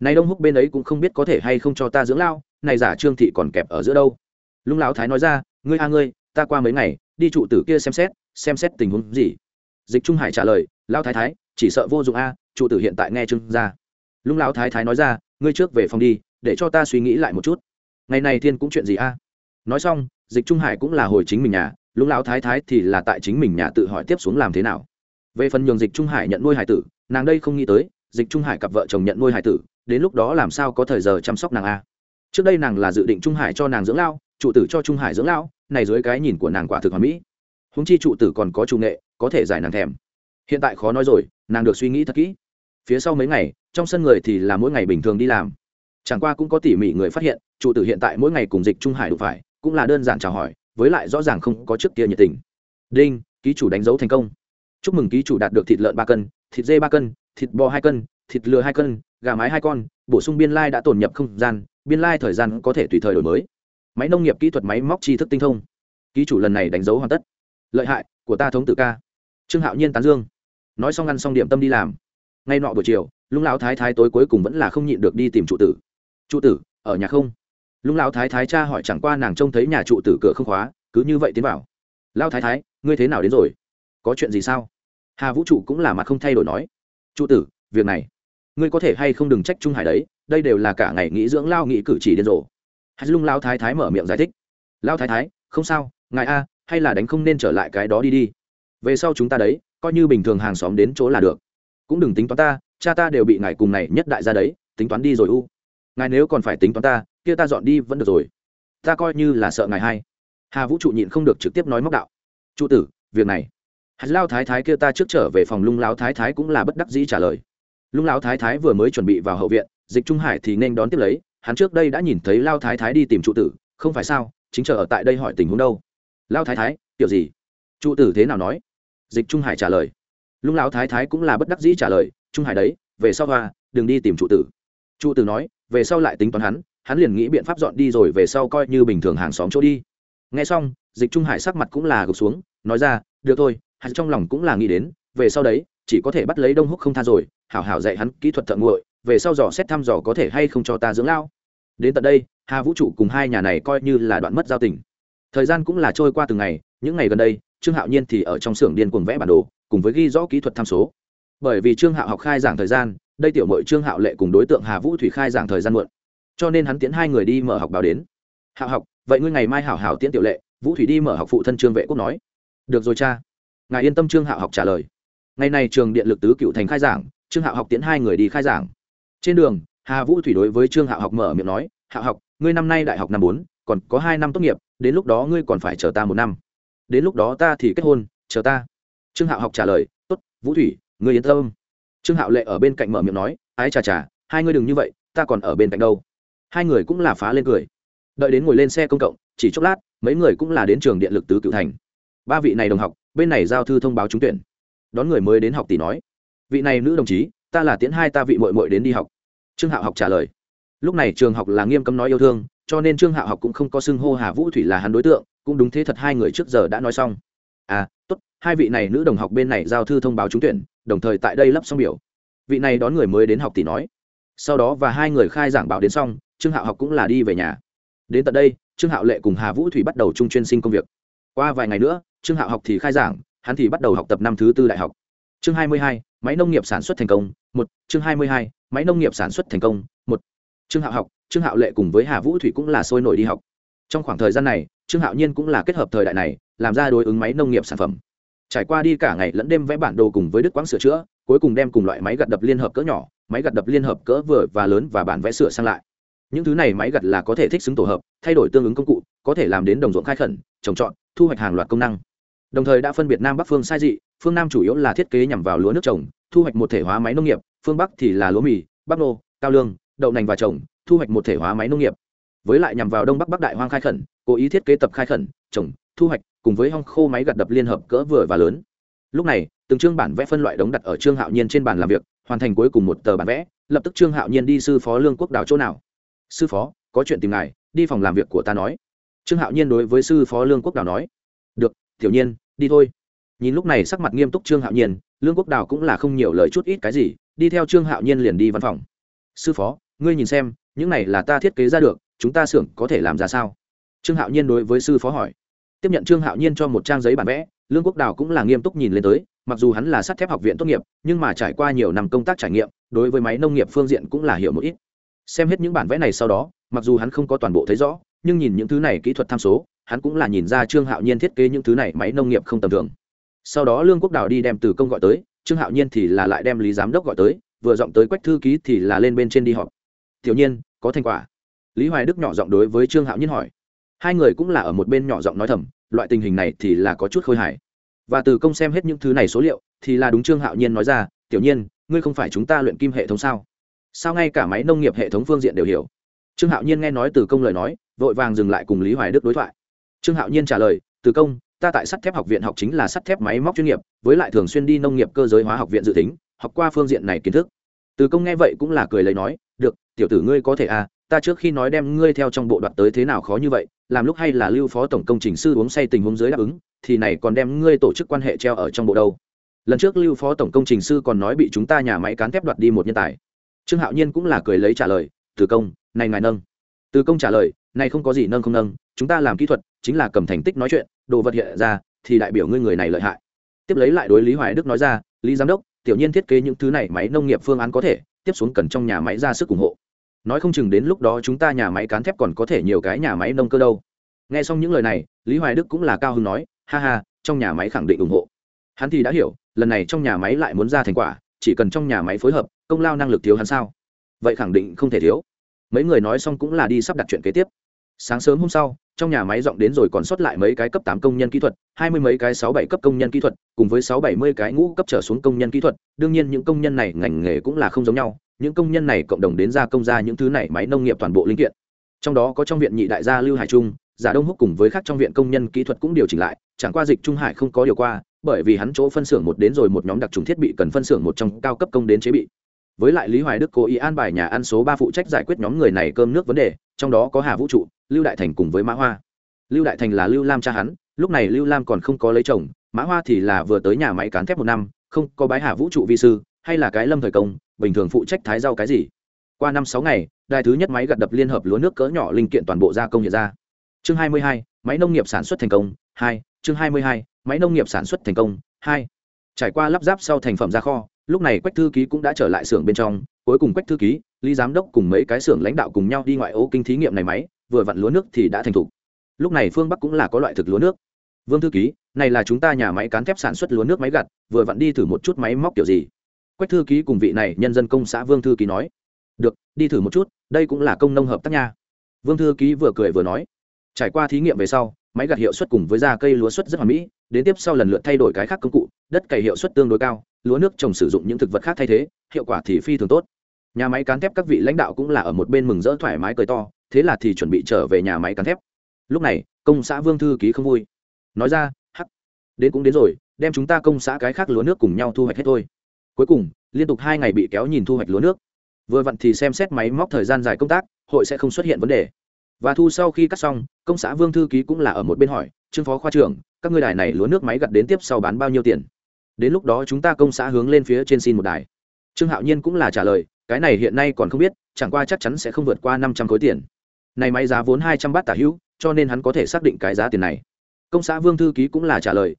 Này đông húc bên ấy cũng không biết có thể hay không cho ta dưỡng lao, này giả trương thị còn kẹp ở giữa đâu. Lung lão thái nói ra, ngươi a ngươi, ta qua mấy ngày, đi trụ tử kia xem xét xem xét tình huống gì. Dịch trung hải trả lời, lão thái thái, chỉ sợ vô dụng a, trụ tử hiện tại nghe trương ra. lung lão thái thái nói ra, ngươi trước về phòng đi để cho ta suy nghĩ lại một chút. Ngày này thiên cũng chuyện gì a? Nói xong, dịch trung hải cũng là hồi chính mình nhà lúc lão thái thái thì là tại chính mình nhà tự hỏi tiếp xuống làm thế nào. Về phần nhường dịch trung hải nhận nuôi hải tử, nàng đây không nghĩ tới, dịch trung hải cặp vợ chồng nhận nuôi hải tử, đến lúc đó làm sao có thời giờ chăm sóc nàng a? Trước đây nàng là dự định trung hải cho nàng dưỡng lao, trụ tử cho trung hải dưỡng lao, này dưới cái nhìn của nàng quả thực hoàn mỹ. Húng chi trụ tử còn có chủ nghệ, có thể giải nàng thèm. Hiện tại khó nói rồi, nàng được suy nghĩ thật kỹ. Phía sau mấy ngày, trong sân người thì là mỗi ngày bình thường đi làm chẳng qua cũng có tỉ mỉ người phát hiện trụ tử hiện tại mỗi ngày cùng dịch trung hải đụng phải, cũng là đơn giản chào hỏi, với lại rõ ràng không có trước kia nhiệt tình. Đinh, ký chủ đánh dấu thành công. Chúc mừng ký chủ đạt được thịt lợn ba cân, thịt dê ba cân, thịt bò hai cân, thịt lừa hai cân, gà mái hai con, bổ sung biên lai đã tồn nhập không gian, biên lai thời gian có thể tùy thời đổi mới. Máy nông nghiệp kỹ thuật máy móc tri thức tinh thông. Ký chủ lần này đánh dấu hoàn tất. Lợi hại, của ta thống tự ca. Trương hạo nhiên tán dương. Nói xong ăn xong điểm tâm đi làm. Ngay nọ buổi chiều, lung lão thái thái tối cuối cùng vẫn là không nhịn được đi tìm trụ tử trụ tử, ở nhà không? Lung lão thái thái cha hỏi chẳng qua nàng trông thấy nhà trụ tử cửa không khóa, cứ như vậy tiến vào. Lão thái thái, ngươi thế nào đến rồi? Có chuyện gì sao? Hà vũ trụ cũng là mặt không thay đổi nói. Trụ tử, việc này, ngươi có thể hay không đừng trách trung hải đấy, đây đều là cả ngày nghĩ dưỡng lao nghĩ cử chỉ điên rồ. Hay lung lao thái thái mở miệng giải thích. Lao thái thái, không sao, ngài a, hay là đánh không nên trở lại cái đó đi đi. Về sau chúng ta đấy, coi như bình thường hàng xóm đến chỗ là được. Cũng đừng tính toán ta, cha ta đều bị ngài cùng này nhất đại ra đấy, tính toán đi rồi u ngài nếu còn phải tính toán ta, kia ta dọn đi vẫn được rồi. Ta coi như là sợ ngài hay. Hà vũ trụ nhịn không được trực tiếp nói móc đạo. Trụ tử, việc này. Hạt lao thái thái kia ta trước trở về phòng lung lao thái thái cũng là bất đắc dĩ trả lời. Lung lao thái thái vừa mới chuẩn bị vào hậu viện, dịch trung hải thì nên đón tiếp lấy. Hắn trước đây đã nhìn thấy lao thái thái đi tìm trụ tử, không phải sao? Chính chờ ở tại đây hỏi tình huống đâu. Lao thái thái, kiểu gì? Trụ tử thế nào nói? Dịch trung hải trả lời. Lung lao thái thái cũng là bất đắc dĩ trả lời. Trung hải đấy, về sau hoa, đừng đi tìm trụ tử. Chu tử nói, về sau lại tính toán hắn hắn liền nghĩ biện pháp dọn đi rồi về sau coi như bình thường hàng xóm chỗ đi. Nghe xong, dịch trung hải sắc mặt cũng là gục xuống, nói ra, được thôi, hắn trong lòng cũng là nghĩ đến, về sau đấy, chỉ có thể bắt lấy đông húc không tha rồi, hảo hảo dạy hắn kỹ thuật thợ nguội về sau dò xét thăm dò có thể hay không cho ta dưỡng lao. Đến tận đây, hà vũ trụ cùng hai nhà này coi như là đoạn mất giao tình. Thời gian cũng là trôi qua từng ngày, những ngày gần đây, trương hạo nhiên thì ở trong xưởng điên cuồng vẽ bản đồ, cùng với ghi rõ kỹ thuật tham số bởi vì trương hạo học khai giảng thời gian, đây tiểu mội trương hạo lệ cùng đối tượng hà vũ thủy khai giảng thời gian muộn. Cho nên hắn tiến hai người đi mở học báo đến. Hạo học, vậy ngươi ngày mai hảo hảo tiến tiểu lệ, vũ thủy đi mở học phụ thân trương vệ quốc nói. Được rồi cha. Ngài yên tâm, trương hạo học trả lời. Ngày này trường điện lực tứ cựu thành khai giảng, trương hạo học tiến hai người đi khai giảng. Trên đường, hà vũ thủy đối với trương hạo học mở miệng nói, hạo học, ngươi năm nay đại học năm bốn, còn có hai năm tốt nghiệp, đến lúc đó ngươi còn phải chờ ta một năm. Đến lúc đó ta thì kết hôn, chờ ta. Trương hạo học trả lời, tốt, vũ thủy ngươi yên tâm. Trương hạo lệ ở bên cạnh mở miệng nói, ái chà chà, hai ngươi đừng như vậy, ta còn ở bên cạnh đâu. Hai người cũng là phá lên cười. Đợi đến ngồi lên xe công cộng, chỉ chốc lát, mấy người cũng là đến trường điện lực tứ cựu thành. Ba vị này đồng học, bên này giao thư thông báo trúng tuyển. Đón người mới đến học tỷ nói, vị này nữ đồng chí, ta là tiến hai ta vị mội mội đến đi học. Trương hạo học trả lời, lúc này trường học là nghiêm cấm nói yêu thương, cho nên trương hạo học cũng không có xưng hô hà vũ thủy là hắn đối tượng, cũng đúng thế thật hai người trước giờ đã nói xong. À tốt, hai vị này nữ đồng học bên này giao thư thông báo trúng tuyển đồng thời tại đây lắp xong biểu. Vị này đón người mới đến học tỷ nói. Sau đó và hai người khai giảng bảo đến xong, trương hạo học cũng là đi về nhà. Đến tận đây, trương hạo lệ cùng hà vũ thủy bắt đầu chung chuyên sinh công việc. Qua vài ngày nữa, trương hạo học thì khai giảng, hắn thì bắt đầu học tập năm thứ tư đại học. Chương hai mươi hai, máy nông nghiệp sản xuất thành công, một. Chương hai mươi hai, máy nông nghiệp sản xuất thành công, một. Trương hạo học, trương hạo lệ cùng với hà vũ thủy cũng là sôi nổi đi học. Trong khoảng thời gian này, trương hạo nhiên cũng là kết hợp thời đại này, làm ra đối ứng máy nông nghiệp sản phẩm trải qua đi cả ngày lẫn đêm vẽ bản đồ cùng với đức quãng sửa chữa, cuối cùng đem cùng loại máy gặt đập liên hợp cỡ nhỏ, máy gặt đập liên hợp cỡ vừa và lớn và bản vẽ sửa sang lại. Những thứ này máy gặt là có thể thích xứng tổ hợp, thay đổi tương ứng công cụ, có thể làm đến đồng ruộng khai khẩn, trồng trọt, thu hoạch hàng loạt công năng. Đồng thời đã phân biệt nam bắc phương sai dị, phương nam chủ yếu là thiết kế nhằm vào lúa nước trồng, thu hoạch một thể hóa máy nông nghiệp, phương bắc thì là lúa mì bắp nô, cao lương, đậu nành và trồng, thu hoạch một thể hóa máy nông nghiệp. Với lại nhằm vào đông bắc bắc đại hoang khai khẩn, cố ý thiết kế tập khai khẩn, trồng, thu hoạch cùng với hong khô máy gặt đập liên hợp cỡ vừa và lớn. Lúc này, từng chương bản vẽ phân loại đống đặt ở trương hạo nhiên trên bàn làm việc, hoàn thành cuối cùng một tờ bản vẽ, lập tức trương hạo nhiên đi sư phó lương quốc đào chỗ nào? Sư phó, có chuyện tìm ngài, đi phòng làm việc của ta nói. Trương hạo nhiên đối với sư phó lương quốc đào nói. Được, tiểu nhiên, đi thôi. Nhìn lúc này sắc mặt nghiêm túc trương hạo nhiên, lương quốc đào cũng là không nhiều lời chút ít cái gì, đi theo trương hạo nhiên liền đi văn phòng. Sư phó, ngươi nhìn xem, những này là ta thiết kế ra được, chúng ta xưởng có thể làm ra sao? Trương hạo nhiên đối với sư phó hỏi tiếp nhận trương hạo nhiên cho một trang giấy bản vẽ, lương quốc đào cũng là nghiêm túc nhìn lên tới, mặc dù hắn là sắt thép học viện tốt nghiệp, nhưng mà trải qua nhiều năm công tác trải nghiệm, đối với máy nông nghiệp phương diện cũng là hiểu một ít. Xem hết những bản vẽ này sau đó, mặc dù hắn không có toàn bộ thấy rõ, nhưng nhìn những thứ này kỹ thuật tham số, hắn cũng là nhìn ra trương hạo nhiên thiết kế những thứ này máy nông nghiệp không tầm thường. Sau đó lương quốc đào đi đem từ công gọi tới, trương hạo nhiên thì là lại đem lý giám đốc gọi tới, vừa giọng tới quách thư ký thì là lên bên trên đi họp. Tiểu nhiên, có thành quả. Lý hoài đức nhỏ giọng đối với trương hạo nhiên hỏi hai người cũng là ở một bên nhỏ giọng nói thầm, loại tình hình này thì là có chút khôi hài. Và từ công xem hết những thứ này số liệu, thì là đúng trương hạo nhiên nói ra, tiểu nhiên, ngươi không phải chúng ta luyện kim hệ thống sao? Sao ngay cả máy nông nghiệp hệ thống phương diện đều hiểu? Trương hạo nhiên nghe nói từ công lời nói, vội vàng dừng lại cùng lý hoài đức đối thoại. Trương hạo nhiên trả lời, từ công, ta tại sắt thép học viện học chính là sắt thép máy móc chuyên nghiệp, với lại thường xuyên đi nông nghiệp cơ giới hóa học viện dự tính, học qua phương diện này kiến thức. Từ công nghe vậy cũng là cười lấy nói, được, tiểu tử ngươi có thể à ta trước khi nói đem ngươi theo trong bộ đoạt tới thế nào khó như vậy, làm lúc hay là lưu phó tổng công trình sư uống say tình huống dưới đáp ứng, thì này còn đem ngươi tổ chức quan hệ treo ở trong bộ đâu. Lần trước lưu phó tổng công trình sư còn nói bị chúng ta nhà máy cán thép đoạt đi một nhân tài. Trương hạo nhiên cũng là cười lấy trả lời, từ công, này ngài nâng. Từ công trả lời, này không có gì nâng không nâng, chúng ta làm kỹ thuật, chính là cầm thành tích nói chuyện, đồ vật hiện ra, thì đại biểu ngươi người này lợi hại. Tiếp lấy lại đối lý hoài đức nói ra, lý giám đốc, tiểu nhiên thiết kế những thứ này máy nông nghiệp phương án có thể, tiếp xuống cần trong nhà máy ra sức ủng hộ nói không chừng đến lúc đó chúng ta nhà máy cán thép còn có thể nhiều cái nhà máy nông cơ đâu. Nghe xong những lời này, lý hoài đức cũng là cao hứng nói, ha ha, trong nhà máy khẳng định ủng hộ. Hắn thì đã hiểu, lần này trong nhà máy lại muốn ra thành quả, chỉ cần trong nhà máy phối hợp, công lao năng lực thiếu hắn sao? Vậy khẳng định không thể thiếu. Mấy người nói xong cũng là đi sắp đặt chuyện kế tiếp. Sáng sớm hôm sau, trong nhà máy dọn đến rồi còn sót lại mấy cái cấp tám công nhân kỹ thuật, hai mươi mấy cái sáu bảy cấp công nhân kỹ thuật, cùng với sáu bảy mươi cái ngũ cấp trở xuống công nhân kỹ thuật. Đương nhiên những công nhân này ngành nghề cũng là không giống nhau những công nhân này cộng đồng đến gia công ra những thứ này máy nông nghiệp toàn bộ linh kiện. Trong đó có trong viện nhị đại gia lưu hải trung, giả đông húc cùng với khác trong viện công nhân kỹ thuật cũng điều chỉnh lại, chẳng qua dịch trung hải không có điều qua, bởi vì hắn chỗ phân xưởng một đến rồi một nhóm đặc trùng thiết bị cần phân xưởng một trong cao cấp công đến chế bị. Với lại lý hoài đức cố ý an bài nhà ăn số ba phụ trách giải quyết nhóm người này cơm nước vấn đề, trong đó có hà vũ trụ, lưu đại thành cùng với mã hoa. Lưu đại thành là lưu lam cha hắn, lúc này lưu lam còn không có lấy chồng, mã hoa thì là vừa tới nhà máy cán thép một năm, không có bái hà vũ trụ vi sư, hay là cái lâm thời công bình thường phụ trách thái rau cái gì? Qua năm sáu ngày, đài thứ nhất máy gặt đập liên hợp lúa nước cỡ nhỏ linh kiện toàn bộ gia công hiện ra. Chương hai mươi hai, máy nông nghiệp sản xuất thành công, hai, chương hai mươi hai, máy nông nghiệp sản xuất thành công, hai. Trải qua lắp ráp sau thành phẩm ra kho, lúc này quách thư ký cũng đã trở lại xưởng bên trong, cuối cùng quách thư ký, lý giám đốc cùng mấy cái xưởng lãnh đạo cùng nhau đi ngoại ô kinh thí nghiệm này máy, vừa vặn lúa nước thì đã thành thục. Lúc này phương bắc cũng là có loại thực lúa nước. Vương thư ký, này là chúng ta nhà máy cán thép sản xuất lúa nước máy gặt, vừa vặn đi thử một chút máy móc kiểu gì? Quách thư ký cùng vị này nhân dân công xã vương thư ký nói, được, đi thử một chút, đây cũng là công nông hợp tác nha. Vương thư ký vừa cười vừa nói, trải qua thí nghiệm về sau, máy gặt hiệu suất cùng với da cây lúa suất rất hoàn mỹ, đến tiếp sau lần lượt thay đổi cái khác công cụ, đất cày hiệu suất tương đối cao, lúa nước trồng sử dụng những thực vật khác thay thế, hiệu quả thì phi thường tốt. Nhà máy cán thép các vị lãnh đạo cũng là ở một bên mừng rỡ thoải mái cười to, thế là thì chuẩn bị trở về nhà máy cán thép. Lúc này, công xã vương thư ký không vui. Nói ra, hắc, đến cũng đến rồi, đem chúng ta công xã cái khác lúa nước cùng nhau thu hoạch hết thôi cuối cùng, liên tục hai ngày bị kéo nhìn thu hoạch lúa nước. Vừa vặn thì xem xét máy móc thời gian dài công tác, hội sẽ không xuất hiện vấn đề. Và thu sau khi cắt xong, công xã vương thư ký cũng là ở một bên hỏi, trương phó khoa trưởng, các ngươi đài này lúa nước máy gặt đến tiếp sau bán bao nhiêu tiền? Đến lúc đó chúng ta công xã hướng lên phía trên xin một đài. Trương hạo nhiên cũng là trả lời, cái này hiện nay còn không biết, chẳng qua chắc chắn sẽ không vượt qua năm trăm khối tiền. Này máy giá vốn hai trăm bát tả hữu, cho nên hắn có thể xác định cái giá tiền này. Công xã vương thư ký cũng là trả lời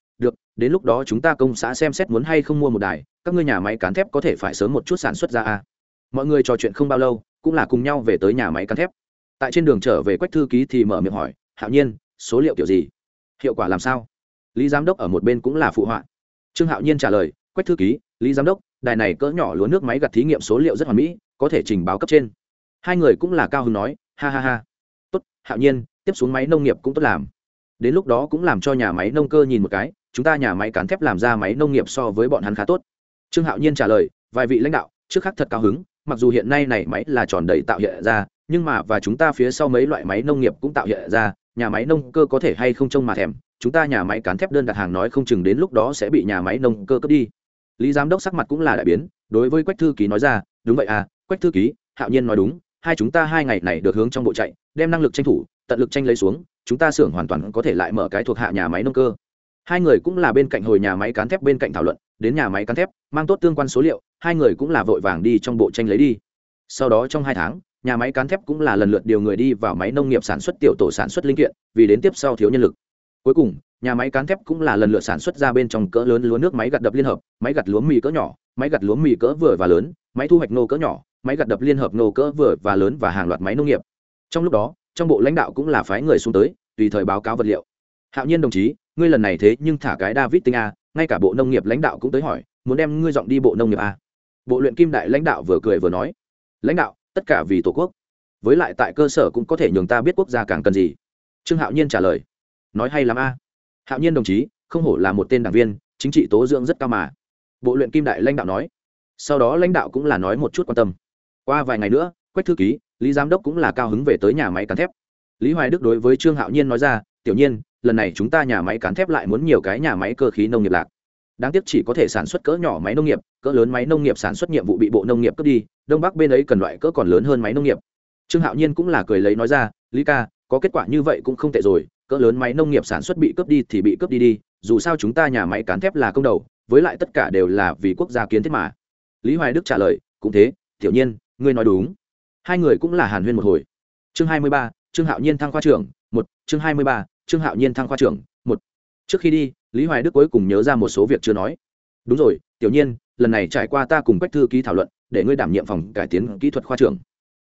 đến lúc đó chúng ta công xã xem xét muốn hay không mua một đài, các ngươi nhà máy cán thép có thể phải sớm một chút sản xuất ra a mọi người trò chuyện không bao lâu, cũng là cùng nhau về tới nhà máy cán thép. Tại trên đường trở về quách thư ký thì mở miệng hỏi, hạo nhiên, số liệu kiểu gì? Hiệu quả làm sao? Lý giám đốc ở một bên cũng là phụ họa. Trương hạo nhiên trả lời, quách thư ký, lý giám đốc, đài này cỡ nhỏ lúa nước máy gặt thí nghiệm số liệu rất hoàn mỹ, có thể trình báo cấp trên. Hai người cũng là cao hứng nói, ha ha ha. Tốt, hạo nhiên, tiếp xuống máy nông nghiệp cũng tốt làm. Đến lúc đó cũng làm cho nhà máy nông cơ nhìn một cái chúng ta nhà máy cán thép làm ra máy nông nghiệp so với bọn hắn khá tốt. Trương hạo nhiên trả lời, vài vị lãnh đạo, trước khác thật cao hứng, mặc dù hiện nay này máy là tròn đầy tạo hiện ra, nhưng mà và chúng ta phía sau mấy loại máy nông nghiệp cũng tạo hiện ra, nhà máy nông cơ có thể hay không trông mà thèm, chúng ta nhà máy cán thép đơn đặt hàng nói không chừng đến lúc đó sẽ bị nhà máy nông cơ cướp đi. Lý giám đốc sắc mặt cũng là đại biến, đối với quách thư ký nói ra, đúng vậy à quách thư ký, hạo nhiên nói đúng, hai chúng ta hai ngày này được hướng trong bộ chạy, đem năng lực tranh thủ, tận lực tranh lấy xuống, chúng ta xưởng hoàn toàn có thể lại mở cái thuộc hạ nhà máy nông cơ hai người cũng là bên cạnh hồi nhà máy cán thép bên cạnh thảo luận, đến nhà máy cán thép, mang tốt tương quan số liệu, hai người cũng là vội vàng đi trong bộ tranh lấy đi. Sau đó trong hai tháng, nhà máy cán thép cũng là lần lượt điều người đi vào máy nông nghiệp sản xuất tiểu tổ sản xuất linh kiện, vì đến tiếp sau thiếu nhân lực. Cuối cùng, nhà máy cán thép cũng là lần lượt sản xuất ra bên trong cỡ lớn lúa nước máy gặt đập liên hợp, máy gặt lúa mì cỡ nhỏ, máy gặt lúa mì cỡ vừa và lớn, máy thu hoạch nô cỡ nhỏ, máy gặt đập liên hợp nô cỡ vừa và lớn và hàng loạt máy nông nghiệp. Trong lúc đó, trong bộ lãnh đạo cũng là phái người xuống tới, tùy thời báo cáo vật liệu. Hạo nhiên đồng chí ngươi lần này thế nhưng thả cái david tinh a, ngay cả bộ nông nghiệp lãnh đạo cũng tới hỏi, muốn đem ngươi dọn đi bộ nông nghiệp a. Bộ luyện kim đại lãnh đạo vừa cười vừa nói, lãnh đạo, tất cả vì tổ quốc. Với lại tại cơ sở cũng có thể nhường ta biết quốc gia càng cần gì. Trương hạo nhiên trả lời, nói hay lắm a. Hạo nhiên đồng chí, không hổ là một tên đảng viên, chính trị tố dưỡng rất cao mà. Bộ luyện kim đại lãnh đạo nói, sau đó lãnh đạo cũng là nói một chút quan tâm. Qua vài ngày nữa, quách thư ký, lý giám đốc cũng là cao hứng về tới nhà máy cán thép. Lý hoài đức đối với trương hạo nhiên nói ra, tiểu nhiên lần này chúng ta nhà máy cán thép lại muốn nhiều cái nhà máy cơ khí nông nghiệp lạc. Đáng tiếc chỉ có thể sản xuất cỡ nhỏ máy nông nghiệp, cỡ lớn máy nông nghiệp sản xuất nhiệm vụ bị bộ nông nghiệp cướp đi, đông bắc bên ấy cần loại cỡ còn lớn hơn máy nông nghiệp. Trương hạo nhiên cũng là cười lấy nói ra, lý ca, có kết quả như vậy cũng không tệ rồi, cỡ lớn máy nông nghiệp sản xuất bị cướp đi thì bị cướp đi đi, dù sao chúng ta nhà máy cán thép là công đầu, với lại tất cả đều là vì quốc gia kiến thiết mà. Lý hoài đức trả lời, cũng thế, tiểu nhiên, ngươi nói đúng. Hai người cũng là hàn huyên một hồi. Chương hai mươi ba, trương hạo nhiên thăng khoa trưởng, một, chương hai mươi ba trương hạo nhiên thăng khoa trưởng, một. Trước khi đi, lý hoài đức cuối cùng nhớ ra một số việc chưa nói. Đúng rồi, tiểu nhiên, lần này trải qua ta cùng quách thư ký thảo luận, để ngươi đảm nhiệm phòng cải tiến kỹ thuật khoa trưởng.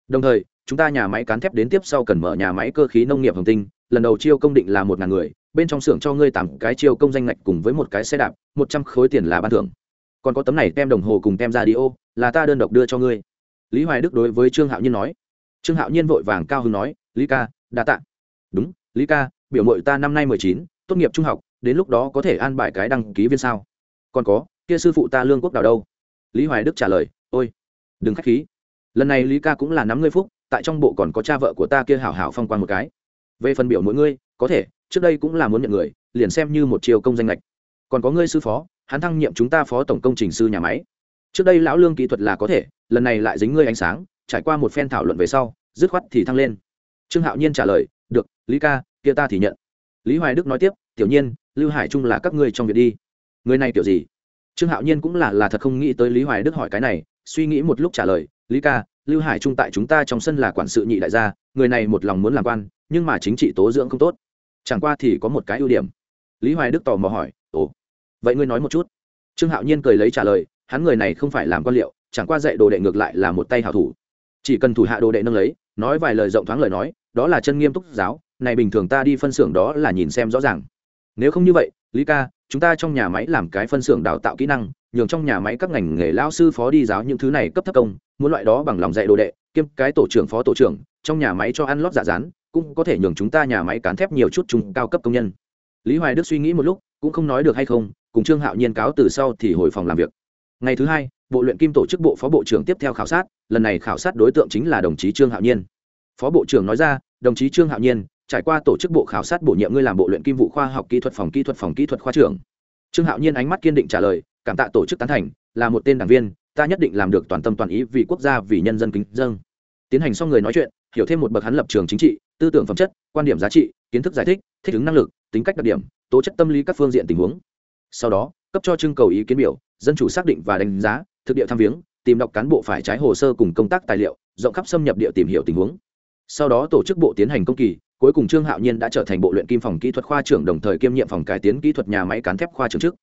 Đồng thời, chúng ta nhà máy cán thép đến tiếp sau cần mở nhà máy cơ khí nông nghiệp hồng tinh, lần đầu chiêu công định là một ngàn người, bên trong xưởng cho ngươi tặng cái chiêu công danh ngạch cùng với một cái xe đạp, một trăm khối tiền là ban thưởng. Còn có tấm này tem đồng hồ cùng tem ra đi ô là ta đơn độc đưa cho ngươi. Lý hoài đức đối với trương hạo nhiên nói. Trương hạo nhiên vội vàng cao hứng nói, lý ca, đa tạ. Đúng, lý ca biểu mội ta năm nay mười chín, tốt nghiệp trung học, đến lúc đó có thể an bài cái đăng ký viên sao? Còn có, kia sư phụ ta lương quốc đào đâu? Lý hoài đức trả lời, ôi, đừng k h á c h khí. Lần này lý ca cũng là nắm ngươi phúc, tại trong bộ còn có cha vợ của ta kia hảo hảo phong quan một cái. Về phần biểu mỗi ngươi, có thể, trước đây cũng là muốn nhận người, liền xem như một chiều công danh lệch. Còn có ngươi sư phó, hắn thăng nhiệm chúng ta phó tổng công trình sư nhà máy. Trước đây lão lương kỹ thuật là có thể, lần này lại dính ngươi ánh sáng, trải qua một phen thảo luận về sau, dứt khoát thì thăng lên. Trương hạo nhiên trả lời, được, lý ca kia ta thì nhận. Lý hoài đức nói tiếp, tiểu nhiên, lưu hải trung là các ngươi trong việc đi. Người này kiểu gì? Trương hạo nhiên cũng là là thật không nghĩ tới lý hoài đức hỏi cái này, suy nghĩ một lúc trả lời, lý ca, lưu hải trung tại chúng ta trong sân là quản sự nhị đại gia, người này một lòng muốn làm quan, nhưng mà chính trị tố dưỡng không tốt. Chẳng qua thì có một cái ưu điểm. Lý hoài đức tò mò hỏi, ồ, vậy ngươi nói một chút. Trương hạo nhiên cười lấy trả lời, hắn người này không phải làm quan liệu, chẳng qua dạy đồ đệ ngược lại là một tay hảo thủ. Chỉ cần thủ hạ đồ đệ nâng lấy, nói vài lời rộng thoáng lời nói, đó là chân nghiêm túc giáo này bình thường ta đi phân xưởng đó là nhìn xem rõ ràng. Nếu không như vậy, lý ca, chúng ta trong nhà máy làm cái phân xưởng đào tạo kỹ năng, nhường trong nhà máy các ngành nghề lao sư phó đi giáo những thứ này cấp thấp công, muốn loại đó bằng lòng dạy đồ đệ, kiêm cái tổ trưởng phó tổ trưởng, trong nhà máy cho ăn lót giả dạ rán, cũng có thể nhường chúng ta nhà máy cán thép nhiều chút trung cao cấp công nhân. Lý hoài đức suy nghĩ một lúc, cũng không nói được hay không, cùng trương hạo nhiên cáo từ sau thì hồi phòng làm việc. Ngày thứ hai, bộ luyện kim tổ chức bộ phó bộ trưởng tiếp theo khảo sát, lần này khảo sát đối tượng chính là đồng chí trương hạo nhiên. Phó bộ trưởng nói ra, đồng chí trương hạo nhiên trải qua tổ chức bộ khảo sát bổ nhiệm ngươi làm bộ luyện kim vụ khoa học kỹ thuật phòng kỹ thuật phòng kỹ thuật khoa trưởng. Trương hạo nhiên ánh mắt kiên định trả lời, cảm tạ tổ chức tán thành, là một tên đảng viên, ta nhất định làm được toàn tâm toàn ý vì quốc gia, vì nhân dân kính dân. Tiến hành xong người nói chuyện, hiểu thêm một bậc hắn lập trường chính trị, tư tưởng phẩm chất, quan điểm giá trị, kiến thức giải thích thích ứng năng lực, tính cách đặc điểm, tố chất tâm lý các phương diện tình huống. Sau đó, cấp cho trưng cầu ý kiến biểu, dân chủ xác định và đánh giá, thực địa tham viếng, tìm đọc cán bộ phải trái hồ sơ cùng công tác tài liệu, rộng khắp xâm nhập địa tìm hiểu tình huống sau đó tổ chức bộ tiến hành công kỳ, cuối cùng trương hạo nhiên đã trở thành bộ luyện kim phòng kỹ thuật khoa trưởng đồng thời kiêm nhiệm phòng cải tiến kỹ thuật nhà máy cán thép khoa trưởng trước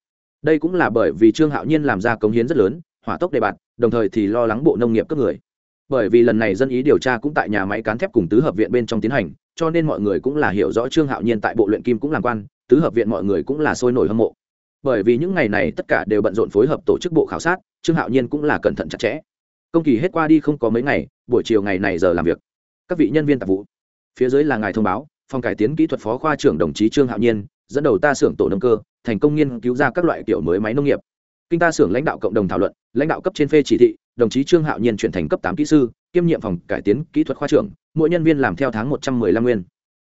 đây cũng là bởi vì trương hạo nhiên làm ra công hiến rất lớn, hỏa tốc đề bạt, đồng thời thì lo lắng bộ nông nghiệp cấp người. Bởi vì lần này dân ý điều tra cũng tại nhà máy cán thép cùng tứ hợp viện bên trong tiến hành, cho nên mọi người cũng là hiểu rõ trương hạo nhiên tại bộ luyện kim cũng làm quan, tứ hợp viện mọi người cũng là sôi nổi hâm mộ. Bởi vì những ngày này tất cả đều bận rộn phối hợp tổ chức bộ khảo sát, trương hạo nhiên cũng là cẩn thận chặt chẽ. Công kỳ hết qua đi không có mấy ngày, buổi chiều ngày này giờ làm việc các vị nhân viên tạp vụ. Phía dưới là ngài thông báo, phòng cải tiến kỹ thuật phó khoa trưởng đồng chí trương hạo nhiên, dẫn đầu ta xưởng tổ nông cơ, thành công nghiên cứu ra các loại kiểu mới máy nông nghiệp. Kinh ta xưởng lãnh đạo cộng đồng thảo luận, lãnh đạo cấp trên phê chỉ thị, đồng chí trương hạo nhiên chuyển thành cấp tám kỹ sư, kiêm nhiệm phòng cải tiến kỹ thuật khoa trưởng, mỗi nhân viên làm theo tháng một trăm mười lăm nguyên.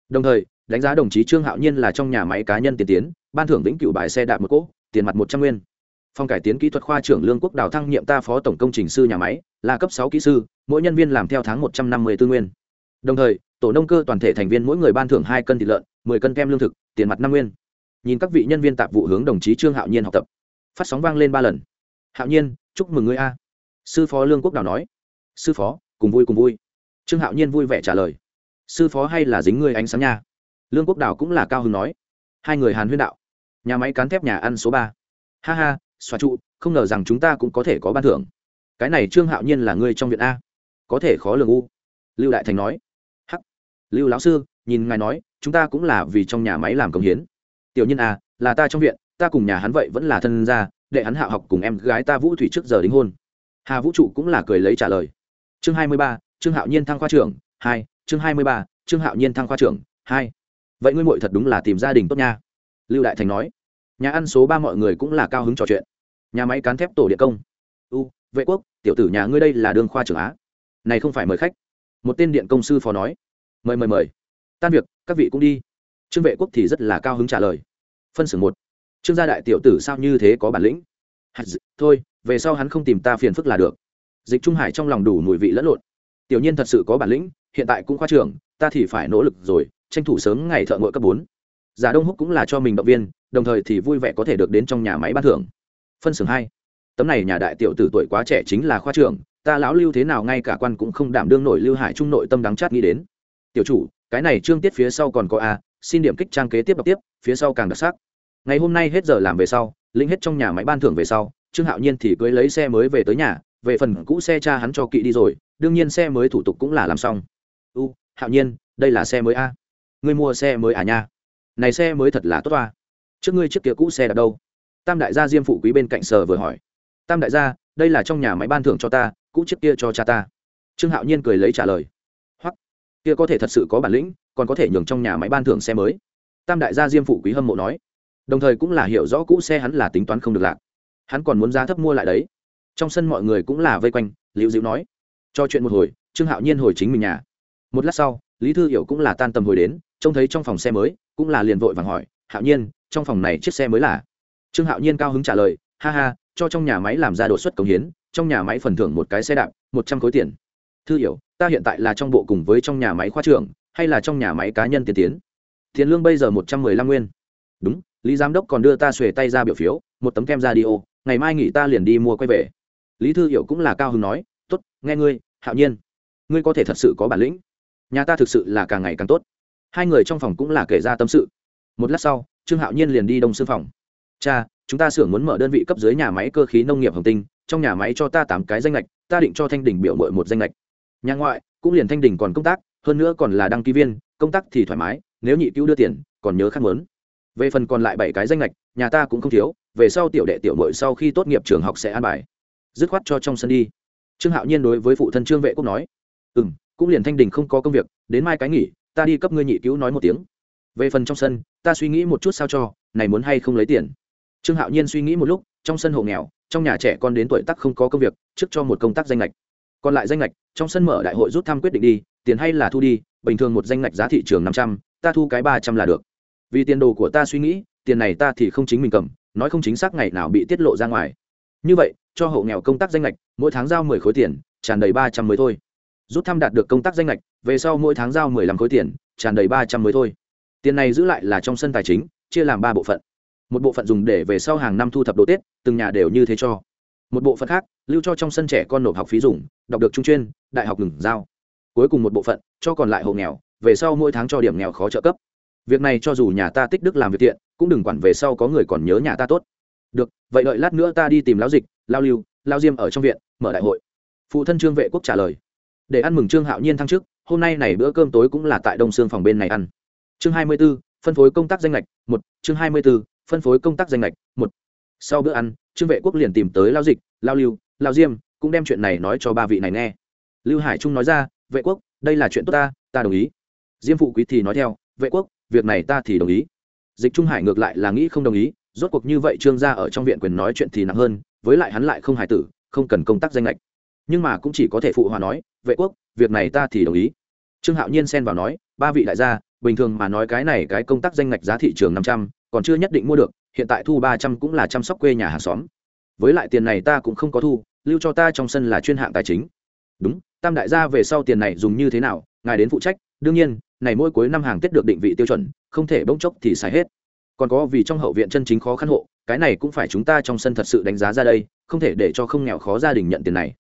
Đồng thời, đánh giá đồng chí trương hạo nhiên là trong nhà máy cá nhân tiền tiến, ban thưởng vĩnh cửu bài xe đạp một cỗ, tiền mặt một trăm nguyên. Phòng cải tiến kỹ thuật khoa trưởng lương quốc đào thăng nhiệm ta phó tổng công trình sư nhà máy, là cấp sáu kỹ sư, mỗi nhân viên làm theo tháng một trăm năm mươi tư nguyên đồng thời, tổ nông cơ toàn thể thành viên mỗi người ban thưởng hai cân thịt lợn, mười cân kem lương thực, tiền mặt năm nguyên. Nhìn các vị nhân viên tạp vụ hướng đồng chí trương hạo nhiên học tập. Phát sóng vang lên ba lần. Hạo nhiên, chúc mừng ngươi a. Sư phó lương quốc đào nói. Sư phó, cùng vui cùng vui. Trương hạo nhiên vui vẻ trả lời. Sư phó hay là dính ngươi ánh sáng nha? Lương quốc đào cũng là cao hứng nói. Hai người hàn huyên đạo. Nhà máy cán thép nhà ăn số ba. Ha ha xoa trụ, không ngờ rằng chúng ta cũng có thể có ban thưởng. Cái này trương hạo nhiên là ngươi trong viện a. Có thể khó lường u. Lưu đại thành nói lưu lão sư nhìn ngài nói chúng ta cũng là vì trong nhà máy làm công hiến. Tiểu nhân à, là ta trong viện ta cùng nhà hắn vậy vẫn là thân gia để hắn hạ học cùng em gái ta vũ thủy trước giờ đính hôn. Hà vũ trụ cũng là cười lấy trả lời. Chương hai mươi ba trương hạo nhiên thăng khoa trưởng hai chương hai mươi ba trương hạo nhiên thăng khoa trưởng hai. Vậy ngươi muội thật đúng là tìm gia đình tốt nha. Lưu đại thành nói. Nhà ăn số ba mọi người cũng là cao hứng trò chuyện. Nhà máy cán thép tổ địa công. U vệ quốc tiểu tử nhà ngươi đây là đương khoa trưởng á. Này không phải mời khách. Một tên điện công sư phó nói mời mời mời. Tan việc, các vị cũng đi. Trương vệ quốc thì rất là cao hứng trả lời. Phân xưởng một. Trương gia đại tiểu tử sao như thế có bản lĩnh? Thôi, về sau hắn không tìm ta phiền phức là được. Dịch trung hải trong lòng đủ mùi vị lẫn lộn. Tiểu nhiên thật sự có bản lĩnh, hiện tại cũng khoa trưởng, ta thì phải nỗ lực rồi, tranh thủ sớm ngày thợ ngội cấp bốn. Giả đông húc cũng là cho mình động viên, đồng thời thì vui vẻ có thể được đến trong nhà máy ban thưởng. Phân xưởng hai. Tấm này nhà đại tiểu tử tuổi quá trẻ chính là khoa trưởng, ta lão lưu thế nào ngay cả quan cũng không đảm đương nổi lưu hải trung nội tâm đáng chát nghĩ đến tiểu chủ, cái này trương tiết phía sau còn có a, xin điểm kích trang kế tiếp đọc tiếp, phía sau càng đặc sắc. Ngày hôm nay hết giờ làm về sau, lĩnh hết trong nhà máy ban thưởng về sau, trương hạo nhiên thì cưới lấy xe mới về tới nhà, về phần cũ xe cha hắn cho kỵ đi rồi, đương nhiên xe mới thủ tục cũng là làm xong. U, hạo nhiên, đây là xe mới a. Ngươi mua xe mới à nha? Này xe mới thật là tốt toa. Trước ngươi trước kia cũ xe đặt đâu? Tam đại gia diêm phụ quý bên cạnh sở vừa hỏi. Tam đại gia, đây là trong nhà máy ban thưởng cho ta, cũ trước kia cho cha ta. Trương hạo nhiên cười lấy trả lời kia có thể thật sự có bản lĩnh, còn có thể nhường trong nhà máy ban thưởng xe mới. Tam đại gia diêm phụ quý hâm mộ nói. Đồng thời cũng là hiểu rõ cũ xe hắn là tính toán không được lạc. Hắn còn muốn giá thấp mua lại đấy. Trong sân mọi người cũng là vây quanh, liễu diễu nói. Cho chuyện một hồi, trương hạo nhiên hồi chính mình nhà. Một lát sau, lý thư hiểu cũng là tan tầm hồi đến, trông thấy trong phòng xe mới, cũng là liền vội vàng hỏi, hạo nhiên, trong phòng này chiếc xe mới là? Trương hạo nhiên cao hứng trả lời, ha ha, cho trong nhà máy làm ra đột xuất cống hiến, trong nhà máy phần thưởng một cái xe đạp, một trăm khối tiền. Thư hiểu ta hiện tại là trong bộ cùng với trong nhà máy khoa trưởng, hay là trong nhà máy cá nhân tiên tiến? Tiền lương bây giờ một trăm mười lăm nguyên. Đúng, lý giám đốc còn đưa ta xuề tay ra biểu phiếu, một tấm kem ra đi ô, ngày mai nghỉ ta liền đi mua quay về. Lý thư hiểu cũng là cao hứng nói t ố t nghe ngươi, hạo nhiên. Ngươi có thể thật sự có bản lĩnh. Nhà ta thực sự là càng ngày càng tốt. Hai người trong phòng cũng là kể ra tâm sự. Một lát sau, trương hạo nhiên liền đi đông xương phòng. Cha, chúng ta xưởng muốn mở đơn vị cấp dưới nhà máy cơ khí nông nghiệp hồng tinh, trong nhà máy cho ta tám cái danh lệch ta định cho thanh đình biểu mội một danh lệch nhà ngoại, cũng liền thanh đình còn công tác, hơn nữa còn là đăng ký viên, công tác thì thoải mái, nếu nhị cứu đưa tiền, còn nhớ khăn muốn. về phần còn lại bảy cái danh lệch nhà ta cũng không thiếu, về sau tiểu đệ tiểu mội sau khi tốt nghiệp trường học sẽ an bài. Dứt khoát cho trong sân đi. Trương hạo nhiên đối với phụ thân trương vệ quốc nói ừ m cũng liền thanh đình không có công việc, đến mai cái nghỉ, ta đi cấp ngươi nhị cứu nói một tiếng. Về phần trong sân, ta suy nghĩ một chút sao cho, này muốn hay không lấy tiền? Trương hạo nhiên suy nghĩ một lúc, trong sân hộ nghèo, trong nhà trẻ con đến tuổi tắc không có công việc, trước cho một công tác danh lệch còn lại danh lệch trong sân mở đại hội rút thăm quyết định đi, tiền hay là thu đi, bình thường một danh lệch giá thị trường năm trăm, ta thu cái ba trăm là được. Vì tiền đồ của ta suy nghĩ, tiền này ta thì không chính mình cầm, nói không chính xác ngày nào bị tiết lộ ra ngoài. Như vậy, cho hộ nghèo công tác danh lệch mỗi tháng giao mười khối tiền, tràn đầy ba trăm mới thôi. Rút thăm đạt được công tác danh lệch về sau mỗi tháng giao mười lăm khối tiền, tràn đầy ba trăm mới thôi. Tiền này giữ lại là trong sân tài chính, chia làm ba bộ phận. Một bộ phận dùng để về sau hàng năm thu thập đồ tết, từng nhà đều như thế cho. Một bộ phận khác, lưu cho trong sân trẻ con nộp học phí dùng đọc được trung chuyên, đại học ngừng giao. Cuối cùng một bộ phận, cho còn lại hộ nghèo, về sau mỗi tháng cho điểm nghèo khó trợ cấp. Việc này cho dù nhà ta tích đức làm việc tiện, cũng đừng quản về sau có người còn nhớ nhà ta tốt. Được, vậy đợi lát nữa ta đi tìm lão dịch, lao lưu, lao diêm ở trong viện, mở đại hội. Phụ thân trương vệ quốc trả lời. Để ăn mừng trương hạo nhiên thăng chức, hôm nay này bữa cơm tối cũng là tại đông sương phòng bên này ăn. Chương hai mươi b ố phân phối công tác danh lệch, một, chương hai mươi b ố phân phối công tác danh lệch, một. Sau bữa ăn, trương vệ quốc liền tìm tới lao dịch, lao lưu, lao diêm cũng đem chuyện này nói cho ba vị này nghe. Lưu hải trung nói ra, vệ quốc, đây là chuyện tốt ta ta đồng ý. Diêm phụ quý thì nói theo, vệ quốc, việc này ta thì đồng ý. Dịch trung hải ngược lại là nghĩ không đồng ý, rốt cuộc như vậy trương gia ở trong viện quyền nói chuyện thì nặng hơn, với lại hắn lại không hài tử, không cần công tác danh lệch nhưng mà cũng chỉ có thể phụ hòa nói, vệ quốc, việc này ta thì đồng ý. Trương hạo nhiên xen vào nói, ba vị đại gia, bình thường mà nói cái này cái công tác danh lệch giá thị trường năm trăm, còn chưa nhất định mua được, hiện tại thu ba trăm cũng là chăm sóc quê nhà hàng xóm. Với lại tiền này ta cũng không có thu lưu cho ta trong sân là chuyên hạng tài chính. Đúng, tam đại gia về sau tiền này dùng như thế nào, ngài đến phụ trách, đương nhiên, này mỗi cuối năm hàng tết được định vị tiêu chuẩn, không thể bỗng chốc thì xài hết. Còn có vì trong hậu viện chân chính khó khăn hộ, cái này cũng phải chúng ta trong sân thật sự đánh giá ra đây, không thể để cho không nghèo khó gia đình nhận tiền này.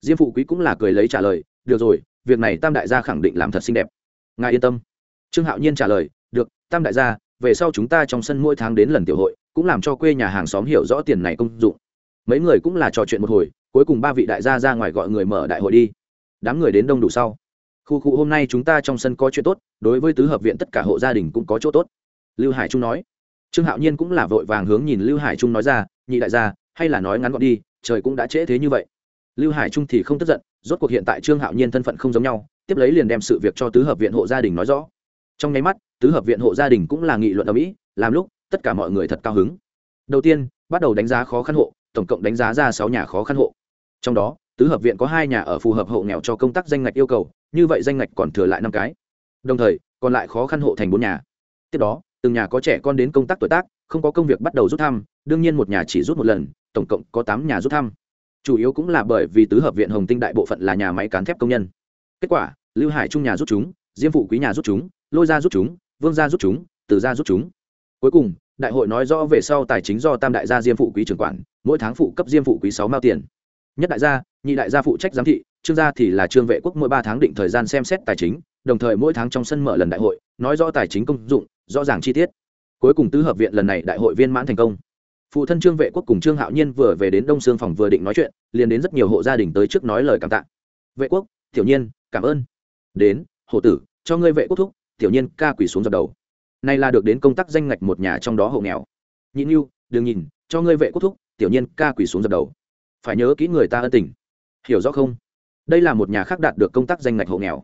Diêm phụ quý cũng là cười lấy trả lời, được rồi, việc này tam đại gia khẳng định làm thật xinh đẹp. Ngài yên tâm. Trương hạo nhiên trả lời, được, tam đại gia, về sau chúng ta trong sân mỗi tháng đến lần tiểu hội, cũng làm cho quê nhà hàng xóm hiểu rõ tiền này công dụng. Mấy người cũng là trò chuyện một hồi cuối cùng ba vị đại gia ra ngoài gọi người mở đại hội đi. Đám người đến đông đủ sau. Khu khu, hôm nay chúng ta trong sân có chuyện tốt, đối với tứ hợp viện tất cả hộ gia đình cũng có chỗ tốt. Lưu hải trung nói. Trương hạo nhiên cũng là vội vàng hướng nhìn lưu hải trung nói ra, nhị đại gia, hay là nói ngắn gọn đi, trời cũng đã trễ thế như vậy. Lưu hải trung thì không tức giận, rốt cuộc hiện tại trương hạo nhiên thân phận không giống nhau, tiếp lấy liền đem sự việc cho tứ hợp viện hộ gia đình nói rõ. Trong nháy mắt, tứ hợp viện hộ gia đình cũng là nghị luận ở mỹ, làm lúc, tất cả mọi người thật cao hứng. Đầu tiên, bắt đầu đánh giá khó khăn hộ, tổng cộng đánh giá ra sáu nhà khó khăn hộ trong đó, tứ hợp viện có hai nhà ở phù hợp hộ nghèo cho công tác danh ngạch yêu cầu, như vậy danh ngạch còn thừa lại năm cái. Đồng thời, còn lại khó khăn hộ thành bốn nhà. Tiếp đó, từng nhà có trẻ con đến công tác tuổi tác, không có công việc bắt đầu rút thăm, đương nhiên một nhà chỉ rút một lần, tổng cộng có tám nhà rút thăm. Chủ yếu cũng là bởi vì tứ hợp viện hồng tinh đại bộ phận là nhà máy cán thép công nhân. Kết quả, lưu hải trung nhà rút chúng, diêm phụ quý nhà rút chúng, lôi ra rút chúng, vương gia rút chúng từ gia rút chúng. Cuối cùng, đại hội nói rõ về sau tài chính do tam đại gia diêm phụ quý trưởng quản, mỗi tháng phụ cấp diêm phụ quý sáu mao tiền nhất đại gia, nhị đại gia phụ trách giám thị, trương gia thì là trương vệ quốc mỗi ba tháng định thời gian xem xét tài chính, đồng thời mỗi tháng trong sân mở lần đại hội, nói rõ tài chính công dụng, rõ ràng chi tiết. Cuối cùng tứ hợp viện lần này đại hội viên mãn thành công. Phụ thân trương vệ quốc cùng trương hạo nhiên vừa về đến đông sương phòng vừa định nói chuyện, liền đến rất nhiều hộ gia đình tới trước nói lời cảm tạ. Vệ quốc, tiểu nhiên, cảm ơn. Đến, hộ tử, cho ngươi vệ quốc thúc, tiểu nhiên ca quỳ xuống dập đầu. Nay là được đến công tác danh ngạch một nhà trong đó hộ nghèo. Nhịn yêu đừng nhìn, cho ngươi vệ quốc thúc, tiểu nhiên ca quỳ xuống dập đầu phải nhớ kỹ người ta ân tình. Hiểu rõ không? Đây là một nhà khác đạt được công tác danh ngạch hộ nghèo.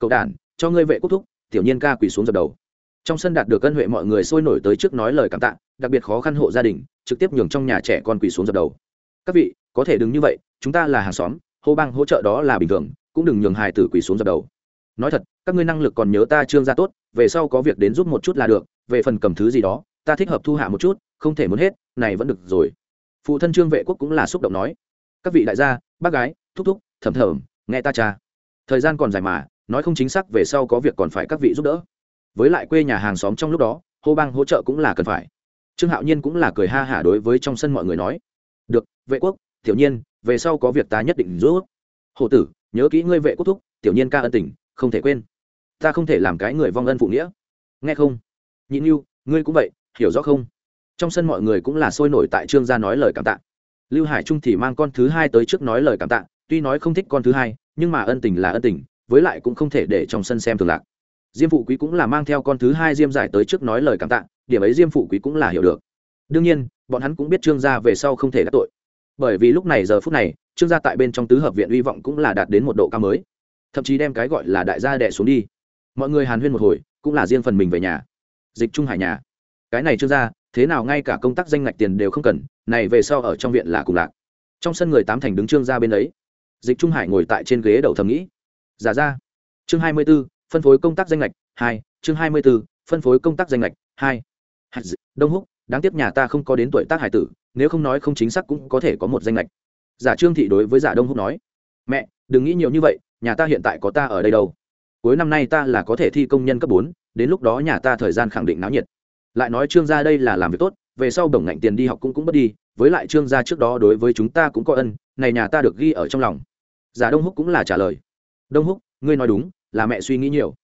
Cậu đản, cho ngươi vệ quốc thúc, tiểu nhiên ca quỳ xuống dập đầu. Trong sân đạt được ân huệ mọi người sôi nổi tới trước nói lời cảm tạ, đặc biệt khó khăn hộ gia đình, trực tiếp nhường trong nhà trẻ con quỳ xuống dập đầu. Các vị, có thể đừng như vậy, chúng ta là hàng xóm, hô bang hỗ trợ đó là bình thường, cũng đừng nhường hài tử quỳ xuống dập đầu. Nói thật, các ngươi năng lực còn nhớ ta trương gia tốt, về sau có việc đến giúp một chút là được, về phần cầm thứ gì đó, ta thích hợp thu hạ một chút, không thể muốn hết, này vẫn được rồi. Phụ thân trương vệ quốc cũng là xúc động nói các vị đại gia, bác gái, thúc thúc, thầm thầm, nghe ta cha. Thời gian còn dài mà, nói không chính xác về sau có việc còn phải các vị giúp đỡ. Với lại quê nhà hàng xóm trong lúc đó, hô bang hỗ trợ cũng là cần phải. Trương hạo nhiên cũng là cười ha hả đối với trong sân mọi người nói. Được, vệ quốc, tiểu nhiên, về sau có việc ta nhất định giúp. Hồ tử, nhớ kỹ ngươi vệ quốc thúc, tiểu nhiên ca ân tình, không thể quên. Ta không thể làm cái người vong ân phụ nghĩa. Nghe không? Nhị yêu ngươi cũng vậy, hiểu rõ không? Trong sân mọi người cũng là sôi nổi tại trương gia nói lời cảm tạ lưu hải trung thì mang con thứ hai tới trước nói lời cảm tạ, tuy nói không thích con thứ hai, nhưng mà ân tình là ân tình, với lại cũng không thể để trong sân xem thường lạc. Diêm phụ quý cũng là mang theo con thứ hai diêm giải tới trước nói lời cảm tạ, điểm ấy diêm phụ quý cũng là hiểu được. Đương nhiên, bọn hắn cũng biết trương gia về sau không thể đắc tội. Bởi vì lúc này giờ phút này, trương gia tại bên trong tứ hợp viện hy vọng cũng là đạt đến một độ cao mới. Thậm chí đem cái gọi là đại gia đẻ xuống đi. Mọi người hàn huyên một hồi, cũng là riêng phần mình về nhà. Dịch trung hải nhà. Cái này trương gia thế nào ngay cả công tác danh ngạch tiền đều không cần, này về sau ở trong viện là cùng lạc. Trong sân người tám thành đứng trương ra bên đấy dịch trung hải ngồi tại trên ghế đầu thầm nghĩ. Giả ra. Chương hai mươi b ố phân phối công tác danh lệch hai, chương hai mươi b ố phân phối công tác danh lệch hai. Đông húc, đáng tiếc nhà ta không có đến tuổi tác hải tử, nếu không nói không chính xác cũng có thể có một danh lệch giả trương thị đối với giả đông húc nói. Mẹ, đừng nghĩ nhiều như vậy, nhà ta hiện tại có ta ở đây đâu. Cuối năm nay ta là có thể thi công nhân cấp bốn, đến lúc đó nhà ta thời gian khẳng định náo nhiệt lại nói trương gia đây là làm việc tốt, về sau đồng ngạnh tiền đi học cũng cũng mất đi, với lại trương gia trước đó đối với chúng ta cũng có ân, này nhà ta được ghi ở trong lòng. Giả đông húc cũng là trả lời. Đông húc, ngươi nói đúng, là mẹ suy nghĩ nhiều.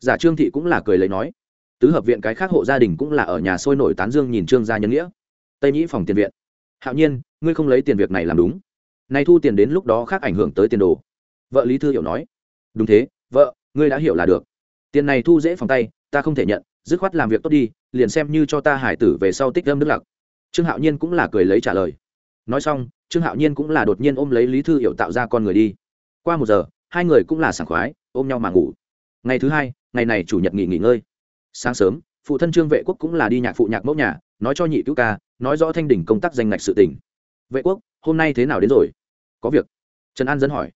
Giả trương thị cũng là cười lấy nói. Tứ hợp viện cái khác hộ gia đình cũng là ở nhà sôi nổi tán dương nhìn trương gia nhân nghĩa. Tây nhĩ phòng tiền viện. Hạo nhiên, ngươi không lấy tiền việc này làm đúng. Nay thu tiền đến lúc đó khác ảnh hưởng tới tiền đồ. Vợ lý thư hiểu nói. Đúng thế, vợ, ngươi đã hiểu là được. Tiền này thu dễ phòng tay, ta không thể nhận, dứt khoát làm việc tốt đi liền xem như cho ta hải tử về sau tích âm đức lặc trương hạo nhiên cũng là cười lấy trả lời. Nói xong, trương hạo nhiên cũng là đột nhiên ôm lấy lý thư hiểu tạo ra con người đi. Qua một giờ, hai người cũng là sảng khoái, ôm nhau mà ngủ. Ngày thứ hai, ngày này chủ nhật nghỉ nghỉ ngơi. Sáng sớm, phụ thân trương vệ quốc cũng là đi nhạc phụ nhạc mẫu nhà, nói cho nhị cứu ca, nói rõ thanh đỉnh công tác danh ngạch sự tỉnh vệ quốc, hôm nay thế nào đến rồi? Có việc. Trần an dẫn hỏi.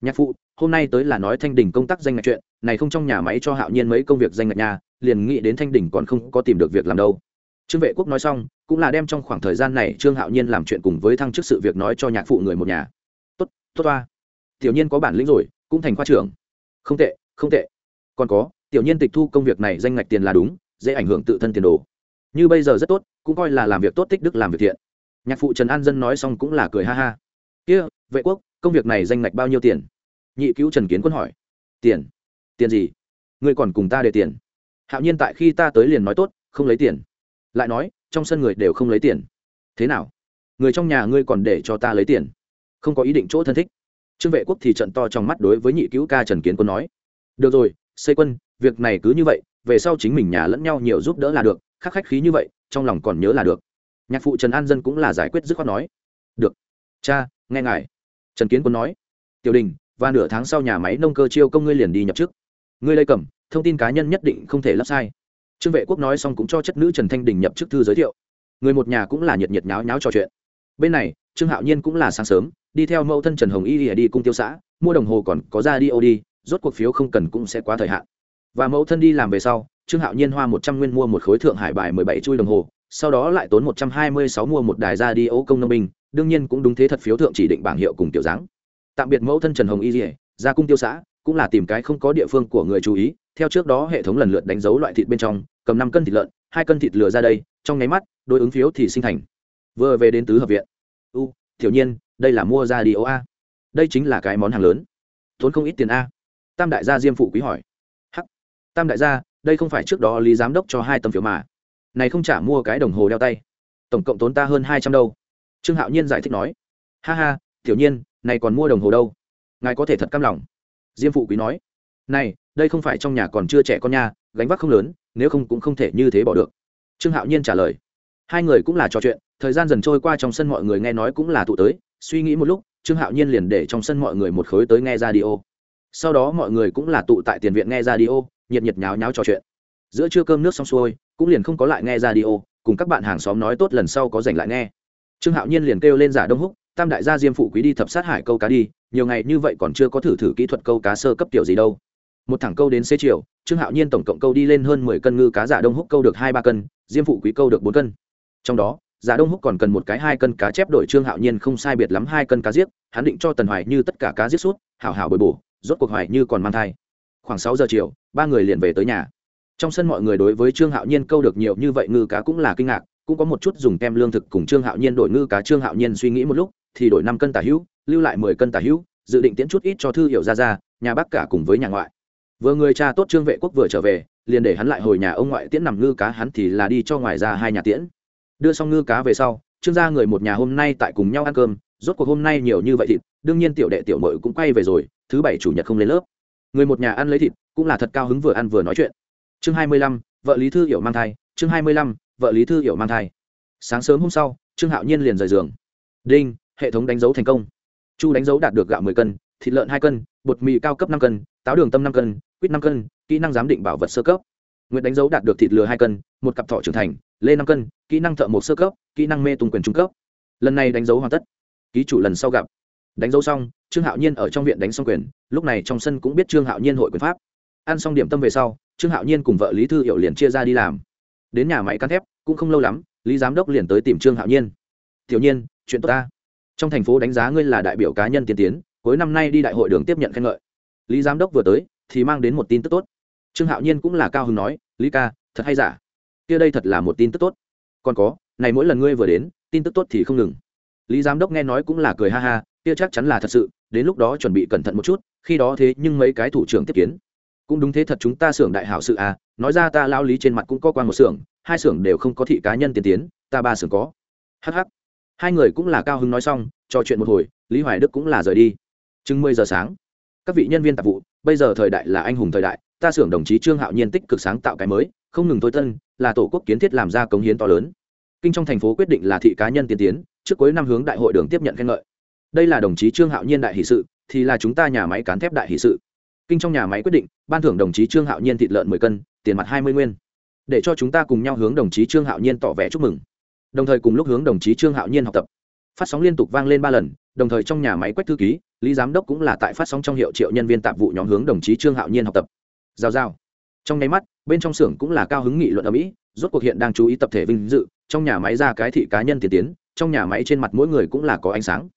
Nhạc phụ, hôm nay tới là nói thanh đỉnh công tác danh ngạch chuyện này không trong nhà máy cho hạo nhiên mấy công việc danh ngạch nhà liền nghĩ đến thanh đỉnh còn không có tìm được việc làm đâu. Trương vệ quốc nói xong, cũng là đem trong khoảng thời gian này trương hạo nhiên làm chuyện cùng với thăng chức sự việc nói cho nhạc phụ người một nhà. Tốt tốt toa tiểu nhiên có bản lĩnh rồi, cũng thành khoa trưởng. Không tệ không tệ. Còn có, tiểu nhiên tịch thu công việc này danh ngạch tiền là đúng, dễ ảnh hưởng tự thân tiền đồ. Như bây giờ rất tốt, cũng coi là làm việc tốt tích đức làm việc thiện. Nhạc phụ trần an dân nói xong cũng là cười ha ha. Kia, vệ quốc, công việc này danh ngạch bao nhiêu tiền? Nhị cứu trần kiến quân hỏi. Tiền tiền gì? Ngươi còn cùng ta để tiền. Hạo nhiên tại khi ta tới liền nói tốt, không lấy tiền. Lại nói, trong sân người đều không lấy tiền. Thế nào? Người trong nhà ngươi còn để cho ta lấy tiền? Không có ý định chỗ thân thích. Trương vệ quốc thì trận to trong mắt đối với nhị cứu ca trần kiến quân nói. Được rồi xây quân, việc này cứ như vậy, về sau chính mình nhà lẫn nhau nhiều giúp đỡ là được, khắc khách khí như vậy, trong lòng còn nhớ là được. Nhạc phụ trần an dân cũng là giải quyết dứt khoát nói. Được. Cha, nghe ngài. Trần kiến quân nói. Tiểu đình, và nửa tháng sau nhà máy nông cơ chiêu công ngươi liền đi nhập chức ngươi lây cầm, thông tin cá nhân nhất định không thể lắp sai. Trương vệ quốc nói xong cũng cho chất nữ trần thanh đình nhập chức thư giới thiệu. Người một nhà cũng là nhiệt nhiệt nháo nháo trò chuyện. Bên này, trương hạo nhiên cũng là sáng sớm, đi theo mẫu thân trần hồng y đi cung tiêu xã, mua đồng hồ còn có ra đi ô đi, rốt cuộc phiếu không cần cũng sẽ quá thời hạn. Và mẫu thân đi làm về sau, trương hạo nhiên hoa một trăm nguyên mua một khối thượng hải bài mười bảy chui đồng hồ, sau đó lại tốn một trăm hai mươi sáu mua một đài ra đi ô công nông binh, đương nhiên cũng đúng thế thật phiếu thượng chỉ định bảng hiệu cùng tiểu dáng. Tạm biệt mẫu thân trần hồng y ỉa ra cung tiêu xã cũng là tìm cái không có địa phương của người chú ý, theo trước đó hệ thống lần lượt đánh dấu loại thịt bên trong, cầm năm cân thịt lợn, hai cân thịt lừa ra đây, trong nháy mắt, đối ứng phiếu thì sinh thành. Vừa về đến tứ hợp viện. U thiểu nhiên, đây là mua ra đi ô a. Đây chính là cái món hàng lớn. Tốn không ít tiền a. Tam đại gia diêm phụ quý hỏi. Hắc. Tam đại gia, đây không phải trước đó lý giám đốc cho hai tấm phiếu mà. Này không trả mua cái đồng hồ đeo tay. Tổng cộng tốn ta hơn hai trăm đâu. Trương hạo nhiên giải thích nói. Ha ha thiểu nhiên, này còn mua đồng hồ đâu? Ngài có thể thật căm lòng diêm phụ quý nói, này, đây không phải trong nhà còn chưa trẻ con nha, gánh vác không lớn, nếu không cũng không thể như thế bỏ được. Trương hạo nhiên trả lời, hai người cũng là trò chuyện, thời gian dần trôi qua trong sân mọi người nghe nói cũng là tụ tới, suy nghĩ một lúc, trương hạo nhiên liền để trong sân mọi người một khối tới nghe ra đi ô sau đó mọi người cũng là tụ tại tiền viện nghe ra đi ô nhiệt nhiệt nháo nháo trò chuyện. Giữa trưa cơm nước xong xuôi, cũng liền không có lại nghe ra đi ô cùng các bạn hàng xóm nói tốt lần sau có dành lại nghe. Trương hạo nhiên liền kêu lên giả đông húc, tam đại gia diêm phụ quý đi thập sát hải câu cá đi nhiều ngày như vậy còn chưa có thử thử kỹ thuật câu cá sơ cấp kiểu gì đâu. Một thẳng câu đến xế chiều, trương hạo nhiên tổng cộng câu đi lên hơn mười cân ngư cá giả đông húc câu được hai ba cân, diêm phụ quý câu được bốn cân. Trong đó, giả đông húc còn cần một cái hai cân cá chép đổi trương hạo nhiên không sai biệt lắm hai cân cá giết, hắn định cho tần hoài như tất cả cá giết suốt, hảo hảo bồi bổ, rốt cuộc hoài như còn mang thai. Khoảng sáu giờ chiều, ba người liền về tới nhà. Trong sân mọi người đối với trương hạo nhiên câu được nhiều như vậy ngư cá cũng là kinh ngạc, cũng có một chút dùng kem lương thực cùng trương hạo nhiên đổi ngư cá trương hạo nhiên suy nghĩ một lúc thì đổi năm cân tả hữu, lưu lại mười cân tả hữu, dự định tiễn chút ít cho thư hiểu ra ra, nhà bác cả cùng với nhà ngoại. Vừa người cha tốt trương vệ quốc vừa trở về, liền để hắn lại hồi nhà ông ngoại tiễn nằm ngư cá, hắn thì là đi cho ngoài ra hai nhà tiễn. Đưa xong ngư cá về sau, trương gia người một nhà hôm nay tại cùng nhau ăn cơm, rốt cuộc hôm nay nhiều như vậy thịt, đương nhiên tiểu đệ tiểu mội cũng quay về rồi, thứ bảy chủ nhật không lên lớp. Người một nhà ăn lấy thịt, cũng là thật cao hứng vừa ăn vừa nói chuyện. Chương hai mươi lăm, vợ lý thư hiểu mang thai, chương hai mươi lăm, vợ lý thư hiểu mang thai. Sáng sớm hôm sau, trương hạo nhiên liền rời giường. Đinh hệ thống đánh dấu thành công. Chu đánh dấu đạt được gạo mười cân, thịt lợn hai cân, bột mì cao cấp năm cân, táo đường tâm năm cân, quýt năm cân, kỹ năng giám định bảo vật sơ cấp. Nguyện đánh dấu đạt được thịt lừa hai cân, một cặp thọ trưởng thành, lê năm cân, kỹ năng thợ một sơ cấp, kỹ năng mê tung quyền trung cấp. Lần này đánh dấu hoàn tất. Ký chủ lần sau gặp. Đánh dấu xong, trương hạo nhiên ở trong viện đánh xong quyền, lúc này trong sân cũng biết trương hạo nhiên hội quyền pháp. Ăn xong điểm tâm về sau, trương hạo nhiên cùng vợ lý thư hiệu liền chia ra đi làm. Đến nhà máy cán thép, cũng không lâu lắm, lý giám đốc liền tới tìm trương hạo nhiên. Tiểu nhiên, chuyện tốt ta trong thành phố đánh giá ngươi là đại biểu cá nhân tiên tiến, cuối năm nay đi đại hội đường tiếp nhận khen ngợi. Lý giám đốc vừa tới, thì mang đến một tin tức tốt. Trương hạo nhiên cũng là cao hứng nói, lý ca, thật hay giả? Kia đây thật là một tin tức tốt. Còn có, này mỗi lần ngươi vừa đến, tin tức tốt thì không ngừng. Lý giám đốc nghe nói cũng là cười ha ha, kia chắc chắn là thật sự, đến lúc đó chuẩn bị cẩn thận một chút, khi đó thế nhưng mấy cái thủ trưởng tiếp kiến. Cũng đúng thế thật chúng ta xưởng đại hảo sự à nói ra ta lao lý trên mặt cũng có quan một xưởng, hai xưởng đều không có thị cá nhân tiên tiến, ta ba xưởng có. Hh hai người cũng là cao hứng nói xong, trò chuyện một hồi, lý hoài đức cũng là rời đi. Chừng mười giờ sáng, các vị nhân viên tạp vụ, bây giờ thời đại là anh hùng thời đại, ta xưởng đồng chí trương hạo nhiên tích cực sáng tạo cái mới, không ngừng thôi tân, là tổ quốc kiến thiết làm ra cống hiến to lớn. Kinh trong thành phố quyết định là thị cá nhân tiên tiến, trước cuối năm hướng đại hội đường tiếp nhận khen ngợi. Đây là đồng chí trương hạo nhiên đại hỷ sự, thì là chúng ta nhà máy cán thép đại hỷ sự. Kinh trong nhà máy quyết định, ban thưởng đồng chí trương hạo nhiên thịt lợn mười cân, tiền mặt hai mươi nguyên. Để cho chúng ta cùng nhau hướng đồng chí trương hạo nhiên tỏ vẻ chúc mừng đồng thời cùng lúc hướng đồng chí trương hạo nhiên học tập. Phát sóng liên tục vang lên ba lần, đồng thời trong nhà máy quách thư ký, lý giám đốc cũng là tại phát sóng trong hiệu triệu nhân viên tạp vụ nhóm hướng đồng chí trương hạo nhiên học tập. Giao giao. Trong nháy mắt, bên trong xưởng cũng là cao hứng nghị luận ở mỹ, rốt cuộc hiện đang chú ý tập thể vinh dự, trong nhà máy ra cái thị cá nhân tiên tiến, trong nhà máy trên mặt mỗi người cũng là có ánh sáng.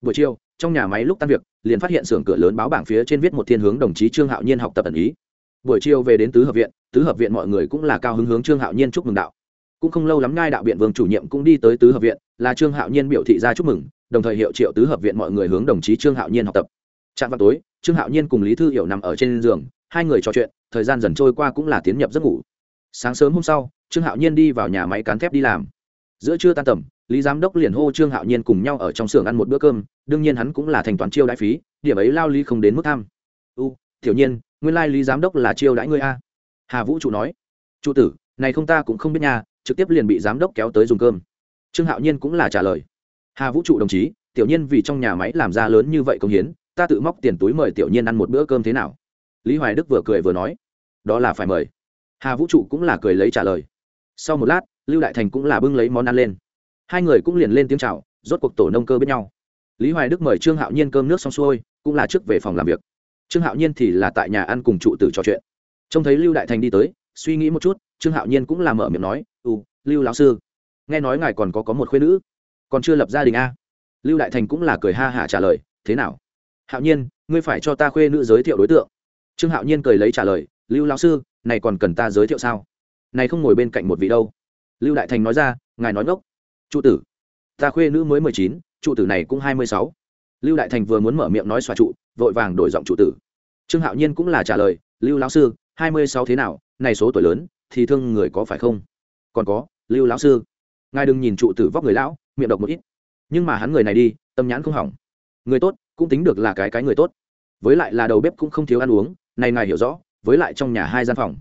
Buổi chiều, trong nhà máy lúc tan việc, liền phát hiện xưởng cửa lớn báo bảng phía trên viết một thiên hướng đồng chí trương hạo nhiên học tập ẩn ý. Buổi chiều về đến tứ hợp viện, tứ hợp viện mọi người cũng là cao hứng hướng trương hạo nhiên chúc mừng đạo cũng không lâu lắm ngai đạo biện vương chủ nhiệm cũng đi tới tứ hợp viện, là trương hạo nhiên biểu thị ra chúc mừng, đồng thời hiệu triệu tứ hợp viện mọi người hướng đồng chí trương hạo nhiên học tập. Trạm vào tối, trương hạo nhiên cùng lý thư hiểu nằm ở trên giường, hai người trò chuyện, thời gian dần trôi qua cũng là tiến nhập giấc ngủ. Sáng sớm hôm sau, trương hạo nhiên đi vào nhà máy cán thép đi làm. Giữa trưa tan tầm, lý giám đốc liền hô trương hạo nhiên cùng nhau ở trong xưởng ăn một bữa cơm, đương nhiên hắn cũng là thành toán chiêu đãi phí, điểm ấy lao ly không đến mức tham. U thiểu nhiên, nguyên lai lý giám đốc là chiêu đãi ngươi a. Hà vũ trụ nói. Trụ tử, này không ta cũng không biết nhà trực tiếp liền bị giám đốc kéo tới dùng cơm. Trương hạo nhiên cũng là trả lời. Hà vũ trụ đồng chí, tiểu nhiên vì trong nhà máy làm ra lớn như vậy công hiến, ta tự móc tiền túi mời tiểu nhiên ăn một bữa cơm thế nào? Lý hoài đức vừa cười vừa nói. Đó là phải mời. Hà vũ trụ cũng là cười lấy trả lời. Sau một lát, lưu đại thành cũng là bưng lấy món ăn lên. Hai người cũng liền lên tiếng c h à o rốt cuộc tổ nông cơ biết nhau. Lý hoài đức mời trương hạo nhiên cơm nước xong xuôi, cũng là trước về phòng làm việc. Trương hạo nhiên thì là tại nhà ăn cùng trụ tử trò chuyện. Trông thấy lưu đại thành đi tới, suy nghĩ một chút, trương hạo nhiên cũng là mở miệng nói ừ lưu lão sư. Nghe nói ngài còn có có một khuê nữ. Còn chưa lập gia đình a? Lưu đại thành cũng là cười ha hả trả lời, thế nào? Hạo nhiên, ngươi phải cho ta khuê nữ giới thiệu đối tượng. Trương hạo nhiên cười lấy trả lời, lưu lão sư, này còn cần ta giới thiệu sao? Này không ngồi bên cạnh một vị đâu. Lưu đại thành nói ra, ngài nói ngốc. Trụ tử, ta khuê nữ mới mười chín trụ tử này cũng hai mươi sáu. Lưu đại thành vừa muốn mở miệng nói xòa trụ, vội vàng đổi giọng trụ tử. Trương hạo nhiên cũng là trả lời, lưu lão sư, hai mươi sáu thế nào? Này số tuổi lớn, thì thương người có phải không? Còn có, lưu lão sư. Ngài đừng nhìn trụ tử vóc người lão, miệng độc một ít. Nhưng mà hắn người này đi, tâm nhãn không hỏng. Người tốt, cũng tính được là cái cái người tốt. Với lại là đầu bếp cũng không thiếu ăn uống, này ngài hiểu rõ, với lại trong nhà hai gian phòng.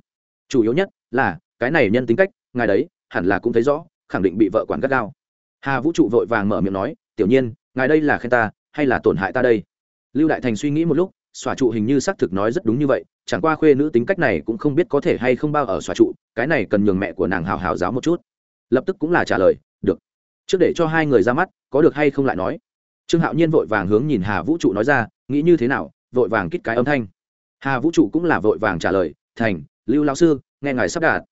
Chủ yếu nhất là, cái này nhân tính cách, ngài đấy, hẳn là cũng thấy rõ, khẳng định bị vợ quản gắt gao. Hà vũ trụ vội vàng mở miệng nói, tiểu nhiên, ngài đây là khen ta, hay là tổn hại ta đây? Lưu đại thành suy nghĩ một lúc, xòa trụ hình như xác thực nói rất đúng như vậy chẳng qua khuê nữ tính cách này cũng không biết có thể hay không bao ở xóa trụ, cái này cần nhường mẹ của nàng hào hào giáo một chút. Lập tức cũng là trả lời, được. Trước để cho hai người ra mắt, có được hay không lại nói. Trương hạo nhiên vội vàng hướng nhìn hà vũ trụ nói ra, nghĩ như thế nào? Vội vàng kít cái âm thanh. Hà vũ trụ cũng là vội vàng trả lời, thành, lưu lao sư, nghe ngài sắp đạt.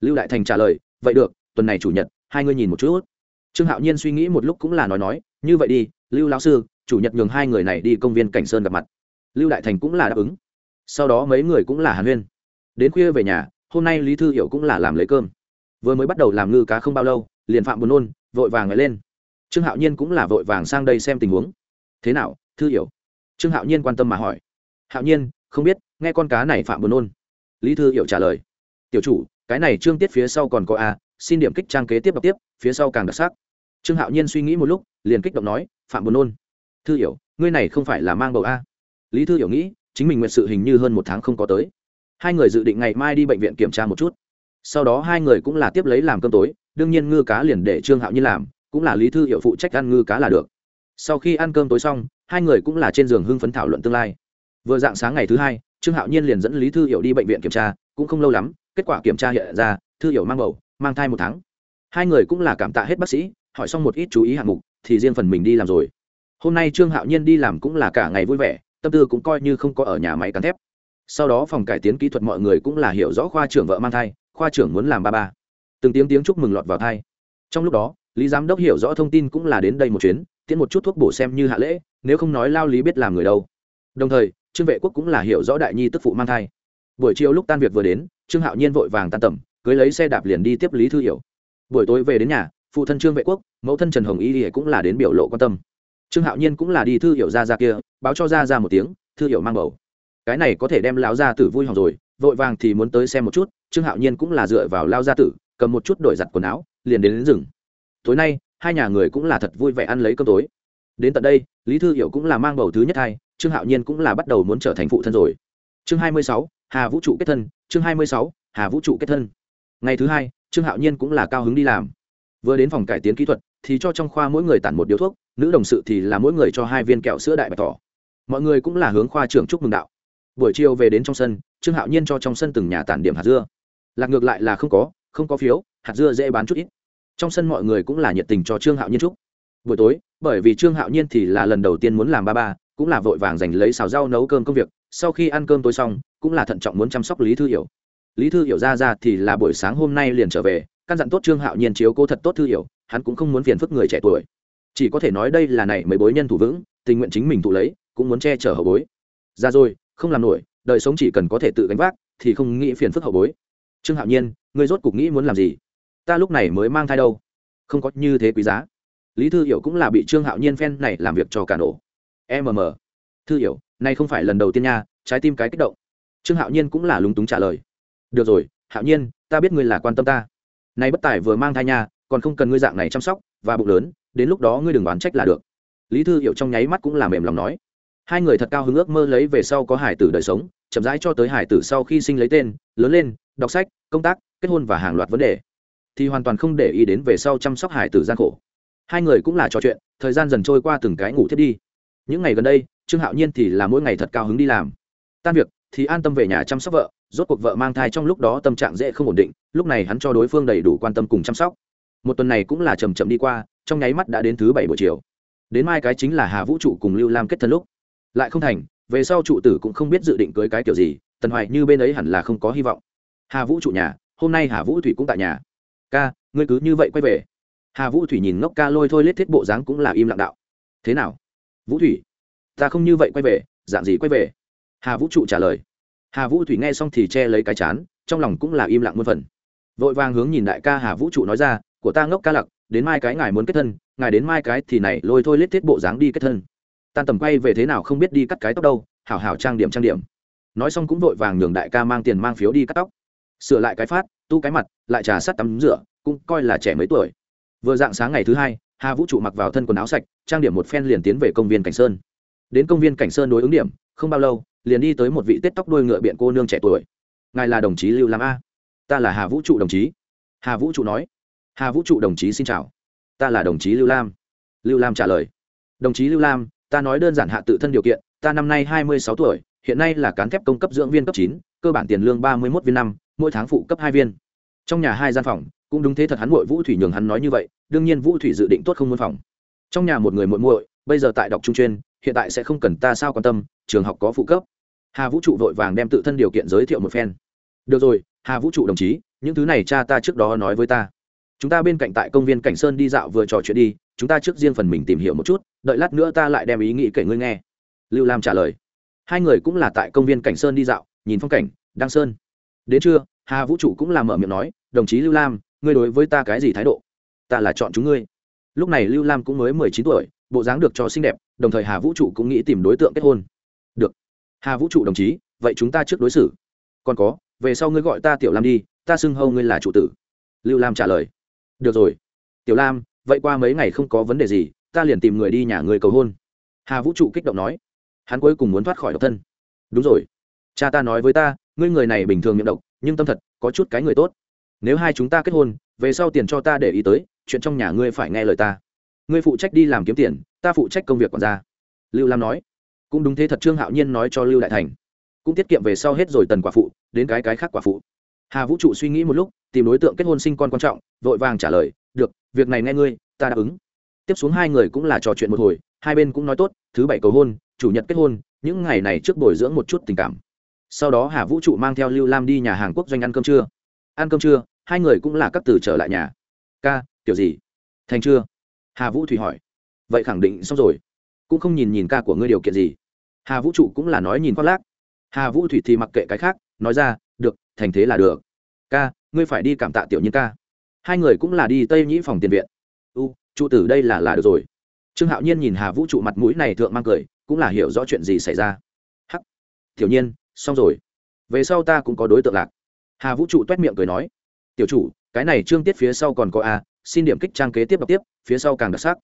Lưu đại thành trả lời, vậy được, tuần này chủ nhật, hai ngươi nhìn một chút. Trương hạo nhiên suy nghĩ một lúc cũng là nói nói, như vậy đi, lưu lao sư, chủ nhật nhường hai người này đi công viên cảnh sơn gặp mặt. Lưu đại thành cũng là đáp ứng sau đó mấy người cũng là hàn huyên. Đến khuya về nhà, hôm nay lý thư hiểu cũng là làm lấy cơm. Vừa mới bắt đầu làm ngư cá không bao lâu, liền phạm buồn nôn vội vàng lại lên. Trương hạo nhiên cũng là vội vàng sang đây xem tình huống. Thế nào, thư hiểu? Trương hạo nhiên quan tâm mà hỏi. Hạo nhiên, không biết, nghe con cá này phạm buồn nôn. Lý thư hiểu trả lời. Tiểu chủ, cái này trương tiết phía sau còn có a, xin điểm kích trang kế tiếp đọc tiếp, phía sau càng đặc sắc. Trương hạo nhiên suy nghĩ một lúc, liền kích động nói, phạm buồn nôn, thư hiểu, ngươi này không phải là mang bầu a. Lý thư hiểu nghĩ chính mình nguyện sự hình như hơn một tháng không có tới. Hai người dự định ngày mai đi bệnh viện kiểm tra một chút. Sau đó hai người cũng là tiếp lấy làm cơm tối, đương nhiên ngư cá liền để trương hạo nhiên làm, cũng là lý thư hiệu phụ trách ăn ngư cá là được. Sau khi ăn cơm tối xong, hai người cũng là trên giường hưng phấn thảo luận tương lai. Vừa dạng sáng ngày thứ hai, trương hạo nhiên liền dẫn lý thư hiệu đi bệnh viện kiểm tra, cũng không lâu lắm, kết quả kiểm tra hiện ra, thư hiệu mang bầu, mang thai một tháng. Hai người cũng là cảm tạ hết bác sĩ, hỏi xong một ít chú ý hạng mục, thì riêng phần mình đi làm rồi. Hôm nay trương hạo nhiên đi làm cũng là cả ngày vui vẻ tâm tư cũng coi như không có ở nhà máy cắn thép. Sau đó phòng cải tiến kỹ thuật mọi người cũng là hiểu rõ khoa trưởng vợ mang thai, khoa trưởng muốn làm ba ba. Từng tiếng tiếng chúc mừng lọt vào thai trong lúc đó, lý giám đốc hiểu rõ thông tin cũng là đến đây một chuyến, tiễn một chút thuốc bổ xem như hạ lễ, nếu không nói lao lý biết làm người đâu. Đồng thời, trương vệ quốc cũng là hiểu rõ đại nhi tức phụ mang thai. Buổi chiều lúc tan việc vừa đến, trương hạo nhiên vội vàng tan tầm, cưới lấy xe đạp liền đi tiếp lý thư hiểu. Buổi tối về đến nhà, phụ thân trương vệ quốc, mẫu thân trần hồng y cũng là đến biểu lộ quan tâm trương hạo nhiên cũng là đi thư hiểu ra ra kia báo cho ra ra một tiếng thư hiểu mang bầu. Cái này có thể đem lão gia tử vui hỏng rồi vội vàng thì muốn tới xem một chút trương hạo nhiên cũng là dựa vào lao gia tử cầm một chút đổi giặt quần áo liền đến, đến rừng. Tối nay hai nhà người cũng là thật vui vẻ ăn lấy cơm tối. Đến tận đây lý thư hiểu cũng là mang bầu thứ nhất hai trương hạo nhiên cũng là bắt đầu muốn trở thành phụ thân rồi. Chương hai mươi sáu hà vũ trụ kết thân chương hai mươi sáu hà vũ trụ kết thân. Ngày thứ hai trương hạo nhiên cũng là cao hứng đi làm. Vừa đến phòng cải tiến kỹ thuật thì cho trong khoa mỗi người tản một điếu thuốc, nữ đồng sự thì là mỗi người cho hai viên kẹo sữa đại bạch tỏ mọi người cũng là hướng khoa trưởng chúc mừng đạo. Buổi chiều về đến trong sân, trương hạo nhiên cho trong sân từng nhà tản điểm hạt dưa. Lạc ngược lại là không có không có phiếu, hạt dưa dễ bán chút ít. Trong sân mọi người cũng là nhiệt tình cho trương hạo nhiên chúc. Buổi tối, bởi vì trương hạo nhiên thì là lần đầu tiên muốn làm ba ba, cũng là vội vàng giành lấy xào rau nấu cơm công việc, sau khi ăn cơm tối xong, cũng là thận trọng muốn chăm sóc lý thư hiểu. Lý thư hiểu ra ra thì là buổi sáng hôm nay liền trở về, căn dặn tốt trương hạo nhiên chiếu cô thật tốt thư hiểu hắn cũng không muốn phiền phức người trẻ tuổi. Chỉ có thể nói đây là này mấy bối nhân thủ vững, tình nguyện chính mình thụ lấy, cũng muốn che chở hậu bối. Ra rồi, không làm nổi, đời sống chỉ cần có thể tự gánh vác, thì không nghĩ phiền phức hậu bối. Trương hạo nhiên, ngươi rốt cục nghĩ muốn làm gì? Ta lúc này mới mang thai đâu? Không có như thế quý giá. Lý thư hiểu cũng là bị trương hạo nhiên phen này làm việc cho cả nổ. Mm thư hiểu, nay không phải lần đầu tiên nha, trái tim cái kích động. Trương hạo nhiên cũng là lúng túng trả lời. Được rồi, hạo nhiên, ta biết ngươi là quan tâm ta. Nay bất tài vừa mang thai nha còn không cần ngươi dạng này chăm sóc và bụng lớn, đến lúc đó ngươi đừng đoán trách là được. Lý thư hiểu trong nháy mắt cũng làm mềm lòng nói. Hai người thật cao hứng ước mơ lấy về sau có hải tử đời sống, chậm rãi cho tới hải tử sau khi sinh lấy tên, lớn lên, đọc sách, công tác, kết hôn và hàng loạt vấn đề. Thì hoàn toàn không để ý đến về sau chăm sóc hải tử gian khổ. Hai người cũng là trò chuyện, thời gian dần trôi qua từng cái ngủ thiết đi. Những ngày gần đây, trương hạo nhiên thì là mỗi ngày thật cao hứng đi làm. Tan việc, thì an tâm về nhà chăm sóc vợ, rốt cuộc vợ mang thai trong lúc đó tâm trạng dễ không ổn định, lúc này hắn cho đối phương đầy đủ quan tâm cùng chăm sóc một tuần này cũng là chầm chậm đi qua, trong nháy mắt đã đến thứ bảy buổi chiều. Đến mai cái chính là hà vũ trụ cùng lưu lam kết thân lúc. Lại không thành, về sau trụ tử cũng không biết dự định cưới cái kiểu gì, tần hoài như bên ấy hẳn là không có hy vọng. Hà vũ trụ nhà, hôm nay hà vũ thủy cũng tại nhà. Ca, ngươi cứ như vậy quay về. Hà vũ thủy nhìn ngốc ca lôi thôi lết thiết bộ dáng cũng là im lặng đạo. Thế nào? Vũ thủy, ta không như vậy quay về, dạng gì quay về? Hà vũ trụ trả lời. Hà vũ thủy nghe xong thì che lấy cái chán, trong lòng cũng là im lặng muôn phần. Vội vàng hướng nhìn đại ca hà vũ trụ nói ra của ta ngốc ca lặc, đến mai cái ngài muốn kết thân, ngài đến mai cái thì này, lôi thôi lết thiết bộ dáng đi kết thân. Tan tầm quay về thế nào không biết đi cắt cái tóc đâu, hảo hảo trang điểm trang điểm. Nói xong cũng vội vàng nhường đại ca mang tiền mang phiếu đi cắt tóc. Sửa lại cái phát, tu cái mặt, lại trà sắt tắm rửa, cũng coi là trẻ mấy tuổi. Vừa dạng sáng ngày thứ hai, hà vũ trụ mặc vào thân quần áo sạch, trang điểm một phen liền tiến về công viên cảnh sơn. Đến công viên cảnh sơn đối ứng điểm, không bao lâu, liền đi tới một vị tết tóc đuôi ngựa biện cô nương trẻ tuổi. Ngài là đồng chí lưu lam a. Ta là hà vũ trụ đồng chí. Hà vũ trụ nói hà vũ trụ đồng chí xin chào. Ta là đồng chí lưu lam. Lưu lam trả lời. Đồng chí lưu lam, ta nói đơn giản hạ tự thân điều kiện, ta năm nay hai mươi sáu tuổi, hiện nay là cán thép công cấp dưỡng viên cấp chín, cơ bản tiền lương ba mươi một viên năm, mỗi tháng phụ cấp hai viên. Trong nhà hai gian phòng, cũng đúng thế thật hắn muội vũ thủy nhường hắn nói như vậy, đương nhiên vũ thủy dự định tốt không muốn phòng. Trong nhà một người muội muội, bây giờ tại đọc trung chuyên, hiện tại sẽ không cần ta sao quan tâm, trường học có phụ cấp. Hà vũ trụ vội vàng đem tự thân điều kiện giới thiệu một phen. Được rồi, hà vũ trụ đồng chí, những thứ này cha ta trước đó nói với ta chúng ta bên cạnh tại công viên cảnh sơn đi dạo vừa trò chuyện đi, chúng ta trước riêng phần mình tìm hiểu một chút, đợi lát nữa ta lại đem ý nghĩ kể ngươi nghe. Lưu lam trả lời. Hai người cũng là tại công viên cảnh sơn đi dạo, nhìn phong cảnh, đăng sơn. Đến trưa, hà vũ trụ cũng làm mở miệng nói, đồng chí lưu lam, ngươi đối với ta cái gì thái độ? Ta là chọn chúng ngươi lúc này lưu lam cũng mới mười chín tuổi, bộ dáng được cho xinh đẹp, đồng thời hà vũ trụ cũng nghĩ tìm đối tượng kết hôn. Được. Hà vũ trụ đồng chí, vậy chúng ta trước đối xử. Còn có, về sau ngươi gọi ta tiểu lam đi, ta xưng hâu ngươi là chủ tử. Lưu lam trả lời được rồi. Tiểu lam, vậy qua mấy ngày không có vấn đề gì, ta liền tìm người đi nhà người cầu hôn. Hà vũ trụ kích động nói. Hắn cuối cùng muốn thoát khỏi độc thân. Đúng rồi. Cha ta nói với ta, ngươi người này bình thường miệng độc, nhưng tâm thật, có chút cái người tốt. Nếu hai chúng ta kết hôn, về sau tiền cho ta để ý tới, chuyện trong nhà ngươi phải nghe lời ta. Ngươi phụ trách đi làm kiếm tiền, ta phụ trách công việc còn ra lưu lam nói. Cũng đúng thế thật trương hạo nhiên nói cho lưu đại thành. Cũng tiết kiệm về sau hết rồi tần quả phụ, đến cái cái khác quả phụ hà vũ trụ suy nghĩ một lúc, tìm đối tượng kết hôn sinh con quan trọng, vội vàng trả lời, được, việc này nghe ngươi, ta đáp ứng. Tiếp xuống hai người cũng là trò chuyện một hồi, hai bên cũng nói tốt, thứ bảy cầu hôn, chủ nhật kết hôn, những ngày này trước bồi dưỡng một chút tình cảm. Sau đó hà vũ trụ mang theo lưu lam đi nhà hàng quốc doanh ăn cơm trưa. Ăn cơm trưa, hai người cũng là các từ trở lại nhà. Ca, kiểu gì? Thành chưa? Hà vũ thủy hỏi. Vậy khẳng định xong rồi. Cũng không nhìn nhìn ca của ngươi điều kiện gì. Hà vũ trụ cũng là nói nhìn khoác lác. Hà vũ thủy thì mặc kệ cái khác, nói ra được, thành thế là được. Ca, ngươi phải đi cảm tạ tiểu nhân ca. Hai người cũng là đi tây nhĩ phòng tiền viện. U, trụ tử đây là là được rồi. Trương hạo nhiên nhìn hà vũ trụ mặt mũi này thượng mang cười, cũng là hiểu rõ chuyện gì xảy ra. Hắc, tiểu nhiên xong rồi. Về sau ta cũng có đối tượng lạc. Hà vũ trụ t u é t miệng cười nói. Tiểu chủ, cái này trương tiết phía sau còn có a, xin điểm kích trang kế tiếp đọc tiếp, phía sau càng đặc sắc.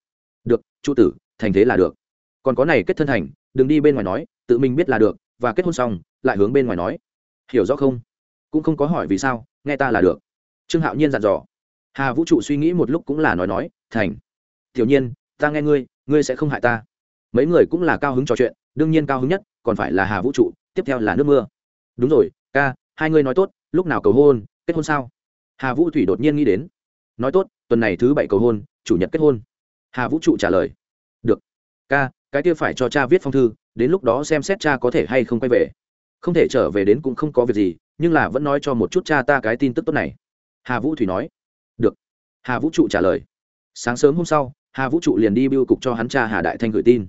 Được, trụ tử, thành thế là được. Còn có này kết thân thành đừng đi bên ngoài nói, tự mình biết là được, và kết hôn xong, lại hướng bên ngoài nói hiểu rõ không? Cũng không có hỏi vì sao, nghe ta là được. Trương hạo nhiên dặn dò. Hà vũ trụ suy nghĩ một lúc cũng là nói nói, thành, tiểu nhiên, ta nghe ngươi ngươi sẽ không hại ta. Mấy người cũng là cao hứng trò chuyện, đương nhiên cao hứng nhất còn phải là hà vũ trụ, tiếp theo là nước mưa. Đúng rồi, ca, hai ngươi nói tốt, lúc nào cầu hôn, kết hôn sao? Hà vũ thủy đột nhiên nghĩ đến. Nói tốt, tuần này thứ bảy cầu hôn, chủ nhật kết hôn. Hà vũ trụ trả lời. Được, ca, cái kia phải cho cha viết phong thư, đến lúc đó xem xét cha có thể hay không quay về không thể trở về đến cũng không có việc gì, nhưng là vẫn nói cho một chút cha ta cái tin tức tốt này. Hà vũ thủy nói. Được. Hà vũ trụ trả lời. Sáng sớm hôm sau, hà vũ trụ liền đi biêu cục cho hắn cha hà đại thanh gửi tin.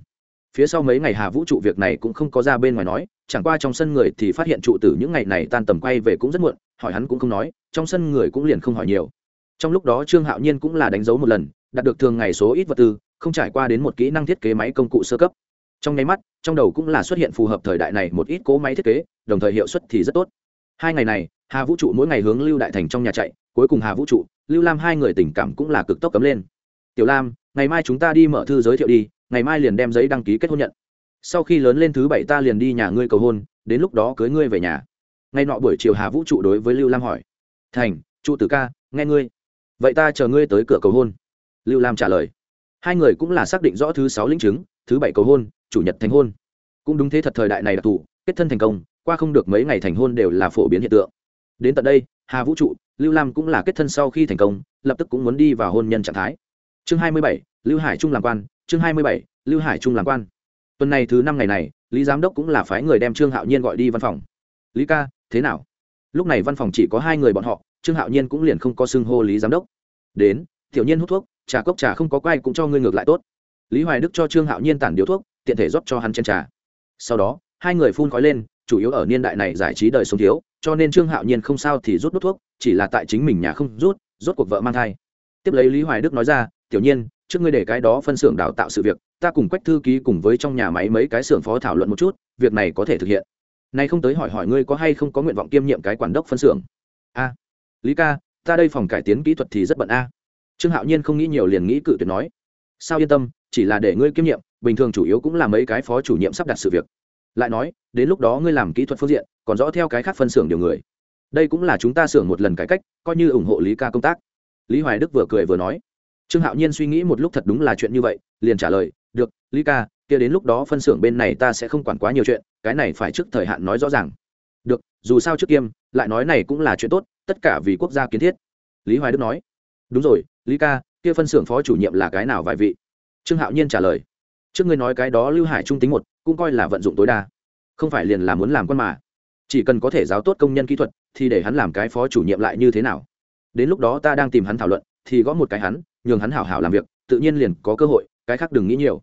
Phía sau mấy ngày hà vũ trụ việc này cũng không có ra bên ngoài nói, chẳng qua trong sân người thì phát hiện trụ tử những ngày này tan tầm quay về cũng rất muộn, hỏi hắn cũng không nói, trong sân người cũng liền không hỏi nhiều. Trong lúc đó trương hạo nhiên cũng là đánh dấu một lần, đạt được thường ngày số ít vật tư, không trải qua đến một kỹ năng thiết kế máy công cụ sơ cấp trong nháy mắt, trong đầu cũng là xuất hiện phù hợp thời đại này một ít cố máy thiết kế, đồng thời hiệu suất thì rất tốt. Hai ngày này, hà vũ trụ mỗi ngày hướng lưu đại thành trong nhà chạy, cuối cùng hà vũ trụ, lưu lam hai người tình cảm cũng là cực tốc cấm lên. Tiểu lam, ngày mai chúng ta đi mở thư giới thiệu đi, ngày mai liền đem giấy đăng ký kết hôn nhận. Sau khi lớn lên thứ bảy ta liền đi nhà ngươi cầu hôn, đến lúc đó cưới ngươi về nhà. Ngay nọ buổi chiều hà vũ trụ đối với lưu lam hỏi, thành, trụ tử ca, nghe ngươi. Vậy ta chờ ngươi tới cửa cầu hôn. Lưu lam trả lời, hai người cũng là xác định rõ thứ sáu linh chứng, thứ bảy cầu hôn chủ nhật thành hôn. Cũng đúng thế thật thời đại này đặc thù kết thân thành công, qua không được mấy ngày thành hôn đều là phổ biến hiện tượng. Đến tận đây, hà vũ trụ, lưu lam cũng là kết thân sau khi thành công, lập tức cũng muốn đi vào hôn nhân trạng thái. Chương hai mươi bảy, lưu hải trung làm quan, chương hai mươi bảy, lưu hải trung làm quan. Tuần này thứ năm ngày này, lý giám đốc cũng là phái người đem trương hạo nhiên gọi đi văn phòng. Lý ca, thế nào? Lúc này văn phòng chỉ có hai người bọn họ, trương hạo nhiên cũng liền không có xưng hô lý giám đốc. Đến, tiểu nhiên hút thuốc, trà cốc trà không có quay cũng cho ngươi ngược lại tốt. Lý hoài đức cho trương hạo nhiên tản điếu thuốc tiện thể rót cho hắn chen trà. Sau đó, hai người phun khói lên, chủ yếu ở niên đại này giải trí đời sống thiếu, cho nên trương hạo nhiên không sao thì rút đốt thuốc, chỉ là tại chính mình nhà không rút, rốt cuộc vợ mang thai. Tiếp lấy lý hoài đức nói ra, tiểu nhiên, trước ngươi để cái đó phân xưởng đào tạo sự việc, ta cùng quách thư ký cùng với trong nhà máy mấy cái xưởng phó thảo luận một chút, việc này có thể thực hiện. Nay không tới hỏi hỏi ngươi có hay không có nguyện vọng kiêm nhiệm cái quản đốc phân xưởng. A, lý ca, ta đây phòng cải tiến kỹ thuật thì rất bận a. Trương hạo nhiên không nghĩ nhiều liền nghĩ cự tuyệt nói. Sao yên tâm, chỉ là để ngươi kiêm nhiệm bình thường chủ yếu cũng là mấy cái phó chủ nhiệm sắp đặt sự việc. Lại nói, đến lúc đó ngươi làm kỹ thuật phương diện, còn rõ theo cái khác phân xưởng điều người. Đây cũng là chúng ta xưởng một lần cải cách, coi như ủng hộ lý ca công tác. Lý hoài đức vừa cười vừa nói. Trương hạo nhiên suy nghĩ một lúc thật đúng là chuyện như vậy, liền trả lời, được, lý ca, kia đến lúc đó phân xưởng bên này ta sẽ không quản quá nhiều chuyện, cái này phải trước thời hạn nói rõ ràng. Được, dù sao trước kiêm, lại nói này cũng là chuyện tốt, tất cả vì quốc gia kiến thiết. Lý hoài đức nói. Đúng rồi, lý ca, kia phân xưởng phó chủ nhiệm là cái nào vài vị? Trương hạo nhiên trả lời trước ngươi nói cái đó lưu hải trung tính một, cũng coi là vận dụng tối đa. Không phải liền là muốn làm quân mà. Chỉ cần có thể giáo tốt công nhân kỹ thuật, thì để hắn làm cái phó chủ nhiệm lại như thế nào? Đến lúc đó ta đang tìm hắn thảo luận, thì gõ một cái hắn, nhường hắn hảo hảo làm việc, tự nhiên liền có cơ hội, cái khác đừng nghĩ nhiều.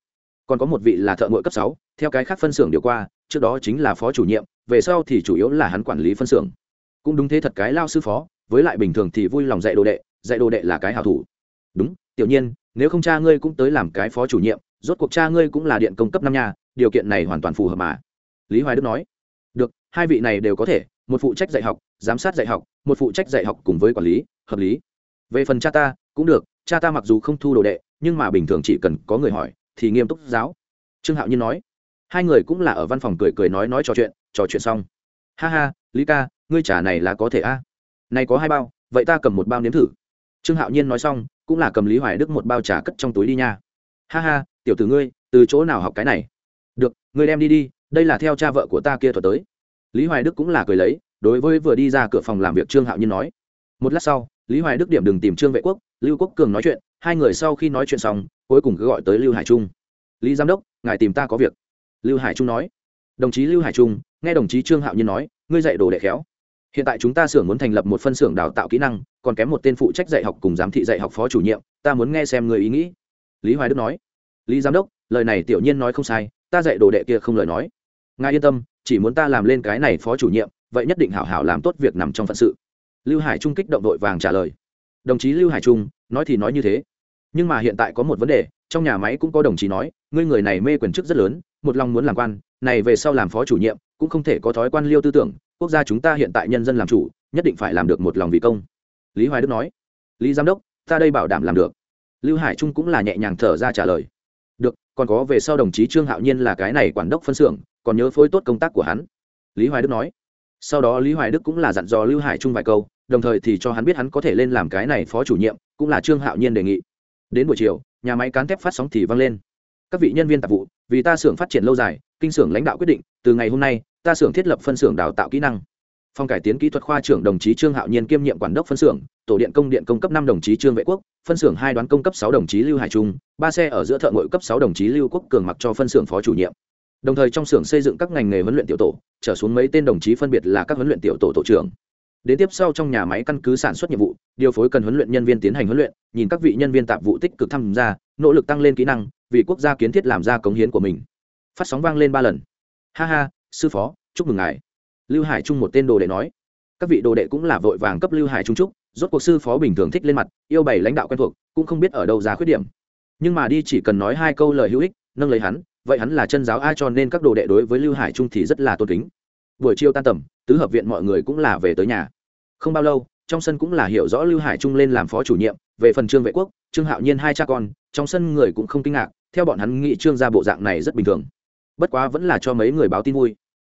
Còn có một vị là thợ ngội cấp sáu, theo cái khác phân xưởng điều qua, trước đó chính là phó chủ nhiệm, về sau thì chủ yếu là hắn quản lý phân xưởng. Cũng đúng thế thật cái lao sư phó, với lại bình thường thì vui lòng dạy đồ đệ, dạy đồ đệ là cái hảo thủ. Đúng, tiểu nhiên, nếu không cha ngươi cũng tới làm cái phó chủ nhiệm rốt cuộc cha ngươi cũng là điện công cấp năm nhà điều kiện này hoàn toàn phù hợp mà. Lý hoài đức nói. Được, hai vị này đều có thể, một phụ trách dạy học, giám sát dạy học, một phụ trách dạy học cùng với quản lý, hợp lý. Về phần cha ta, cũng được, cha ta mặc dù không thu đồ đệ, nhưng mà bình thường chỉ cần có người hỏi, thì nghiêm túc giáo. Trương hạo nhiên nói. Hai người cũng là ở văn phòng cười cười nói nói trò chuyện trò chuyện xong. Ha ha, lý ca, ngươi trả này là có thể a? À? này có hai bao, vậy ta cầm một bao nếm thử. Trương hạo nhiên nói xong, cũng là cầm lý hoài đức một bao trà cất trong túi đi nha. Ha ha tiểu tử ngươi, từ chỗ nào học cái này? Được, ngươi đem đi đi, đây là theo cha vợ của ta kia thuật tới. Lý hoài đức cũng là cười lấy, đối với vừa đi ra cửa phòng làm việc trương hạo nhiên nói. Một lát sau, lý hoài đức điểm đừng tìm trương vệ quốc, lưu quốc cường nói chuyện, hai người sau khi nói chuyện xong, cuối cùng cứ gọi tới lưu hải trung. Lý giám đốc, ngài tìm ta có việc. Lưu hải trung nói. Đồng chí lưu hải trung, nghe đồng chí trương hạo nhiên nói, ngươi dạy đồ đệ khéo. Hiện tại chúng ta xưởng muốn thành lập một phân xưởng đào tạo kỹ năng, còn kém một tên phụ trách dạy học cùng giám thị dạy học phó chủ nhiệm, ta muốn nghe xem người ý nghĩ. Lý hoài đức nói lý giám đốc, lời này tiểu nhiên nói không sai, ta dạy đồ đệ kia không lời nói. Ngài yên tâm, chỉ muốn ta làm lên cái này phó chủ nhiệm, vậy nhất định hảo hảo làm tốt việc nằm trong phận sự. Lưu hải trung kích động đội vàng trả lời. Đồng chí lưu hải trung, nói thì nói như thế. Nhưng mà hiện tại có một vấn đề, trong nhà máy cũng có đồng chí nói, ngươi người này mê quyền chức rất lớn, một lòng muốn làm quan, này về sau làm phó chủ nhiệm, cũng không thể có thói quan liêu tư tưởng, quốc gia chúng ta hiện tại nhân dân làm chủ, nhất định phải làm được một lòng vì công. Lý hoài đức nói. Lý giám đốc, ta đây bảo đảm làm được. Lưu hải trung cũng là nhẹ nhàng thở ra trả lời được, còn có về sau đồng chí trương hạo nhiên là cái này quản đốc phân xưởng, còn nhớ phối tốt công tác của hắn. Lý hoài đức nói. Sau đó lý hoài đức cũng là dặn dò lưu hải trung vài câu, đồng thời thì cho hắn biết hắn có thể lên làm cái này phó chủ nhiệm, cũng là trương hạo nhiên đề nghị. Đến buổi chiều, nhà máy cán thép phát sóng thì vang lên. Các vị nhân viên tạp vụ, vì ta xưởng phát triển lâu dài, kinh xưởng lãnh đạo quyết định, từ ngày hôm nay, ta xưởng thiết lập phân xưởng đào tạo kỹ năng phòng cải tiến kỹ thuật khoa trưởng đồng chí trương hạo nhiên kiêm nhiệm quản đốc phân xưởng, tổ điện công điện công cấp năm đồng chí trương vệ quốc, phân xưởng hai đoán công cấp sáu đồng chí lưu hải trung, ba xe ở giữa thợ ngội cấp sáu đồng chí lưu quốc cường mặc cho phân xưởng phó chủ nhiệm. Đồng thời trong xưởng xây dựng các ngành nghề huấn luyện tiểu tổ, trở xuống mấy tên đồng chí phân biệt là các huấn luyện tiểu tổ tổ trưởng. Đến tiếp sau trong nhà máy căn cứ sản xuất nhiệm vụ, điều phối cần huấn luyện nhân viên tiến hành huấn luyện, nhìn các vị nhân viên tạp vụ tích cực tham gia, nỗ lực tăng lên kỹ năng, vì quốc gia kiến thiết làm ra cống hiến của mình. Phát sóng vang lên ba lần. Ha ha, sư phó, chúc mừng ngài lưu hải trung một tên đồ đệ nói, các vị đồ đệ cũng là vội vàng cấp lưu hải trung trúc rốt cuộc sư phó bình thường thích lên mặt, yêu bày lãnh đạo quen thuộc, cũng không biết ở đâu ra khuyết điểm. Nhưng mà đi chỉ cần nói hai câu lời hữu ích, nâng lấy hắn, vậy hắn là chân giáo ai cho nên các đồ đệ đối với lưu hải trung thì rất là tôn kính. Buổi chiều tan tầm, tứ hợp viện mọi người cũng là về tới nhà. Không bao lâu, trong sân cũng là hiểu rõ lưu hải trung lên làm phó chủ nhiệm, về phần trương vệ quốc, trương hạo nhiên hai cha con, trong sân người cũng không kinh ngạc, theo bọn hắn nghĩ trương gia bộ dạng này rất bình thường. Bất quá vẫn là cho mấy người báo tin vui.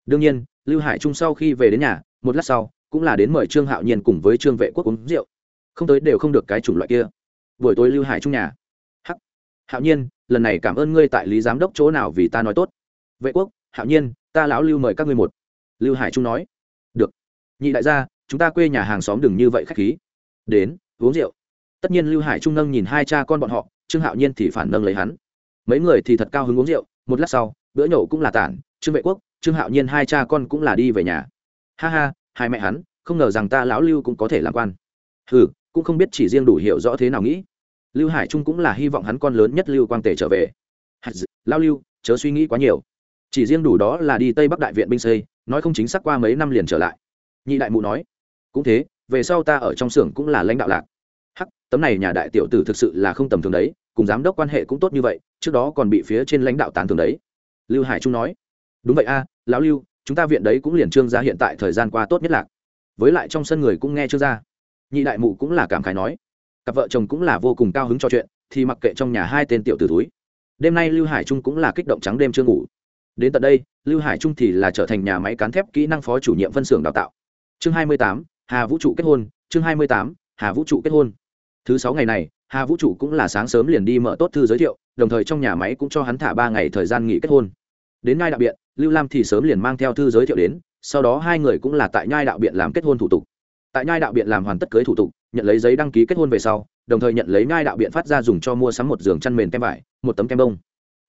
Đương nhiên lưu hải trung sau khi về đến nhà, một lát sau, cũng là đến mời trương hạo nhiên cùng với trương vệ quốc uống rượu. Không tới đều không được cái chủng loại kia. Buổi tối lưu hải trung nhà. Hắc. Hạo nhiên, lần này cảm ơn ngươi tại lý giám đốc chỗ nào vì ta nói tốt. Vệ quốc, hạo nhiên, ta lão lưu mời các ngươi một. Lưu hải trung nói. Được. Nhị đại gia, chúng ta quê nhà hàng xóm đừng như vậy khách khí. Đến, uống rượu. Tất nhiên lưu hải trung nâng nhìn hai cha con bọn họ, trương hạo nhiên thì phản nâng lấy hắn. Mấy người thì thật cao hứng uống rượu, một lát sau, bữa nhậu cũng là tản, trương vệ quốc trương hạo nhiên hai cha con cũng là đi về nhà. Ha ha, hai mẹ hắn, không ngờ rằng ta lão lưu cũng có thể làm quan. Ừ cũng không biết chỉ riêng đủ hiểu rõ thế nào nghĩ. Lưu hải trung cũng là hy vọng hắn con lớn nhất lưu quang tể trở về. Lao lưu, chớ suy nghĩ quá nhiều. Chỉ riêng đủ đó là đi tây bắc đại viện binh xây, nói không chính xác qua mấy năm liền trở lại. Nhị đại mụ nói, cũng thế, về sau ta ở trong xưởng cũng là lãnh đạo lạc. Hắc, tấm này nhà đại tiểu tử thực sự là không tầm thường đấy, cùng giám đốc quan hệ cũng tốt như vậy, trước đó còn bị phía trên lãnh đạo tán thường đấy. Lưu hải trung nói đúng vậy a, lão lưu, chúng ta viện đấy cũng liền trương gia hiện tại thời gian qua tốt nhất lạc. Với lại trong sân người cũng nghe trương gia. Nhị đại mụ cũng là cảm khái nói. Cặp vợ chồng cũng là vô cùng cao hứng cho chuyện, thì mặc kệ trong nhà hai tên tiểu tử túi đêm nay lưu hải trung cũng là kích động trắng đêm chưa ngủ. Đến tận đây, lưu hải trung thì là trở thành nhà máy cán thép kỹ năng phó chủ nhiệm phân xưởng đào tạo. Chương hai mươi tám, hà vũ trụ kết hôn, chương hai mươi tám, hà vũ trụ kết hôn. Thứ sáu ngày này, hà vũ trụ cũng là sáng sớm liền đi mở tốt thư giới thiệu, đồng thời trong nhà máy cũng cho hắn thả ba ngày thời gian nghỉ kết hôn. Đến ngay đặc biệt lưu lam thì sớm liền mang theo thư giới thiệu đến, sau đó hai người cũng là tại nhai đạo biện làm kết hôn thủ tục. Tại nhai đạo biện làm hoàn tất cưới thủ tục, nhận lấy giấy đăng ký kết hôn về sau, đồng thời nhận lấy nhai đạo biện phát ra dùng cho mua sắm một giường chăn mền kem vải, một tấm kem bông.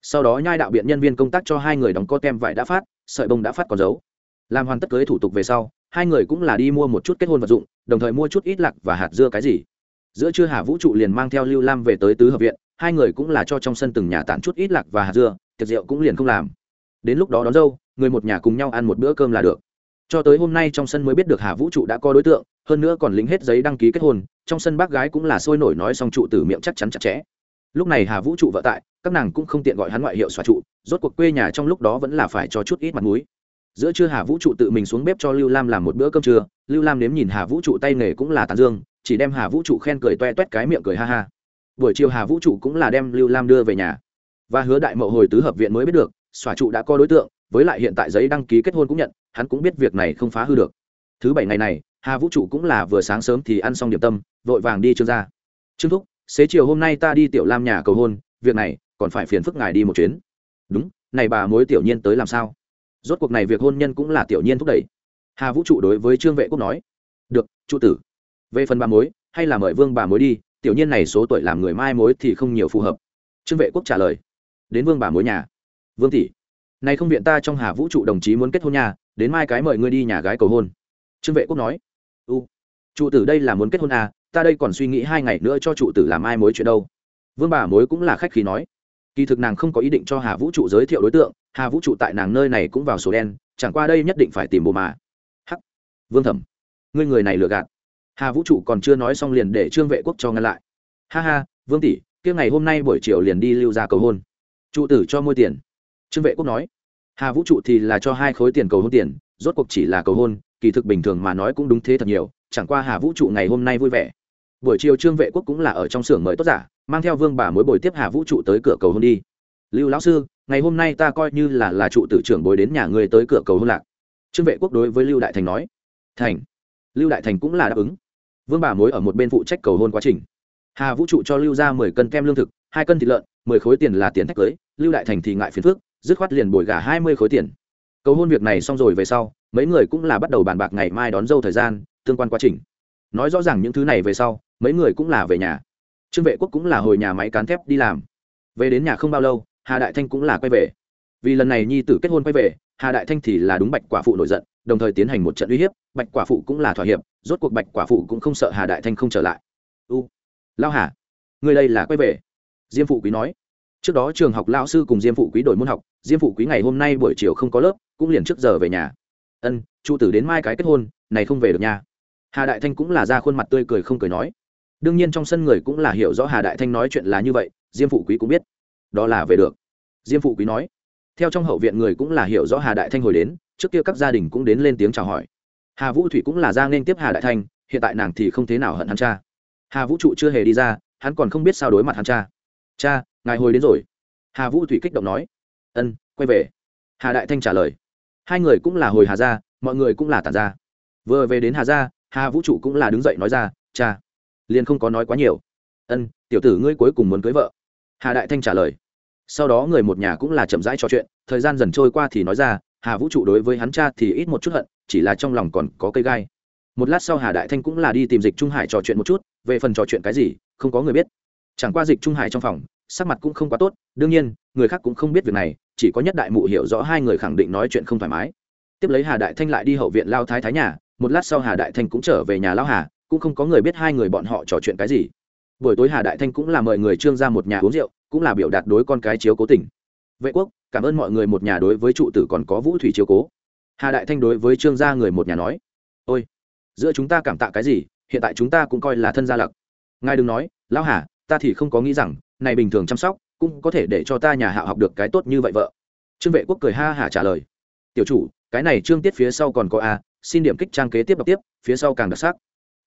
Sau đó nhai đạo biện nhân viên công tác cho hai người đóng co kem vải đã phát, sợi bông đã phát còn giấu. Làm hoàn tất cưới thủ tục về sau, hai người cũng là đi mua một chút kết hôn vật dụng, đồng thời mua chút ít lạc và hạt dưa cái gì. Giữa trưa hà vũ trụ liền mang theo lưu lam về tới tứ hợp viện, hai người cũng là cho trong sân từng nhà tản chút ít lạc và hạt dưa, tiệc rượu cũng liền không làm đến lúc đó đón dâu, người một nhà cùng nhau ăn một bữa cơm là được. Cho tới hôm nay trong sân mới biết được hà vũ trụ đã có đối tượng, hơn nữa còn lính hết giấy đăng ký kết hôn, trong sân bác gái cũng là sôi nổi nói xong trụ từ miệng chắc chắn chặt chẽ. Lúc này hà vũ trụ vợ tại, các nàng cũng không tiện gọi hắn ngoại hiệu xóa trụ, rốt cuộc quê nhà trong lúc đó vẫn là phải cho chút ít mặt m ũ i giữa trưa hà vũ trụ tự mình xuống bếp cho lưu lam làm một bữa cơm trưa, lưu lam nếm nhìn hà vũ trụ tay nghề cũng là tàn dương, chỉ đem hà vũ trụ khen cười toe toét cái miệng cười ha ha. Buổi chiều hà vũ trụ cũng là đem lưu lam đưa về nhà. Và hứa đại mậu hồi tứ hợp viện mới biết được xóa trụ đã có đối tượng, với lại hiện tại giấy đăng ký kết hôn cũng nhận, hắn cũng biết việc này không phá hư được. Thứ bảy ngày này, hà vũ trụ cũng là vừa sáng sớm thì ăn xong điểm tâm, vội vàng đi trương gia. Trương thúc, xế chiều hôm nay ta đi tiểu lam nhà cầu hôn, việc này, còn phải phiền phức ngài đi một chuyến. Đúng, này bà mối tiểu nhiên tới làm sao? Rốt cuộc này việc hôn nhân cũng là tiểu nhiên thúc đẩy. Hà vũ trụ đối với trương vệ quốc nói. Được, trụ tử. Về phần bà mối, hay là mời vương bà mối đi, tiểu nhiên này số tuổi làm người mai mối thì không nhiều phù hợp. Trương vệ quốc trả lời. Đến vương bà mối nhà vương tỷ, này không viện ta trong hà vũ trụ đồng chí muốn kết hôn nhà đến mai cái mời ngươi đi nhà gái cầu hôn. Trương vệ quốc nói. U, trụ tử đây là muốn kết hôn à ta đây còn suy nghĩ hai ngày nữa cho trụ tử làm ai mối chuyện đâu. Vương bà mối cũng là khách khí nói. Kỳ thực nàng không có ý định cho hà vũ trụ giới thiệu đối tượng, hà vũ trụ tại nàng nơi này cũng vào số đen, chẳng qua đây nhất định phải tìm bồ mà. Hắc. Vương thẩm, ngươi người này lừa gạt. Hà vũ trụ còn chưa nói xong liền để trương vệ quốc cho ngăn lại. Ha ha, vương tỷ, kia ngày hôm nay buổi chiều liền đi lưu ra cầu hôn. Trụ tử cho mua tiền trương vệ quốc nói, hà vũ trụ thì là cho hai khối tiền cầu hôn tiền, rốt cuộc chỉ là cầu hôn, kỳ thực bình thường mà nói cũng đúng thế thật nhiều, chẳng qua hà vũ trụ ngày hôm nay vui vẻ. Buổi chiều trương vệ quốc cũng là ở trong xưởng mời tốt giả, mang theo vương bà mối bồi tiếp hà vũ trụ tới cửa cầu hôn đi. Lưu lão sư, ngày hôm nay ta coi như là là trụ tử trưởng bồi đến nhà người tới cửa cầu hôn lạc. Trương vệ quốc đối với lưu đại thành nói, thành, lưu đại thành cũng là đáp ứng. Vương bà mối ở một bên phụ trách cầu hôn quá trình. Hà vũ trụ cho lưu ra mười cân kem lương thực, hai cân thịt lợn, mười khối tiền là tiền thách cưới, lưu đại thành thì ngại phiền phước dứt khoát liền bồi gả hai mươi khối tiền. Cầu hôn việc này xong rồi về sau, mấy người cũng là bắt đầu bàn bạc ngày mai đón dâu thời gian, tương quan quá trình. Nói rõ ràng những thứ này về sau, mấy người cũng là về nhà. Trương vệ quốc cũng là hồi nhà máy cán thép đi làm. Về đến nhà không bao lâu, hà đại thanh cũng là quay về. Vì lần này nhi tử kết hôn quay về, hà đại thanh thì là đúng bạch quả phụ nổi giận, đồng thời tiến hành một trận uy hiếp, bạch quả phụ cũng là thỏa hiệp, rốt cuộc bạch quả phụ cũng không sợ hà đại thanh không trở lại. U lao hà, người đây là quay về. Diêm phụ quý nói. Trước đó trường học lao sư cùng diêm phụ quý đổi môn học diêm phụ quý ngày hôm nay buổi chiều không có lớp, cũng liền trước giờ về nhà. Ân trụ tử đến mai cái kết hôn, này không về được nhà hà đại thanh cũng là ra khuôn mặt tươi cười không cười nói. Đương nhiên trong sân người cũng là hiểu rõ hà đại thanh nói chuyện là như vậy, diêm phụ quý cũng biết. Đó là về được. Diêm phụ quý nói. Theo trong hậu viện người cũng là hiểu rõ hà đại thanh hồi đến, trước kia các gia đình cũng đến lên tiếng chào hỏi. Hà vũ thủy cũng là ra nên tiếp hà đại thanh, hiện tại nàng thì không thế nào hận hắn cha. Hà vũ trụ chưa hề đi ra, hắn còn không biết sao đối mặt hắn cha. Cha, ngài hồi đến rồi. Hà vũ thủy kích động nói ân, quay về. Hà đại thanh trả lời. Hai người cũng là hồi hà gia, mọi người cũng là tàn Gia. vừa về đến hà gia, hà vũ trụ cũng là đứng dậy nói ra, cha, liền không có nói quá nhiều. Ân, tiểu tử ngươi cuối cùng muốn cưới vợ. Hà đại thanh trả lời. Sau đó người một nhà cũng là chậm rãi trò chuyện, thời gian dần trôi qua thì nói ra, hà vũ trụ đối với hắn cha thì ít một chút hận, chỉ là trong lòng còn có cây gai. Một lát sau hà đại thanh cũng là đi tìm dịch trung hải trò chuyện một chút, về phần trò chuyện cái gì, không có người biết. Chẳng qua dịch trung hải trong phòng, sắc mặt cũng không quá tốt, đương nhiên, người khác cũng không biết việc này chỉ có nhất đại mụ hiểu rõ hai người khẳng định nói chuyện không thoải mái. Tiếp lấy hà đại thanh lại đi hậu viện lao thái thái nhà, một lát sau hà đại thanh cũng trở về nhà lao hà, cũng không có người biết hai người bọn họ trò chuyện cái gì. Buổi tối hà đại thanh cũng là mời người trương ra một nhà uống rượu, cũng là biểu đạt đối con cái chiếu cố tình. Vệ quốc, cảm ơn mọi người một nhà đối với trụ tử còn có vũ thủy chiếu cố. Hà đại thanh đối với trương gia người một nhà nói, ôi, giữa chúng ta cảm tạ cái gì, hiện tại chúng ta cũng coi là thân gia lặc. Ngài đừng nói, lão hà, ta thì không có nghĩ rằng, này bình thường chăm sóc cũng có thể để cho ta nhà hạ học được cái tốt như vậy vợ. Trương vệ quốc cười ha hả trả lời. Tiểu chủ, cái này trương tiết phía sau còn có a, xin điểm kích trang kế tiếp đọc tiếp, phía sau càng đặc sắc.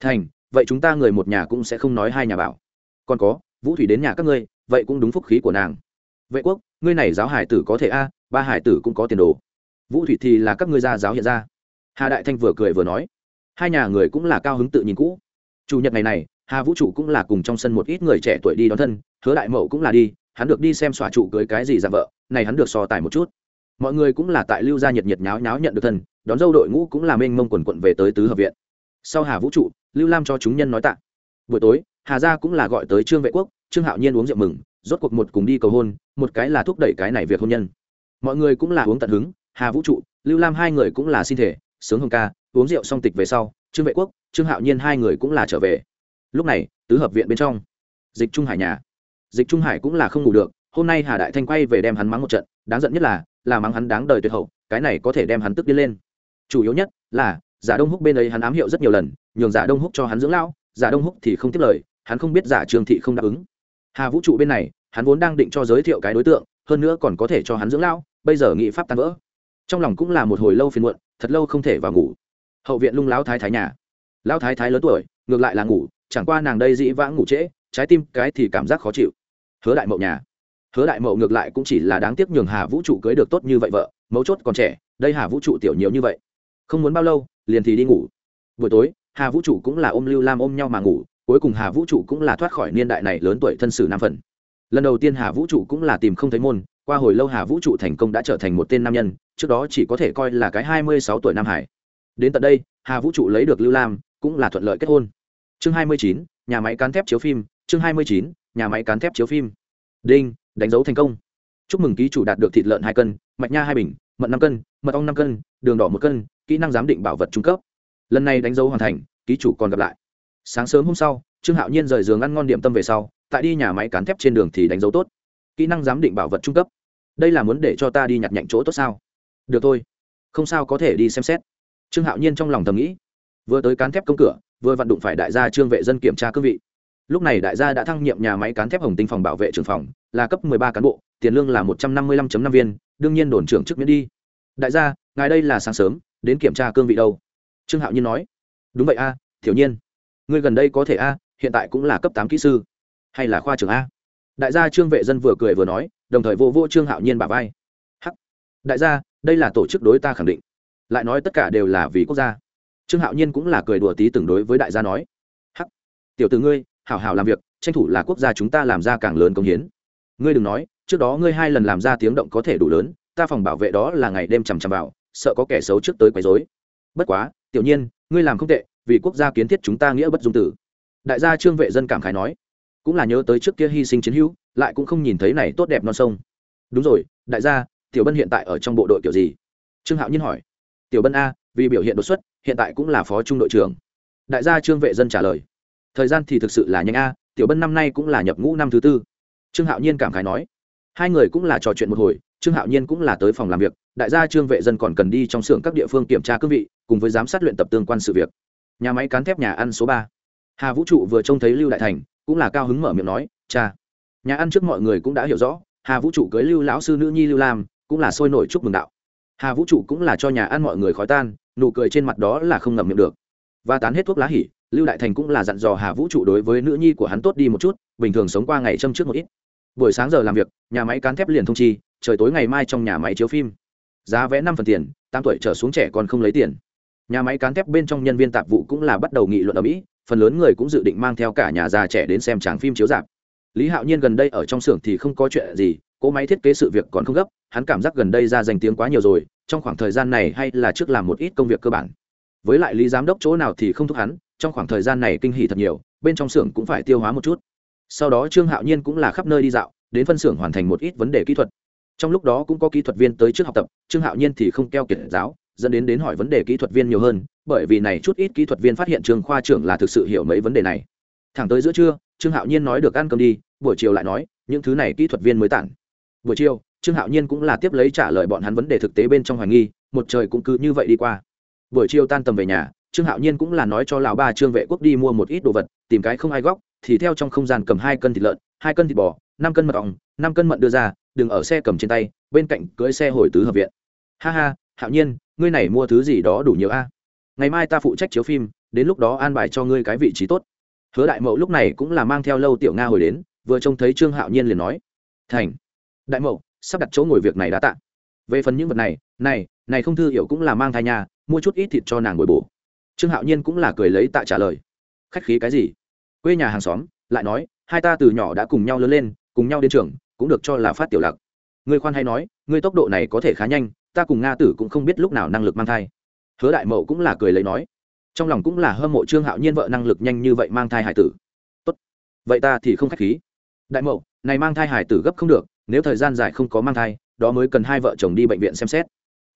Thành, vậy chúng ta người một nhà cũng sẽ không nói hai nhà bảo. Còn có, vũ thủy đến nhà các ngươi, vậy cũng đúng phúc khí của nàng. Vệ quốc, ngươi này giáo hải tử có thể a, ba hải tử cũng có tiền đồ. Vũ thủy thì là các ngươi gia giáo hiện ra. Hà đại thanh vừa cười vừa nói. Hai nhà người cũng là cao hứng tự nhìn cũ. Chủ nhật ngày này, hà vũ trụ cũng là cùng trong sân một ít người trẻ tuổi đi đón thân, hứa đại mậu cũng là đi hắn được đi xem xòa trụ cưới cái gì dạng vợ, này hắn được so tài một chút. Mọi người cũng là tại lưu gia nhiệt nhiệt nháo nháo nhận được thân, đón dâu đội ngũ cũng là mênh mông quần quận về tới tứ hợp viện. Sau hà vũ trụ, lưu lam cho chúng nhân nói tạ. Buổi tối, hà gia cũng là gọi tới trương vệ quốc, trương hạo nhiên uống rượu mừng, rốt cuộc một cùng đi cầu hôn, một cái là thúc đẩy cái này việc hôn nhân. Mọi người cũng là uống tận hứng, hà vũ trụ, lưu lam hai người cũng là xin thể, sướng hồng ca, uống rượu xong tịch về sau, trương vệ quốc, trương hạo nhiên hai người cũng là trở về. Lúc này, tứ hợp viện bên trong, dịch trung hải nhà dịch trung hải cũng là không ngủ được, hôm nay hà đại thanh quay về đem hắn mắng một trận, đáng giận nhất là là mắng hắn đáng đời tuyệt hậu, cái này có thể đem hắn tức đi lên. Chủ yếu nhất là, giả đông húc bên ấy hắn ám hiệu rất nhiều lần, nhường giả đông húc cho hắn dưỡng lão, giả đông húc thì không tiếp lời, hắn không biết giả trường thị không đáp ứng. Hà vũ trụ bên này, hắn vốn đang định cho giới thiệu cái đối tượng, hơn nữa còn có thể cho hắn dưỡng lão, bây giờ nghị pháp tan vỡ. Trong lòng cũng là một hồi lâu phiền muộn, thật lâu không thể vào ngủ. Hậu viện lung lão thái thái nhà. Lão thái thái lớn tuổi, ngược lại là ngủ, chẳng qua nàng đây dĩ vãng ngủ trễ trái tim cái thì cảm giác khó chịu. Hứa đại mậu nhà. Hứa đại mậu ngược lại cũng chỉ là đáng tiếc nhường hà vũ trụ cưới được tốt như vậy vợ, mấu chốt còn trẻ, đây hà vũ trụ tiểu nhiều như vậy. Không muốn bao lâu, liền thì đi ngủ. Buổi tối, hà vũ trụ cũng là ôm lưu lam ôm nhau mà ngủ, cuối cùng hà vũ trụ cũng là thoát khỏi niên đại này lớn tuổi thân sử nam phần. Lần đầu tiên hà vũ trụ cũng là tìm không thấy môn, qua hồi lâu hà vũ trụ thành công đã trở thành một tên nam nhân, trước đó chỉ có thể coi là cái hai mươi sáu tuổi nam hải. Đến tận đây, hà vũ trụ lấy được lưu lam, cũng là thuận lợi kết hôn. Chương hai mươi chín, nhà máy cán thép chiếu phim chương hai mươi chín, nhà máy cán thép chiếu phim. Đinh, đánh dấu thành công. Chúc mừng ký chủ đạt được thịt lợn hai cân, mạch nha hai bình mận năm cân, mật ong năm cân, đường đỏ một cân, kỹ năng giám định bảo vật trung cấp. Lần này đánh dấu hoàn thành, ký chủ còn gặp lại. Sáng sớm hôm sau, trương hạo nhiên rời giường ăn ngon điểm tâm về sau, tại đi nhà máy cán thép trên đường thì đánh dấu tốt. Kỹ năng giám định bảo vật trung cấp. Đây là muốn để cho ta đi nhặt nhạnh chỗ tốt sao? Được thôi. Không sao có thể đi xem xét. Trương hạo nhiên trong lòng thầm nghĩ. Vừa tới cán thép công cửa, vừa vặn đụng phải đại gia trương vệ dân kiểm tra cương vị lúc này đại gia đã thăng nhiệm nhà máy cán thép hồng tinh phòng bảo vệ trưởng phòng là cấp ba cán bộ tiền lương là một trăm năm mươi 155 năm viên đương nhiên đồn trưởng chức miễn đi. Đại gia ngài đây là sáng sớm đến kiểm tra cương vị đâu? Trương hạo nhiên nói. Đúng vậy a à, thiểu nhiên. Ngươi gần đây có thể a hiện tại cũng là cấp tám kỹ sư. Hay là khoa trưởng a? Đại gia trương vệ dân vừa cười vừa nói đồng thời vô vô trương hạo nhiên bà vai. Hắc. Đại gia đây là tổ chức đối ta khẳng định. Lại nói tất cả đều là vì quốc gia. Trương hạo nhiên cũng là cười đùa tí từng đối với đại gia nói. Hắc. Tiểu từ ngươi hảo hảo làm việc, tranh thủ là quốc gia chúng ta làm ra càng lớn công hiến. Ngươi đừng nói, trước đó ngươi hai lần làm ra tiếng động có thể đủ lớn, ta phòng bảo vệ đó là ngày đêm chằm chằm vào, sợ có kẻ xấu trước tới quấy rối. Bất quá, tiểu nhiên, ngươi làm không tệ, vì quốc gia kiến thiết chúng ta nghĩa bất dung tử. Đại gia trương vệ dân cảm khái nói. Cũng là nhớ tới trước kia hy sinh chiến hữu, lại cũng không nhìn thấy này tốt đẹp non sông. Đúng rồi, đại gia, tiểu bân hiện tại ở trong bộ đội kiểu gì? Trương hạo nhiên hỏi. Tiểu bân a, vì biểu hiện đột xuất, hiện tại cũng là phó trung đội trưởng. Đại gia trương vệ dân trả lời thời gian thì thực sự là nhanh a, tiểu bân năm nay cũng là nhập ngũ năm thứ tư. Trương hạo nhiên cảm khái nói, hai người cũng là trò chuyện một hồi, trương hạo nhiên cũng là tới phòng làm việc, đại gia trương vệ dân còn cần đi trong xưởng các địa phương kiểm tra cương vị, cùng với giám sát luyện tập tương quan sự việc. Nhà máy cán thép nhà ăn số ba. Hà vũ trụ vừa trông thấy lưu đại thành, cũng là cao hứng mở miệng nói, cha, nhà ăn trước mọi người cũng đã hiểu rõ, hà vũ trụ cưới lưu lão sư nữ nhi lưu lam, cũng là sôi nổi chúc mừng đạo. Hà vũ trụ cũng là cho nhà ăn mọi người khói tan, nụ cười trên mặt đó là không ngậm miệng được. Và tán hết thuốc lá hỉ lưu đại thành cũng là dặn dò hà vũ trụ đối với nữ nhi của hắn tốt đi một chút, bình thường sống qua ngày châm trước một ít. Buổi sáng giờ làm việc, nhà máy cán thép liền thông chi, trời tối ngày mai trong nhà máy chiếu phim. Giá vé năm phần tiền, tám tuổi trở xuống trẻ còn không lấy tiền. Nhà máy cán thép bên trong nhân viên tạp vụ cũng là bắt đầu nghị luận ở mỹ, phần lớn người cũng dự định mang theo cả nhà già trẻ đến xem tràng phim chiếu dạp lý hạo nhiên gần đây ở trong xưởng thì không có chuyện gì, cỗ máy thiết kế sự việc còn không gấp, hắn cảm giác gần đây ra danh tiếng quá nhiều rồi, trong khoảng thời gian này hay là trước làm một ít công việc cơ bản. Với lại lý giám đốc chỗ nào thì không thúc hắn trong khoảng thời gian này kinh hỉ thật nhiều, bên trong xưởng cũng phải tiêu hóa một chút. Sau đó trương hạo nhiên cũng là khắp nơi đi dạo, đến phân xưởng hoàn thành một ít vấn đề kỹ thuật. Trong lúc đó cũng có kỹ thuật viên tới trước học tập, trương hạo nhiên thì không keo kiệt giáo, dẫn đến đến hỏi vấn đề kỹ thuật viên nhiều hơn, bởi vì này chút ít kỹ thuật viên phát hiện trường khoa trưởng là thực sự hiểu mấy vấn đề này. Thẳng tới giữa trưa, trương hạo nhiên nói được ăn cơm đi, buổi chiều lại nói, những thứ này kỹ thuật viên mới tản. Buổi chiều, trương hạo nhiên cũng là tiếp lấy trả lời bọn hắn vấn đề thực tế bên trong hoài nghi, một trời cũng cứ như vậy đi qua. Buổi chiều tan tầm về nhà trương hạo nhiên cũng là nói cho lão ba trương vệ quốc đi mua một ít đồ vật, tìm cái không ai góc, thì theo trong không gian cầm hai cân thịt lợn, hai cân thịt bò, năm cân mật ong, năm cân mận đưa ra, đừng ở xe cầm trên tay, bên cạnh cưỡi xe hồi tứ hợp viện. Ha ha, hạo nhiên, ngươi này mua thứ gì đó đủ nhiều a? Ngày mai ta phụ trách chiếu phim, đến lúc đó an bài cho ngươi cái vị trí tốt. Hứa đại mậu lúc này cũng là mang theo lâu tiểu nga hồi đến, vừa trông thấy trương hạo nhiên liền nói, thành, đại mậu, sắp đặt chỗ ngồi việc này đã tạ. Về phần những vật này này này không thư hiểu cũng là mang thai nhà, mua chút ít thịt cho nàng bồi bổ trương hạo nhiên cũng là cười lấy tạ trả lời. Khách khí cái gì? Quê nhà hàng xóm, lại nói, hai ta từ nhỏ đã cùng nhau lớn lên, cùng nhau đến trường, cũng được cho là phát tiểu lạc. ngươi khoan hay nói ngươi tốc độ này có thể khá nhanh, ta cùng nga tử cũng không biết lúc nào năng lực mang thai. Hứa đại mậu cũng là cười lấy nói. Trong lòng cũng là hâm mộ trương hạo nhiên vợ năng lực nhanh như vậy mang thai hải tử. Tốt. Vậy ta thì không k h á c h khí. Đại mậu, này mang thai hải tử gấp không được, nếu thời gian dài không có mang thai, đó mới cần hai vợ chồng đi bệnh viện xem xét.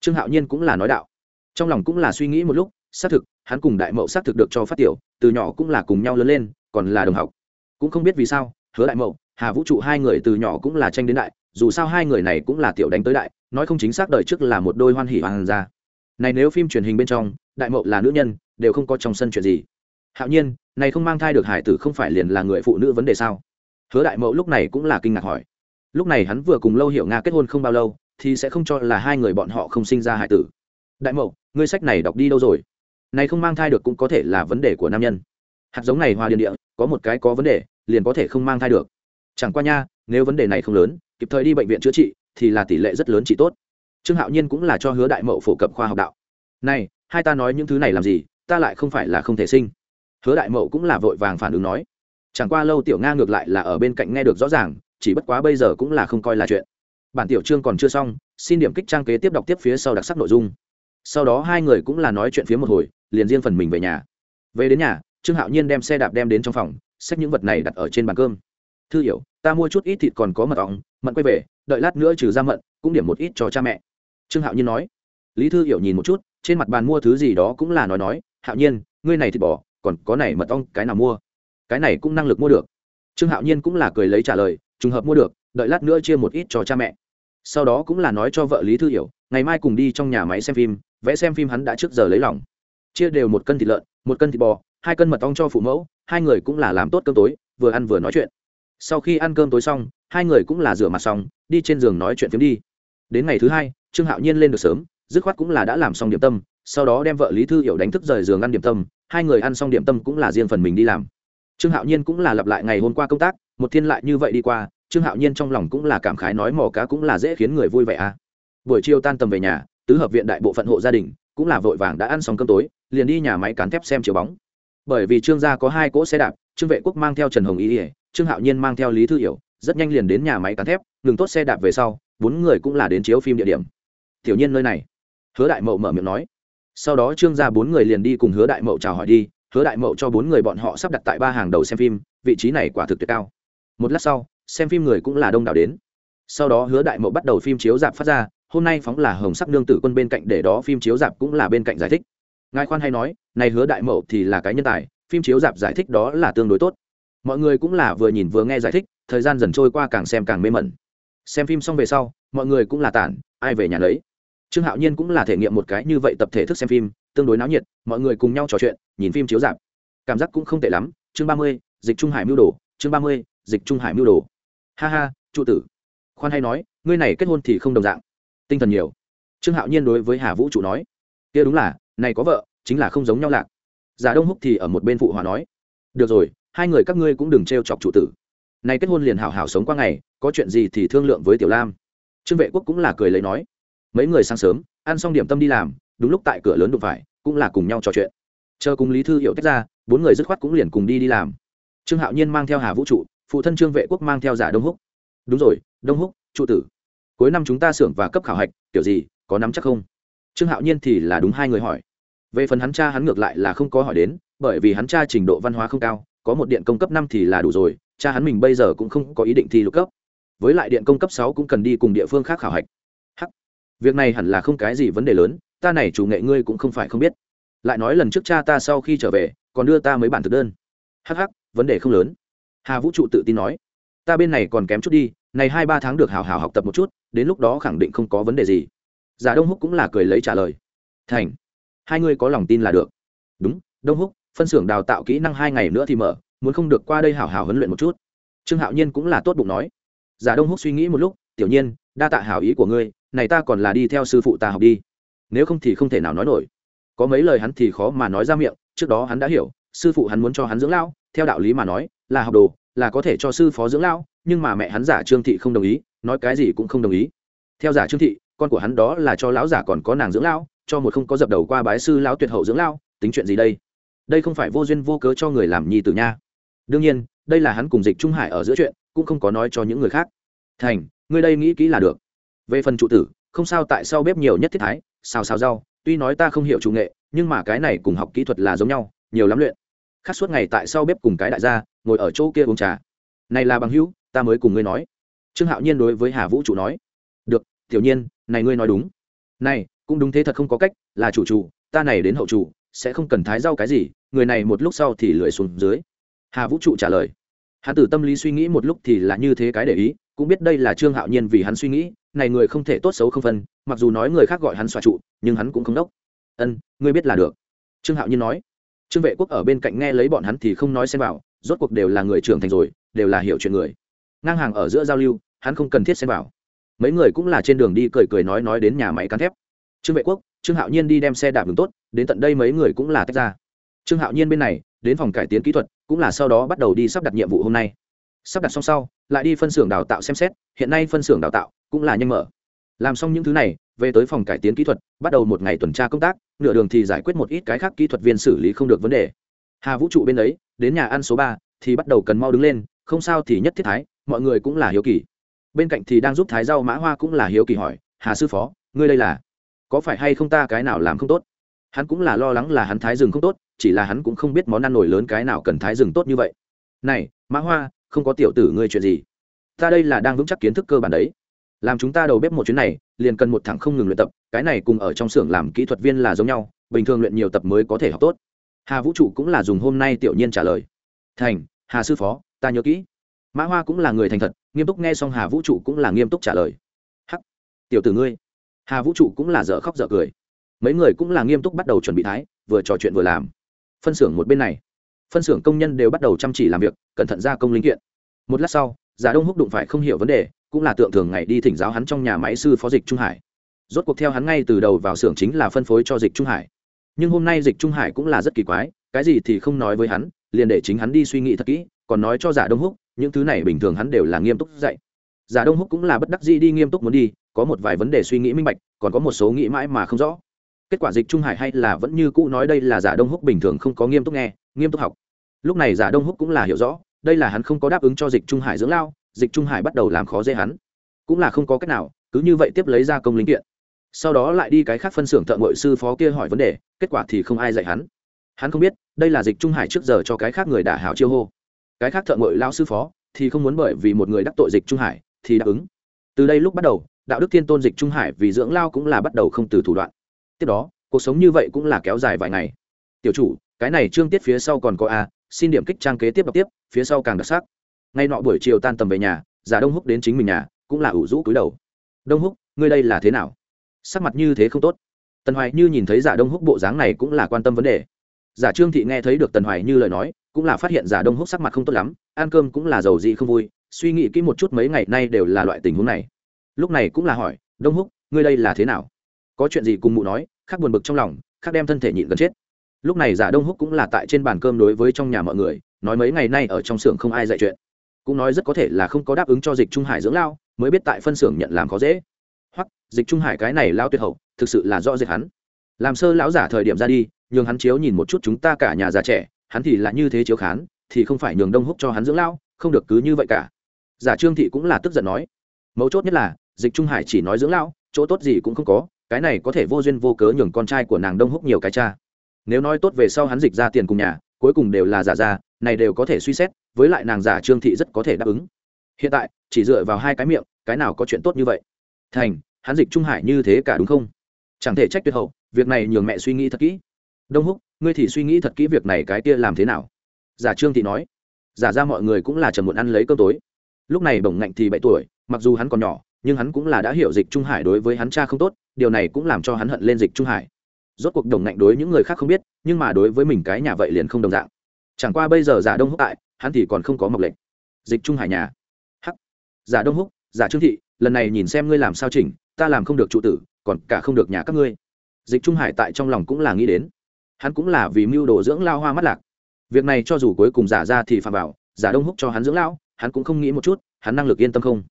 Trương hạo nhiên cũng là nói đạo. Trong lòng cũng là suy nghĩ một lúc xác thực, hắn cùng đại mậu xác thực được cho phát tiểu, từ nhỏ cũng là cùng nhau lớn lên, còn là đồng học. Cũng không biết vì sao, hứa đại mậu, hà vũ trụ hai người từ nhỏ cũng là tranh đến đại, dù sao hai người này cũng là tiểu đánh tới đại, nói không chính xác đời trước là một đôi hoan hỉ hoàng gia. Này nếu phim truyền hình bên trong, đại mậu là nữ nhân, đều không có trong sân chuyện gì. Hạo nhiên, này không mang thai được hải tử không phải liền là người phụ nữ vấn đề sao? Hứa đại mậu lúc này cũng là kinh ngạc hỏi. Lúc này hắn vừa cùng lâu hiểu nga kết hôn không bao lâu, thì sẽ không cho là hai người bọn họ không sinh ra hải tử. Đại mậu, ngươi sách này đọc đi đâu rồi? Này không mang thai được cũng có thể là vấn đề của nam nhân. Hạt giống này hoa điền địa, có một cái có vấn đề, liền có thể không mang thai được. Chẳng qua nha, nếu vấn đề này không lớn, kịp thời đi bệnh viện chữa trị, thì là tỷ lệ rất lớn trị tốt. Trương hạo nhiên cũng là cho hứa đại mậu phổ cập khoa học đạo. Này, hai ta nói những thứ này làm gì, ta lại không phải là không thể sinh. Hứa đại mậu cũng là vội vàng phản ứng nói. Chẳng qua lâu tiểu nga ngược lại là ở bên cạnh nghe được rõ ràng, chỉ bất quá bây giờ cũng là không coi là chuyện. Bản tiểu chương còn chưa xong, xin điểm kích trang kế tiếp đọc tiếp phía sau đặc sắc nội dung. Sau đó hai người cũng là nói chuyện phía một hồi liền riêng phần mình về nhà. Về đến nhà, trương hạo nhiên đem xe đạp đem đến trong phòng, xách những vật này đặt ở trên bàn cơm. Thư hiểu, ta mua chút ít thịt còn có mật ong mận quay về, đợi lát nữa trừ ra mận cũng điểm một ít cho cha mẹ. Trương hạo nhiên nói. Lý thư hiểu nhìn một chút, trên mặt bàn mua thứ gì đó cũng là nói nói, hạo nhiên, ngươi này thịt bò, còn có này mật ong, cái nào mua? Cái này cũng năng lực mua được. Trương hạo nhiên cũng là cười lấy trả lời, trùng hợp mua được, đợi lát nữa chia một ít cho cha mẹ. Sau đó cũng là nói cho vợ lý thư hiểu, ngày mai cùng đi trong nhà máy xem phim, vẽ xem phim hắn đã trước giờ lấy lòng chia đều một cân thịt lợn, một cân thịt bò, hai cân mật ong cho phụ mẫu, hai người cũng là làm tốt cơm tối, vừa ăn vừa nói chuyện. Sau khi ăn cơm tối xong, hai người cũng là rửa mặt xong, đi trên giường nói chuyện phiếm đi. Đến ngày thứ hai, trương hạo nhiên lên được sớm, dứt khoát cũng là đã làm xong điểm tâm, sau đó đem vợ lý thư hiểu đánh thức rời giường ăn điểm tâm, hai người ăn xong điểm tâm cũng là riêng phần mình đi làm. Trương hạo nhiên cũng là lặp lại ngày hôm qua công tác, một thiên lại như vậy đi qua, trương hạo nhiên trong lòng cũng là cảm khái nói mò cá cũng là dễ khiến người vui vẻ à. Buổi chiều tan tầm về nhà, tứ hợp viện đại bộ phận hộ gia đình cũng là vội vàng đã ăn xong cơm tối liền đi nhà máy cán thép xem chiếu bóng. Bởi vì trương gia có hai cỗ xe đạp, trương vệ quốc mang theo trần hồng ý ỉa trương hạo nhiên mang theo lý thư hiểu, rất nhanh liền đến nhà máy cán thép, ngừng tốt xe đạp về sau, bốn người cũng là đến chiếu phim địa điểm. Tiểu nhiên nơi này. Hứa đại mậu mở miệng nói. Sau đó trương gia bốn người liền đi cùng hứa đại mậu chào hỏi đi, hứa đại mậu cho bốn người bọn họ sắp đặt tại ba hàng đầu xem phim, vị trí này quả thực tuyệt cao. Một lát sau, xem phim người cũng là đông đảo đến. Sau đó hứa đại mậu bắt đầu phim chiếu dạp phát ra, hôm nay phóng là hồng sắc nương tử quân bên cạnh để đó phim chiếu dạp cũng là bên cạnh giải thích ngài khoan hay nói, này hứa đại mậu thì là cái nhân tài, phim chiếu dạp giải thích đó là tương đối tốt. Mọi người cũng là vừa nhìn vừa nghe giải thích, thời gian dần trôi qua càng xem càng mê mẩn. Xem phim xong về sau, mọi người cũng là tản, ai về nhà lấy trương hạo nhiên cũng là thể nghiệm một cái như vậy tập thể thức xem phim, tương đối náo nhiệt, mọi người cùng nhau trò chuyện, nhìn phim chiếu dạp cảm giác cũng không tệ lắm, chương ba mươi, dịch trung hải mưu đồ, chương ba mươi, dịch trung hải mưu đồ. Ha ha, trụ tử. Khoan hay nói, ngươi này kết hôn thì không đồng dạng. Tinh thần nhiều. Trương hạo nhiên đối với hà vũ trụ nói, kia đúng là này có vợ, chính là không giống nhau lạc. Giả đông húc thì ở một bên phụ hòa nói, được rồi, hai người các ngươi cũng đừng t chọc trụ tử. Này kết hôn liền hảo hảo sống qua ngày, có chuyện gì thì thương lượng với tiểu lam. Trương vệ quốc cũng là cười lấy nói, mấy người sáng sớm, ăn xong điểm tâm đi làm, đúng lúc tại cửa lớn đụng phải, cũng là cùng nhau trò chuyện. Chờ cùng lý thư hiệu tách ra, bốn người dứt khoát cũng liền cùng đi đi làm. Trương hạo nhiên mang theo hà vũ trụ, phụ thân trương vệ quốc mang theo giả đông húc. Đúng rồi, đông húc, trụ tử. Cuối năm chúng ta xưởng và cấp khảo hạch, kiểu gì, có nắm chắc không? Trương hạo nhiên thì là đúng hai người hỏi. Về phần hắn cha hắn ngược lại là không có hỏi đến, bởi vì hắn cha trình độ văn hóa không cao, có một điện công cấp năm thì là đủ rồi, cha hắn mình bây giờ cũng không có ý định thi lục cấp. Với lại điện công cấp sáu cũng cần đi cùng địa phương khác khảo hạch. Hắc. Việc này hẳn là không cái gì vấn đề lớn, ta này chủ nghệ ngươi cũng không phải không biết. Lại nói lần trước cha ta sau khi trở về, còn đưa ta mấy bản thực đơn. Hắc hắc, vấn đề không lớn. Hà vũ trụ tự tin nói. Ta bên này còn kém chút đi, này hai ba tháng được hào hào học tập một chút, đến lúc đó khẳng định không có vấn đề gì giả đông húc cũng là cười lấy trả lời. Thành, hai ngươi có lòng tin là được. Đúng, đông húc, phân xưởng đào tạo kỹ năng hai ngày nữa thì mở, muốn không được qua đây hảo hảo huấn luyện một chút. Trương hạo nhiên cũng là tốt bụng nói. Giả đông húc suy nghĩ một lúc, tiểu nhiên, đa tạ hảo ý của ngươi, này ta còn là đi theo sư phụ ta học đi. Nếu không thì không thể nào nói nổi. Có mấy lời hắn thì khó mà nói ra miệng, trước đó hắn đã hiểu, sư phụ hắn muốn cho hắn dưỡng lão theo đạo lý mà nói, là học đồ, là có thể cho sư phó dưỡng lão nhưng mà mẹ hắn giả trương thị không đồng ý, nói cái gì cũng không đồng ý. Theo giả trương thị con của hắn đó là cho lão giả còn có nàng dưỡng lão, cho một không có dập đầu qua bái sư lão tuyệt hậu dưỡng lão, tính chuyện gì đây? Đây không phải vô duyên vô cớ cho người làm nhi tử nha. Đương nhiên, đây là hắn cùng dịch trung hải ở giữa chuyện, cũng không có nói cho những người khác. Thành, ngươi đây nghĩ kỹ là được. Về phần trụ tử, không sao tại sao bếp nhiều nhất thiết thái, xào xào rau, tuy nói ta không hiểu chủ nghệ, nhưng mà cái này cùng học kỹ thuật là giống nhau, nhiều lắm luyện. Khác suốt ngày tại sao bếp cùng cái đại gia, ngồi ở chỗ kia uống trà. Này là bằng hữu, ta mới cùng ngươi nói. Trương hạo nhiên đối với hà vũ trụ nói tiểu nhiên, này ngươi nói đúng. Này, cũng đúng thế thật không có cách, là chủ chủ, ta này đến hậu chủ, sẽ không cần thái rau cái gì, người này một lúc sau thì lười xuống dưới. Hà vũ trụ trả lời. Hắn tử tâm lý suy nghĩ một lúc thì là như thế cái để ý, cũng biết đây là trương hạo nhiên vì hắn suy nghĩ, này người không thể tốt xấu không phân, mặc dù nói người khác gọi hắn xoa trụ, nhưng hắn cũng không đốc. Ân, ngươi biết là được. Trương hạo nhiên nói. Trương vệ quốc ở bên cạnh nghe lấy bọn hắn thì không nói xem vào, rốt cuộc đều là người trưởng thành rồi, đều là hiểu chuyện người. Ngang hàng ở giữa giao lưu, hắn không cần thiết xem vào mấy người cũng là trên đường đi cười cười nói nói đến nhà máy cán thép. Trương vệ quốc, trương hạo nhiên đi đem xe đạp đường tốt, đến tận đây mấy người cũng là tách ra. Trương hạo nhiên bên này, đến phòng cải tiến kỹ thuật, cũng là sau đó bắt đầu đi sắp đặt nhiệm vụ hôm nay. Sắp đặt xong sau, lại đi phân xưởng đào tạo xem xét, hiện nay phân xưởng đào tạo cũng là nhanh mở. Làm xong những thứ này, về tới phòng cải tiến kỹ thuật, bắt đầu một ngày tuần tra công tác, nửa đường thì giải quyết một ít cái khác kỹ thuật viên xử lý không được vấn đề. Hà vũ trụ bên ấy, đến nhà ăn số ba, thì bắt đầu cần mau đứng lên, không sao thì nhất thiết thái, mọi người cũng là hiếu kỳ bên cạnh thì đang giúp thái rau mã hoa cũng là hiếu kỳ hỏi, hà sư phó, ngươi đây là, có phải hay không ta cái nào làm không tốt? Hắn cũng là lo lắng là hắn thái rừng không tốt, chỉ là hắn cũng không biết món ăn nổi lớn cái nào cần thái rừng tốt như vậy. Này, mã hoa, không có tiểu tử ngươi chuyện gì? Ta đây là đang vững chắc kiến thức cơ bản đấy. Làm chúng ta đầu bếp một chuyến này, liền cần một thằng không ngừng luyện tập, cái này cùng ở trong xưởng làm kỹ thuật viên là giống nhau, bình thường luyện nhiều tập mới có thể học tốt. Hà vũ trụ cũng là dùng hôm nay tiểu nhiên trả lời. Thành, hà sư phó, ta nhớ kỹ. Mã hoa cũng là người thành thật nghiêm túc nghe xong hà vũ trụ cũng là nghiêm túc trả lời. Hắc, tiểu tử ngươi, hà vũ trụ cũng là dở khóc dở cười. Mấy người cũng là nghiêm túc bắt đầu chuẩn bị thái, vừa trò chuyện vừa làm. Phân xưởng một bên này, phân xưởng công nhân đều bắt đầu chăm chỉ làm việc, cẩn thận gia công linh kiện. Một lát sau giả đông húc đụng phải không hiểu vấn đề, cũng là tượng thường ngày đi thỉnh giáo hắn trong nhà máy sư phó dịch trung hải. Rốt cuộc theo hắn ngay từ đầu vào xưởng chính là phân phối cho dịch trung hải. Nhưng hôm nay dịch trung hải cũng là rất kỳ quái, cái gì thì không nói với hắn, liền để chính hắn đi suy nghĩ thật kỹ, còn nói cho giả đông húc những thứ này bình thường hắn đều là nghiêm túc dạy. Giả đông húc cũng là bất đắc dĩ đi nghiêm túc muốn đi, có một vài vấn đề suy nghĩ minh bạch, còn có một số nghĩ mãi mà không rõ. Kết quả dịch trung hải hay là vẫn như cũ nói đây là giả đông húc bình thường không có nghiêm túc nghe, nghiêm túc học. Lúc này giả đông húc cũng là hiểu rõ, đây là hắn không có đáp ứng cho dịch trung hải dưỡng lao, dịch trung hải bắt đầu làm khó dễ hắn. Cũng là không có cách nào, cứ như vậy tiếp lấy ra công linh kiện. Sau đó lại đi cái khác phân xưởng thợ ngội sư phó kia hỏi vấn đề, kết quả thì không ai dạy hắn. Hắn không biết, đây là dịch trung hải trước giờ cho cái khác người đả hảo chiêu hô cái khác thợ ngội lao sư phó thì không muốn bởi vì một người đắc tội dịch trung hải thì đáp ứng. Từ đây lúc bắt đầu, đạo đức thiên tôn dịch trung hải vì dưỡng lao cũng là bắt đầu không từ thủ đoạn. Tiếp đó, cuộc sống như vậy cũng là kéo dài vài ngày. Tiểu chủ, cái này trương tiết phía sau còn có a, xin điểm kích trang kế tiếp đọc tiếp, phía sau càng đặc sắc. Ngay nọ buổi chiều tan tầm về nhà, giả đông húc đến chính mình nhà, cũng là ủ rũ cúi đầu. Đông húc, ngươi đây là thế nào? Sắc mặt như thế không tốt. Tần hoài như nhìn thấy giả đông húc bộ dáng này cũng là quan tâm vấn đề. Giả trương thị nghe thấy được tần hoài như lời nói cũng là phát hiện giả đông húc sắc mặt không tốt lắm, ăn cơm cũng là giàu dị không vui, suy nghĩ kỹ một chút mấy ngày nay đều là loại tình huống này. Lúc này cũng là hỏi, đông húc, ngươi đây là thế nào? Có chuyện gì cùng mụ nói khác buồn bực trong lòng khác đem thân thể nhịn gần chết. Lúc này giả đông húc cũng là tại trên bàn cơm đối với trong nhà mọi người, nói mấy ngày nay ở trong xưởng không ai dạy chuyện. Cũng nói rất có thể là không có đáp ứng cho dịch trung hải dưỡng lao, mới biết tại phân xưởng nhận làm khó dễ. Hoặc, dịch trung hải cái này lao tuyệt hậu, thực sự là rõ rệt hắn. Làm sơ lão giả thời điểm ra đi, nhường hắn chiếu nhìn một chút chúng ta cả nhà già trẻ hắn thì là như thế chiếu khán, thì không phải nhường đông húc cho hắn dưỡng lao không được cứ như vậy cả. Giả trương thị cũng là tức giận nói. Mấu chốt nhất là, dịch trung hải chỉ nói dưỡng lao chỗ tốt gì cũng không có, cái này có thể vô duyên vô cớ nhường con trai của nàng đông húc nhiều cái cha. Nếu nói tốt về sau hắn dịch ra tiền cùng nhà, cuối cùng đều là giả ra, này đều có thể suy xét, với lại nàng giả trương thị rất có thể đáp ứng. Hiện tại, chỉ dựa vào hai cái miệng, cái nào có chuyện tốt như vậy? Thành, hắn dịch trung hải như thế cả đúng không? Chẳng thể trách tuyệt hậu, việc này nhường mẹ suy nghĩ thật kỹ. Đông húc ngươi thì suy nghĩ thật kỹ việc này cái kia làm thế nào? Giả trương thị nói. Giả ra mọi người cũng là chờ muộn ăn lấy cơm tối. Lúc này bổng ngạnh thì bảy tuổi, mặc dù hắn còn nhỏ, nhưng hắn cũng là đã hiểu dịch trung hải đối với hắn cha không tốt, điều này cũng làm cho hắn hận lên dịch trung hải. Rốt cuộc đồng ngạnh đối những người khác không biết, nhưng mà đối với mình cái nhà vậy liền không đồng dạng. Chẳng qua bây giờ giả đông húc tại, hắn thì còn không có mộc lệnh. Dịch trung hải nhà. Hắc. Giả đông húc, giả trương thị, lần này nhìn xem ngươi làm sao chỉnh, ta làm không được trụ tử, còn cả không được nhà các ngươi. Dịch trung hải tại trong lòng cũng là nghĩ đến hắn cũng là vì mưu đồ dưỡng lao hoa mắt lạc. Việc này cho dù cuối cùng giả ra thì phạm vào, giả đông húc cho hắn dưỡng lao, hắn cũng không nghĩ một chút, hắn năng lực yên tâm không?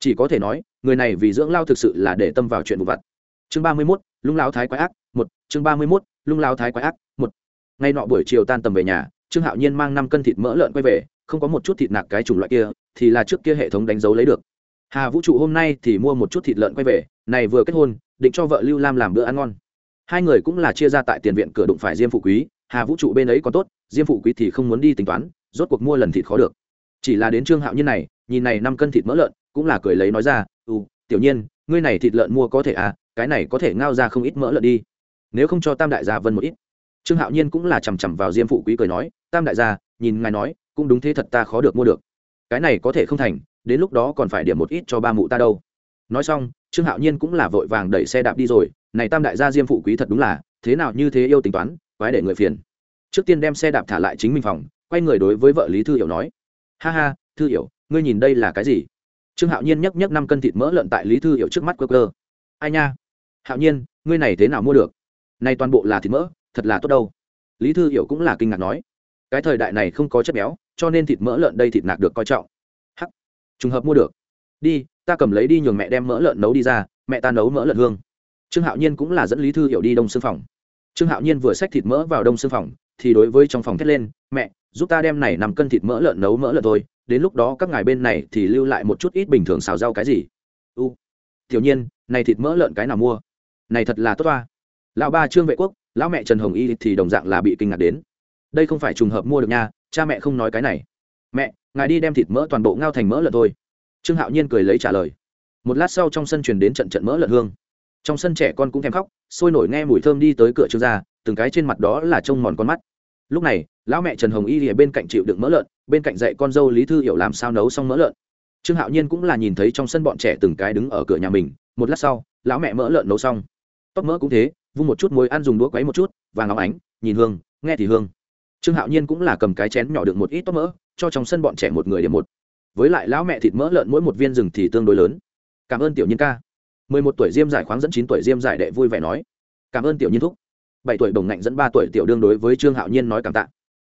Chỉ có thể nói, người này vì dưỡng lao thực sự là để tâm vào chuyện vụ vặt. Chương ba mươi mốt, lung lao thái quái ác, một. Chương ba mươi mốt, lung lao thái quái ác, một. Ngay nọ buổi chiều tan tầm về nhà, trương hạo nhiên mang năm cân thịt mỡ lợn quay về, không có một chút thịt nạc cái chủng loại kia, thì là trước kia hệ thống đánh dấu lấy được. Hà vũ trụ hôm nay thì mua một chút thịt lợn quay về, này vừa kết hôn, định cho vợ lưu lam làm bữa ăn ngon hai người cũng là chia ra tại tiền viện cửa đụng phải diêm phụ quý, hà vũ trụ bên ấy còn tốt, diêm phụ quý thì không muốn đi tính toán, rốt cuộc mua lần thịt khó được. Chỉ là đến trương hạo nhiên này, nhìn này năm cân thịt mỡ lợn, cũng là cười lấy nói ra ừ tiểu nhiên, ngươi này thịt lợn mua có thể à cái này có thể ngao ra không ít mỡ lợn đi. Nếu không cho tam đại gia vân một ít. Trương hạo nhiên cũng là chằm chằm vào diêm phụ quý cười nói, tam đại gia, nhìn ngài nói, cũng đúng thế thật ta khó được mua được. Cái này có thể không thành, đến lúc đó còn phải điểm một ít cho ba mụ ta đâu. Nói xong, trương hạo nhiên cũng là vội vàng đẩy xe đạp đi rồi này tam đại gia diêm phụ quý thật đúng là, thế nào như thế yêu tính toán, quái để người phiền. Trước tiên đem xe đạp thả lại chính mình phòng, quay người đối với vợ lý thư hiểu nói. Ha ha, thư hiểu, ngươi nhìn đây là cái gì? Trương hạo nhiên nhấc nhấc năm cân thịt mỡ lợn tại lý thư hiểu trước mắt cơ cơ ai nha? Hạo nhiên, ngươi này thế nào mua được? Nay toàn bộ là thịt mỡ, thật là tốt đâu. Lý thư hiểu cũng là kinh ngạc nói. Cái thời đại này không có chất béo, cho nên thịt mỡ lợn đây thịt nạc được coi trọng. Hắc, trùng hợp mua được. Đi, ta cầm lấy đi nhường mẹ đem mỡ lợn nấu đi ra, mẹ ta nấu mỡ lợn hương trương hạo nhiên cũng là dẫn lý thư hiểu đi đông xương phòng. Trương hạo nhiên vừa xách thịt mỡ vào đông xương phòng, thì đối với trong phòng thét lên, mẹ, giúp ta đem này nằm cân thịt mỡ lợn nấu mỡ lợn thôi, đến lúc đó các ngài bên này thì lưu lại một chút ít bình thường xào rau cái gì. U, tiểu nhiên, này thịt mỡ lợn cái nào mua? Này thật là tốt toa lão ba trương vệ quốc, lão mẹ trần hồng y thì đồng dạng là bị kinh ngạc đến. Đây không phải trùng hợp mua được nha, cha mẹ không nói cái này. Mẹ, ngài đi đem thịt mỡ toàn bộ ngao thành mỡ lợn thôi. Trương hạo nhiên cười lấy trả lời. Một lát sau trong sân truyền đến trận trận mỡ lợn hương trong sân trẻ con cũng thèm khóc, sôi nổi nghe mùi thơm đi tới cửa trương gia, từng cái trên mặt đó là trông mòn con mắt. Lúc này, lão mẹ trần hồng y ở bên cạnh chịu đựng mỡ lợn, bên cạnh dạy con dâu lý thư hiểu làm sao nấu xong mỡ lợn. Trương hạo nhiên cũng là nhìn thấy trong sân bọn trẻ từng cái đứng ở cửa nhà mình, một lát sau, lão mẹ mỡ lợn nấu xong. Tóc mỡ cũng thế, vung một chút muối ăn dùng đũa quấy một chút, vàng óng ánh, nhìn hương, nghe thì hương. Trương hạo nhiên cũng là cầm cái chén nhỏ được một ít tóc mỡ, cho trong sân bọn trẻ một người điểm một. Với lại lão mẹ thịt mỡ lợn mỗi một viên rừng thì tương đối lớn. Cảm ơn tiểu nhiên ca mười một tuổi diêm giải khoáng dẫn chín tuổi diêm giải đệ vui vẻ nói, cảm ơn tiểu nhiên thúc. Bảy tuổi Đồng ngạnh dẫn ba tuổi tiểu đương đối với trương hạo nhiên nói cảm tạ.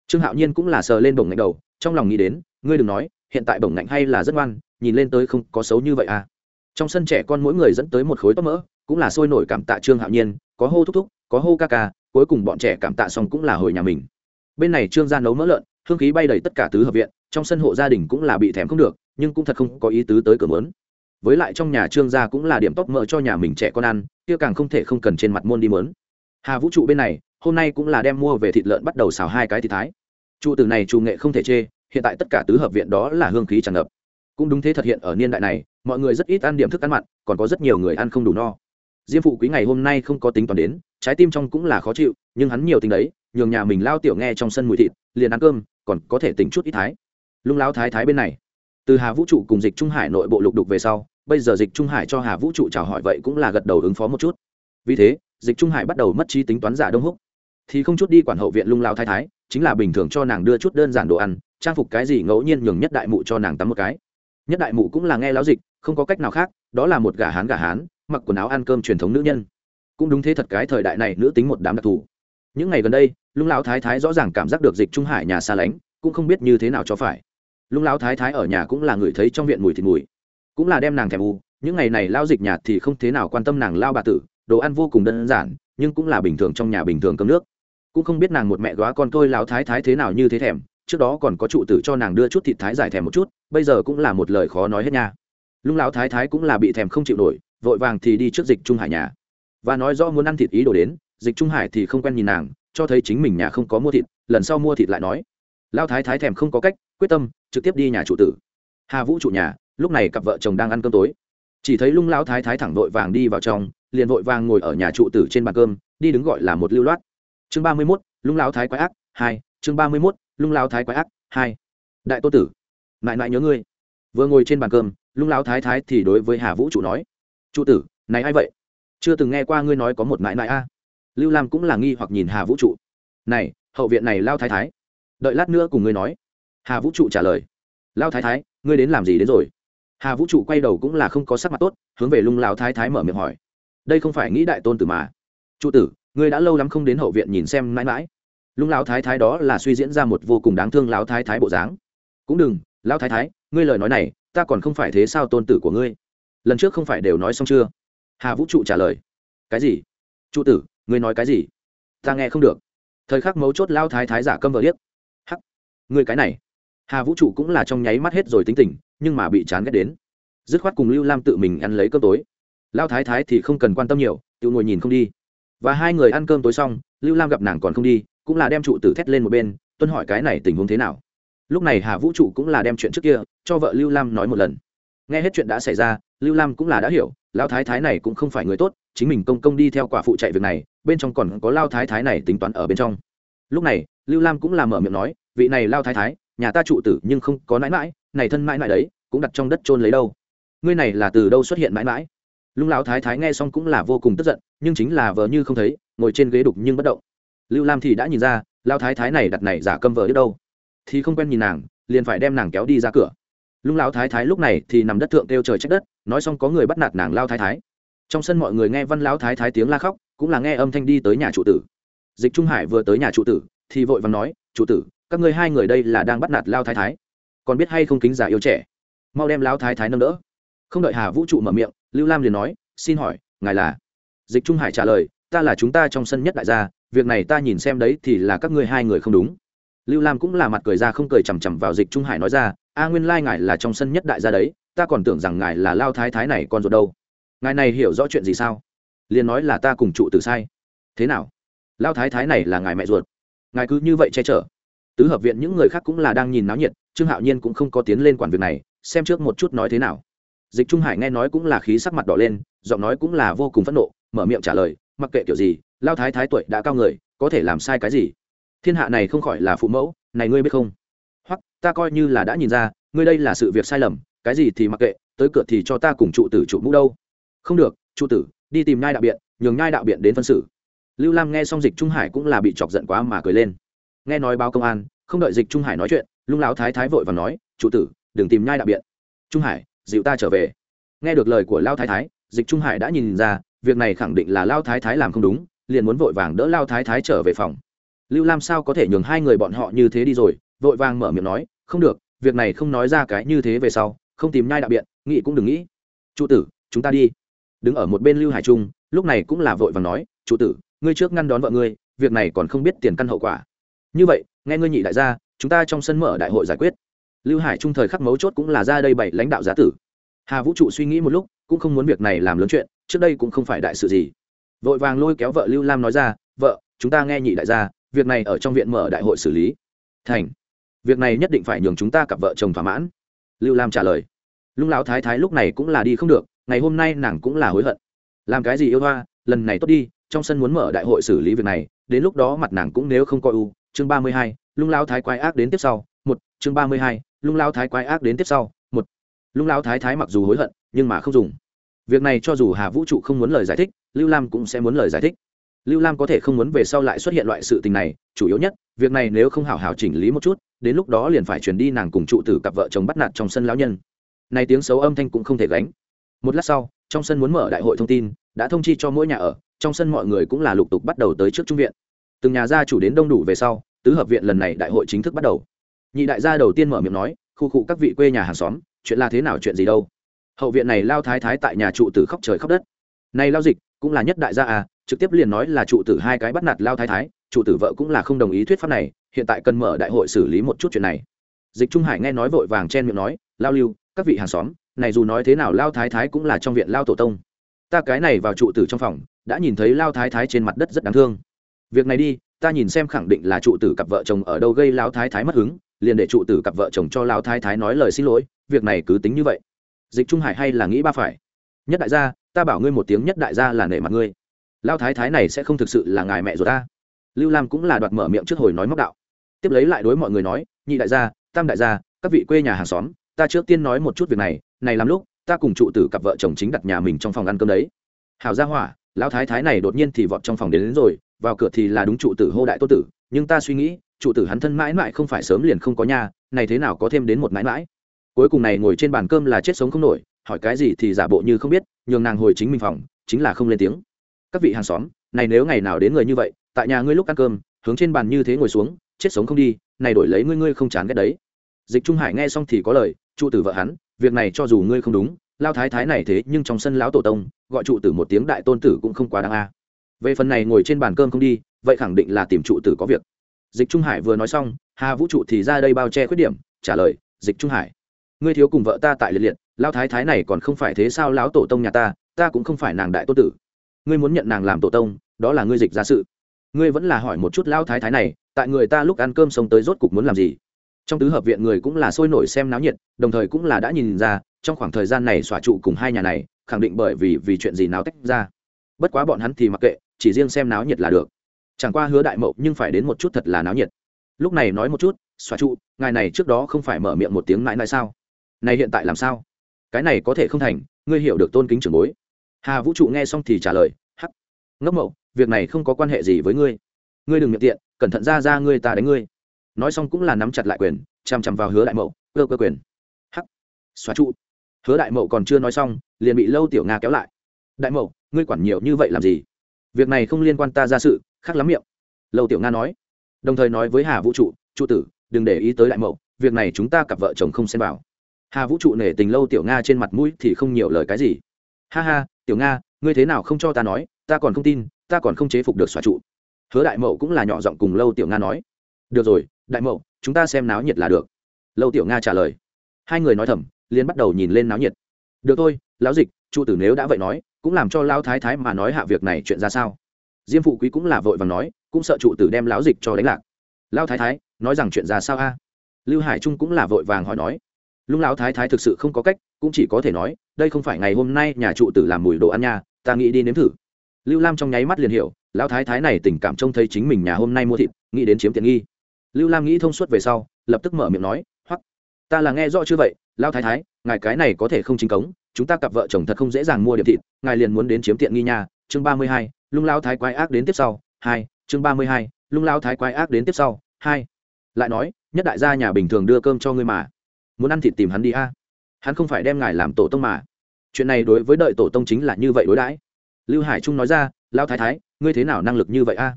Trương hạo nhiên cũng là sờ lên Đồng ngạnh đầu, trong lòng nghĩ đến, ngươi đừng nói, hiện tại Đồng ngạnh hay là rất ngoan, nhìn lên tới không có xấu như vậy à. Trong sân trẻ con mỗi người dẫn tới một khối tóc mỡ, cũng là sôi nổi cảm tạ trương hạo nhiên, có hô thúc thúc, có hô ca ca, cuối cùng bọn trẻ cảm tạ xong cũng là hồi nhà mình. Bên này trương gia nấu mỡ lợn, hương khí bay đầy tất cả tứ hợp viện, trong sân hộ gia đình cũng là bị thèm không được, nhưng cũng thật không có ý tứ tới cửa mớn với lại trong nhà trương gia cũng là điểm tóc mỡ cho nhà mình trẻ con ăn, kia càng không thể không cần trên mặt môn đi mớn. Hà vũ trụ bên này, hôm nay cũng là đem mua về thịt lợn bắt đầu xào hai cái thịt thái. Trụ từ này trù nghệ không thể chê, hiện tại tất cả tứ hợp viện đó là hương khí tràn ngập. Cũng đúng thế thật hiện ở niên đại này, mọi người rất ít ăn điểm thức ăn mặn, còn có rất nhiều người ăn không đủ no. Diêm phụ quý ngày hôm nay không có tính toán đến, trái tim trong cũng là khó chịu, nhưng hắn nhiều tính đấy, nhường nhà mình lao tiểu nghe trong sân mùi thịt, liền ăn cơm, còn có thể tỉnh chút ít thái. Lung lao thái thái bên này. Từ hà vũ trụ cùng dịch trung hải nội bộ lục đục về sau bây giờ dịch trung hải cho hà vũ trụ chào hỏi vậy cũng là gật đầu ứng phó một chút. Vì thế, dịch trung hải bắt đầu mất trí tính toán giả đông húc. Thì không chút đi quản hậu viện lung lao thái thái, chính là bình thường cho nàng đưa chút đơn giản đồ ăn, trang phục cái gì ngẫu nhiên nhường nhất đại mụ cho nàng tắm một cái. Nhất đại mụ cũng là nghe láo dịch, không có cách nào khác, đó là một gà hán gà hán, mặc quần áo ăn cơm truyền thống nữ nhân. Cũng đúng thế thật cái thời đại này nữ tính một đám đặc thù. Những ngày gần đây, lung lão thái thái rõ ràng cảm giác được dịch trung hải nhà xa lánh, cũng không biết như thế nào cho phải. Lung lão thái thái ở nhà cũng là người thấy trong viện mùi thịt mùi cũng là đem nàng thèm u, những ngày này lao dịch nhạt thì không thế nào quan tâm nàng lao bà tử, đồ ăn vô cùng đơn giản, nhưng cũng là bình thường trong nhà bình thường cơm nước. Cũng không biết nàng một mẹ góa con tôi lao thái thái thế nào như thế thèm, trước đó còn có trụ tử cho nàng đưa chút thịt thái giải thèm một chút, bây giờ cũng là một lời khó nói hết nha. Lung lao thái thái cũng là bị thèm không chịu nổi, vội vàng thì đi trước dịch trung hải nhà. Và nói rõ muốn ăn thịt ý đồ đến, dịch trung hải thì không quen nhìn nàng, cho thấy chính mình nhà không có mua thịt, lần sau mua thịt lại nói. Lao thái thái thèm không có cách, quyết tâm, trực tiếp đi nhà trụ tử. Hà vũ trụ nhà lúc này cặp vợ chồng đang ăn cơm tối. Chỉ thấy lung lão thái thái thẳng vội vàng đi vào trong, liền vội vàng ngồi ở nhà trụ tử trên bàn cơm, đi đứng gọi là một lưu loát. Chương ba mươi mốt, lung lão thái quái ác, hai. Chương ba mươi mốt, lung lão thái quái ác, hai. Đại tô tử, mãi mãi nhớ ngươi. Vừa ngồi trên bàn cơm, lung lão thái thái thì đối với hà vũ trụ nói. Trụ tử, này a i vậy? Chưa từng nghe qua ngươi nói có một mãi mãi a. Lưu lam cũng là nghi hoặc nhìn hà vũ trụ. Này, hậu viện này lao thái thái. Đợi lát nữa cùng ngươi nói. Hà vũ trụ trả lời. Lao thái thái, ngươi đến làm gì đến rồi? Hà vũ trụ quay đầu cũng là không có sắc mặt tốt, hướng về lung lao thái thái mở miệng hỏi. Đây không phải nghĩ đại tôn tử mà. Trụ tử, ngươi đã lâu lắm không đến hậu viện nhìn xem mãi mãi. Lung lao thái thái đó là suy diễn ra một vô cùng đáng thương lao thái thái bộ dáng. Cũng đừng, lao thái thái, ngươi lời nói này, ta còn không phải thế sao tôn tử của ngươi? Lần trước không phải đều nói xong chưa? Hà vũ trụ trả lời. Cái gì? Trụ tử, ngươi nói cái gì? Ta nghe không được. Thời khắc mấu chốt lao thái thái giả câm vờ điếc. Hắc, ngươi cái này. Hà vũ trụ cũng là trong nháy mắt hết rồi tính tình nhưng mà bị chán ghét đến. Dứt khoát cùng lưu lam tự mình ăn lấy cơm tối. Lao thái thái thì không cần quan tâm nhiều, tự ngồi nhìn không đi. Và hai người ăn cơm tối xong, lưu lam gặp nàng còn không đi, cũng là đem trụ tử thét lên một bên, tuân hỏi cái này tình huống thế nào. Lúc này hà vũ trụ cũng là đem chuyện trước kia, cho vợ lưu lam nói một lần. Nghe hết chuyện đã xảy ra, lưu lam cũng là đã hiểu lao thái thái này cũng không phải người tốt, chính mình công công đi theo quả phụ chạy việc này, bên trong còn có lao thái thái này tính toán ở bên trong. Lúc này, lưu lam cũng là mở miệng nói, vị này lao thái thái, nhà ta trụ tử nhưng không có nãi mãi này thân mãi mãi đấy, cũng đặt trong đất trôn lấy đâu. Ngươi này là từ đâu xuất hiện mãi mãi? Lung lão thái thái nghe xong cũng là vô cùng tức giận, nhưng chính là vờ như không thấy, ngồi trên ghế đục nhưng bất động. Lưu lam thì đã nhìn ra lao thái thái này đặt này giả câm vờ biết đâu. Thì không quen nhìn nàng, liền phải đem nàng kéo đi ra cửa. Lung lão thái thái lúc này thì nằm đất thượng kêu trời trách đất, nói xong có người bắt nạt nàng lao thái thái. Trong sân mọi người nghe văn lão thái thái tiếng la khóc, cũng là nghe âm thanh đi tới nhà trụ tử. Dịch trung hải vừa tới nhà trụ tử, thì vội vàng nói, trụ tử, các ngươi hai người đây là đang bắt nạt lao thái thái còn biết hay không kính giả yêu trẻ. Mau đem lão thái thái nâng đỡ. Không đợi hà vũ trụ mở miệng, lưu lam liền nói, xin hỏi, ngài là? Dịch trung hải trả lời, ta là chúng ta trong sân nhất đại gia, việc này ta nhìn xem đấy thì là các ngươi hai người không đúng. Lưu lam cũng là mặt cười ra không cười chằm chằm vào dịch trung hải nói ra, a nguyên lai ngài là trong sân nhất đại gia đấy, ta còn tưởng rằng ngài là lao thái thái này con ruột đâu. Ngài này hiểu rõ chuyện gì sao? Liền nói là ta cùng trụ từ sai. Thế nào? Lao thái thái này là ngài mẹ ruột. Ngài cứ như vậy che chở tứ hợp viện những người khác cũng là đang nhìn náo nhiệt, trương hạo nhiên cũng không có tiến lên quản việc này, xem trước một chút nói thế nào. Dịch trung hải nghe nói cũng là khí sắc mặt đỏ lên, giọng nói cũng là vô cùng phẫn nộ, mở miệng trả lời, mặc kệ kiểu gì, lao thái thái tuổi đã cao người, có thể làm sai cái gì? Thiên hạ này không khỏi là phụ mẫu, này ngươi biết không? Hoặc, ta coi như là đã nhìn ra, ngươi đây là sự việc sai lầm, cái gì thì mặc kệ, tới cửa thì cho ta cùng trụ tử trụ mũ đâu. Không được, trụ tử, đi tìm nhai đạo biện, nhường nhai đạo biện đến phân xử. Lưu lam nghe xong dịch trung hải cũng là bị chọc giận quá mà cười lên nghe nói báo công an, không đợi dịch trung hải nói chuyện, lung lão thái thái vội và nói, chủ tử, đừng tìm nhai đạo biện. Trung hải, dịu ta trở về. Nghe được lời của lao thái thái, dịch trung hải đã nhìn ra, việc này khẳng định là lao thái thái làm không đúng, liền muốn vội vàng đỡ lao thái thái trở về phòng. Lưu lam sao có thể nhường hai người bọn họ như thế đi rồi, vội vàng mở miệng nói, không được, việc này không nói ra cái như thế về sau, không tìm nhai đạo biện, nghĩ cũng đừng nghĩ. Trụ tử, chúng ta đi. Đứng ở một bên lưu hải trung, lúc này cũng là vội vàng nói trụ tử, ngươi trước ngăn đón vợ ngươi, việc này còn không biết tiền căn hậu quả như vậy, nghe ngươi nhị đại gia, chúng ta trong sân mở đại hội giải quyết. Lưu hải trung thời khắc mấu chốt cũng là ra đây bảy lãnh đạo giá tử. Hà vũ trụ suy nghĩ một lúc, cũng không muốn việc này làm lớn chuyện, trước đây cũng không phải đại sự gì. Vội vàng lôi kéo vợ lưu lam nói ra, vợ, chúng ta nghe nhị đại gia, việc này ở trong viện mở đại hội xử lý. Thành, việc này nhất định phải nhường chúng ta cặp vợ chồng thỏa mãn. Lưu lam trả lời. Lung lão thái thái lúc này cũng là đi không được, ngày hôm nay nàng cũng là hối hận. Làm cái gì yêu hoa, lần này tốt đi, trong sân muốn mở đại hội xử lý việc này, đến lúc đó mặt nàng cũng nếu không coi u chương ba mươi hai, lung lao thái quái ác đến tiếp sau, một, chương ba mươi hai, lung lao thái quái ác đến tiếp sau, một. Lung lao thái thái mặc dù hối hận, nhưng mà không dùng. Việc này cho dù hà vũ trụ không muốn lời giải thích, lưu lam cũng sẽ muốn lời giải thích. Lưu lam có thể không muốn về sau lại xuất hiện loại sự tình này, chủ yếu nhất, việc này nếu không hảo hảo chỉnh lý một chút, đến lúc đó liền phải chuyển đi nàng cùng trụ tử cặp vợ chồng bắt nạt trong sân lão nhân. Này tiếng xấu âm thanh cũng không thể gánh. Một lát sau, trong sân muốn mở đại hội thông tin, đã thông chi cho mỗi nhà ở, trong sân mọi người cũng là lục tục bắt đầu tới trước trung viện từng nhà gia chủ đến đông đủ về sau, tứ hợp viện lần này đại hội chính thức bắt đầu. Nhị đại gia đầu tiên mở miệng nói, khu cụ các vị quê nhà hàng xóm, chuyện là thế nào chuyện gì đâu. Hậu viện này lao thái thái tại nhà trụ tử khóc trời khóc đất. Này lao dịch, cũng là nhất đại gia à trực tiếp liền nói là trụ tử hai cái bắt nạt lao thái thái, trụ tử vợ cũng là không đồng ý thuyết pháp này, hiện tại cần mở đại hội xử lý một chút chuyện này. Dịch trung hải nghe nói vội vàng chen miệng nói, lao lưu, các vị hàng xóm, này dù nói thế nào lao thái thái cũng là trong viện lao tổ tông. Ta cái này vào trụ tử trong phòng, đã nhìn thấy lao thái thái trên mặt đất rất đáng thương việc này đi ta nhìn xem khẳng định là trụ tử cặp vợ chồng ở đâu gây lao thái thái mất hứng liền để trụ tử cặp vợ chồng cho lao thái thái nói lời xin lỗi việc này cứ tính như vậy. Dịch trung hải hay là nghĩ ba phải. Nhất đại gia ta bảo ngươi một tiếng nhất đại gia là nể mặt ngươi. Lao thái thái này sẽ không thực sự là ngài mẹ rồi ta. Lưu lam cũng là đoạt mở miệng trước hồi nói móc đạo. Tiếp lấy lại đối mọi người nói nhị đại gia tam đại gia các vị quê nhà hàng xóm ta trước tiên nói một chút việc này này làm lúc ta cùng trụ tử cặp vợ chồng chính đặt nhà mình trong phòng ăn cơm đấy. Hảo gia hỏa lão thái thái này đột nhiên thì vọt trong phòng đến, đến rồi vào cửa thì là đúng trụ tử hô đại tôn tử, nhưng ta suy nghĩ, trụ tử hắn thân mãi mãi không phải sớm liền không có nhà, này thế nào có thêm đến một mãi mãi? Cuối cùng này ngồi trên bàn cơm là chết sống không nổi, hỏi cái gì thì giả bộ như không biết, nhường nàng hồi chính mình phòng, chính là không lên tiếng. Các vị hàng xóm, này nếu ngày nào đến người như vậy, tại nhà ngươi lúc ăn cơm, hướng trên bàn như thế ngồi xuống, chết sống không đi, này đổi lấy ngươi ngươi không chán ghét đấy. Dịch trung hải nghe xong thì có lời, trụ tử vợ hắn, việc này cho dù ngươi không đúng, lao thái thái này thế nhưng trong sân lão tổ tông, gọi trụ tử một tiếng đại tôn tử cũng không quá đáng a về phần này ngồi trên bàn cơm không đi, vậy khẳng định là tìm trụ tử có việc. Dịch trung hải vừa nói xong, hà vũ trụ thì ra đây bao che khuyết điểm, trả lời, dịch trung hải, ngươi thiếu cùng vợ ta tại liệt liệt lao thái thái này còn không phải thế sao lão tổ tông nhà ta ta cũng không phải nàng đại tô tử. Ngươi muốn nhận nàng làm tổ tông, đó là ngươi dịch ra sự. Ngươi vẫn là hỏi một chút lao thái thái này, tại người ta lúc ăn cơm sống tới rốt cục muốn làm gì? Trong tứ hợp viện người cũng là sôi nổi xem náo nhiệt, đồng thời cũng là đã nhìn ra, trong khoảng thời gian này xòa trụ cùng hai nhà này, khẳng định bởi vì vì chuyện gì náo tách ra. Bất quá bọn hắn thì mặc kệ chỉ riêng xem náo nhiệt là được. Chẳng qua hứa đại mậu nhưng phải đến một chút thật là náo nhiệt. Lúc này nói một chút xóa trụ, ngài này trước đó không phải mở miệng một tiếng mãi mãi sao? Này hiện tại làm sao? Cái này có thể không thành, ngươi hiểu được tôn kính trưởng bối. Hà vũ trụ nghe xong thì trả lời, hắc, ngốc mậu, việc này không có quan hệ gì với ngươi. Ngươi đừng miệng tiện, cẩn thận ra ra ngươi ta đánh ngươi. Nói xong cũng là nắm chặt lại quyền chằm chằm vào hứa đại mậu, cơ cơ quyền. Hắc xóa trụ. Hứa đại mậu còn chưa nói xong, liền bị lâu tiểu nga kéo lại. Đại mậu, ngươi quản nhiều như vậy làm gì? Việc này không liên quan ta ra sự, khác lắm miệng. Lâu tiểu nga nói. Đồng thời nói với hà vũ trụ trụ tử, đừng để ý tới đại mậu, việc này chúng ta cặp vợ chồng không xem vào. Hà vũ trụ nể tình lâu tiểu nga trên mặt mũi thì không nhiều lời cái gì. Ha ha, tiểu nga, ngươi thế nào không cho ta nói, ta còn không tin, ta còn không chế phục được xóa trụ. Hứa đại mậu cũng là nhỏ giọng cùng lâu tiểu nga nói. Được rồi, đại mậu, chúng ta xem náo nhiệt là được. Lâu tiểu nga trả lời. Hai người nói thầm, liền bắt đầu nhìn lên náo nhiệt. Được thôi, lão dịch, trụ tử nếu đã vậy nói cũng làm cho lao thái thái mà nói hạ việc này chuyện ra sao? Diêm phụ quý cũng là vội và nói, cũng sợ trụ tử đem lão dịch cho đánh lạc. Lao thái thái, nói rằng chuyện ra sao a? Lưu hải trung cũng là vội vàng hỏi nói. Lung lão thái thái thực sự không có cách, cũng chỉ có thể nói, đây không phải ngày hôm nay nhà trụ tử làm mùi đồ ăn nha, ta nghĩ đi nếm thử. Lưu lam trong nháy mắt liền hiểu, lão thái thái này tình cảm trông thấy chính mình nhà hôm nay mua thịt, nghĩ đến chiếm tiện nghi. Lưu lam nghĩ thông suốt về sau, lập tức mở miệng nói, hoắc, ta là nghe rõ chưa vậy, lão thái thái, ngài cái này có thể không chính cống chúng ta cặp vợ chồng thật không dễ dàng mua điểm thịt, ngài liền muốn đến chiếm tiện nghi nha. Chương ba mươi hai, lung lao thái quái ác đến tiếp sau. Hai, chương ba mươi hai, lung lao thái quái ác đến tiếp sau. Hai, lại nói, nhất đại gia nhà bình thường đưa cơm cho ngươi mà. Muốn ăn thịt tìm hắn đi a. Hắn không phải đem ngài làm tổ tông mà. Chuyện này đối với đợi tổ tông chính là như vậy đối đãi. Lưu hải trung nói ra, lao thái thái, ngươi thế nào năng lực như vậy a?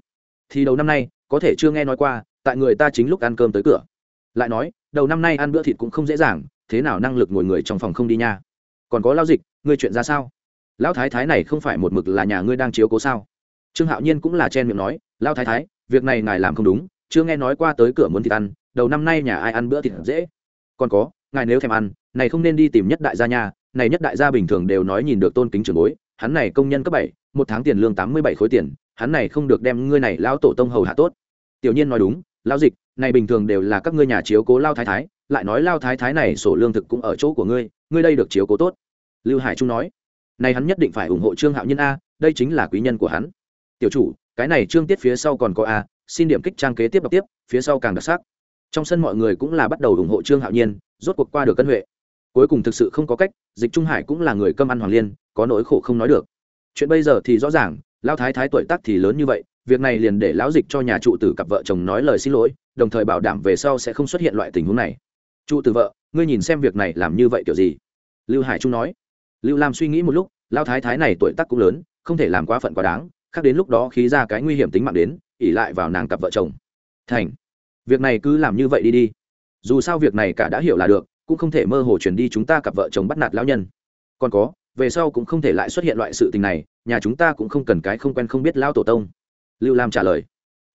Thì đầu năm nay, có thể chưa nghe nói qua, tại người ta chính lúc ăn cơm tới cửa. Lại nói, đầu năm nay ăn bữa thịt cũng không dễ dàng, thế nào năng lực ngồi người trong phòng không đi nha? Còn có lao dịch, ngươi chuyện ra sao? Lão thái thái này không phải một mực là nhà ngươi đang chiếu cố sao? Trương hạo nhiên cũng là chen miệng nói lao thái thái, việc này ngài làm không đúng, chưa nghe nói qua tới cửa muốn thịt ăn, đầu năm nay nhà ai ăn bữa thịt dễ? Còn có, ngài nếu thèm ăn, này không nên đi tìm nhất đại gia nhà này nhất đại gia bình thường đều nói nhìn được tôn kính trưởng bối, hắn này công nhân cấp bảy, một tháng tiền lương tám mươi bảy khối tiền, hắn này không được đem ngươi này lão tổ tông hầu hạ tốt. Tiểu nhiên nói đúng lao dịch, này bình thường đều là các ngươi nhà chiếu cố lao thái thái lại nói lao thái thái này sổ lương thực cũng ở chỗ của ngươi ngươi đây được chiếu cố tốt. Lưu hải trung nói, này hắn nhất định phải ủng hộ trương hạo nhân a, đây chính là quý nhân của hắn. Tiểu chủ, cái này trương tiết phía sau còn có a, xin điểm kích trang kế tiếp đọc tiếp, phía sau càng đặc sắc. Trong sân mọi người cũng là bắt đầu ủng hộ trương hạo nhiên, rốt cuộc qua được cân huệ. Cuối cùng thực sự không có cách, dịch trung hải cũng là người cơm ăn hoàng liên, có nỗi khổ không nói được. Chuyện bây giờ thì rõ ràng, lao thái thái tuổi tác thì lớn như vậy, việc này liền để lão dịch cho nhà trụ tử cặp vợ chồng nói lời xin lỗi, đồng thời bảo đảm về sau sẽ không xuất hiện loại tình huống này trụ Từ vợ, ngươi nhìn xem việc này làm như vậy kiểu gì? Lưu hải trung nói. Lưu lam suy nghĩ một lúc lao thái thái này tuổi tác cũng lớn, không thể làm quá phận quá đáng, khác đến lúc đó khí ra cái nguy hiểm tính mạng đến ỉ lại vào nàng cặp vợ chồng. Thành, việc này cứ làm như vậy đi đi. Dù sao việc này cả đã hiểu là được, cũng không thể mơ hồ chuyển đi chúng ta cặp vợ chồng bắt nạt lão nhân. Còn có, về sau cũng không thể lại xuất hiện loại sự tình này, nhà chúng ta cũng không cần cái không quen không biết lao tổ tông. Lưu lam trả lời.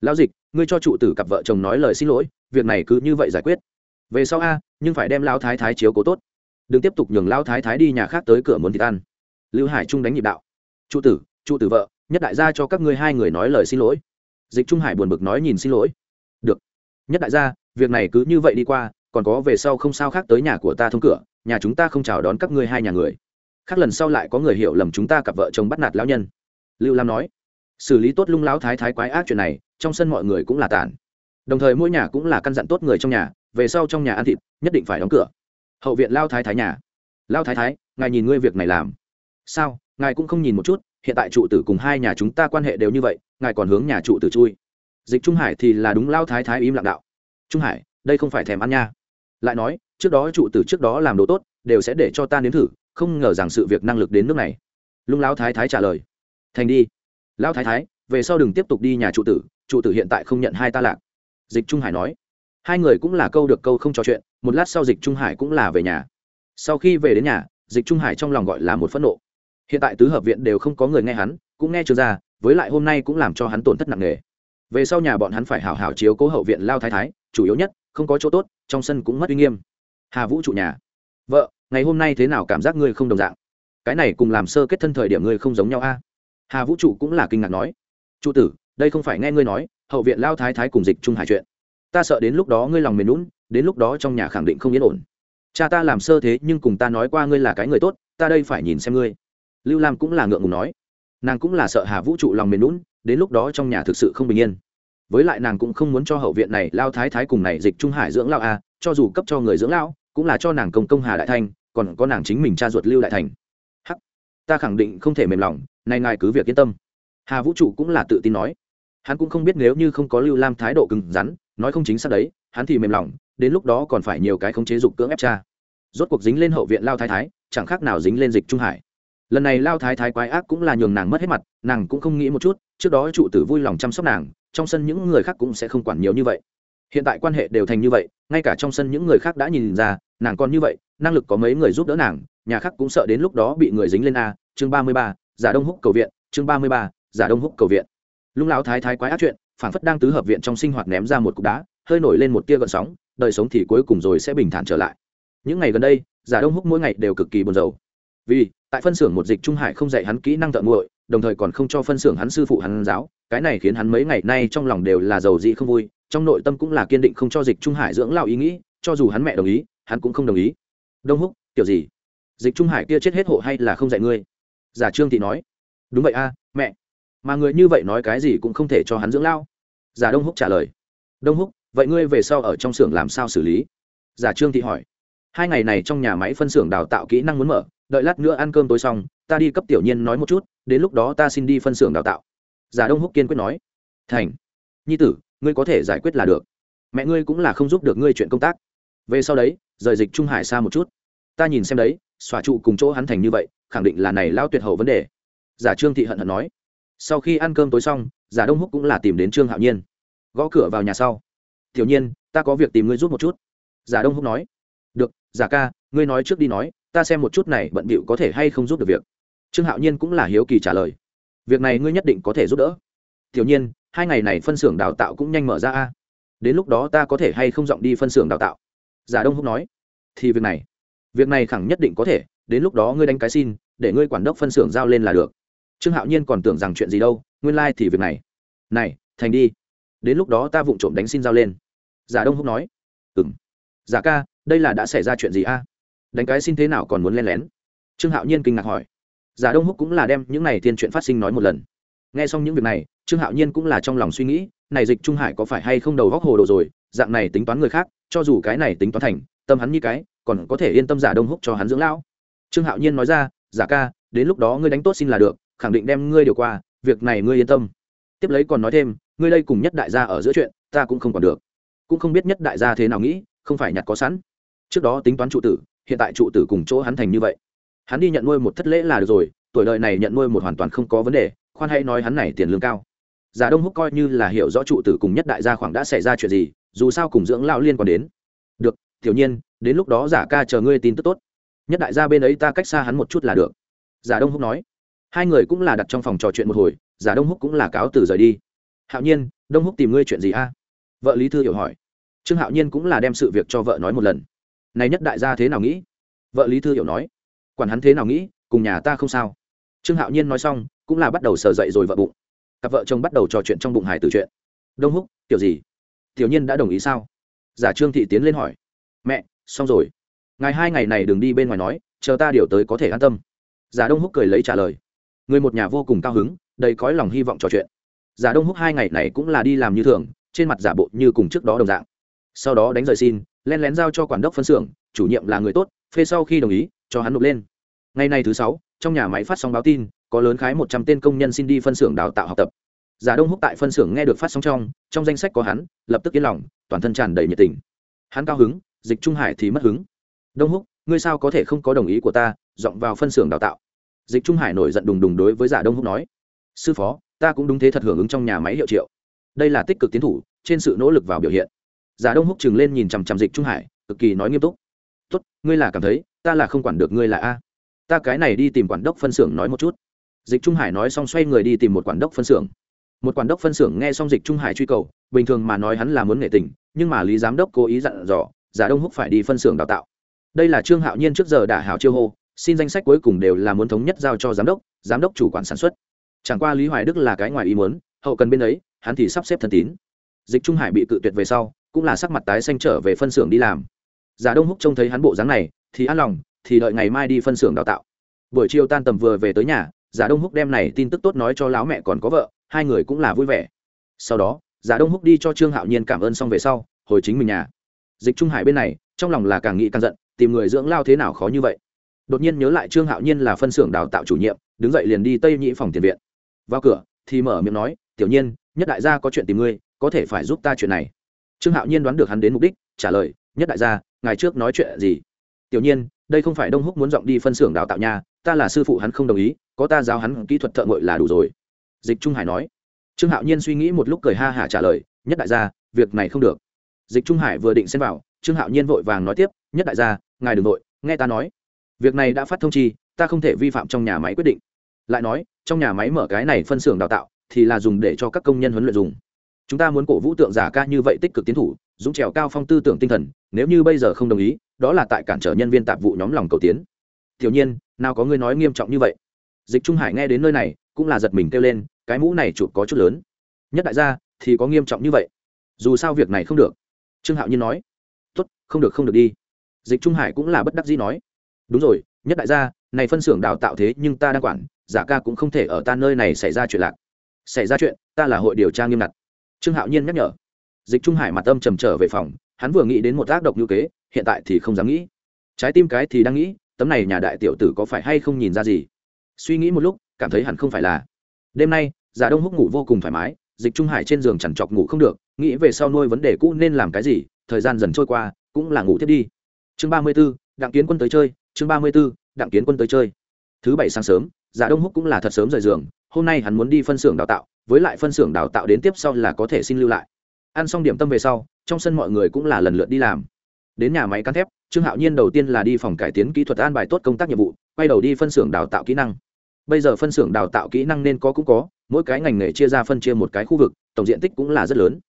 Lão dịch, ngươi cho trụ tử cặp vợ chồng nói lời xin lỗi, việc này cứ như vậy giải quyết về sau a, nhưng phải đem lao thái thái chiếu cố tốt. Đừng tiếp tục nhường lao thái thái đi nhà khác tới cửa muốn thịt ăn. Lưu hải trung đánh nhịp đạo. Trụ tử trụ tử vợ, nhất đại gia cho các ngươi hai người nói lời xin lỗi. Dịch trung hải buồn bực nói nhìn xin lỗi. Được. Nhất đại gia, việc này cứ như vậy đi qua, còn có về sau không sao khác tới nhà của ta thông cửa, nhà chúng ta không chào đón các ngươi hai nhà người. Khác lần sau lại có người hiểu lầm chúng ta cặp vợ chồng bắt nạt lão nhân. Lưu lam nói. Xử lý tốt lung lão thái thái quái ác chuyện này, trong sân mọi người cũng là tản đồng thời mỗi nhà cũng là căn dặn tốt người trong nhà về sau trong nhà ăn thịt, nhất định phải đóng cửa. Hậu viện lao thái thái nhà. Lao thái thái, ngài nhìn ngươi việc này làm. Sao? Ngài cũng không nhìn một chút, hiện tại trụ tử cùng hai nhà chúng ta quan hệ đều như vậy, ngài còn hướng nhà trụ tử chui. Dịch trung hải thì là đúng lao thái thái im lặng đạo. Trung hải, đây không phải thèm ăn nha. Lại nói, trước đó trụ tử trước đó làm đồ tốt, đều sẽ để cho ta nếm thử, không ngờ rằng sự việc năng lực đến nước này. Lung lão thái thái trả lời. Thành đi. Lão thái thái, về sau đừng tiếp tục đi nhà trụ tử trụ tử hiện tại không nhận hai ta lạc. Dịch trung hải nói hai người cũng là câu được câu không trò chuyện, một lát sau dịch trung hải cũng là về nhà. Sau khi về đến nhà, dịch trung hải trong lòng gọi là một phẫn nộ. Hiện tại tứ hợp viện đều không có người nghe hắn, cũng nghe chưa ra, với lại hôm nay cũng làm cho hắn tổn thất nặng nề. Về sau nhà bọn hắn phải hảo hảo chiếu cố hậu viện lao thái thái, chủ yếu nhất, không có chỗ tốt, trong sân cũng mất uy nghiêm. Hà vũ trụ nhà. Vợ, ngày hôm nay thế nào cảm giác ngươi không đồng dạng? Cái này cùng làm sơ kết thân thời điểm ngươi không giống nhau a. Hà vũ trụ cũng là kinh ngạc nói. Trụ tử, đây không phải nghe ngươi nói, hậu viện lao thái thái cùng dịch trung hải chuyện ta sợ đến lúc đó ngươi lòng mềm lún, đến lúc đó trong nhà khẳng định không yên ổn. Cha ta làm sơ thế nhưng cùng ta nói qua ngươi là cái người tốt, ta đây phải nhìn xem ngươi. Lưu lam cũng là ngượng ngùng nói. Nàng cũng là sợ hà vũ trụ lòng mềm lún, đến lúc đó trong nhà thực sự không bình yên. Với lại nàng cũng không muốn cho hậu viện này lao thái thái cùng này dịch trung hải dưỡng lao a, cho dù cấp cho người dưỡng lao, cũng là cho nàng công công hà đại thanh, còn có nàng chính mình cha ruột lưu đại thành. Hắc, ta khẳng định không thể mềm lòng, nay ngài cứ việc yên tâm. Hà vũ trụ cũng là tự tin nói. Hắn cũng không biết nếu như không có lưu lam thái độ cứng rắn nói không chính xác đấy, hắn thì mềm lòng, đến lúc đó còn phải nhiều cái không chế dục cưỡng ép cha. Rốt cuộc dính lên hậu viện lao thái thái, chẳng khác nào dính lên dịch trung hải. Lần này lao thái thái quái ác cũng là nhường nàng mất hết mặt, nàng cũng không nghĩ một chút, trước đó trụ tử vui lòng chăm sóc nàng, trong sân những người khác cũng sẽ không quản nhiều như vậy. Hiện tại quan hệ đều thành như vậy, ngay cả trong sân những người khác đã nhìn ra, nàng còn như vậy, năng lực có mấy người giúp đỡ nàng, nhà khác cũng sợ đến lúc đó bị người dính lên a, chương ba mươi ba, giả đông húc cầu viện, chương ba mươi ba, giả đông húc cầu viện. Lung lão thái thái quái ác chuyện phản phất đang tứ hợp viện trong sinh hoạt ném ra một cục đá, hơi nổi lên một tia gợn sóng, đời sống thì cuối cùng rồi sẽ bình thản trở lại. Những ngày gần đây, giả đông húc mỗi ngày đều cực kỳ buồn rầu. Vì, tại phân xưởng một dịch trung hải không dạy hắn kỹ năng tận nguội, đồng thời còn không cho phân xưởng hắn sư phụ hắn giáo, cái này khiến hắn mấy ngày nay trong lòng đều là giàu dị không vui, trong nội tâm cũng là kiên định không cho dịch trung hải dưỡng lao ý nghĩ, cho dù hắn mẹ đồng ý, hắn cũng không đồng ý. Đông húc, kiểu gì? Dịch trung hải kia chết hết hộ hay là không dạy ngươi? Giả trương thị nói. Đúng vậy a, mẹ mà người như vậy nói cái gì cũng không thể cho hắn dưỡng lao. Giả đông húc trả lời, đông húc, vậy ngươi về sau ở trong xưởng làm sao xử lý? Giả trương thị hỏi, hai ngày này trong nhà máy phân xưởng đào tạo kỹ năng muốn mở, đợi lát nữa ăn cơm tối xong, ta đi cấp tiểu nhiên nói một chút, đến lúc đó ta xin đi phân xưởng đào tạo. Giả đông húc kiên quyết nói, thành, nhi tử, ngươi có thể giải quyết là được. Mẹ ngươi cũng là không giúp được ngươi chuyện công tác. Về sau đấy, rời dịch trung hải xa một chút. Ta nhìn xem đấy, xòa trụ cùng chỗ hắn thành như vậy, khẳng định là này lao tuyệt hậu vấn đề. Giả trương thị hận hận nói sau khi ăn cơm tối xong, giả đông húc cũng là tìm đến trương hạo nhiên, gõ cửa vào nhà sau. Tiểu nhiên, ta có việc tìm ngươi giúp một chút. Giả đông húc nói. Được, giả ca, ngươi nói trước đi nói, ta xem một chút này bận bịu có thể hay không giúp được việc. Trương hạo nhiên cũng là hiếu kỳ trả lời. Việc này ngươi nhất định có thể giúp đỡ. Tiểu nhiên, hai ngày này phân xưởng đào tạo cũng nhanh mở ra a. Đến lúc đó ta có thể hay không dọn đi phân xưởng đào tạo? Giả đông húc nói. Thì việc này việc này khẳng nhất định có thể, đến lúc đó ngươi đánh cái xin, để ngươi quản đốc phân xưởng giao lên là được trương hạo nhiên còn tưởng rằng chuyện gì đâu, nguyên lai、like、thì việc này. Này, thành đi. Đến lúc đó ta vụng trộm đánh xin giao lên. Giả đông húc nói. Ừ m giả ca, đây là đã xảy ra chuyện gì a? Đánh cái xin thế nào còn muốn len lén? Trương hạo nhiên kinh ngạc hỏi. Giả đông húc cũng là đem những này thiên chuyện phát sinh nói một lần. Nghe xong những việc này, trương hạo nhiên cũng là trong lòng suy nghĩ, này dịch trung hải có phải hay không đầu góc hồ đồ rồi, dạng này tính toán người khác, cho dù cái này tính toán thành, tâm hắn như cái, còn có thể yên tâm giả đông húc cho hắn dưỡng lão. Trương hạo nhiên nói ra, giả ca, đến lúc đó ngươi đánh tốt xin là được khẳng định đem ngươi điều qua, việc này ngươi yên tâm. Tiếp lấy còn nói thêm, ngươi đây cùng nhất đại gia ở giữa chuyện, ta cũng không còn được. Cũng không biết nhất đại gia thế nào nghĩ, không phải nhặt có sẵn. Trước đó tính toán trụ tử, hiện tại trụ tử cùng chỗ hắn thành như vậy. Hắn đi nhận nuôi một thất lễ là được rồi, tuổi đời này nhận nuôi một hoàn toàn không có vấn đề, khoan hay nói hắn này tiền lương cao. Giả đông húc coi như là hiểu rõ trụ tử cùng nhất đại gia khoảng đã xảy ra chuyện gì, dù sao cùng dưỡng lão liên quan đến. Được, tiểu nhiên, đến lúc đó giả ca chờ ngươi tin tức tốt. Nhất đại gia bên ấy ta cách xa hắn một chút là được. Giả đông húc nói hai người cũng là đặt trong phòng trò chuyện một hồi, giả đông húc cũng là cáo từ rời đi. Hạo nhiên, đông húc tìm ngươi chuyện gì a? Vợ lý thư hiểu hỏi. Trương hạo nhiên cũng là đem sự việc cho vợ nói một lần. Này nhất đại gia thế nào nghĩ? Vợ lý thư hiểu nói. Quản hắn thế nào nghĩ, cùng nhà ta không sao. Trương hạo nhiên nói xong, cũng là bắt đầu sờ dậy rồi vợ bụng. Cặp vợ chồng bắt đầu trò chuyện trong bụng hải từ chuyện. Đông húc, kiểu gì? Tiểu nhiên đã đồng ý sao? Giả trương thị tiến lên hỏi. Mẹ, xong rồi. Ngày hai ngày này đừng đi bên ngoài nói, chờ ta điều tới có thể an tâm. Giả đông húc cười lấy trả lời người một nhà vô cùng cao hứng, đầy cõi lòng hy vọng trò chuyện. Giả đông húc hai ngày này cũng là đi làm như thường, trên mặt giả bộ như cùng trước đó đồng dạng. Sau đó đánh rời xin len lén giao cho quản đốc phân xưởng, chủ nhiệm là người tốt, phê sau khi đồng ý, cho hắn nộp lên. Ngày nay thứ sáu, trong nhà máy phát sóng báo tin, có lớn khái một trăm tên công nhân xin đi phân xưởng đào tạo học tập. Giả đông húc tại phân xưởng nghe được phát sóng trong trong danh sách có hắn, lập tức yên lòng, toàn thân tràn đầy nhiệt tình. Hắn cao hứng, dịch trung hải thì mất hứng. Đông húc, ngươi sao có thể không có đồng ý của ta, dọn vào phân xưởng đào tạo? Dịch trung hải nổi giận đùng đùng đối với giả đông húc nói, sư phó, ta cũng đúng thế thật hưởng ứng trong nhà máy hiệu triệu. Đây là tích cực tiến thủ, trên sự nỗ lực vào biểu hiện. Giả đông húc chừng lên nhìn chằm chằm dịch trung hải, cực kỳ nói nghiêm túc, tốt, ngươi là cảm thấy, ta là không quản được ngươi là a. Ta cái này đi tìm quản đốc phân xưởng nói một chút. Dịch trung hải nói xong xoay người đi tìm một quản đốc phân xưởng. Một quản đốc phân xưởng nghe xong dịch trung hải truy cầu, bình thường mà nói hắn là muốn nghệ tình, nhưng mà lý giám đốc cố ý dặn dò, giả đông húc phải đi phân xưởng đào tạo. Đây là trương hạo nhiên trước giờ đã hảo chiêu hô xin danh sách cuối cùng đều là muốn thống nhất giao cho giám đốc giám đốc chủ quản sản xuất. Chẳng qua lý hoài đức là cái ngoài ý muốn, hậu cần bên ấy, hắn thì sắp xếp thân tín. Dịch trung hải bị cự tuyệt về sau, cũng là sắc mặt tái xanh trở về phân xưởng đi làm. Giả đông húc trông thấy hắn bộ dáng này, thì an lòng, thì đợi ngày mai đi phân xưởng đào tạo. Buổi chiều tan tầm vừa về tới nhà, giả đông húc đem này tin tức tốt nói cho lão mẹ còn có vợ, hai người cũng là vui vẻ. Sau đó, giả đông húc đi cho trương hạo nhiên cảm ơn xong về sau, hồi chính mình nhà. Dịch trung hải bên này, trong lòng là càng nghĩ càng giận, tìm người dưỡng lao thế nào khó như vậy đột nhiên nhớ lại trương hạo nhiên là phân xưởng đào tạo chủ nhiệm, đứng dậy liền đi tây nhĩ phòng tiền viện. Vào cửa, thì mở miệng nói, tiểu nhiên, nhất đại gia có chuyện tìm ngươi, có thể phải giúp ta chuyện này. Trương hạo nhiên đoán được hắn đến mục đích, trả lời, nhất đại gia ngày trước nói chuyện gì? Tiểu nhiên, đây không phải đông húc muốn dọn đi phân xưởng đào tạo nha, ta là sư phụ hắn không đồng ý, có ta giáo hắn kỹ thuật thợ ngội là đủ rồi. Dịch trung hải nói. Trương hạo nhiên suy nghĩ một lúc cười ha hả trả lời, nhất đại gia, việc này không được. Dịch trung hải vừa định xem vào, trương hạo nhiên vội vàng nói tiếp, nhất đại gia, ngài đừng nội nghe ta nói việc này đã phát thông chi, ta không thể vi phạm trong nhà máy quyết định. Lại nói, trong nhà máy mở cái này phân xưởng đào tạo, thì là dùng để cho các công nhân huấn luyện dùng. Chúng ta muốn cổ vũ tượng giả ca như vậy tích cực tiến thủ, dũng trèo cao phong tư tưởng tinh thần, nếu như bây giờ không đồng ý, đó là tại cản trở nhân viên tạp vụ nhóm lòng cầu tiến. Tiểu nhiên, nào có người nói nghiêm trọng như vậy? Dịch trung hải nghe đến nơi này, cũng là giật mình kêu lên, cái mũ này chụp có chút lớn. Nhất đại gia, thì có nghiêm trọng như vậy? Dù sao việc này không được. Trương hạo nhiên nói, tốt, không được không được đi. Dịch trung hải cũng là bất đắc dĩ nói đúng rồi, nhất đại gia, này phân xưởng đào tạo thế nhưng ta đang quản, giả ca cũng không thể ở ta nơi này xảy ra chuyện lạc. Xảy ra chuyện, ta là hội điều tra nghiêm ngặt. Trương hạo nhiên nhắc nhở. Dịch trung hải mặt âm trầm trở về phòng, hắn vừa nghĩ đến một tác độc như kế, hiện tại thì không dám nghĩ. Trái tim cái thì đang nghĩ, tấm này nhà đại tiểu tử có phải hay không nhìn ra gì? Suy nghĩ một lúc, cảm thấy hẳn không phải là. Đêm nay, giả đông húc ngủ vô cùng thoải mái, dịch trung hải trên giường chẳng chọc ngủ không được, nghĩ về sau nuôi vấn đề cũ nên làm cái gì, thời gian dần trôi qua, cũng là ngủ thiết đi. Chương ba mươi b ố đặng kiến quân tới chơi chương ba mươi b ố đặng kiến quân tới chơi. Thứ bảy sáng sớm giả đông húc cũng là thật sớm rời giường, hôm nay hắn muốn đi phân xưởng đào tạo, với lại phân xưởng đào tạo đến tiếp sau là có thể xin lưu lại. Ăn xong điểm tâm về sau, trong sân mọi người cũng là lần lượt đi làm. Đến nhà máy cán thép, trương hạo nhiên đầu tiên là đi phòng cải tiến kỹ thuật an bài tốt công tác nhiệm vụ, quay đầu đi phân xưởng đào tạo kỹ năng. Bây giờ phân xưởng đào tạo kỹ năng nên có cũng có, mỗi cái ngành nghề chia ra phân chia một cái khu vực, tổng diện tích cũng là rất lớn.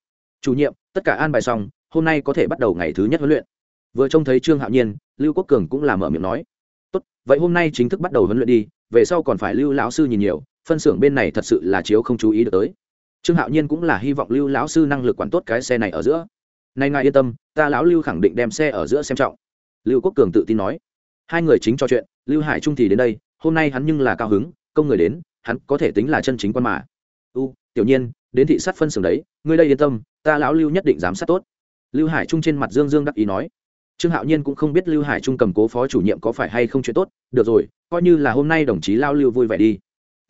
Chủ nhiệm, tất cả an bài xong, hôm nay có thể bắt đầu ngày thứ nhất huấn luyện vừa trông thấy trương hạo nhiên, lưu quốc cường cũng là mở miệng nói, tốt, vậy hôm nay chính thức bắt đầu huấn luyện đi, về sau còn phải lưu lão sư nhìn nhiều, phân xưởng bên này thật sự là chiếu không chú ý được tới. Trương hạo nhiên cũng là hy vọng lưu lão sư năng lực quản tốt cái xe này ở giữa. Nay ngài yên tâm, ta lão lưu khẳng định đem xe ở giữa xem trọng. Lưu quốc cường tự tin nói. Hai người chính trò chuyện, lưu hải trung thì đến đây, hôm nay hắn nhưng là cao hứng, công người đến, hắn có thể tính là chân chính quan mà. U, tiểu nhiên, đến thị sát phân xưởng đấy, ngươi đây yên tâm, ta lão lưu nhất định giám sát tốt. Lưu hải trung trên mặt dương dương đắc ý nói trương hạo nhiên cũng không biết lưu hải trung cầm cố phó chủ nhiệm có phải hay không chuyện tốt, được rồi, coi như là hôm nay đồng chí lao lưu vui vẻ đi.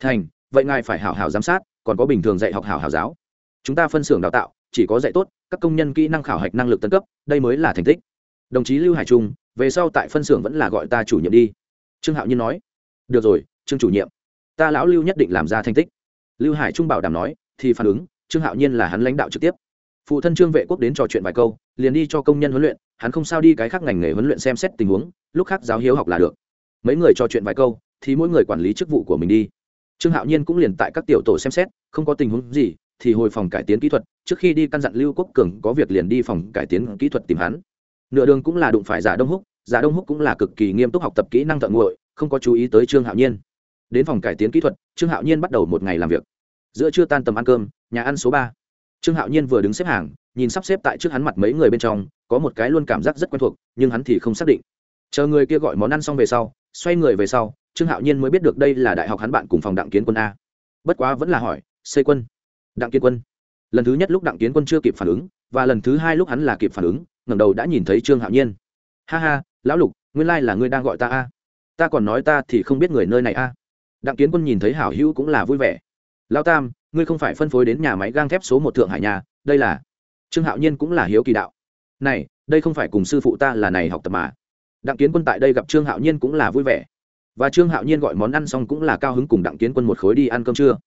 Thành, vậy ngài phải hảo hảo giám sát, còn có bình thường dạy học hảo hảo giáo. Chúng ta phân xưởng đào tạo, chỉ có dạy tốt, các công nhân kỹ năng khảo hạch năng lực tân cấp, đây mới là thành tích. Đồng chí lưu hải trung, về sau tại phân xưởng vẫn là gọi ta chủ nhiệm đi. Trương hạo nhiên nói. Được rồi, trương chủ nhiệm. Ta lão lưu nhất định làm ra thành tích. Lưu hải trung bảo đảm nói, thì phản ứng, trương hạo nhiên là hắn lãnh đạo trực tiếp. Phụ thân trương vệ quốc đến trò chuyện vài câu liền đi cho công nhân huấn luyện, hắn không sao đi cái khác ngành nghề huấn luyện xem xét tình huống, lúc khác giáo hiếu học là được. Mấy người trò chuyện vài câu, thì mỗi người quản lý chức vụ của mình đi. Trương hạo nhiên cũng liền tại các tiểu tổ xem xét, không có tình huống gì, thì hồi phòng cải tiến kỹ thuật, trước khi đi căn dặn lưu quốc cường có việc liền đi phòng cải tiến kỹ thuật tìm hắn. Nửa đường cũng là đụng phải giả đông húc, giả đông húc cũng là cực kỳ nghiêm túc học tập kỹ năng thợ nguội, không có chú ý tới trương hạo nhiên. Đến phòng cải tiến kỹ thuật, trương hạo nhiên bắt đầu một ngày làm việc. Giữa trưa tan tầm ăn cơm, nhà ăn số ba. Trương hạo nhiên vừa đứng xếp hàng nhìn sắp xếp tại trước hắn mặt mấy người bên trong, có một cái luôn cảm giác rất quen thuộc, nhưng hắn thì không xác định. Chờ người kia gọi món ăn xong về sau, xoay người về sau, trương hạo nhiên mới biết được đây là đại học hắn bạn cùng phòng đặng kiến quân a. Bất quá vẫn là hỏi xây quân, đặng kiến quân? Lần thứ nhất lúc đặng kiến quân chưa kịp phản ứng, và lần thứ hai lúc hắn là kịp phản ứng, ngẩng đầu đã nhìn thấy trương hạo nhiên. Ha ha, lão lục, nguyên lai là ngươi đang gọi ta a. Ta còn nói ta thì không biết người nơi này a. Đặng kiến quân nhìn thấy hảo hữu cũng là vui vẻ. Lao tam, ngươi không phải phân phối đến nhà máy gang thép số một thượng hải nhà, đây là trương hạo nhiên cũng là hiếu kỳ đạo. Này, đây không phải cùng sư phụ ta là này học tập mà. Đặng kiến quân tại đây gặp trương hạo nhiên cũng là vui vẻ. Và trương hạo nhiên gọi món ăn xong cũng là cao hứng cùng đặng kiến quân một khối đi ăn cơm trưa.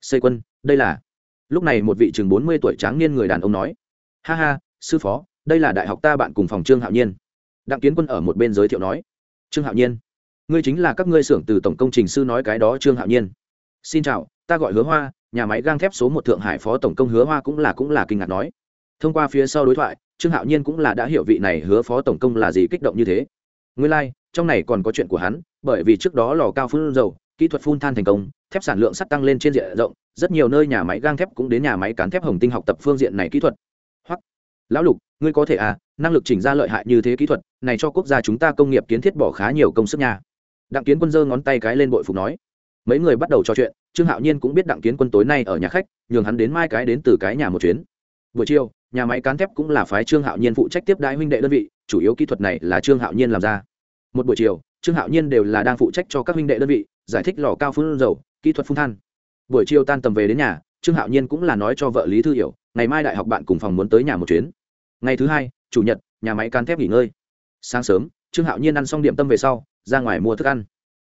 Xây quân, đây là. Lúc này một vị chừng bốn mươi tuổi tráng niên người đàn ông nói. Ha ha, sư phó, đây là đại học ta bạn cùng phòng trương hạo nhiên. Đặng kiến quân ở một bên giới thiệu nói. Trương hạo nhiên, ngươi chính là các ngươi xưởng từ tổng công trình sư nói cái đó trương hạo nhiên. Xin chào, ta gọi hứa hoa, nhà máy gang thép số một thượng hải phó tổng công hứa hoa cũng là cũng là kinh ngạc nói thông qua phía sau đối thoại trương hạo nhiên cũng là đã hiểu vị này hứa phó tổng công là gì kích động như thế. Nguyên lai、like, trong này còn có chuyện của hắn bởi vì trước đó lò cao phun dầu kỹ thuật phun than thành công thép sản lượng sắt tăng lên trên diện rộng rất nhiều nơi nhà máy gang thép cũng đến nhà máy cán thép hồng tinh học tập phương diện này kỹ thuật. Hoặc lão lục ngươi có thể à năng lực chỉnh ra lợi hại như thế kỹ thuật này cho quốc gia chúng ta công nghiệp kiến thiết bỏ khá nhiều công sức nha. Đặng kiến quân giơ ngón tay cái lên bội phục nói. Mấy người bắt đầu trò chuyện trương hạo nhiên cũng biết đặng kiến quân tối nay ở nhà khách nhường hắn đến mai cái đến từ cái nhà một chuyến. Buổi chiều nhà máy cán thép cũng là phái trương hạo nhiên phụ trách tiếp đại huynh đệ đơn vị, chủ yếu kỹ thuật này là trương hạo nhiên làm ra. Một buổi chiều, trương hạo nhiên đều là đang phụ trách cho các huynh đệ đơn vị, giải thích lò cao phun dầu, kỹ thuật phun than. Buổi chiều tan tầm về đến nhà, trương hạo nhiên cũng là nói cho vợ lý thư hiểu, ngày mai đại học bạn cùng phòng muốn tới nhà một chuyến. Ngày thứ hai, chủ nhật, nhà máy cán thép nghỉ ngơi. Sáng sớm, trương hạo nhiên ăn xong điểm tâm về sau, ra ngoài mua thức ăn.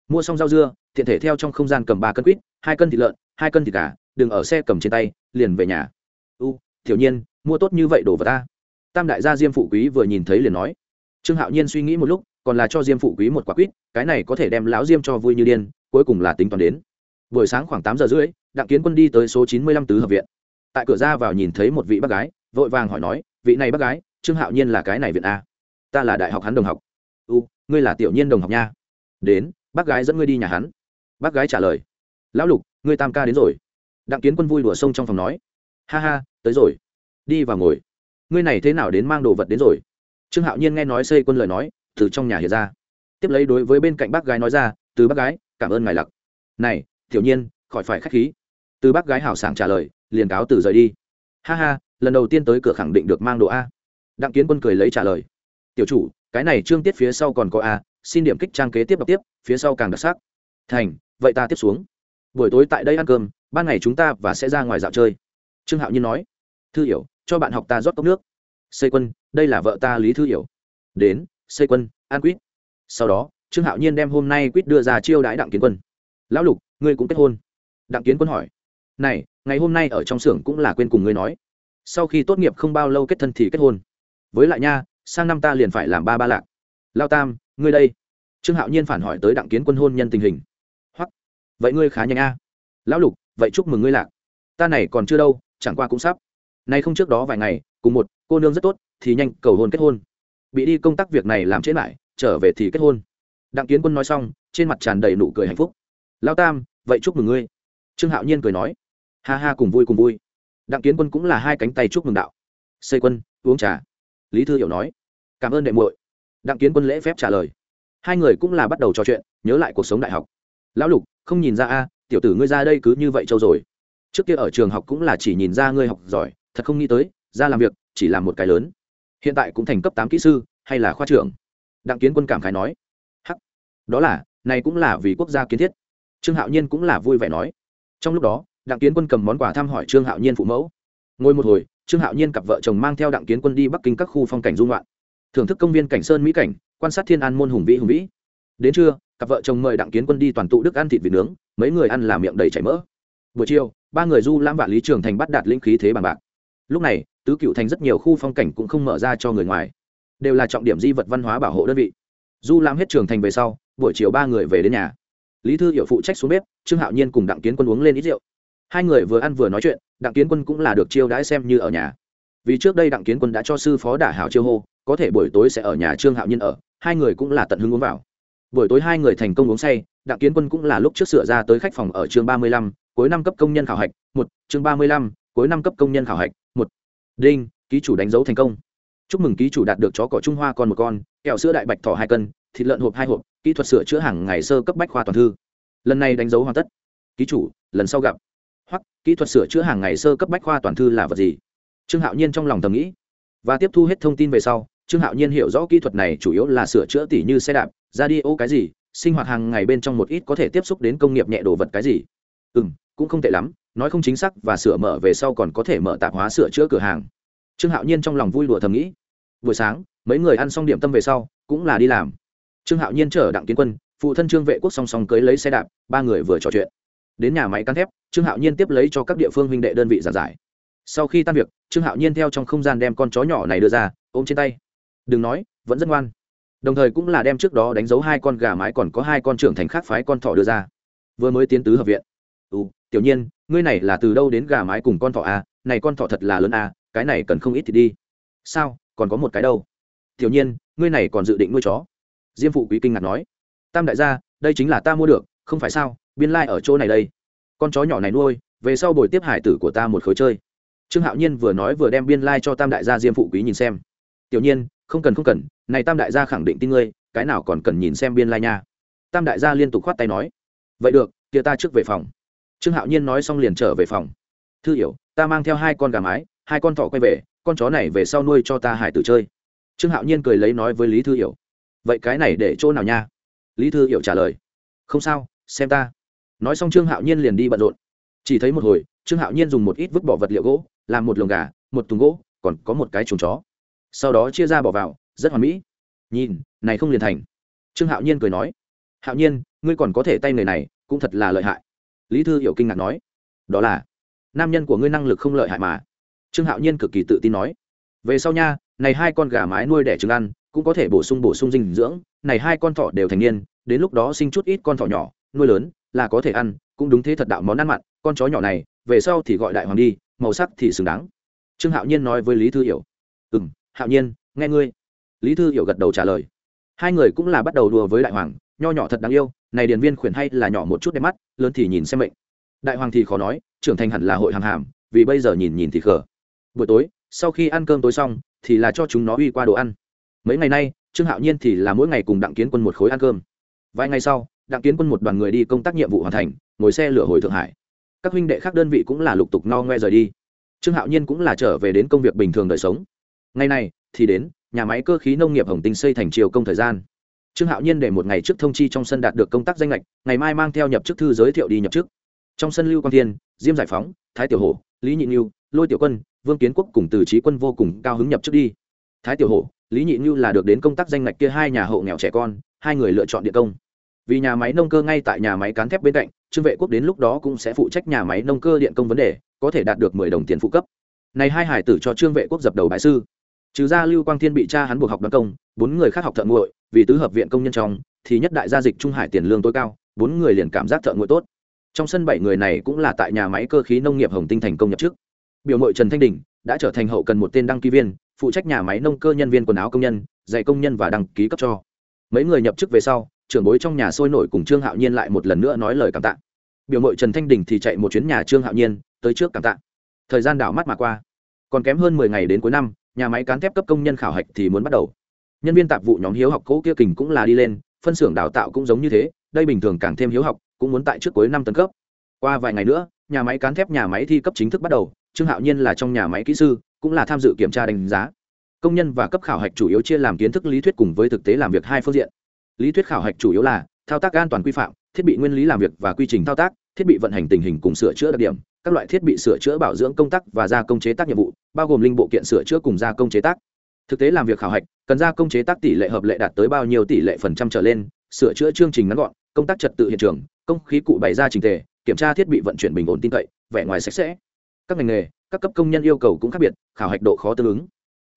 Mua xong rau dưa, tiện thể theo trong không gian cầm ba cân quýt, hai cân thịt lợn, hai cân thịt gà, đừng ở xe cầm trên tay, liền về nhà. U thiểu nhiên mua tốt như vậy đồ vật ta. Tam đại gia diêm phụ quý vừa nhìn thấy liền nói. Trương hạo nhiên suy nghĩ một lúc, còn là cho diêm phụ quý một quả quýt, cái này có thể đem lão diêm cho vui như điên, cuối cùng là tính toán đến. Buổi sáng khoảng tám giờ rưỡi, đặng kiến quân đi tới số chín mươi lăm tứ hợp viện. Tại cửa ra vào nhìn thấy một vị bác gái, vội vàng hỏi nói, vị này bác gái, trương hạo nhiên là cái này viện a? Ta là đại học hắn đồng học. U, ngươi là tiểu nhiên đồng học nha. Đến, bác gái dẫn ngươi đi nhà hắn. Bác gái trả lời. Lão lục, ngươi tam ca đến rồi. Đặng kiến quân vui đùa sông trong phòng nói. Ha ha, tới rồi đi vào ngồi. Ngươi này thế nào đến mang đồ vật đến rồi? Trương hạo nhiên nghe nói xây quân lời nói, từ trong nhà hiện ra. Tiếp lấy đối với bên cạnh bác gái nói ra, từ bác gái, cảm ơn ngài lặc. Này, tiểu nhiên, khỏi phải k h á c h khí. Từ bác gái hào sảng trả lời, liền cáo từ rời đi. Ha ha, lần đầu tiên tới cửa khẳng định được mang đồ a. Đặng kiến quân cười lấy trả lời, tiểu chủ, cái này trương tiết phía sau còn có a, xin điểm kích trang kế tiếp đọc tiếp, phía sau càng đặc sắc. Thành, vậy ta tiếp xuống. Buổi tối tại đây ăn cơm, ban ngày chúng ta và sẽ ra ngoài dạo chơi. Trương hạo nhiên nói, thư hiểu cho bạn học ta rót cốc nước. Xây quân, đây là vợ ta lý thư hiểu. Đến, xây quân an quýt. Sau đó, trương hạo nhiên đem hôm nay quýt đưa ra chiêu đãi đặng kiến quân. Lão lục, ngươi cũng kết hôn. Đặng kiến quân hỏi. Này, ngày hôm nay ở trong xưởng cũng là quên cùng ngươi nói. Sau khi tốt nghiệp không bao lâu kết thân thì kết hôn. Với lại nha, sang năm ta liền phải làm ba ba lạc. Lao tam, ngươi đây. Trương hạo nhiên phản hỏi tới đặng kiến quân hôn nhân tình hình. Hoặc vậy ngươi khá nhanh a. Lão lục, vậy chúc mừng ngươi lạc. Ta này còn chưa đâu, chẳng qua cũng sắp nay không trước đó vài ngày, cùng một cô nương rất tốt, thì nhanh cầu hôn kết hôn. Bị đi công tác việc này làm chết lại, trở về thì kết hôn. Đặng kiến quân nói xong, trên mặt tràn đầy nụ cười hạnh phúc. Lao tam, vậy chúc mừng ngươi. Trương hạo nhiên cười nói. Ha ha, cùng vui cùng vui. Đặng kiến quân cũng là hai cánh tay chúc mừng đạo. Xây quân, uống trà. Lý thư hiểu nói. Cảm ơn đệ muội. Đặng kiến quân lễ phép trả lời. Hai người cũng là bắt đầu trò chuyện, nhớ lại cuộc sống đại học. Lão lục, không nhìn ra a, tiểu tử ngươi ra đây cứ như vậy trâu rồi. Trước kia ở trường học cũng là chỉ nhìn ra ngươi học giỏi thật không nghĩ tới, ra làm việc chỉ làm một cái lớn. Hiện tại cũng thành cấp tám kỹ sư hay là khoa trưởng. Đặng kiến quân cảm khái nói. Hắc, đó là, này cũng là vì quốc gia kiến thiết. Trương hạo nhiên cũng là vui vẻ nói. Trong lúc đó, đặng kiến quân cầm món quà thăm hỏi trương hạo nhiên phụ mẫu. Ngồi một hồi, trương hạo nhiên cặp vợ chồng mang theo đặng kiến quân đi bắc kinh các khu phong cảnh dung loạn thưởng thức công viên cảnh sơn mỹ cảnh, quan sát thiên an môn hùng vĩ hùng vĩ. Đến trưa, cặp vợ chồng mời đặng kiến quân đi toàn tụ đức ăn thịt vịt nướng, mấy người ăn làm miệng đầy chảy mỡ. Buổi chiều, ba người du lãm vạn lý trường thành bắt đạt linh khí thế bằng bạc lúc này, tứ cựu thành rất nhiều khu phong cảnh cũng không mở ra cho người ngoài. Đều là trọng điểm di vật văn hóa bảo hộ đơn vị. Du làm hết trường thành về sau, buổi chiều ba người về đến nhà. Lý thư hiệu phụ trách xuống bếp, trương hạo nhiên cùng đặng kiến quân uống lên ít rượu. Hai người vừa ăn vừa nói chuyện, đặng kiến quân cũng là được chiêu đãi xem như ở nhà. Vì trước đây đặng kiến quân đã cho sư phó đả hảo chiêu hô, có thể buổi tối sẽ ở nhà trương hạo nhiên ở, hai người cũng là tận hứng uống vào. Buổi tối hai người thành công uống say, đặng kiến quân cũng là lúc trước sửa ra tới khách phòng ở chương ba mươi lăm, cuối năm cấp công nhân khảo hạch, một chương ba mươi lăm, cuối năm cấp công nhân khảo hạch đinh, ký chủ đánh dấu thành công. Chúc mừng ký chủ đạt được chó cỏ trung hoa con một con, kẹo sữa đại bạch thỏ hai cân, thịt lợn hộp hai hộp, kỹ thuật sửa chữa hàng ngày sơ cấp bách khoa toàn thư. Lần này đánh dấu hoàn tất. Ký chủ, lần sau gặp. Hoặc, kỹ thuật sửa chữa hàng ngày sơ cấp bách khoa toàn thư là vật gì? Trương hạo nhiên trong lòng thầm nghĩ. Và tiếp thu hết thông tin về sau, trương hạo nhiên hiểu rõ kỹ thuật này chủ yếu là sửa chữa tỉ như xe đạp, ra đi ô cái gì, sinh hoạt hàng ngày bên trong một ít có thể tiếp xúc đến công nghiệp nhẹ đồ vật cái gì. Ừ m cũng không tệ lắm nói không chính xác và sửa mở về sau còn có thể mở tạp hóa sửa chữa cửa hàng. Trương hạo nhiên trong lòng vui đùa thầm nghĩ. Buổi sáng, mấy người ăn xong điểm tâm về sau, cũng là đi làm. Trương hạo nhiên chở đặng kiến quân, phụ thân trương vệ quốc song song cưới lấy xe đạp, ba người vừa trò chuyện. Đến nhà máy cán thép, trương hạo nhiên tiếp lấy cho các địa phương huynh đệ đơn vị giảng giải. Sau khi tan việc, trương hạo nhiên theo trong không gian đem con chó nhỏ này đưa ra, ôm trên tay. Đừng nói, vẫn rất ngoan. Đồng thời cũng là đem trước đó đánh dấu hai con gà mái còn có hai con trưởng thành khác phái con thỏ đưa ra. Vừa mới tiến tứ hợp viện. Ừ tiểu nhiên ngươi này là từ đâu đến gà mái cùng con thỏ à? này con thỏ thật là lớn à, cái này cần không ít thì đi. Sao còn có một cái đâu? Tiểu nhiên ngươi này còn dự định nuôi chó? Diêm phụ quý kinh ngạc nói. Tam đại gia đây chính là ta mua được không phải sao? Biên lai、like、ở chỗ này đây. Con chó nhỏ này nuôi về sau buổi tiếp hải tử của ta một khối chơi. Trương hạo nhiên vừa nói vừa đem biên lai、like、cho tam đại gia diêm phụ quý nhìn xem. Tiểu nhiên không cần không cần này tam đại gia khẳng định tin ngươi cái nào còn cần nhìn xem biên lai、like、nha. Tam đại gia liên tục khoát tay nói. Vậy được kia ta trước về phòng trương hạo nhiên nói xong liền trở về phòng. Thư hiểu, ta mang theo hai con gà mái, hai con thỏ quay về, con chó này về sau nuôi cho ta hải tử chơi. Trương hạo nhiên cười lấy nói với lý thư hiểu. Vậy cái này để chỗ nào nha? Lý thư hiểu trả lời. Không sao, xem ta. Nói xong trương hạo nhiên liền đi bận rộn. Chỉ thấy một hồi, trương hạo nhiên dùng một ít vứt bỏ vật liệu gỗ, làm một lồng gà, một thùng gỗ, còn có một cái chuồng chó. Sau đó chia ra bỏ vào, rất hoàn mỹ. Nhìn, này không liền thành. Trương hạo nhiên cười nói. Hạo nhiên, ngươi còn có thể tay người này, cũng thật là lợi hại lý thư hiểu kinh ngạc nói, đó là, nam nhân của ngươi năng lực không lợi hại mà. Trương hạo nhiên cực kỳ tự tin nói, về sau nha, này hai con gà mái nuôi đẻ trứng ăn, cũng có thể bổ sung bổ sung dinh dưỡng, này hai con thỏ đều thành niên, đến lúc đó sinh chút ít con thỏ nhỏ, nuôi lớn, là có thể ăn, cũng đúng thế thật đạo món ăn mặn, con chó nhỏ này, về sau thì gọi đại hoàng đi, màu sắc thì xứng đáng. Trương hạo nhiên nói với lý thư hiểu ừ m hạo nhiên, nghe ngươi. Lý thư hiểu gật đầu trả lời, hai người cũng là bắt đầu đùa với đại hoàng nho nhỏ thật đáng yêu, này điền viên khuyển hay là nhỏ một chút đẹp mắt, lớn thì nhìn xem mệnh. Đại hoàng thì khó nói, trưởng thành hẳn là hội hàng hàm, vì bây giờ nhìn nhìn thì khờ. Buổi tối, sau khi ăn cơm tối xong, thì là cho chúng nó uy qua đồ ăn. Mấy ngày nay, trương hạo nhiên thì là mỗi ngày cùng đặng kiến quân một khối ăn cơm. Vài ngày sau, đặng kiến quân một đoàn người đi công tác nhiệm vụ hoàn thành, ngồi xe lửa hồi thượng hải. Các huynh đệ khác đơn vị cũng là lục tục no ngoe rời đi. Trương hạo nhiên cũng là trở về đến công việc bình thường đời sống. Ngày nay thì đến, nhà máy cơ khí nông nghiệp hồng tinh xây thành chiều công thời gian trương hạo nhiên để một ngày trước thông chi trong sân đạt được công tác danh lệch ngày mai mang theo nhập chức thư giới thiệu đi nhập chức. Trong sân lưu quang thiên, diêm giải phóng, thái tiểu hổ, lý nhị như lôi tiểu quân, vương kiến quốc cùng từ trí quân vô cùng cao hứng nhập chức đi. Thái tiểu hổ, lý nhị như là được đến công tác danh lệch kia hai nhà hộ nghèo trẻ con, hai người lựa chọn địa công. Vì nhà máy nông cơ ngay tại nhà máy cán thép bên cạnh, trương vệ quốc đến lúc đó cũng sẽ phụ trách nhà máy nông cơ điện công vấn đề, có thể đạt được mười đồng tiền phụ cấp. Này hai hải tử cho trương vệ quốc dập đầu bài sư. Trừ ra lưu quang thiên bị cha hắn buộc học đoán công, bốn người khác học thợ nguội vì tứ hợp viện công nhân trong, thì nhất đại gia dịch trung hải tiền lương tối cao, bốn người liền cảm giác thợ nguội tốt. Trong sân bảy người này cũng là tại nhà máy cơ khí nông nghiệp hồng tinh thành công nhập trước biểu mội trần thanh đình đã trở thành hậu cần một tên đăng ký viên, phụ trách nhà máy nông cơ nhân viên quần áo công nhân, dạy công nhân và đăng ký cấp cho. Mấy người nhập chức về sau, trưởng bối trong nhà sôi nổi cùng trương hạo nhiên lại một lần nữa nói lời cảm tạ. Biểu mội trần thanh đình thì chạy một chuyến nhà trương hạo nhiên, tới trước cảm tạ. Thời gian đảo mắt mà qua. Còn kém hơn mười ngày đến cuối năm, nhà máy cán thép cấp công nhân khảo hạch thì muốn bắt đầu nhân viên tạp vụ nhóm hiếu học cỗ kia kình cũng là đi lên, phân xưởng đào tạo cũng giống như thế, đây bình thường càng thêm hiếu học, cũng muốn tại trước cuối năm tấn cấp. Qua vài ngày nữa, nhà máy cán thép nhà máy thi cấp chính thức bắt đầu, trương hạo nhiên là trong nhà máy kỹ sư, cũng là tham dự kiểm tra đánh giá. Công nhân và cấp khảo hạch chủ yếu chia làm kiến thức lý thuyết cùng với thực tế làm việc hai phương diện. Lý thuyết khảo hạch chủ yếu là thao tác an toàn quy phạm, thiết bị nguyên lý làm việc và quy trình thao tác, thiết bị vận hành tình hình cùng sửa chữa đặc điểm, các loại thiết bị sửa chữa bảo dưỡng công tác và gia công chế tác nhiệm vụ, bao gồm linh bộ kiện sửa chữa cùng gia công chế tác thực tế làm việc khảo hạch, cần ra công chế tác tỷ lệ hợp lệ đạt tới bao nhiêu tỷ lệ phần trăm trở lên, sửa chữa chương trình ngắn gọn, công tác trật tự hiện trường, công khí cụ bày ra trình tề, kiểm tra thiết bị vận chuyển bình ổn tin cậy, vẻ ngoài sạch sẽ. Các ngành nghề, các cấp công nhân yêu cầu cũng khác biệt, khảo hạch độ khó tương ứng.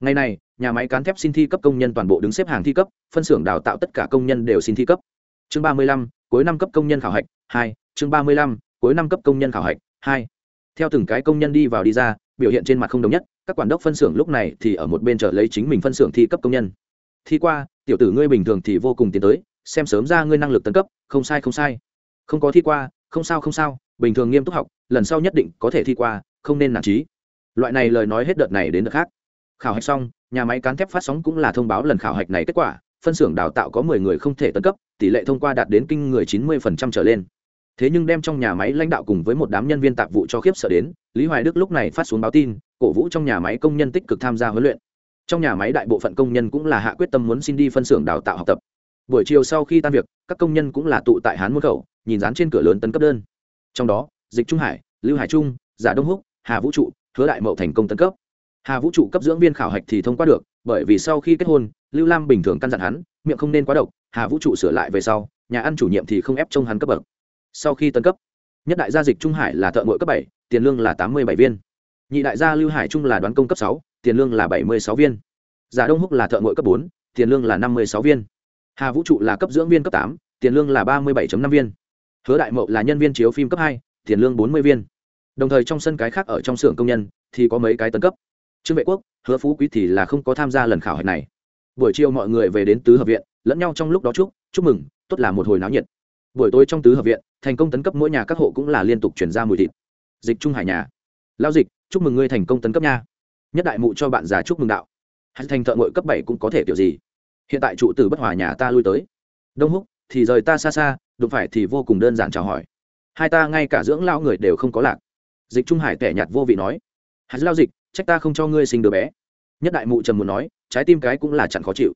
Ngày này, nhà máy cán thép xin thi cấp công nhân toàn bộ đứng xếp hàng thi cấp, phân xưởng đào tạo tất cả công nhân đều xin thi cấp. Chương ba mươi lăm, cuối năm cấp công nhân khảo hạch, hai, chương ba mươi lăm, cuối năm cấp công nhân khảo hạch, hai. Theo từng cái công nhân đi vào đi ra biểu hiện trên mặt không đồng nhất, các quản đốc phân xưởng lúc này thì ở một bên chờ lấy chính mình phân xưởng thi cấp công nhân. Thi qua, tiểu tử ngươi bình thường thì vô cùng tiến tới, xem sớm ra ngươi năng lực tấn cấp, không sai không sai. Không có thi qua, không sao không sao, bình thường nghiêm túc học, lần sau nhất định có thể thi qua, không nên nản trí. Loại này lời nói hết đợt này đến đợt khác. Khảo hạch xong, nhà máy cán thép phát sóng cũng là thông báo lần khảo hạch này kết quả, phân xưởng đào tạo có mười người không thể tấn cấp, tỷ lệ thông qua đạt đến kinh người chín mươi phần trăm trở lên thế nhưng đem trong nhà máy lãnh đạo cùng với một đám nhân viên tạp vụ cho khiếp sợ đến, lý hoài đức lúc này phát xuống báo tin, cổ vũ trong nhà máy công nhân tích cực tham gia huấn luyện. Trong nhà máy đại bộ phận công nhân cũng là hạ quyết tâm muốn xin đi phân xưởng đào tạo học tập. Buổi chiều sau khi tan việc, các công nhân cũng là tụ tại hán môn khẩu, nhìn dán trên cửa lớn tấn cấp đơn. Trong đó, dịch trung hải, lưu hải trung, giả đông húc, hà vũ trụ, hứa đại mậu thành công tấn cấp. Hà vũ trụ cấp dưỡng viên khảo hạch thì thông qua được, bởi vì sau khi kết hôn, lưu lam bình thường căn dặn hắn, miệng không nên quá độc, hà vũ trụ sửa lại về sau, nhà ăn chủ nhiệm thì không ép trông hắn cấp bậc sau khi tấn cấp, nhất đại gia dịch trung hải là thợ ngội cấp bảy, tiền lương là tám mươi bảy viên. Nhị đại gia lưu hải trung là đoán công cấp sáu, tiền lương là bảy mươi sáu viên. Giả đông húc là thợ ngội cấp bốn, tiền lương là năm mươi sáu viên. Hà vũ trụ là cấp dưỡng viên cấp tám, tiền lương là ba mươi bảy năm viên. Hứa đại mậu là nhân viên chiếu phim cấp hai, tiền lương bốn mươi viên. Đồng thời trong sân cái khác ở trong xưởng công nhân thì có mấy cái tấn cấp. Trương vệ quốc, hứa phú quý thì là không có tham gia lần khảo hạch này. Buổi chiều mọi người về đến tứ hợp viện, lẫn nhau trong lúc đó chúc chúc mừng, tốt là một hồi náo nhiệt. Buổi tối trong tứ hợp viện thành công tấn cấp mỗi nhà các hộ cũng là liên tục chuyển ra mùi thịt. Dịch trung hải nhà. Lao dịch, chúc mừng ngươi thành công tấn cấp nha. Nhất đại mụ cho bạn già chúc mừng đạo. Hay thành thợ ngội cấp bảy cũng có thể kiểu gì? Hiện tại trụ tử bất hòa nhà ta lui tới. Đông húc, thì rời ta xa xa, đụng phải thì vô cùng đơn giản chào hỏi. Hai ta ngay cả dưỡng lao người đều không có lạc. Dịch trung hải tẻ nhạt vô vị nói. Hạt lao dịch, trách ta không cho ngươi sinh đứa bé. Nhất đại mụ trầm muốn nói, trái tim cái cũng là chẳng khó chịu.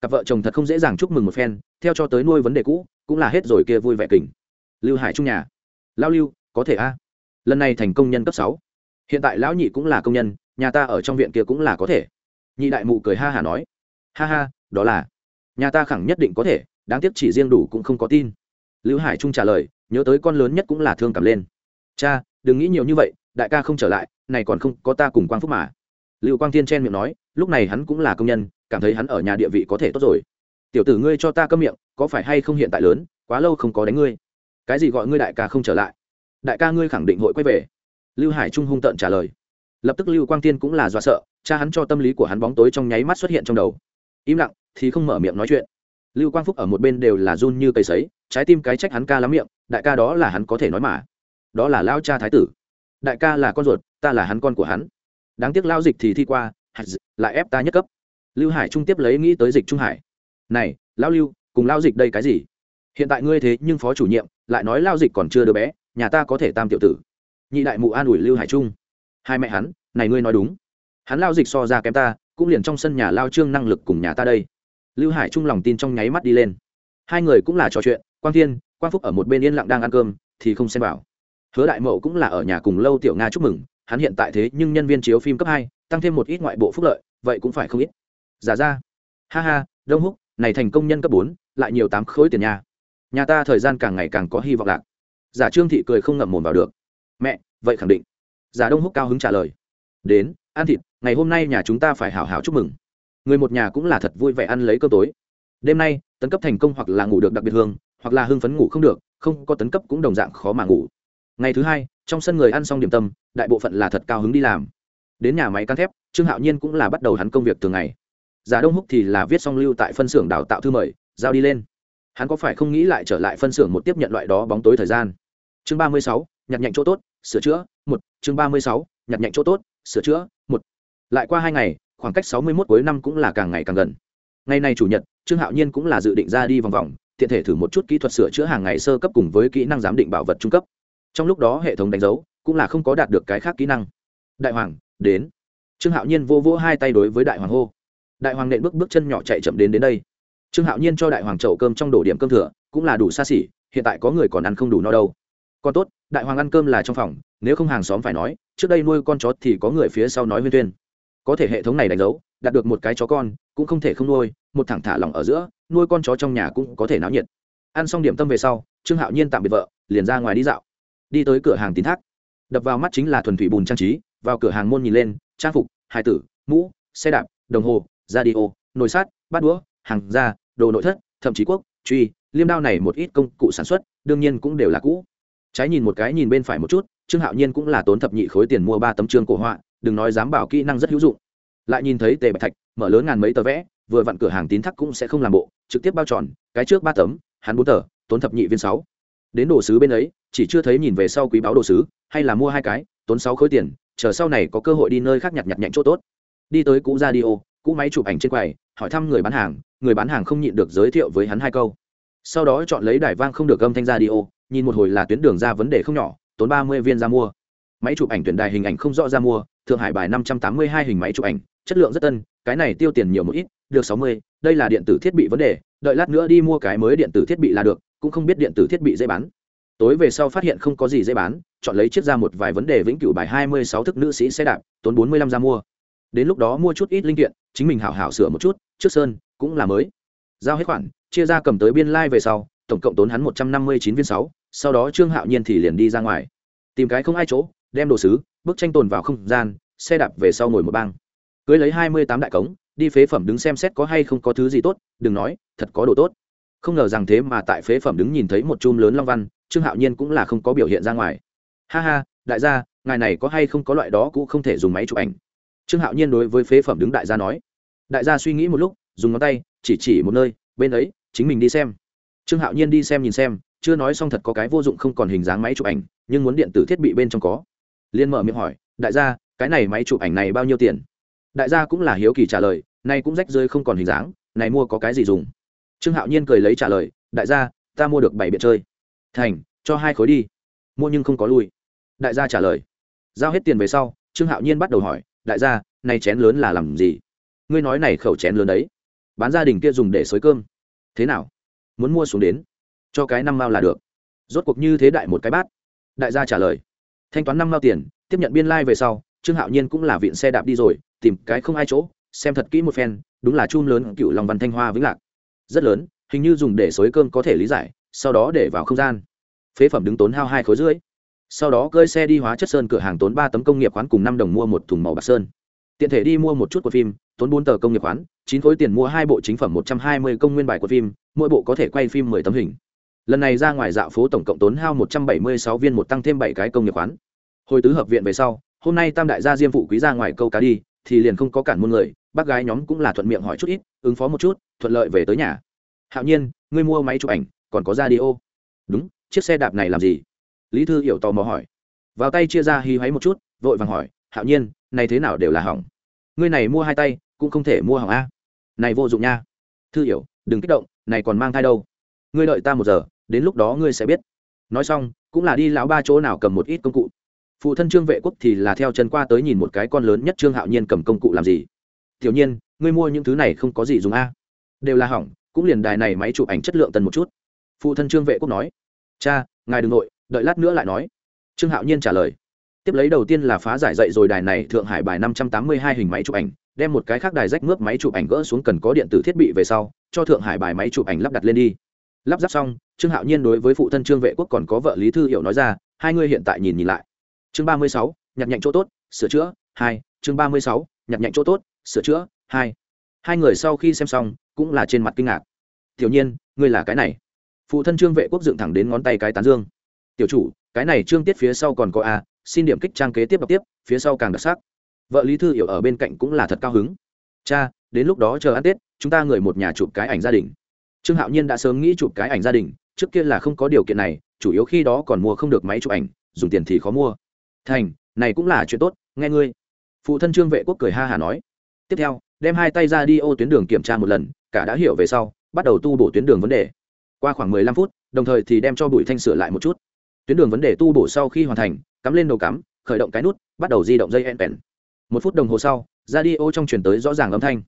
Cặp vợ chồng thật không dễ dàng chúc mừng một phen, theo cho tới nuôi vấn đề cũ, cũng là hết rồi kia vui vẻ kình lưu hải trung nhà. Lao lưu, có thể a? Lần này thành công nhân cấp sáu. Hiện tại lão nhị cũng là công nhân, nhà ta ở trong viện kia cũng là có thể. Nhị đại mụ cười ha hả nói. Ha ha, đó là. Nhà ta khẳng nhất định có thể, đáng tiếc chỉ riêng đủ cũng không có tin. Lưu hải trung trả lời, nhớ tới con lớn nhất cũng là thương cảm lên. Cha, đừng nghĩ nhiều như vậy, đại ca không trở lại, này còn không có ta cùng quang phúc mà. Lưu quang thiên chen miệng nói, lúc này hắn cũng là công nhân, cảm thấy hắn ở nhà địa vị có thể tốt rồi. Tiểu tử ngươi cho ta câm miệng, có phải hay không hiện tại lớn, quá lâu không có đánh ngươi cái gì gọi ngươi đại ca không trở lại? Đại ca ngươi khẳng định hội quay về. Lưu hải trung hung tợn trả lời. Lập tức lưu quang tiên cũng là do sợ, cha hắn cho tâm lý của hắn bóng tối trong nháy mắt xuất hiện trong đầu. Im lặng, thì không mở miệng nói chuyện. Lưu quang phúc ở một bên đều là run như cây sấy, trái tim cái trách hắn ca lắm miệng, đại ca đó là hắn có thể nói mà. Đó là lao cha thái tử. Đại ca là con ruột, ta là hắn con của hắn. Đáng tiếc lao dịch thì thi qua lại ép ta nhất cấp. Lưu hải trung tiếp lấy nghĩ tới dịch trung hải. Này lao lưu, cùng lao dịch đây cái gì? Hiện tại ngươi thế nhưng phó chủ nhiệm, lại nói lao dịch còn chưa đứa bé, nhà ta có thể tam tiểu tử. Nhị đại mụ an ủi lưu hải trung. Hai mẹ hắn, này ngươi nói đúng. Hắn lao dịch so ra kém ta, cũng liền trong sân nhà lao trương năng lực cùng nhà ta đây. Lưu hải trung lòng tin trong nháy mắt đi lên. Hai người cũng là trò chuyện, quang thiên, quang phúc ở một bên yên lặng đang ăn cơm, thì không xem vào. Hứa đại mậu cũng là ở nhà cùng lâu tiểu nga chúc mừng, hắn hiện tại thế nhưng nhân viên chiếu phim cấp hai, tăng thêm một ít ngoại bộ phúc lợi, vậy cũng phải không ít. Giả ra. Ha ha, đông húc, này thành công nhân cấp bốn, lại nhiều tám khối tiền nhà nhà ta thời gian càng ngày càng có hy vọng lạc. Giả trương thị cười không ngậm mồm vào được. Mẹ, vậy khẳng định. Giả đông húc cao hứng trả lời. Đến, ăn thịt, ngày hôm nay nhà chúng ta phải hào hào chúc mừng. Người một nhà cũng là thật vui vẻ ăn lấy cơm tối. Đêm nay, tấn cấp thành công hoặc là ngủ được đặc biệt hương, hoặc là hưng phấn ngủ không được, không có tấn cấp cũng đồng dạng khó mà ngủ. Ngày thứ hai, trong sân người ăn xong điểm tâm, đại bộ phận là thật cao hứng đi làm. Đến nhà máy cán thép, trương hạo nhiên cũng là bắt đầu hắn công việc thường ngày. Giả đông húc thì là viết xong lưu tại phân xưởng đào tạo thư mời, giao đi lên hắn có phải không nghĩ lại trở lại phân xưởng một tiếp nhận loại đó bóng tối thời gian? Chương ba mươi sáu, nhặt nhạnh chỗ tốt, sửa chữa, một, chương ba mươi sáu, nhặt nhạnh chỗ tốt, sửa chữa, một. Lại qua hai ngày, khoảng cách sáu mươi mốt cuối năm cũng là càng ngày càng gần. Ngày nay chủ nhật, trương hạo nhiên cũng là dự định ra đi vòng vòng, tiện thể thử một chút kỹ thuật sửa chữa hàng ngày sơ cấp cùng với kỹ năng giám định bảo vật trung cấp. Trong lúc đó hệ thống đánh dấu cũng là không có đạt được cái khác kỹ năng. Đại hoàng, đến. Trương hạo nhiên vô vô hai tay đối với đại hoàng hô. Đại hoàng nện bước bước chân nhỏ chạy chậm đến đến đây trương hạo nhiên cho đại hoàng chậu cơm trong đổ điểm cơm thừa, cũng là đủ xa xỉ, hiện tại có người còn ăn không đủ no đâu. Còn tốt, đại hoàng ăn cơm là trong phòng, nếu không hàng xóm phải nói, trước đây nuôi con chó thì có người phía sau nói huyên tuyên có thể hệ thống này đánh dấu, đạt được một cái chó con, cũng không thể không nuôi, một thẳng thả lỏng ở giữa, nuôi con chó trong nhà cũng có thể náo nhiệt. Ăn xong điểm tâm về sau, trương hạo nhiên tạm biệt vợ, liền ra ngoài đi dạo. Đi tới cửa hàng tín thác. Đập vào mắt chính là thuần thủy bùn trang trí, vào cửa hàng môn nhìn lên, trang phục hai tử, mũ, xe đạp, đồng hồ, radio, nồi sát bát đũa, hàng da đồ nội thất, thậm chí quốc, truy, liêm đao này một ít công cụ sản xuất, đương nhiên cũng đều là cũ. Trái nhìn một cái nhìn bên phải một chút, trương hạo nhiên cũng là tốn thập nhị khối tiền mua ba tấm trương cổ họa, đừng nói dám bảo kỹ năng rất hữu dụng. Lại nhìn thấy tề bạch thạch, mở lớn ngàn mấy tờ vẽ, vừa vặn cửa hàng tín thắc cũng sẽ không làm bộ, trực tiếp bao tròn, cái trước ba tấm, hắn bốn tờ, tốn thập nhị viên sáu. Đến đồ sứ bên ấy, chỉ chưa thấy nhìn về sau quý báo đồ sứ, hay là mua hai cái, tốn sáu khối tiền, chờ sau này có cơ hội đi nơi khác nhặt nhặt nhạnh chỗ tốt. Đi tới cũ radio cũ máy chụp ảnh trên quầy, hỏi thăm người bán hàng người bán hàng không nhịn được giới thiệu với hắn hai câu. Sau đó chọn lấy đài vang không được âm thanh radio, nhìn một hồi là tuyến đường ra vấn đề không nhỏ, tốn ba mươi viên ra mua. Máy chụp ảnh tuyển đài hình ảnh không rõ ra mua, thượng hải bài năm trăm tám mươi hai hình máy chụp ảnh, chất lượng rất tân, cái này tiêu tiền nhiều một ít, được sáu mươi, đây là điện tử thiết bị vấn đề, đợi lát nữa đi mua cái mới điện tử thiết bị là được, cũng không biết điện tử thiết bị dễ bán. Tối về sau phát hiện không có gì dễ bán, chọn lấy chiếc ra một vài vấn đề vĩnh cửu bài hai mươi sáu thức nữ sĩ xe đạp, tốn bốn mươi lăm ra mua. Đến lúc đó mua chút ít linh kiện, chính mình hảo hảo sửa một chút, trước sơn cũng là mới. Giao hết khoản, chia ra cầm tới biên lai、like、về sau, tổng cộng tốn hắn một trăm năm mươi chín viên sáu, sau đó trương hạo nhiên thì liền đi ra ngoài. Tìm cái không ai chỗ, đem đồ sứ, bức tranh tồn vào không gian, xe đạp về sau ngồi một băng cưới lấy hai mươi tám đại cống, đi phế phẩm đứng xem xét có hay không có thứ gì tốt, đừng nói, thật có đồ tốt. Không ngờ rằng thế mà tại phế phẩm đứng nhìn thấy một chum lớn long văn, trương hạo nhiên cũng là không có biểu hiện ra ngoài. Ha ha, đại gia, ngài này có hay không có loại đó cũng không thể dùng máy chụp ảnh. Trương hạo nhiên đối với phế phẩm đứng đại gia nói. Đại gia suy nghĩ một lúc dùng ngón tay, chỉ chỉ một nơi, bên ấy, chính mình đi xem. Trương hạo nhiên đi xem nhìn xem, chưa nói xong thật có cái vô dụng không còn hình dáng máy chụp ảnh, nhưng muốn điện tử thiết bị bên trong có. Liên mở miệng hỏi, đại gia, cái này máy chụp ảnh này bao nhiêu tiền? Đại gia cũng là hiếu kỳ trả lời, này cũng rách rơi không còn hình dáng, này mua có cái gì dùng? Trương hạo nhiên cười lấy trả lời, đại gia, ta mua được bảy biện chơi. Thành, cho hai khối đi. Mua nhưng không có lui. Đại gia trả lời. Giao hết tiền về sau, trương hạo nhiên bắt đầu hỏi, đại gia, này chén lớn là làm gì? Ngươi nói này khẩu chén lớn đấy bán gia đình kia dùng để xới cơm. Thế nào? Muốn mua xuống đến. Cho cái năm mao là được. Rốt cuộc như thế đại một cái bát. Đại gia trả lời. Thanh toán năm mao tiền, tiếp nhận biên lai、like、về sau, trương hạo nhiên cũng là viện xe đạp đi rồi, tìm cái không ai chỗ, xem thật kỹ một phen, đúng là chum lớn cựu lòng văn thanh hoa vĩnh lạc. Rất lớn, hình như dùng để xối cơm có thể lý giải, sau đó để vào không gian. Phế phẩm đứng tốn hao hai khối rưỡi. Sau đó cơi xe đi hóa chất sơn cửa hàng tốn ba tấm công nghiệp khoán cùng năm đồng mua một thùng màu bạc sơn. Tiện thể đi mua một chút của phim tốn bốn tờ công nghiệp khoán, chín khối tiền mua hai bộ chính phẩm một trăm hai mươi công nguyên bài của phim, mỗi bộ có thể quay phim mười tấm hình. Lần này ra ngoài dạo phố tổng cộng tốn hao một trăm bảy mươi sáu viên một tăng thêm bảy cái công nghiệp khoán. Hồi tứ hợp viện về sau, hôm nay tam đại gia diêm phụ quý ra ngoài câu cá đi, thì liền không có cản muôn người, bác gái nhóm cũng là thuận miệng hỏi chút ít, ứng phó một chút, thuận lợi về tới nhà. Hạo nhiên, ngươi mua máy chụp ảnh, còn có ra đi ô đúng, chiếc xe đạp này làm gì? Lý thư hiểu tò mò hỏi. Vào tay chia ra hy hoáy một chút, vội vàng hỏi, hạo nhiên, này thế nào đều là hỏng? Ngươi này mua hai tay cũng không thể mua hỏng a. Này vô dụng nha. Thư hiểu, đừng kích động, này còn mang thai đâu. Ngươi đợi ta một giờ, đến lúc đó ngươi sẽ biết. Nói xong, cũng là đi lão ba chỗ nào cầm một ít công cụ. Phụ thân trương vệ quốc thì là theo chân qua tới nhìn một cái con lớn nhất trương hạo nhiên cầm công cụ làm gì. Tiểu nhiên, ngươi mua những thứ này không có gì dùng a. Đều là hỏng, cũng liền đài này máy chụp ảnh chất lượng tần một chút. Phụ thân trương vệ quốc nói. Cha, ngài đ ừ n g nội, đợi lát nữa lại nói. Trương hạo nhiên trả lời. Tiếp lấy đầu tiên là phá giải dậy rồi đài này thượng hải bài năm trăm tám mươi hai hình máy chụp ảnh đem một cái khác đài rách mướp máy chụp ảnh gỡ xuống cần có điện tử thiết bị về sau, cho thượng hải bài máy chụp ảnh lắp đặt lên đi. Lắp ráp xong, trương hạo nhiên đối với phụ thân trương vệ quốc còn có vợ lý thư hiểu nói ra, hai người hiện tại nhìn nhìn lại. Chương ba mươi sáu, nhặt nhạnh chỗ tốt, sửa chữa, hai, chương ba mươi sáu, nhặt nhạnh chỗ tốt, sửa chữa, hai. Hai người sau khi xem xong, cũng là trên mặt kinh ngạc. Tiểu nhiên, ngươi là cái này. Phụ thân trương vệ quốc dựng thẳng đến ngón tay cái tán dương. Tiểu chủ, cái này trương tiết phía sau còn có a, xin điểm kích trang kế tiếp đọc tiếp, phía sau càng đặc sắc vợ lý thư hiểu ở bên cạnh cũng là thật cao hứng. Cha, đến lúc đó chờ ăn tết, chúng ta người một nhà chụp cái ảnh gia đình. Trương hạo nhiên đã sớm nghĩ chụp cái ảnh gia đình, trước kia là không có điều kiện này, chủ yếu khi đó còn mua không được máy chụp ảnh, dùng tiền thì khó mua. Thành, này cũng là chuyện tốt, nghe ngươi. Phụ thân trương vệ quốc cười ha hà nói. Tiếp theo, đem hai tay ra đi ô tuyến đường kiểm tra một lần, cả đã hiểu về sau, bắt đầu tu bổ tuyến đường vấn đề. Qua khoảng mười lăm phút, đồng thời thì đem cho bụi thanh sửa lại một chút. Tuyến đường vấn đề tu bổ sau khi hoàn thành, cắm lên đầu cắm, khởi động cái nút, bắt đầu di động dây en pèn một phút đồng hồ sau ra đi ô trong chuyển tới rõ ràng âm thanh.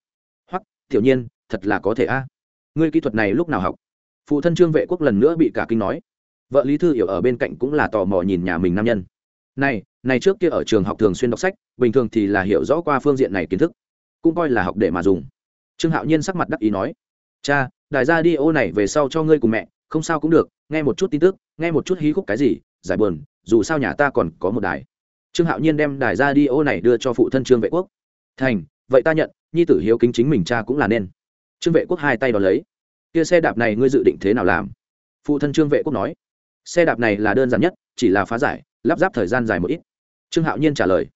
Hoặc tiểu nhiên, thật là có thể a. Ngươi kỹ thuật này lúc nào học? Phụ thân trương vệ quốc lần nữa bị cả kinh nói. Vợ lý thư hiểu ở bên cạnh cũng là tò mò nhìn nhà mình nam nhân. Này này trước kia ở trường học thường xuyên đọc sách, bình thường thì là hiểu rõ qua phương diện này kiến thức, cũng coi là học để mà dùng. Trương hạo nhiên sắc mặt đắc ý nói, cha, đài ra đi ô này về sau cho ngươi cùng mẹ, không sao cũng được, nghe một chút tin tức, nghe một chút hí khúc cái gì, giải buồn, dù sao nhà ta còn có một đài trương hạo nhiên đem đài ra đi ô này đưa cho phụ thân trương vệ quốc. Thành, vậy ta nhận, nhi tử hiếu kính chính mình cha cũng là nên. Trương vệ quốc hai tay đ ó lấy. Kia xe đạp này ngươi dự định thế nào làm? Phụ thân trương vệ quốc nói. Xe đạp này là đơn giản nhất, chỉ là phá giải, lắp ráp thời gian dài một ít. Trương hạo nhiên trả lời.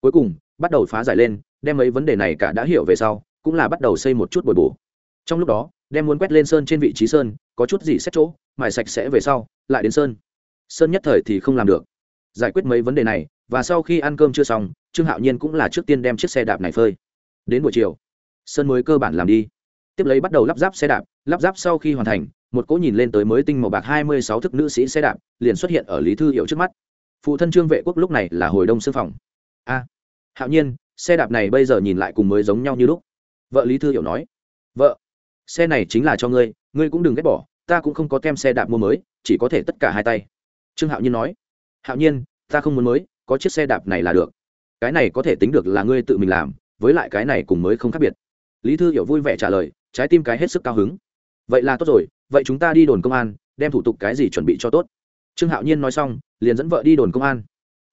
Cuối cùng, bắt đầu phá giải lên, đem mấy vấn đề này cả đã hiểu về sau, cũng là bắt đầu xây một chút bồi bổ. Trong lúc đó, đem muốn quét lên sơn trên vị trí sơn, có chút gì xét chỗ, mài sạch sẽ về sau, lại đến sơn. Sơn nhất thời thì không làm được. Giải quyết mấy vấn đề này và sau khi ăn cơm chưa xong, trương hạo nhiên cũng là trước tiên đem chiếc xe đạp này phơi. Đến buổi chiều, sơn mới cơ bản làm đi. Tiếp lấy bắt đầu lắp ráp xe đạp, lắp ráp sau khi hoàn thành, một cỗ nhìn lên tới mới tinh màu bạc hai mươi sáu thức nữ sĩ xe đạp liền xuất hiện ở lý thư hiệu trước mắt. Phụ thân trương vệ quốc lúc này là hồi đông sư phòng. A, hạo nhiên, xe đạp này bây giờ nhìn lại cùng mới giống nhau như lúc. Vợ lý thư hiểu nói, vợ, xe này chính là cho ngươi ngươi cũng đừng ghét bỏ, ta cũng không có tem xe đạp mua mới, chỉ có thể tất cả hai tay. Trương hạo nhiên nói, hạo nhiên, ta không muốn mới có chiếc xe đạp này là được. Cái này có thể tính được là ngươi tự mình làm, với lại cái này cùng mới không khác biệt. Lý thư hiểu vui vẻ trả lời, trái tim cái hết sức cao hứng. Vậy là tốt rồi, vậy chúng ta đi đồn công an, đem thủ tục cái gì chuẩn bị cho tốt. Trương hạo nhiên nói xong, liền dẫn vợ đi đồn công an.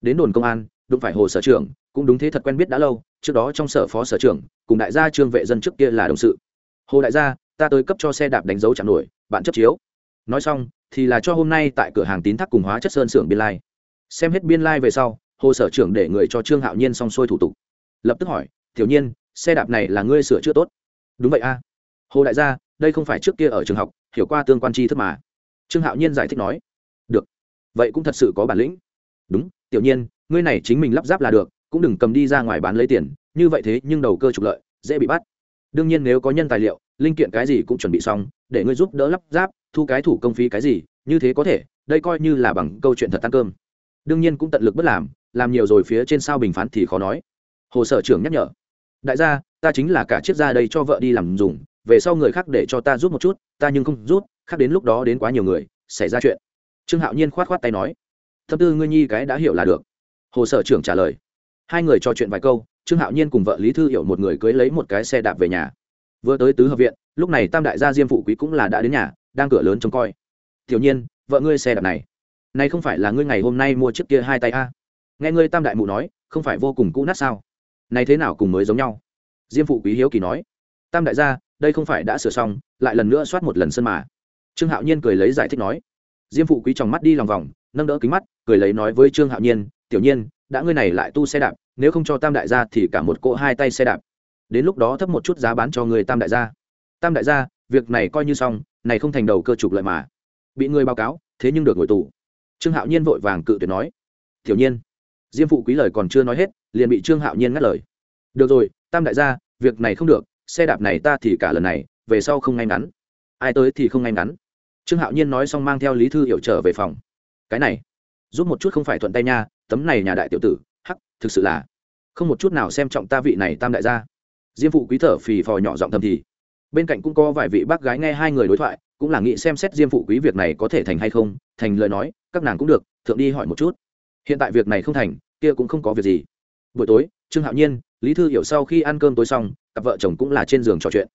Đến đồn công an, đụng phải hồ sở trưởng, cũng đúng thế thật quen biết đã lâu, trước đó trong sở phó sở trưởng, cùng đại gia trương vệ dân trước kia là đồng sự. Hồ đại gia, ta tới cấp cho xe đạp đánh dấu chạm nổi, bạn chấp chiếu. Nói xong, thì là cho hôm nay tại cửa hàng tín thác cùng hóa chất sơn xưởng biên lai. Xem hết biên lai về sau hồ sở trưởng để người cho trương hạo nhiên xong xuôi thủ tục. Lập tức hỏi, tiểu nhiên, xe đạp này là ngươi sửa chữa tốt? Đúng vậy a. Hồ đại gia, đây không phải trước kia ở trường học, hiểu qua tương quan tri thức mà. Trương hạo nhiên giải thích nói. Được. Vậy cũng thật sự có bản lĩnh. Đúng, tiểu nhiên, ngươi này chính mình lắp ráp là được, cũng đừng cầm đi ra ngoài bán lấy tiền, như vậy thế nhưng đầu cơ trục lợi, dễ bị bắt. Đương nhiên nếu có nhân tài liệu, linh kiện cái gì cũng chuẩn bị xong, để ngươi giúp đỡ lắp ráp, thu cái thủ công phí cái gì, như thế có thể, đây coi như là bằng câu chuyện thật ăn cơm đương nhiên cũng tận lực bất làm làm nhiều rồi phía trên sao bình phán thì khó nói. Hồ sở trưởng nhắc nhở, đại gia, ta chính là cả chiếc ra đây cho vợ đi làm dùng, về sau người khác để cho ta giúp một chút, ta nhưng không rút khác đến lúc đó đến quá nhiều người, xảy ra chuyện. Trương hạo nhiên khoát khoát tay nói, thâm tư ngươi nhi cái đã hiểu là được. Hồ sở trưởng trả lời, hai người trò chuyện vài câu, trương hạo nhiên cùng vợ lý thư hiểu một người cưới lấy một cái xe đạp về nhà. Vừa tới tứ hợp viện, lúc này tam đại gia diêm phụ quý cũng là đã đến nhà, đang cửa lớn trông coi. Tiểu nhiên, vợ ngươi xe đạp này này không phải là ngươi ngày hôm nay mua chiếc kia hai tay a? Nghe ngươi tam đại mụ nói, không phải vô cùng cũ nát sao? Này thế nào cùng mới giống nhau? Diêm phụ quý hiếu kỳ nói, tam đại gia, đây không phải đã sửa xong, lại lần nữa soát một lần sân mà. Trương hạo nhiên cười lấy giải thích nói, diêm phụ quý tròng mắt đi lòng vòng, nâng đỡ kính mắt, cười lấy nói với trương hạo nhiên, tiểu nhiên, đã ngươi này lại tu xe đạp, nếu không cho tam đại gia thì cả một cỗ hai tay xe đạp. Đến lúc đó thấp một chút giá bán cho người tam đại gia. Tam đại gia, việc này coi như xong, này không thành đầu cơ trục lợi mà. Bị người báo cáo, thế nhưng được ngồi tù trương hạo nhiên vội vàng cự tuyệt nói, tiểu nhiên, diêm phụ quý lời còn chưa nói hết, liền bị trương hạo nhiên ngắt lời. Được rồi, tam đại gia, việc này không được, xe đạp này ta thì cả lần này, về sau không ngay ngắn. Ai tới thì không ngay ngắn. Trương hạo nhiên nói xong mang theo lý thư hiểu trở về phòng. Cái này, giúp một chút không phải thuận tay nha, tấm này nhà đại tiểu tử, hắc, thực sự là, không một chút nào xem trọng ta vị này tam đại gia. Diêm phụ quý thở phì phò nhỏ giọng thầm thì, bên cạnh cũng có vài vị bác gái nghe hai người đối thoại cũng là nghĩ xem xét diêm phụ quý việc này có thể thành hay không, thành lời nói, các nàng cũng được, thượng đi hỏi một chút. Hiện tại việc này không thành, kia cũng không có việc gì. Buổi tối, trương hạo nhiên, lý thư hiểu sau khi ăn cơm tối xong, cặp vợ chồng cũng là trên giường trò chuyện.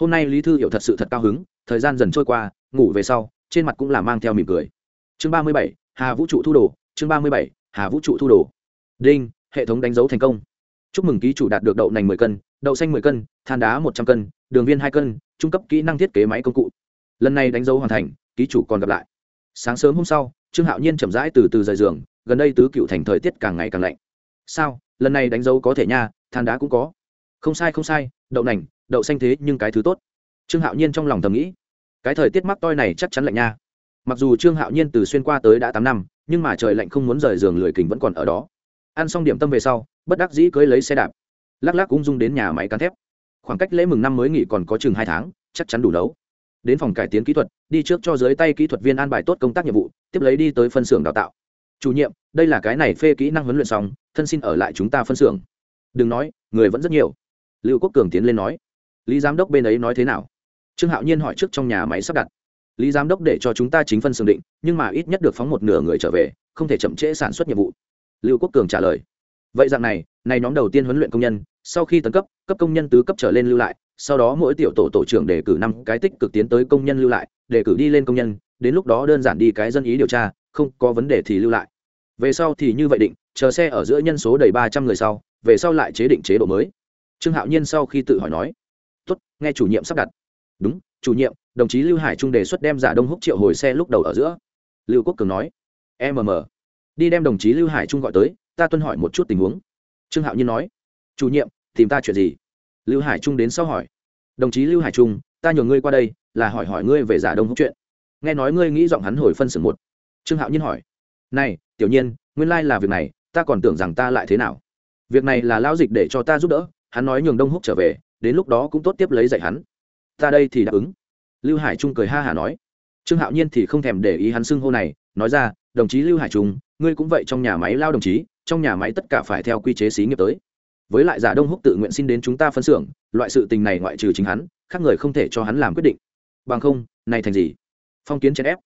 Hôm nay lý thư hiểu thật sự thật cao hứng, thời gian dần trôi qua, ngủ về sau, trên mặt cũng là mang theo mỉm cười. Chương ba mươi bảy, hà vũ trụ thu đồ, chương ba mươi bảy, hà vũ trụ thu đồ. Đinh, hệ thống đánh dấu thành công. Chúc mừng ký chủ đạt được đậu nành mười cân, đậu xanh mười cân, than đá một trăm cân, đường viên hai cân, trung cấp kỹ năng thiết kế máy công cụ lần này đánh dấu hoàn thành, ký chủ còn gặp lại. Sáng sớm hôm sau, trương hạo nhiên chậm rãi từ từ rời giường, gần đây tứ cựu thành thời tiết càng ngày càng lạnh. Sao, lần này đánh dấu có thể nha, than đá cũng có. Không sai không sai, đậu nành, đậu xanh thế nhưng cái thứ tốt. Trương hạo nhiên trong lòng thầm nghĩ, cái thời tiết mắc toi này chắc chắn lạnh nha. Mặc dù trương hạo nhiên từ xuyên qua tới đã tám năm, nhưng mà trời lạnh không muốn rời giường lười kình vẫn còn ở đó. Ăn xong điểm tâm về sau, bất đắc dĩ cưới lấy xe đạp. Lắc lắc cũng dung đến nhà máy cán thép. Khoảng cách lễ mừng năm mới nghỉ còn có chừng hai tháng, chắc chắn đủ nấu đến phòng cải tiến kỹ thuật, đi trước cho dưới tay kỹ thuật viên an bài tốt công tác nhiệm vụ, tiếp lấy đi tới phân xưởng đào tạo. Chủ nhiệm, đây là cái này phê kỹ năng huấn luyện xong, thân xin ở lại chúng ta phân xưởng. Đừng nói, người vẫn rất nhiều. Lưu quốc cường tiến lên nói. Lý giám đốc bên ấy nói thế nào? Trương hạo nhiên hỏi trước trong nhà máy sắp đặt. Lý giám đốc để cho chúng ta chính phân xưởng định, nhưng mà ít nhất được phóng một nửa người trở về, không thể chậm trễ sản xuất nhiệm vụ. Lưu quốc cường trả lời. Vậy dạng này này nhóm đầu tiên huấn luyện công nhân, sau khi tấn cấp cấp công nhân tứ cấp trở lên lưu lại sau đó mỗi tiểu tổ tổ trưởng đề cử năm cái tích cực tiến tới công nhân lưu lại, đề cử đi lên công nhân, đến lúc đó đơn giản đi cái dân ý điều tra, không có vấn đề thì lưu lại. Về sau thì như vậy định, chờ xe ở giữa nhân số đầy ba trăm người sau, về sau lại chế định chế độ mới. Trương hạo nhiên sau khi tự hỏi nói, tốt, nghe chủ nhiệm sắp đặt. Đúng, chủ nhiệm, đồng chí lưu hải trung đề xuất đem giả đông húc triệu hồi xe lúc đầu ở giữa. Lưu quốc cường nói mm đi đem đồng chí lưu hải trung gọi tới, ta tuân hỏi một chút tình huống. Trương hạo nhiên nói, chủ nhiệm, tìm ta chuyện gì? Lưu hải trung đến sau hỏi. Đồng chí lưu hải trung, ta nhờ ngươi qua đây, là hỏi hỏi ngươi về giả đông húc chuyện. Nghe nói ngươi nghĩ giọng hắn hồi phân xử một. Trương hạo nhiên hỏi. Này, tiểu nhiên, nguyên lai là việc này, ta còn tưởng rằng ta lại thế nào. Việc này là lao dịch để cho ta giúp đỡ, hắn nói nhường đông húc trở về, đến lúc đó cũng tốt tiếp lấy dạy hắn. Ta đây thì đáp ứng. Lưu hải trung cười ha hả nói. Trương hạo nhiên thì không thèm để ý hắn xưng hô này, nói ra, đồng chí lưu hải trung, ngươi cũng vậy trong nhà máy lao đồng chí, trong nhà máy tất cả phải theo quy chế xí nghiệp tới với lại giả đông húc tự nguyện xin đến chúng ta phân xưởng, loại sự tình này ngoại trừ chính hắn, khác người không thể cho hắn làm quyết định. Bằng không, này thành gì? Phong kiến chèn ép.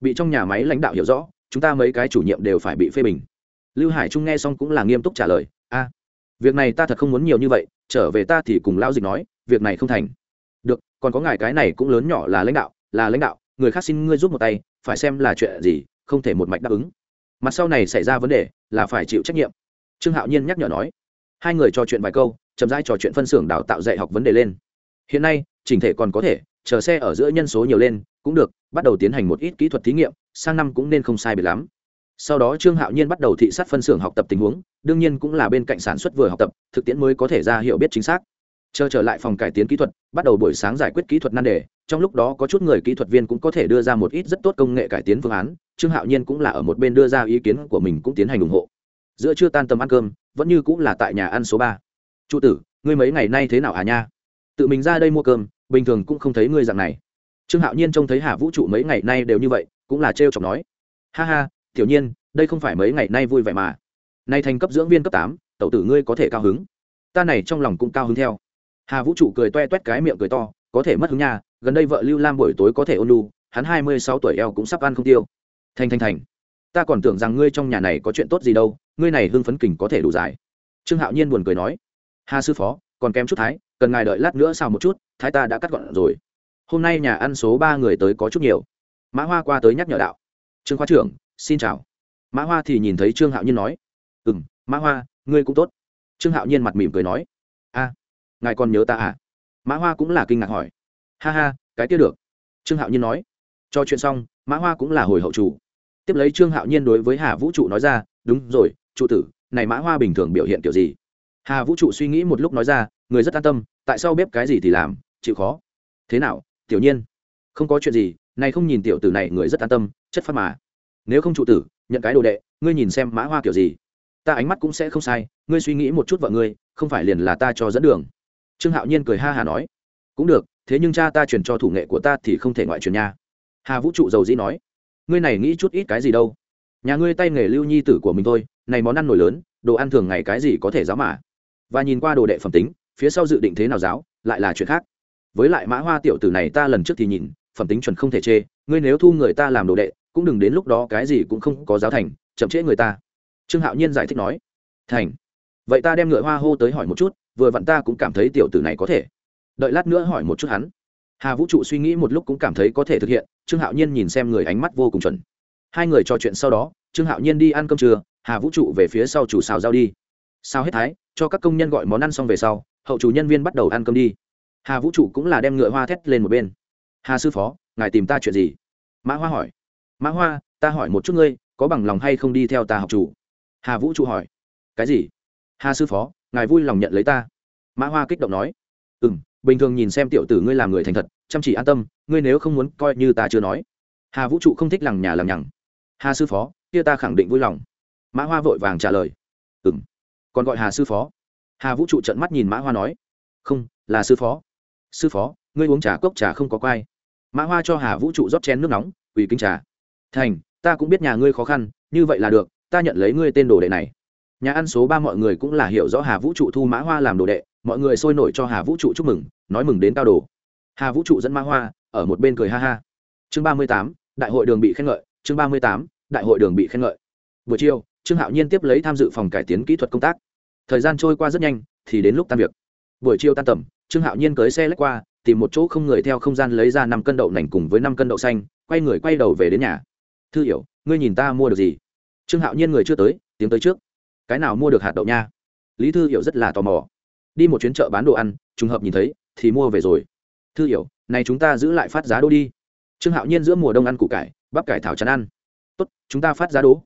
Bị trong nhà máy lãnh đạo hiểu rõ, chúng ta mấy cái chủ nhiệm đều phải bị phê bình. Lưu hải trung nghe xong cũng là nghiêm túc trả lời, a, việc này ta thật không muốn nhiều như vậy, trở về ta thì cùng lao dịch nói, việc này không thành. Được, còn có ngài cái này cũng lớn nhỏ là lãnh đạo, là lãnh đạo, người khác xin ngươi giúp một tay, phải xem là chuyện gì, không thể một mạch đáp ứng. Mặt sau này xảy ra vấn đề là phải chịu trách nhiệm. Trương hạo nhiên nhắc nhở nói hai người trò chuyện vài câu, chậm rãi trò chuyện phân xưởng đào tạo dạy học vấn đề lên. Hiện nay, chỉnh thể còn có thể, chờ xe ở giữa nhân số nhiều lên, cũng được, bắt đầu tiến hành một ít kỹ thuật thí nghiệm, sang năm cũng nên không sai biệt lắm. Sau đó trương hạo nhiên bắt đầu thị sát phân xưởng học tập tình huống, đương nhiên cũng là bên cạnh sản xuất vừa học tập, thực tiễn mới có thể ra hiểu biết chính xác. Chờ trở lại phòng cải tiến kỹ thuật, bắt đầu buổi sáng giải quyết kỹ thuật nan đề, trong lúc đó có chút người kỹ thuật viên cũng có thể đưa ra một ít rất tốt công nghệ cải tiến phương án, trương hạo nhiên cũng là ở một bên đưa ra ý kiến của mình cũng tiến hành ủng hộ. Giữa chưa tan tầm ăn cơm vẫn như cũng là tại nhà ăn số ba. Trụ tử, ngươi mấy ngày nay thế nào à nha? Tự mình ra đây mua cơm, bình thường cũng không thấy ngươi dạng này. Trương hạo nhiên trông thấy hà vũ trụ mấy ngày nay đều như vậy, cũng là trêu chọc nói. Ha ha, tiểu nhiên, đây không phải mấy ngày nay vui vẻ mà. Nay thành cấp dưỡng viên cấp tám, tẩu tử ngươi có thể cao hứng. Ta này trong lòng cũng cao hứng theo. Hà vũ trụ cười toe toét cái miệng cười to, có thể mất hứng nha, gần đây vợ lưu lam buổi tối có thể ôn lu hắn hai mươi sáu tuổi eo cũng sắp ăn không tiêu. Thành thành thành ta còn tưởng rằng ngươi trong nhà này có chuyện tốt gì đâu, ngươi này hưng phấn kình có thể đủ dài. Trương hạo nhiên buồn cười nói hà sư phó, còn kém chút thái, cần ngài đợi lát nữa sao một chút, thái ta đã cắt gọn rồi. Hôm nay nhà ăn số ba người tới có chút nhiều. Mã hoa qua tới nhắc nhở đạo, trương khoa trưởng, xin chào. Mã hoa thì nhìn thấy trương hạo nhiên nói ừ m mã hoa, ngươi cũng tốt. Trương hạo nhiên mặt mỉm cười nói, a, ngài còn nhớ ta à? Mã hoa cũng là kinh ngạc hỏi, ha ha, cái kia được. Trương hạo nhiên nói, cho chuyện xong, mã hoa cũng là hồi hậu chủ tiếp lấy trương hạo nhiên đối với hà vũ trụ nói ra, đúng rồi, trụ tử, này mã hoa bình thường biểu hiện kiểu gì? Hà vũ trụ suy nghĩ một lúc nói ra, người rất an tâm, tại sao bếp cái gì thì làm, chịu khó. Thế nào, tiểu nhiên? Không có chuyện gì, này không nhìn tiểu tử này, người rất an tâm, chất phát mà. Nếu không trụ tử, nhận cái đồ đệ, ngươi nhìn xem mã hoa kiểu gì. Ta ánh mắt cũng sẽ không sai, ngươi suy nghĩ một chút vợ ngươi, không phải liền là ta cho dẫn đường. Trương hạo nhiên cười ha hà nói. Cũng được, thế nhưng cha ta truyền cho thủ nghệ của ta thì không thể ngoại truyền nha. Hà vũ trụ dầu dĩ nói ngươi này nghĩ chút ít cái gì đâu. Nhà ngươi tay nghề lưu nhi tử của mình thôi, này món ăn nổi lớn, đồ ăn thường ngày cái gì có thể giáo mà. Và nhìn qua đồ đệ phẩm tính, phía sau dự định thế nào giáo, lại là chuyện khác. Với lại mã hoa tiểu tử này ta lần trước thì nhìn, phẩm tính chuẩn không thể chê, ngươi nếu thu người ta làm đồ đệ, cũng đừng đến lúc đó cái gì cũng không có giáo thành, chậm trễ người ta. Trương hạo nhiên giải thích nói. Thành. Vậy ta đem ngựa hoa hô tới hỏi một chút, vừa vặn ta cũng cảm thấy tiểu tử này có thể. Đợi lát nữa hỏi một chút hắn hà vũ trụ suy nghĩ một lúc cũng cảm thấy có thể thực hiện, trương hạo nhiên nhìn xem người ánh mắt vô cùng chuẩn. Hai người trò chuyện sau đó, trương hạo nhiên đi ăn cơm trưa, hà vũ trụ về phía sau chủ xào giao đi. Sao hết thái, cho các công nhân gọi món ăn xong về sau, hậu chủ nhân viên bắt đầu ăn cơm đi. Hà vũ trụ cũng là đem ngựa hoa thét lên một bên. Hà sư phó, ngài tìm ta chuyện gì? Mã hoa hỏi. Mã hoa, ta hỏi một chút ngươi, có bằng lòng hay không đi theo ta học chủ? Hà vũ trụ hỏi. Cái gì? Hà sư phó, ngài vui lòng nhận lấy ta. Mã hoa kích động nói. Ừ m bình thường nhìn xem tiểu tử ngươi làm người thành thật, chăm chỉ an tâm, ngươi nếu không muốn coi như ta chưa nói. Hà vũ trụ không thích lằng nhà lằng nhằng. Hà sư phó, kia ta khẳng định vui lòng. Mã hoa vội vàng trả lời. Ừ m còn gọi hà sư phó. Hà vũ trụ trận mắt nhìn mã hoa nói. Không, là sư phó. Sư phó, ngươi uống trà cốc trà không có quai mã hoa cho hà vũ trụ rót chén nước nóng ủy kinh trà. Thành, ta cũng biết nhà ngươi khó khăn, như vậy là được, ta nhận lấy ngươi tên đồ đệ này. Nhà ăn số ba mọi người cũng là hiểu rõ hà vũ trụ thu mã hoa làm đồ đệ mọi người sôi nổi cho hà vũ trụ chúc mừng, nói mừng đến cao đồ. Hà vũ trụ dẫn ma hoa, ở một bên cười ha ha. Chương ba mươi tám, đại hội đường bị khen ngợi, chương ba mươi tám, đại hội đường bị khen ngợi. Buổi chiều, trương hạo nhiên tiếp lấy tham dự phòng cải tiến kỹ thuật công tác. Thời gian trôi qua rất nhanh, thì đến lúc tan việc. Buổi chiều tan tầm, trương hạo nhiên cưới xe lách qua, tìm một chỗ không người theo không gian lấy ra năm cân đậu nành cùng với năm cân đậu xanh, quay người quay đầu về đến nhà. Thư hiểu, ngươi nhìn ta mua được gì? Trương hạo nhiên người chưa tới, tiếng tới trước. Cái nào mua được hạt đậu nha? Lý thư hiểu rất là tò mò đi một chuyến chợ bán đồ ăn, trùng hợp nhìn thấy, thì mua về rồi. Thư hiểu, này chúng ta giữ lại phát giá đô đi. Trương hạo nhiên giữa mùa đông ăn củ cải, bắp cải thảo chắn ăn. Tốt, chúng ta phát giá đố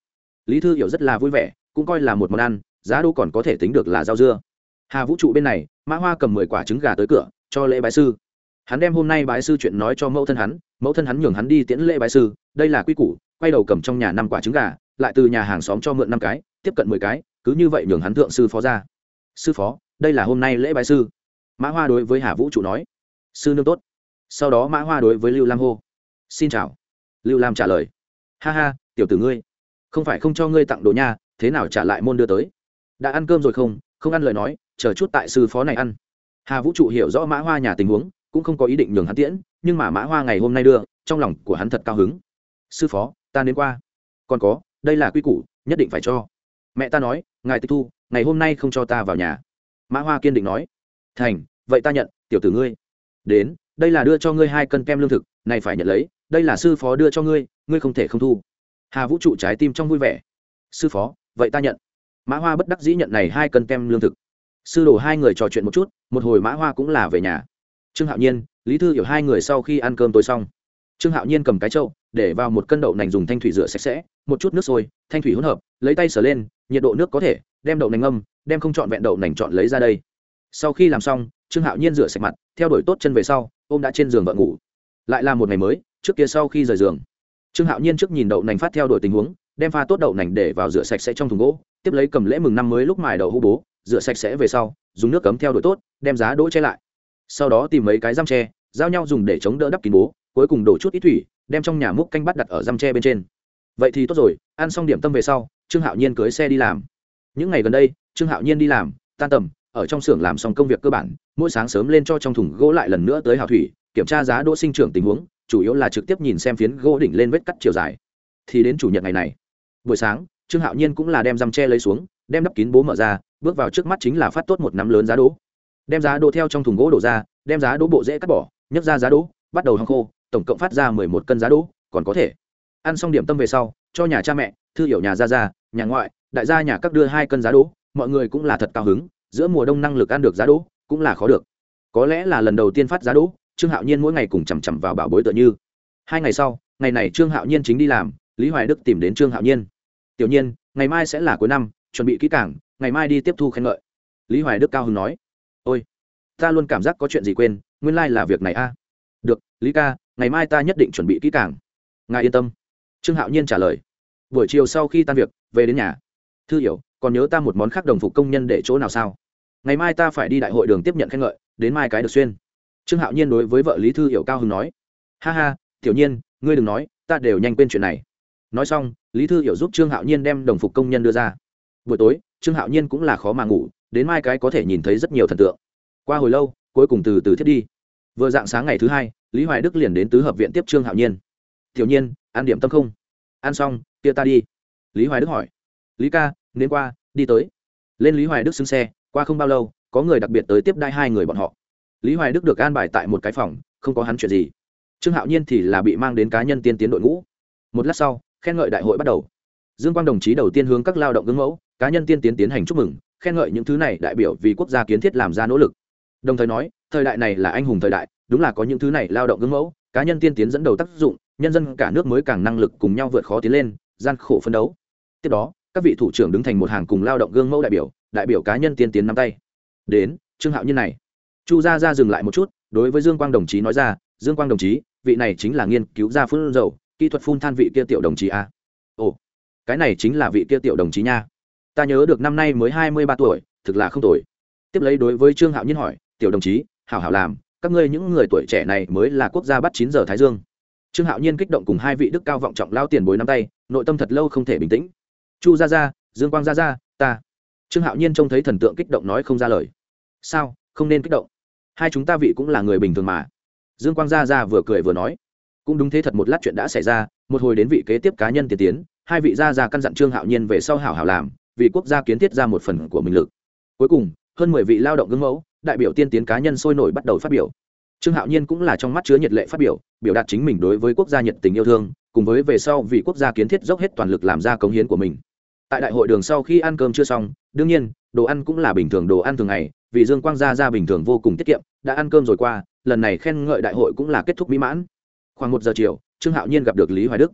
lý thư hiểu rất là vui vẻ, cũng coi là một món ăn, giá đô còn có thể tính được là rau dưa. Hà vũ trụ bên này, mã hoa cầm mười quả trứng gà tới cửa, cho lễ bái sư. Hắn đem hôm nay bái sư chuyện nói cho mẫu thân hắn, mẫu thân hắn nhường hắn đi tiễn lễ bái sư, đây là quy củ, quay đầu cầm trong nhà năm quả trứng gà, lại từ nhà hàng xóm cho mượn năm cái, tiếp cận mười cái, cứ như vậy nhường hắn thượng sư phó ra. Sư phó đây là hôm nay lễ bái sư. Mã hoa đối với hà vũ trụ nói, sư nương tốt. Sau đó mã hoa đối với lưu lam hô, xin chào. Lưu lam trả lời, ha ha, tiểu tử ngươi, không phải không cho ngươi tặng đồ nha, thế nào trả lại môn đưa tới? Đã ăn cơm rồi không? Không ăn lời nói, chờ chút tại sư phó này ăn. Hà vũ trụ hiểu rõ mã hoa nhà tình huống, cũng không có ý định nhường hắn tiễn, nhưng mà mã hoa ngày hôm nay đưa, trong lòng của hắn thật cao hứng. Sư phó, ta đến qua. Còn có, đây là quy củ, nhất định phải cho. Mẹ ta nói, ngài tịch thu, ngày hôm nay không cho ta vào nhà mã hoa kiên định nói. Thành, vậy ta nhận, tiểu tử ngươi. Đến, đây là đưa cho ngươi hai cân kem lương thực, này phải nhận lấy, đây là sư phó đưa cho ngươi ngươi không thể không thu. Hà vũ trụ trái tim trong vui vẻ. Sư phó, vậy ta nhận. Mã hoa bất đắc dĩ nhận này hai cân kem lương thực. Sư đồ hai người trò chuyện một chút, một hồi mã hoa cũng là về nhà. Trương hạo nhiên, lý thư hiểu hai người sau khi ăn cơm tối xong. Trương hạo nhiên cầm cái trâu để vào một cân đậu nành dùng thanh thủy rửa sạch sẽ, một chút nước sôi, thanh thủy hỗn hợp, lấy tay sờ lên nhiệt độ nước có thể, đem đậu nành ngâm, đem không chọn vẹn đậu nành chọn lấy ra đây. Sau khi làm xong, trương hạo nhiên rửa sạch mặt, theo đuổi tốt chân về sau ô m đã trên giường vợ ngủ. Lại là một ngày mới, trước kia sau khi rời giường. Trương hạo nhiên trước nhìn đậu nành phát theo đuổi tình huống, đem pha tốt đậu nành để vào rửa sạch sẽ trong thùng gỗ, tiếp lấy cầm lễ mừng năm mới lúc mài đậu hũ bố, rửa sạch sẽ về sau, dùng nước cấm theo đuổi tốt, đem giá đỗ che lại. Sau đó tìm mấy cái răm tre, giao nhau dùng để chống đỡ đắp kín bố, cuối cùng đổ chút ít thủy, đem trong nhà múc canh bắt đặt ở răm tre bên trên. Vậy thì tốt rồi, ăn xong điểm tâm về sau trương hạo nhiên cưới xe đi làm. Những ngày gần đây, trương hạo nhiên đi làm, tan tầm, ở trong xưởng làm xong công việc cơ bản, mỗi sáng sớm lên cho trong thùng gỗ lại lần nữa tới hào thủy, kiểm tra giá đỗ sinh trưởng tình huống, chủ yếu là trực tiếp nhìn xem phiến gỗ đỉnh lên vết cắt chiều dài. Thì đến chủ nhật ngày này, buổi sáng, trương hạo nhiên cũng là đem răm tre lấy xuống, đem đắp kín bố mở ra, bước vào trước mắt chính là phát tốt một nắm lớn giá đỗ. Đem giá đỗ theo trong thùng gỗ đổ ra, đem giá đỗ bộ dễ cắt bỏ, nhấc ra giá đỗ, bắt đầu hăng khô, tổng cộng phát ra mười một cân giá đỗ, còn có thể. Ăn xong điểm tâm về sau, cho nhà cha mẹ, thư hiểu nhà ra ra nhà ngoại, đại gia nhà các đưa hai cân giá đỗ, mọi người cũng là thật cao hứng, giữa mùa đông năng lực ăn được giá đỗ cũng là khó được. Có lẽ là lần đầu tiên phát giá đỗ, trương hạo nhiên mỗi ngày cùng chằm chằm vào bảo bối tựa như. Hai ngày sau, ngày này trương hạo nhiên chính đi làm, lý hoài đức tìm đến trương hạo nhiên. Tiểu nhiên, ngày mai sẽ là cuối năm, chuẩn bị kỹ cảng ngày mai đi tiếp thu khen ngợi. Lý hoài đức cao hứng nói. Ôi, ta luôn cảm giác có chuyện gì quên, nguyên lai、like、là việc này a. Được, lý ca, ngày mai ta nhất định chuẩn bị kỹ càng. Ngài yên tâm. Trương hạo nhiên trả lời. Buổi chiều sau khi tan việc về đến nhà. Thư hiểu, còn nhớ ta một món khác đồng phục công nhân để chỗ nào sao? Ngày mai ta phải đi đại hội đường tiếp nhận khen ngợi, đến mai cái được xuyên. Trương hạo nhiên đối với vợ lý thư hiểu cao hứng nói. Ha ha, tiểu nhiên, ngươi đừng nói, ta đều nhanh quên chuyện này. Nói xong, lý thư hiểu giúp trương hạo nhiên đem đồng phục công nhân đưa ra. Buổi tối, trương hạo nhiên cũng là khó mà ngủ, đến mai cái có thể nhìn thấy rất nhiều thần tượng. Qua hồi lâu, cuối cùng từ từ thiết đi. Vừa dạng sáng ngày thứ hai, lý hoài đức liền đến tứ hợp viện tiếp trương hạo nhiên. Tiểu nhiên, ăn điểm tâm không? Ăn xong, kia ta đi lý hoài đức hỏi. Lý ca, nên qua, đi tới. Lên lý hoài đức xưng xe, qua không bao lâu, có người đặc biệt tới tiếp đai hai người bọn họ. Lý hoài đức được an bài tại một cái phòng, không có hắn chuyện gì. Trương hạo nhiên thì là bị mang đến cá nhân tiên tiến đội ngũ. Một lát sau, khen ngợi đại hội bắt đầu. Dương quang đồng chí đầu tiên hướng các lao động gương mẫu, cá nhân tiên tiến tiến hành chúc mừng, khen ngợi những thứ này đại biểu vì quốc gia kiến thiết làm ra nỗ lực. Đồng thời nói, thời đại này là anh hùng thời đại, đúng là có những thứ này lao động gương mẫu, cá nhân tiên tiến dẫn đầu tác dụng, nhân dân cả nước mới càng năng lực cùng nhau vượt khó tiến lên gian khổ phấn đấu. Tiếp đó, các vị thủ trưởng đứng thành một hàng cùng lao động gương mẫu đại biểu đại biểu cá nhân tiên tiến nắm tay. Đến, trương hạo nhiên này. Chu gia ra dừng lại một chút, đối với dương quang đồng chí nói ra, dương quang đồng chí, vị này chính là nghiên cứu gia phun dầu, kỹ thuật phun than vị kia tiểu đồng chí a ồ, cái này chính là vị kia tiểu đồng chí nha. Ta nhớ được năm nay mới hai mươi ba tuổi, thực là không tuổi tiếp lấy đối với trương hạo nhiên hỏi, tiểu đồng chí, hảo hảo làm, các ngươi những người tuổi trẻ này mới là quốc gia bắt chín giờ thái dương trương hạo nhiên kích động cùng hai vị đức cao vọng trọng lao tiền bối nắm tay, nội tâm thật lâu không thể bình tĩnh. Chu gia gia, dương quang gia gia, ta. Trương hạo nhiên trông thấy thần tượng kích động nói không ra lời. Sao? Không nên kích động. Hai chúng ta vị cũng là người bình thường mà. Dương quang gia ra vừa cười vừa nói. Cũng đúng thế thật một lát chuyện đã xảy ra, một hồi đến vị kế tiếp cá nhân tiên tiến, hai vị gia ra căn dặn trương hạo nhiên về sau hảo hảo làm, vì quốc gia kiến thiết ra một phần của mình lực. Cuối cùng, hơn mười vị lao động gương mẫu, đại biểu tiên tiến cá nhân sôi nổi bắt đầu phát biểu trương hạo nhiên cũng là trong mắt chứa nhiệt lệ phát biểu biểu đạt chính mình đối với quốc gia nhiệt tình yêu thương, cùng với về sau vì quốc gia kiến thiết dốc hết toàn lực làm ra cống hiến của mình. Tại đại hội đường sau khi ăn cơm chưa xong, đương nhiên, đồ ăn cũng là bình thường đồ ăn thường ngày, vì dương quang gia ra bình thường vô cùng tiết kiệm, đã ăn cơm rồi qua, lần này khen ngợi đại hội cũng là kết thúc mỹ mãn. Khoảng một giờ chiều, trương hạo nhiên gặp được lý hoài đức.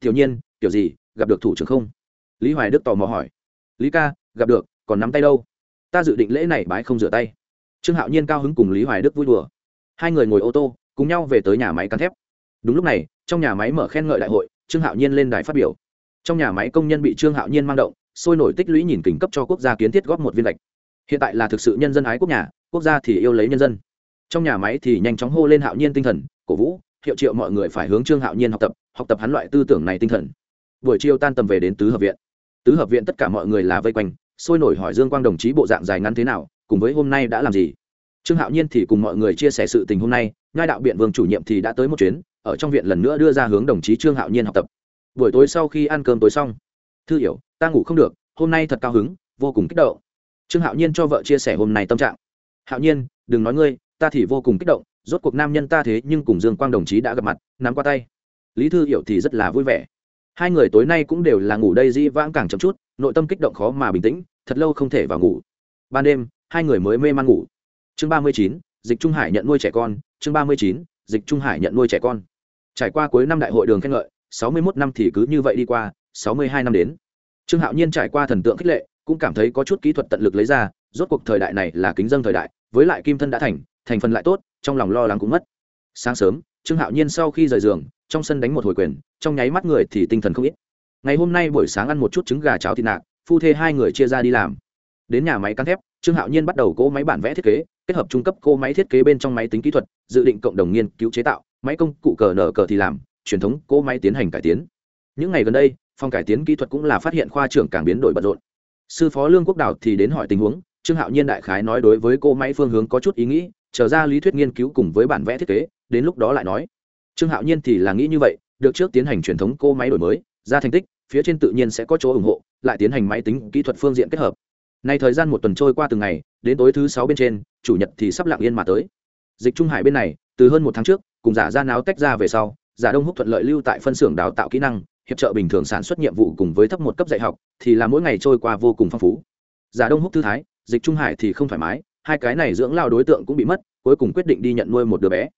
Tiểu nhiên, kiểu gì, gặp được thủ trưởng không? Lý hoài đức tò mò hỏi. Lý ca, gặp được, còn nắm tay đâu? Ta dự định lễ này bái không rửa tay. Trương hạo nhiên cao hứng cùng lý hoài đức vui đùa hai người ngồi ô tô, cùng nhau về tới nhà máy cán thép. Đúng lúc này, trong nhà máy mở khen ngợi đại hội, trương hạo nhiên lên đài phát biểu. Trong nhà máy công nhân bị trương hạo nhiên mang động, sôi nổi tích lũy nhìn kính cấp cho quốc gia kiến thiết góp một viên lệch hiện tại là thực sự nhân dân ái quốc nhà, quốc gia thì yêu lấy nhân dân. Trong nhà máy thì nhanh chóng hô lên hạo nhiên tinh thần, cổ vũ, hiệu triệu mọi người phải hướng trương hạo nhiên học tập học tập hắn loại tư tưởng này tinh thần. Buổi chiều tan tầm về đến tứ hợp viện. Tứ hợp viện tất cả mọi người là vây quanh, sôi nổi hỏi dương quang đồng chí bộ dạng dài ngắn thế nào, cùng với hôm nay đã làm gì? Trương hạo nhiên thì cùng mọi người chia sẻ sự tình hôm nay ngai đạo biện vương chủ nhiệm thì đã tới một chuyến, ở trong viện lần nữa đưa ra hướng đồng chí trương hạo nhiên học tập. Buổi tối sau khi ăn cơm tối xong, thư hiểu, ta ngủ không được, hôm nay thật cao hứng, vô cùng kích động. Trương hạo nhiên cho vợ chia sẻ hôm nay tâm trạng. Hạo nhiên, đừng nói ngươi, ta thì vô cùng kích động, rốt cuộc nam nhân ta thế nhưng cùng dương quang đồng chí đã gặp mặt, nắm qua tay. Lý thư hiểu thì rất là vui vẻ. Hai người tối nay cũng đều là ngủ đây dĩ vãng càng chậm chút, nội tâm kích động khó mà bình tĩnh, thật lâu không thể vào ngủ. Ban đêm, hai người mới mê man ngủ chương ba mươi chín, dịch trung hải nhận nuôi trẻ con, chương ba mươi chín, dịch trung hải nhận nuôi trẻ con. Trải qua cuối năm đại hội đường khen ngợi, sáu mươi mốt năm thì cứ như vậy đi qua, sáu mươi hai năm đến. Trương hạo nhiên trải qua thần tượng khích lệ, cũng cảm thấy có chút kỹ thuật tận lực lấy ra, rốt cuộc thời đại này là kính dân thời đại, với lại kim thân đã thành thành phần lại tốt, trong lòng lo lắng cũng mất. Sáng sớm, trương hạo nhiên sau khi rời giường, trong sân đánh một hồi quyền, trong nháy mắt người thì tinh thần không ít. Ngày hôm nay buổi sáng ăn một chút trứng gà cháo thịt nạc, phu thê hai người chia ra đi làm. Đến nhà máy cán thép, trương hạo nhiên bắt đầu cỗ máy bản vẽ thiết kế kết hợp trung cấp cô máy thiết kế bên trong máy tính kỹ thuật, dự định cộng đồng nghiên cứu chế tạo, máy công cụ cờ nở cờ thì làm, truyền thống cô máy tiến hành cải tiến. Những ngày gần đây, phòng cải tiến kỹ thuật cũng là phát hiện khoa trưởng càng biến đổi bận rộn. Sư phó lương quốc đảo thì đến hỏi tình huống, trương hạo nhiên đại khái nói đối với cô máy phương hướng có chút ý nghĩ, trở ra lý thuyết nghiên cứu cùng với bản vẽ thiết kế, đến lúc đó lại nói. Trương hạo nhiên thì là nghĩ như vậy, được trước tiến hành truyền thống cô máy đổi mới, ra thành tích, phía trên tự nhiên sẽ có chỗ ủng hộ, lại tiến hành máy tính kỹ thuật phương diện kết hợp nay thời gian một tuần trôi qua từng ngày, đến tối thứ sáu bên trên, chủ nhật thì sắp lặng yên mà tới. Dịch trung hải bên này, từ hơn một tháng trước, cùng giả ra náo tách ra về sau, giả đông húc thuận lợi lưu tại phân xưởng đào tạo kỹ năng, hiệp trợ bình thường sản xuất nhiệm vụ cùng với thấp một cấp dạy học, thì là mỗi ngày trôi qua vô cùng phong phú. Giả đông húc thư thái, dịch trung hải thì không thoải mái, hai cái này dưỡng lao đối tượng cũng bị mất, cuối cùng quyết định đi nhận nuôi một đứa bé.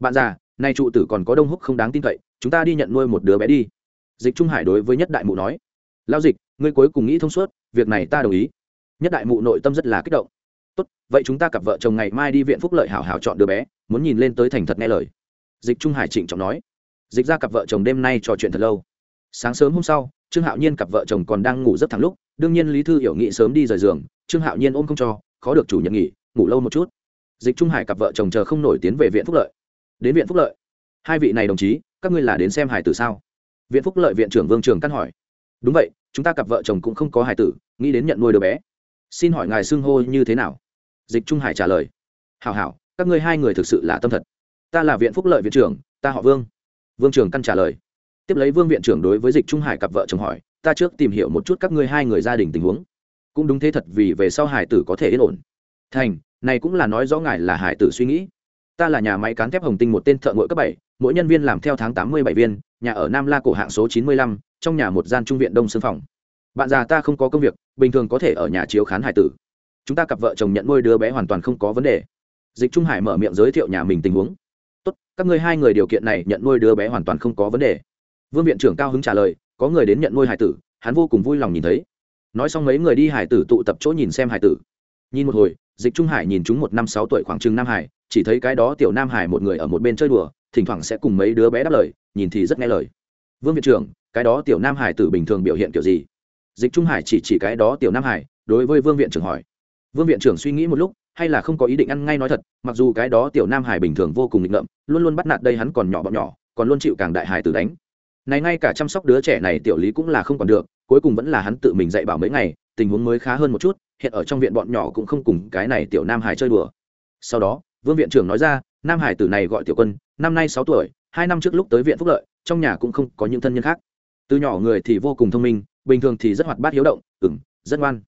Bạn già, nay trụ tử còn có đông húc không đáng tin cậy, chúng ta đi nhận nuôi một đứa bé đi. Dịch trung hải đối với nhất đại mụ nói, lao dịch, ngươi cuối cùng nghĩ thông suốt, việc này ta đồng ý nhất đại mụ nội tâm rất là kích động. Tốt, vậy chúng ta cặp vợ chồng ngày mai đi viện phúc lợi hảo hảo chọn đứa bé, muốn nhìn lên tới thành thật nghe lời. Dịch trung hải trịnh trọng nói. Dịch ra cặp vợ chồng đêm nay trò chuyện thật lâu. Sáng sớm hôm sau, trương hạo nhiên cặp vợ chồng còn đang ngủ rất thẳng lúc, đương nhiên lý thư hiểu nghị sớm đi rời giường, trương hạo nhiên ôm không cho, khó được chủ nhận nghỉ, ngủ lâu một chút. Dịch trung hải cặp vợ chồng chờ không nổi tiến về viện phúc lợi. Đến viện phúc lợi. Hai vị này đồng chí, các ngươi là đến xem hải tử sao? Viện phúc lợi viện trưởng vương trường căn hỏi. Đúng vậy, chúng ta cặp vợ chồng cũng không có hải tử, nghĩ đến nhận nuôi đứa bé xin hỏi ngài xưng hô như thế nào? Dịch trung hải trả lời. Hảo hảo, các ngươi hai người thực sự là tâm thật. Ta là viện phúc lợi viện trưởng, ta họ vương. Vương trường căn trả lời. Tiếp lấy vương viện trưởng đối với dịch trung hải cặp vợ chồng hỏi, ta trước tìm hiểu một chút các ngươi hai người gia đình tình huống. Cũng đúng thế thật vì về sau hải tử có thể yên ổn. Thành, này cũng là nói rõ ngài là hải tử suy nghĩ. Ta là nhà máy cán thép hồng tinh một tên thợ ngội cấp bảy, mỗi nhân viên làm theo tháng tám mươi bảy viên, nhà ở nam la cổ hạng số chín mươi lăm, trong nhà một gian trung viện đông xương phòng bạn già ta không có công việc, bình thường có thể ở nhà chiếu khán hải tử. Chúng ta cặp vợ chồng nhận nuôi đứa bé hoàn toàn không có vấn đề. Dịch trung hải mở miệng giới thiệu nhà mình tình huống. Tốt, các ngươi hai người điều kiện này nhận nuôi đứa bé hoàn toàn không có vấn đề. Vương viện trưởng cao hứng trả lời, có người đến nhận nuôi hải tử, hắn vô cùng vui lòng nhìn thấy. Nói xong mấy người đi hải tử tụ tập chỗ nhìn xem hải tử. Nhìn một hồi, dịch trung hải nhìn chúng một năm sáu tuổi khoảng chừng nam hải, chỉ thấy cái đó tiểu nam hải một người ở một bên chơi đùa, thỉnh thoảng sẽ cùng mấy đứa bé đáp lời, nhìn thì rất nghe lời. Vương viện trưởng, cái đó tiểu nam hải tử bình thường biểu hiện kiểu gì? Dịch trung hải chỉ chỉ cái đó tiểu nam hải, đối với vương viện trưởng hỏi. Vương viện trưởng suy nghĩ một lúc, hay là không có ý định ăn ngay nói thật, mặc dù cái đó tiểu nam hải bình thường vô cùng nghịch ngợm, luôn luôn bắt nạt đây hắn còn nhỏ bọn nhỏ, còn luôn chịu càng đại hải tử đánh. Này ngay cả chăm sóc đứa trẻ này tiểu lý cũng là không còn được, cuối cùng vẫn là hắn tự mình dạy bảo mấy ngày, tình huống mới khá hơn một chút, hiện ở trong viện bọn nhỏ cũng không cùng cái này tiểu nam hải chơi đùa. Sau đó, vương viện trưởng nói ra, nam hải tử này gọi tiểu quân, năm nay sáu tuổi, hai năm trước lúc tới viện phúc lợi, trong nhà cũng không có những thân nhân khác. Từ nhỏ người thì vô cùng thông minh bình thường thì rất hoạt bát hiếu động ừng rất ngoan.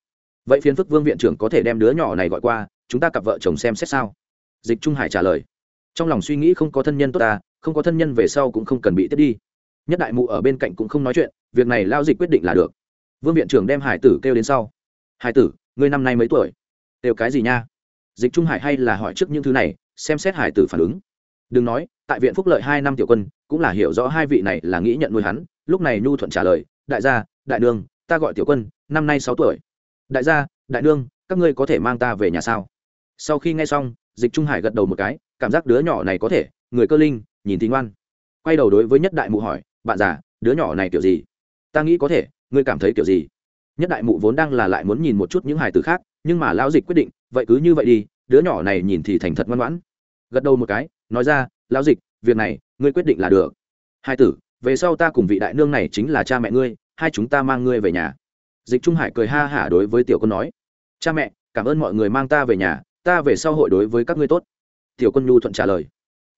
Vậy phiến phức vương viện trưởng có thể đem đứa nhỏ này gọi qua, chúng ta cặp vợ chồng xem xét sao? Dịch trung hải trả lời. Trong lòng suy nghĩ không có thân nhân tốt ta, không có thân nhân về sau cũng không cần bị tiếp đi. Nhất đại mụ ở bên cạnh cũng không nói chuyện, việc này lao dịch quyết định là được. Vương viện trưởng đem hải tử kêu đến sau. Hải tử, ngươi năm nay mấy tuổi? Đều cái gì nha? Dịch trung hải hay là hỏi trước những thứ này, xem xét hải tử phản ứng. Đừng nói, tại viện phúc lợi hai năm tiểu quân, cũng là hiểu rõ hai vị này là nghĩ nhận nuôi hắn, lúc này nhu thuận trả lời, đại gia đại nương, ta gọi tiểu quân, năm nay sáu tuổi. Đại gia, đại nương, các ngươi có thể mang ta về nhà sao? Sau khi nghe xong, dịch trung hải gật đầu một cái, cảm giác đứa nhỏ này có thể, người cơ linh, nhìn thì ngoan. Quay đầu đối với nhất đại mụ hỏi, bạn già, đứa nhỏ này kiểu gì? Ta nghĩ có thể, ngươi cảm thấy kiểu gì? Nhất đại mụ vốn đang là lại muốn nhìn một chút những hài từ khác, nhưng mà lão dịch quyết định, vậy cứ như vậy đi, đứa nhỏ này nhìn thì thành thật ngoan ngoãn. Gật đầu một cái, nói ra, lão dịch, việc này, ngươi quyết định là được. Hai tử, về sau ta cùng vị đại nương này chính là cha mẹ ngươi hai chúng ta mang ngươi về nhà. Dịch trung hải cười ha hả đối với tiểu quân nói, cha mẹ, cảm ơn mọi người mang ta về nhà, ta về sau hội đối với các ngươi tốt. Tiểu quân nhu thuận trả lời,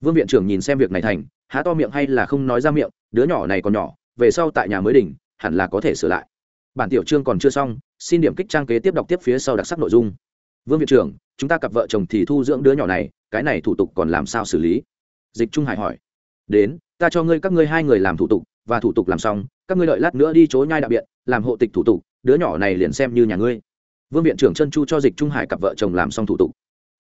vương viện trưởng nhìn xem việc này thành, há to miệng hay là không nói ra miệng, đứa nhỏ này còn nhỏ, về sau tại nhà mới đỉnh, hẳn là có thể sửa lại. Bản tiểu chương còn chưa xong, xin điểm kích trang kế tiếp đọc tiếp phía sau đặc sắc nội dung. Vương viện trưởng, chúng ta cặp vợ chồng thì thu dưỡng đứa nhỏ này, cái này thủ tục còn làm sao xử lý? Dịch trung hải hỏi, đến, ta cho ngươi các ngươi hai người làm thủ tục và thủ tục làm xong, các ngươi đợi lát nữa đi chối nhai đạo biện, làm hộ tịch thủ tục, đứa nhỏ này liền xem như nhà ngươi. Vương viện trưởng chân chu cho dịch trung hải cặp vợ chồng làm xong thủ tục.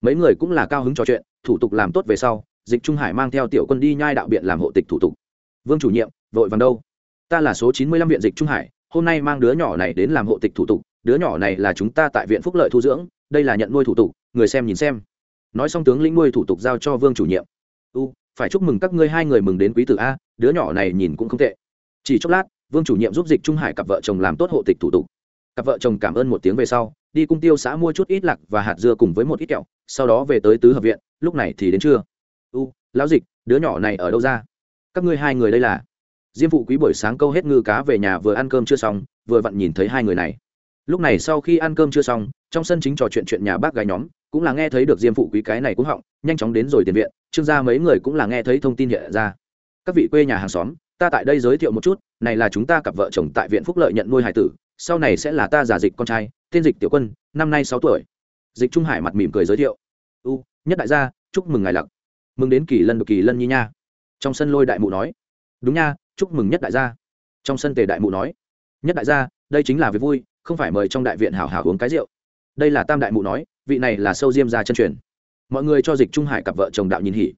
Mấy người cũng là cao hứng trò chuyện, thủ tục làm tốt về sau, dịch trung hải mang theo tiểu quân đi nhai đạo biện làm hộ tịch thủ tục. Vương chủ nhiệm, vội vàng đâu? Ta là số chín mươi lăm viện dịch trung hải, hôm nay mang đứa nhỏ này đến làm hộ tịch thủ tục, đứa nhỏ này là chúng ta tại viện phúc lợi thu dưỡng, đây là nhận nuôi thủ tục, người xem nhìn xem. Nói xong tướng lĩnh nuôi thủ tục giao cho vương chủ nhiệm. U phải chúc mừng các ngươi hai người mừng đến quý tử a, đứa nhỏ này nhìn cũng không tệ. Chỉ chốc lát, vương chủ nhiệm giúp dịch trung hải cặp vợ chồng làm tốt hộ tịch thủ tục. Cặp vợ chồng cảm ơn một tiếng về sau, đi cung tiêu xã mua chút ít lạc và hạt dưa cùng với một ít kẹo, sau đó về tới tứ hợp viện, lúc này thì đến trưa. U, lão dịch, đứa nhỏ này ở đâu ra? Các ngươi hai người đây là? Diêm phụ quý buổi sáng câu hết ngư cá về nhà vừa ăn cơm chưa xong, vừa vặn nhìn thấy hai người này. Lúc này sau khi ăn cơm chưa xong, trong sân chính trò chuyện chuyện nhà bác gái nhóm cũng là nghe thấy được diêm phụ quý cái này cũng họng, nhanh chóng đến rồi tiền viện, trương gia mấy người cũng là nghe thấy thông tin hiện ra. Các vị quê nhà hàng xóm, ta tại đây giới thiệu một chút, này là chúng ta cặp vợ chồng tại viện phúc lợi nhận nuôi hải tử, sau này sẽ là ta giả dịch con trai, tên dịch tiểu quân, năm nay sáu tuổi. Dịch trung hải mặt mỉm cười giới thiệu. U, nhất đại gia, chúc mừng ngài lặc. Mừng đến kỳ lân được kỳ lân nhi nha. Trong sân lôi đại mụ nói. Đúng nha, chúc mừng nhất đại gia. Trong sân tề đại mụ nói. Nhất đại gia, đây chính là việc vui, không phải mời trong đại viện hào hào uống cái rượu. Đây là tam đại mụ nói vị này là sâu diêm gia chân truyền. Mọi người cho dịch trung hải cặp vợ chồng đạo nhìn hỉ.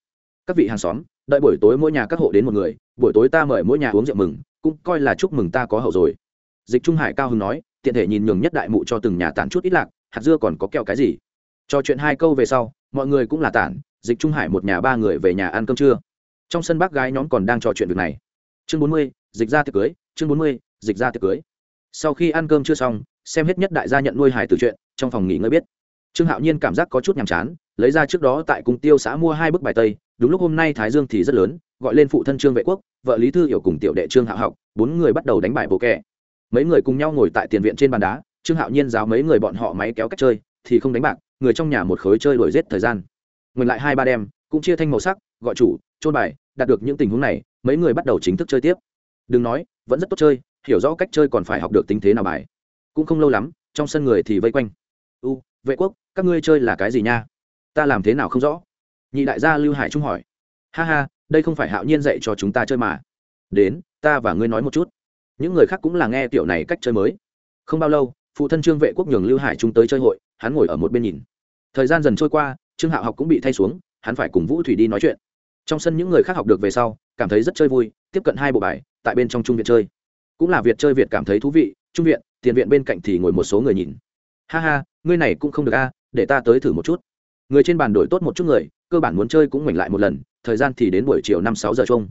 Các vị hàng xóm, đợi buổi tối mỗi nhà các hộ đến một người, buổi tối ta mời mỗi nhà uống rượu mừng, cũng coi là chúc mừng ta có hậu rồi. Dịch trung hải cao hưng nói, tiện thể nhìn nhường nhất đại mụ cho từng nhà tản chút ít lạc, hạt dưa còn có kẹo cái gì? Cho chuyện hai câu về sau, mọi người cũng là tản, dịch trung hải một nhà ba người về nhà ăn cơm trưa. Trong sân bác gái nhóm còn đang trò chuyện việc này. Chương bốn mươi, dịch ra tiệc cưới, chương bốn mươi, dịch ra tiệc cưới. Sau khi ăn cơm chưa xong, xem hết nhất đại gia nhận nuôi hải từ chuyện, trong phòng nghỉ ngơi biết trương hạo nhiên cảm giác có chút nhàm chán, lấy ra trước đó tại cung tiêu xã mua hai bức bài tây, đúng lúc hôm nay thái dương thì rất lớn, gọi lên phụ thân trương vệ quốc, vợ lý thư hiểu cùng tiểu đệ trương hạo học, bốn người bắt đầu đánh bài bộ kẹ mấy người cùng nhau ngồi tại tiền viện trên bàn đá, trương hạo nhiên giáo mấy người bọn họ máy kéo cách chơi, thì không đánh bạc, người trong nhà một khối chơi đuổi giết thời gian. Ngừng lại hai ba đêm, cũng chia thanh màu sắc, gọi chủ trôn bài, đạt được những tình huống này, mấy người bắt đầu chính thức chơi tiếp. Đừng nói, vẫn rất tốt chơi, hiểu rõ cách chơi còn phải học được tính thế nào bài. Cũng không lâu lắm, trong sân người thì vây quanh. U vệ quốc, các ngươi chơi là cái gì nha? Ta làm thế nào không rõ? Nhị đại gia lưu hải trung hỏi. Ha ha, đây không phải hạo nhiên dạy cho chúng ta chơi mà. Đến, ta và ngươi nói một chút. Những người khác cũng là nghe tiểu này cách chơi mới. Không bao lâu, phụ thân trương vệ quốc nhường lưu hải trung tới chơi hội, hắn ngồi ở một bên nhìn. Thời gian dần trôi qua, trương hạo học cũng bị thay xuống, hắn phải cùng vũ thủy đi nói chuyện. Trong sân những người khác học được về sau, cảm thấy rất chơi vui, tiếp cận hai bộ bài, tại bên trong trung viện chơi. Cũng là việc chơi việt cảm thấy thú vị, trung viện, tiền viện bên cạnh thì ngồi một số người nhìn. Ha ha ngươi này cũng không được a, để ta tới thử một chút. Người trên bàn đổi tốt một chút người, cơ bản muốn chơi cũng ngoảnh lại một lần, thời gian thì đến buổi chiều năm sáu giờ chung.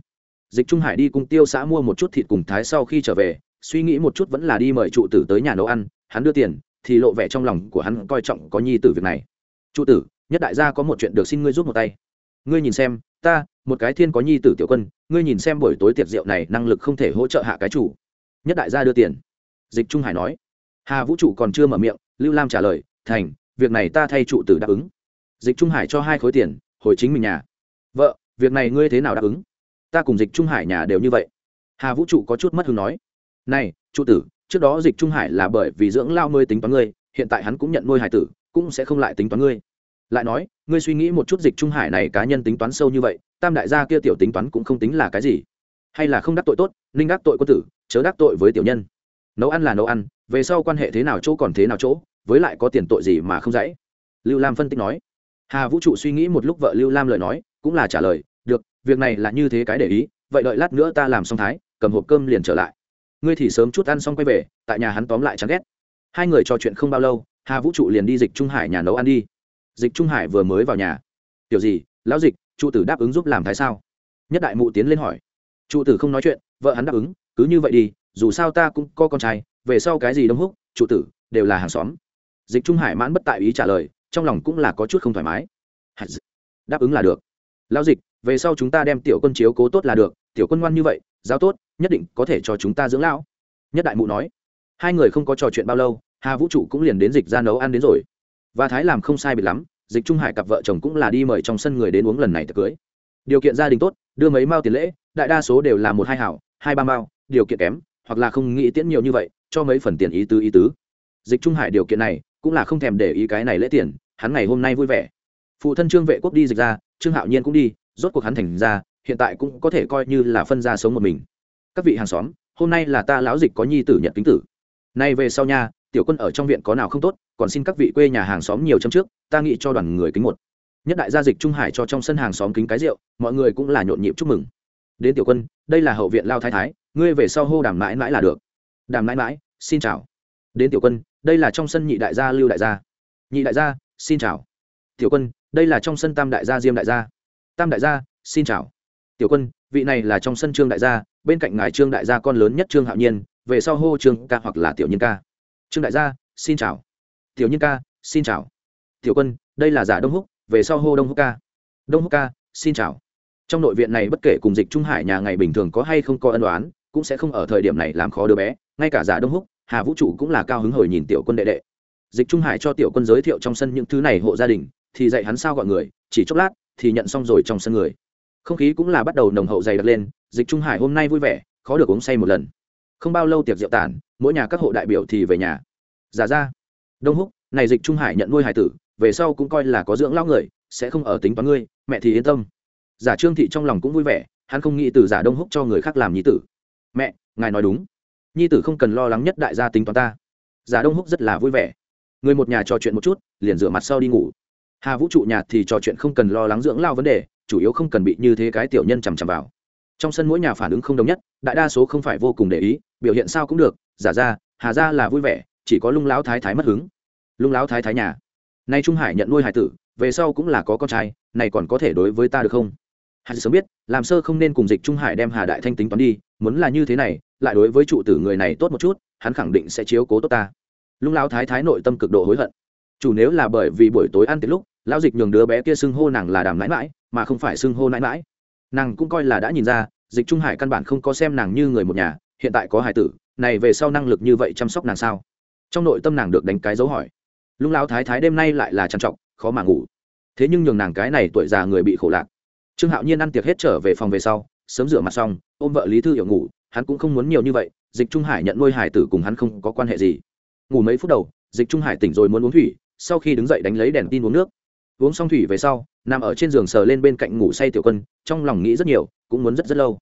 Dịch trung hải đi cùng tiêu xã mua một chút thịt cùng thái sau khi trở về, suy nghĩ một chút vẫn là đi mời trụ tử tới nhà nấu ăn, hắn đưa tiền, thì lộ vẻ trong lòng của hắn coi trọng có nhi tử việc này. Trụ tử, nhất đại gia có một chuyện được xin ngươi giúp một tay. Ngươi nhìn xem, ta, một cái thiên có nhi tử tiểu quân, ngươi nhìn xem buổi tối tiệc rượu này năng lực không thể hỗ trợ hạ cái chủ. Nhất đại gia đưa tiền. Dịch trung hải nói. Hà vũ trụ còn chưa mở miệng lưu lam trả lời, thành, việc này ta thay trụ tử đáp ứng. Dịch trung hải cho hai khối tiền, hồi chính mình nhà. Vợ, việc này ngươi thế nào đáp ứng? Ta cùng dịch trung hải nhà đều như vậy. Hà vũ trụ có chút mất hứng nói, này, trụ tử, trước đó dịch trung hải là bởi vì dưỡng lao nuôi tính toán ngươi, hiện tại hắn cũng nhận nuôi hải tử, cũng sẽ không lại tính toán ngươi. Lại nói, ngươi suy nghĩ một chút dịch trung hải này cá nhân tính toán sâu như vậy, tam đại gia kia tiểu tính toán cũng không tính là cái gì. Hay là không đắc tội tốt, ninh đắc tội quân tử, chớ đắc tội với tiểu nhân. Nấu ăn là nấu ăn, về sau quan hệ thế nào chỗ còn thế nào chỗ với lại có tiền tội gì mà không dãy? Lưu lam phân tích nói. Hà vũ trụ suy nghĩ một lúc vợ lưu lam lời nói, cũng là trả lời, được, việc này là như thế cái để ý, vậy đợi lát nữa ta làm xong thái, cầm hộp cơm liền trở lại. Ngươi thì sớm chút ăn xong quay về, tại nhà hắn tóm lại chán ghét. Hai người trò chuyện không bao lâu, hà vũ trụ liền đi dịch trung hải nhà nấu ăn đi. Dịch trung hải vừa mới vào nhà. Tiểu gì, lão dịch, trụ tử đáp ứng giúp làm thái sao? Nhất đại mụ tiến lên hỏi. Trụ tử không nói chuyện, vợ hắn đáp ứng, cứ như vậy đi, dù sao ta cũng có con trai, về sau cái gì đông húc, trụ tử, đều là hàng xóm dịch trung hải mãn bất tại ý trả lời, trong lòng cũng là có chút không thoải mái. Đáp ứng là được. Lao dịch, về sau chúng ta đem tiểu quân chiếu cố tốt là được, tiểu quân ngoan như vậy, giáo tốt, nhất định có thể cho chúng ta dưỡng lão. Nhất đại mụ nói. Hai người không có trò chuyện bao lâu, hà vũ trụ cũng liền đến dịch ra nấu ăn đến rồi. Và thái làm không sai biệt lắm, dịch trung hải cặp vợ chồng cũng là đi mời trong sân người đến uống lần này tập cưới. Điều kiện gia đình tốt, đưa mấy mao tiền lễ, đại đa số đều là một hai hảo, hai ba mao, điều kiện kém, hoặc là không nghĩ tiễn nhiều như vậy, cho mấy phần tiền ý tứ ý tứ. Dịch trung hải điều kiện này cũng là không thèm để ý cái này lễ tiền, hắn ngày hôm nay vui vẻ. Phụ thân trương vệ quốc đi dịch ra, trương hạo nhiên cũng đi, rốt cuộc hắn thành ra, hiện tại cũng có thể coi như là phân ra sống một mình. Các vị hàng xóm, hôm nay là ta lão dịch có nhi tử nhận kính tử. Nay về sau nha, tiểu quân ở trong viện có nào không tốt, còn xin các vị quê nhà hàng xóm nhiều châm trước, ta nghĩ cho đoàn người kính một. Nhất đại gia dịch trung hải cho trong sân hàng xóm kính cái rượu, mọi người cũng là nhộn nhịp chúc mừng. Đến tiểu quân, đây là hậu viện lao thái thái, ngươi về sau hô đàm mãi mãi là được. Đàm mãi mãi, xin chào đến tiểu quân, đây là trong sân nhị đại gia lưu đại gia. Nhị đại gia, xin chào. Tiểu quân, đây là trong sân tam đại gia diêm đại gia. Tam đại gia, xin chào. Tiểu quân, vị này là trong sân trương đại gia, bên cạnh ngài trương đại gia con lớn nhất trương hạo nhiên, về sau hô trương ca hoặc là tiểu nhân ca. Trương đại gia, xin chào. Tiểu nhân ca, xin chào. Tiểu quân, đây là giả đông húc, về sau hô đông húc ca. Đông húc ca, xin chào. Trong nội viện này bất kể cùng dịch trung hải nhà ngày bình thường có hay không có ân đoán cũng sẽ không ở thời điểm này làm khó đứa bé, ngay cả giả đông húc hà vũ trụ cũng là cao hứng hồi nhìn tiểu quân đệ đệ. Dịch trung hải cho tiểu quân giới thiệu trong sân những thứ này hộ gia đình, thì dạy hắn sao gọi người, chỉ chốc lát, thì nhận xong rồi trong sân người. Không khí cũng là bắt đầu nồng hậu dày đặc lên, dịch trung hải hôm nay vui vẻ, khó được uống say một lần. Không bao lâu tiệc rượu tản mỗi nhà các hộ đại biểu thì về nhà. Giả ra. Đông húc, này dịch trung hải nhận nuôi hải tử, về sau cũng coi là có dưỡng lao người, sẽ không ở tính toán ngươi, mẹ thì yên tâm. Giả trương thị trong lòng cũng vui vẻ, hắn không nghĩ từ giả đông húc cho người khác làm nhí tử. Mẹ, ngài nói đúng nhi tử không cần lo lắng nhất đại gia tính toán ta. Giả đông húc rất là vui vẻ. Người một nhà trò chuyện một chút, liền rửa mặt sau đi ngủ. Hà vũ trụ nhà thì trò chuyện không cần lo lắng dưỡng lao vấn đề, chủ yếu không cần bị như thế cái tiểu nhân chằm chằm vào. Trong sân mỗi nhà phản ứng không đồng nhất, đại đa số không phải vô cùng để ý, biểu hiện sao cũng được, giả ra, hà ra là vui vẻ, chỉ có lung lão thái thái mất hứng. Lung lão thái thái nhà. Nay trung hải nhận nuôi hải tử, về sau cũng là có con trai, này còn có thể đối với ta được không? Hà sớm biết, làm sơ không nên cùng dịch trung hải đem hà đại thanh tính toán đi, muốn là như thế này lại đối với trụ tử người này tốt một chút, hắn khẳng định sẽ chiếu cố tốt ta. Lung lão thái thái nội tâm cực độ hối hận. Chủ nếu là bởi vì buổi tối ăn tiệc lúc, lão dịch nhường đứa bé kia xưng hô nàng là đàm nãi mãi, mà không phải xưng hô nãi mãi. Nàng cũng coi là đã nhìn ra, dịch trung hải căn bản không có xem nàng như người một nhà, hiện tại có hải tử, này về sau năng lực như vậy chăm sóc nàng sao? Trong nội tâm nàng được đánh cái dấu hỏi. Lung lão thái thái đêm nay lại là trằn trọc, khó mà ngủ. Thế nhưng nhường nàng cái này tuổi già người bị khổ lạc. Trương hạo nhiên ăn tiệc hết trở về phòng về sau, sớm rửa mặt xong, ôm vợ lý thư hiểu ngủ hắn cũng không muốn nhiều như vậy, dịch trung hải nhận nuôi hải tử cùng hắn không có quan hệ gì. Ngủ mấy phút đầu, dịch trung hải tỉnh rồi muốn uống thủy, sau khi đứng dậy đánh lấy đèn tin uống nước. Uống xong thủy về sau, nằm ở trên giường sờ lên bên cạnh ngủ say tiểu quân, trong lòng nghĩ rất nhiều, cũng muốn rất rất lâu.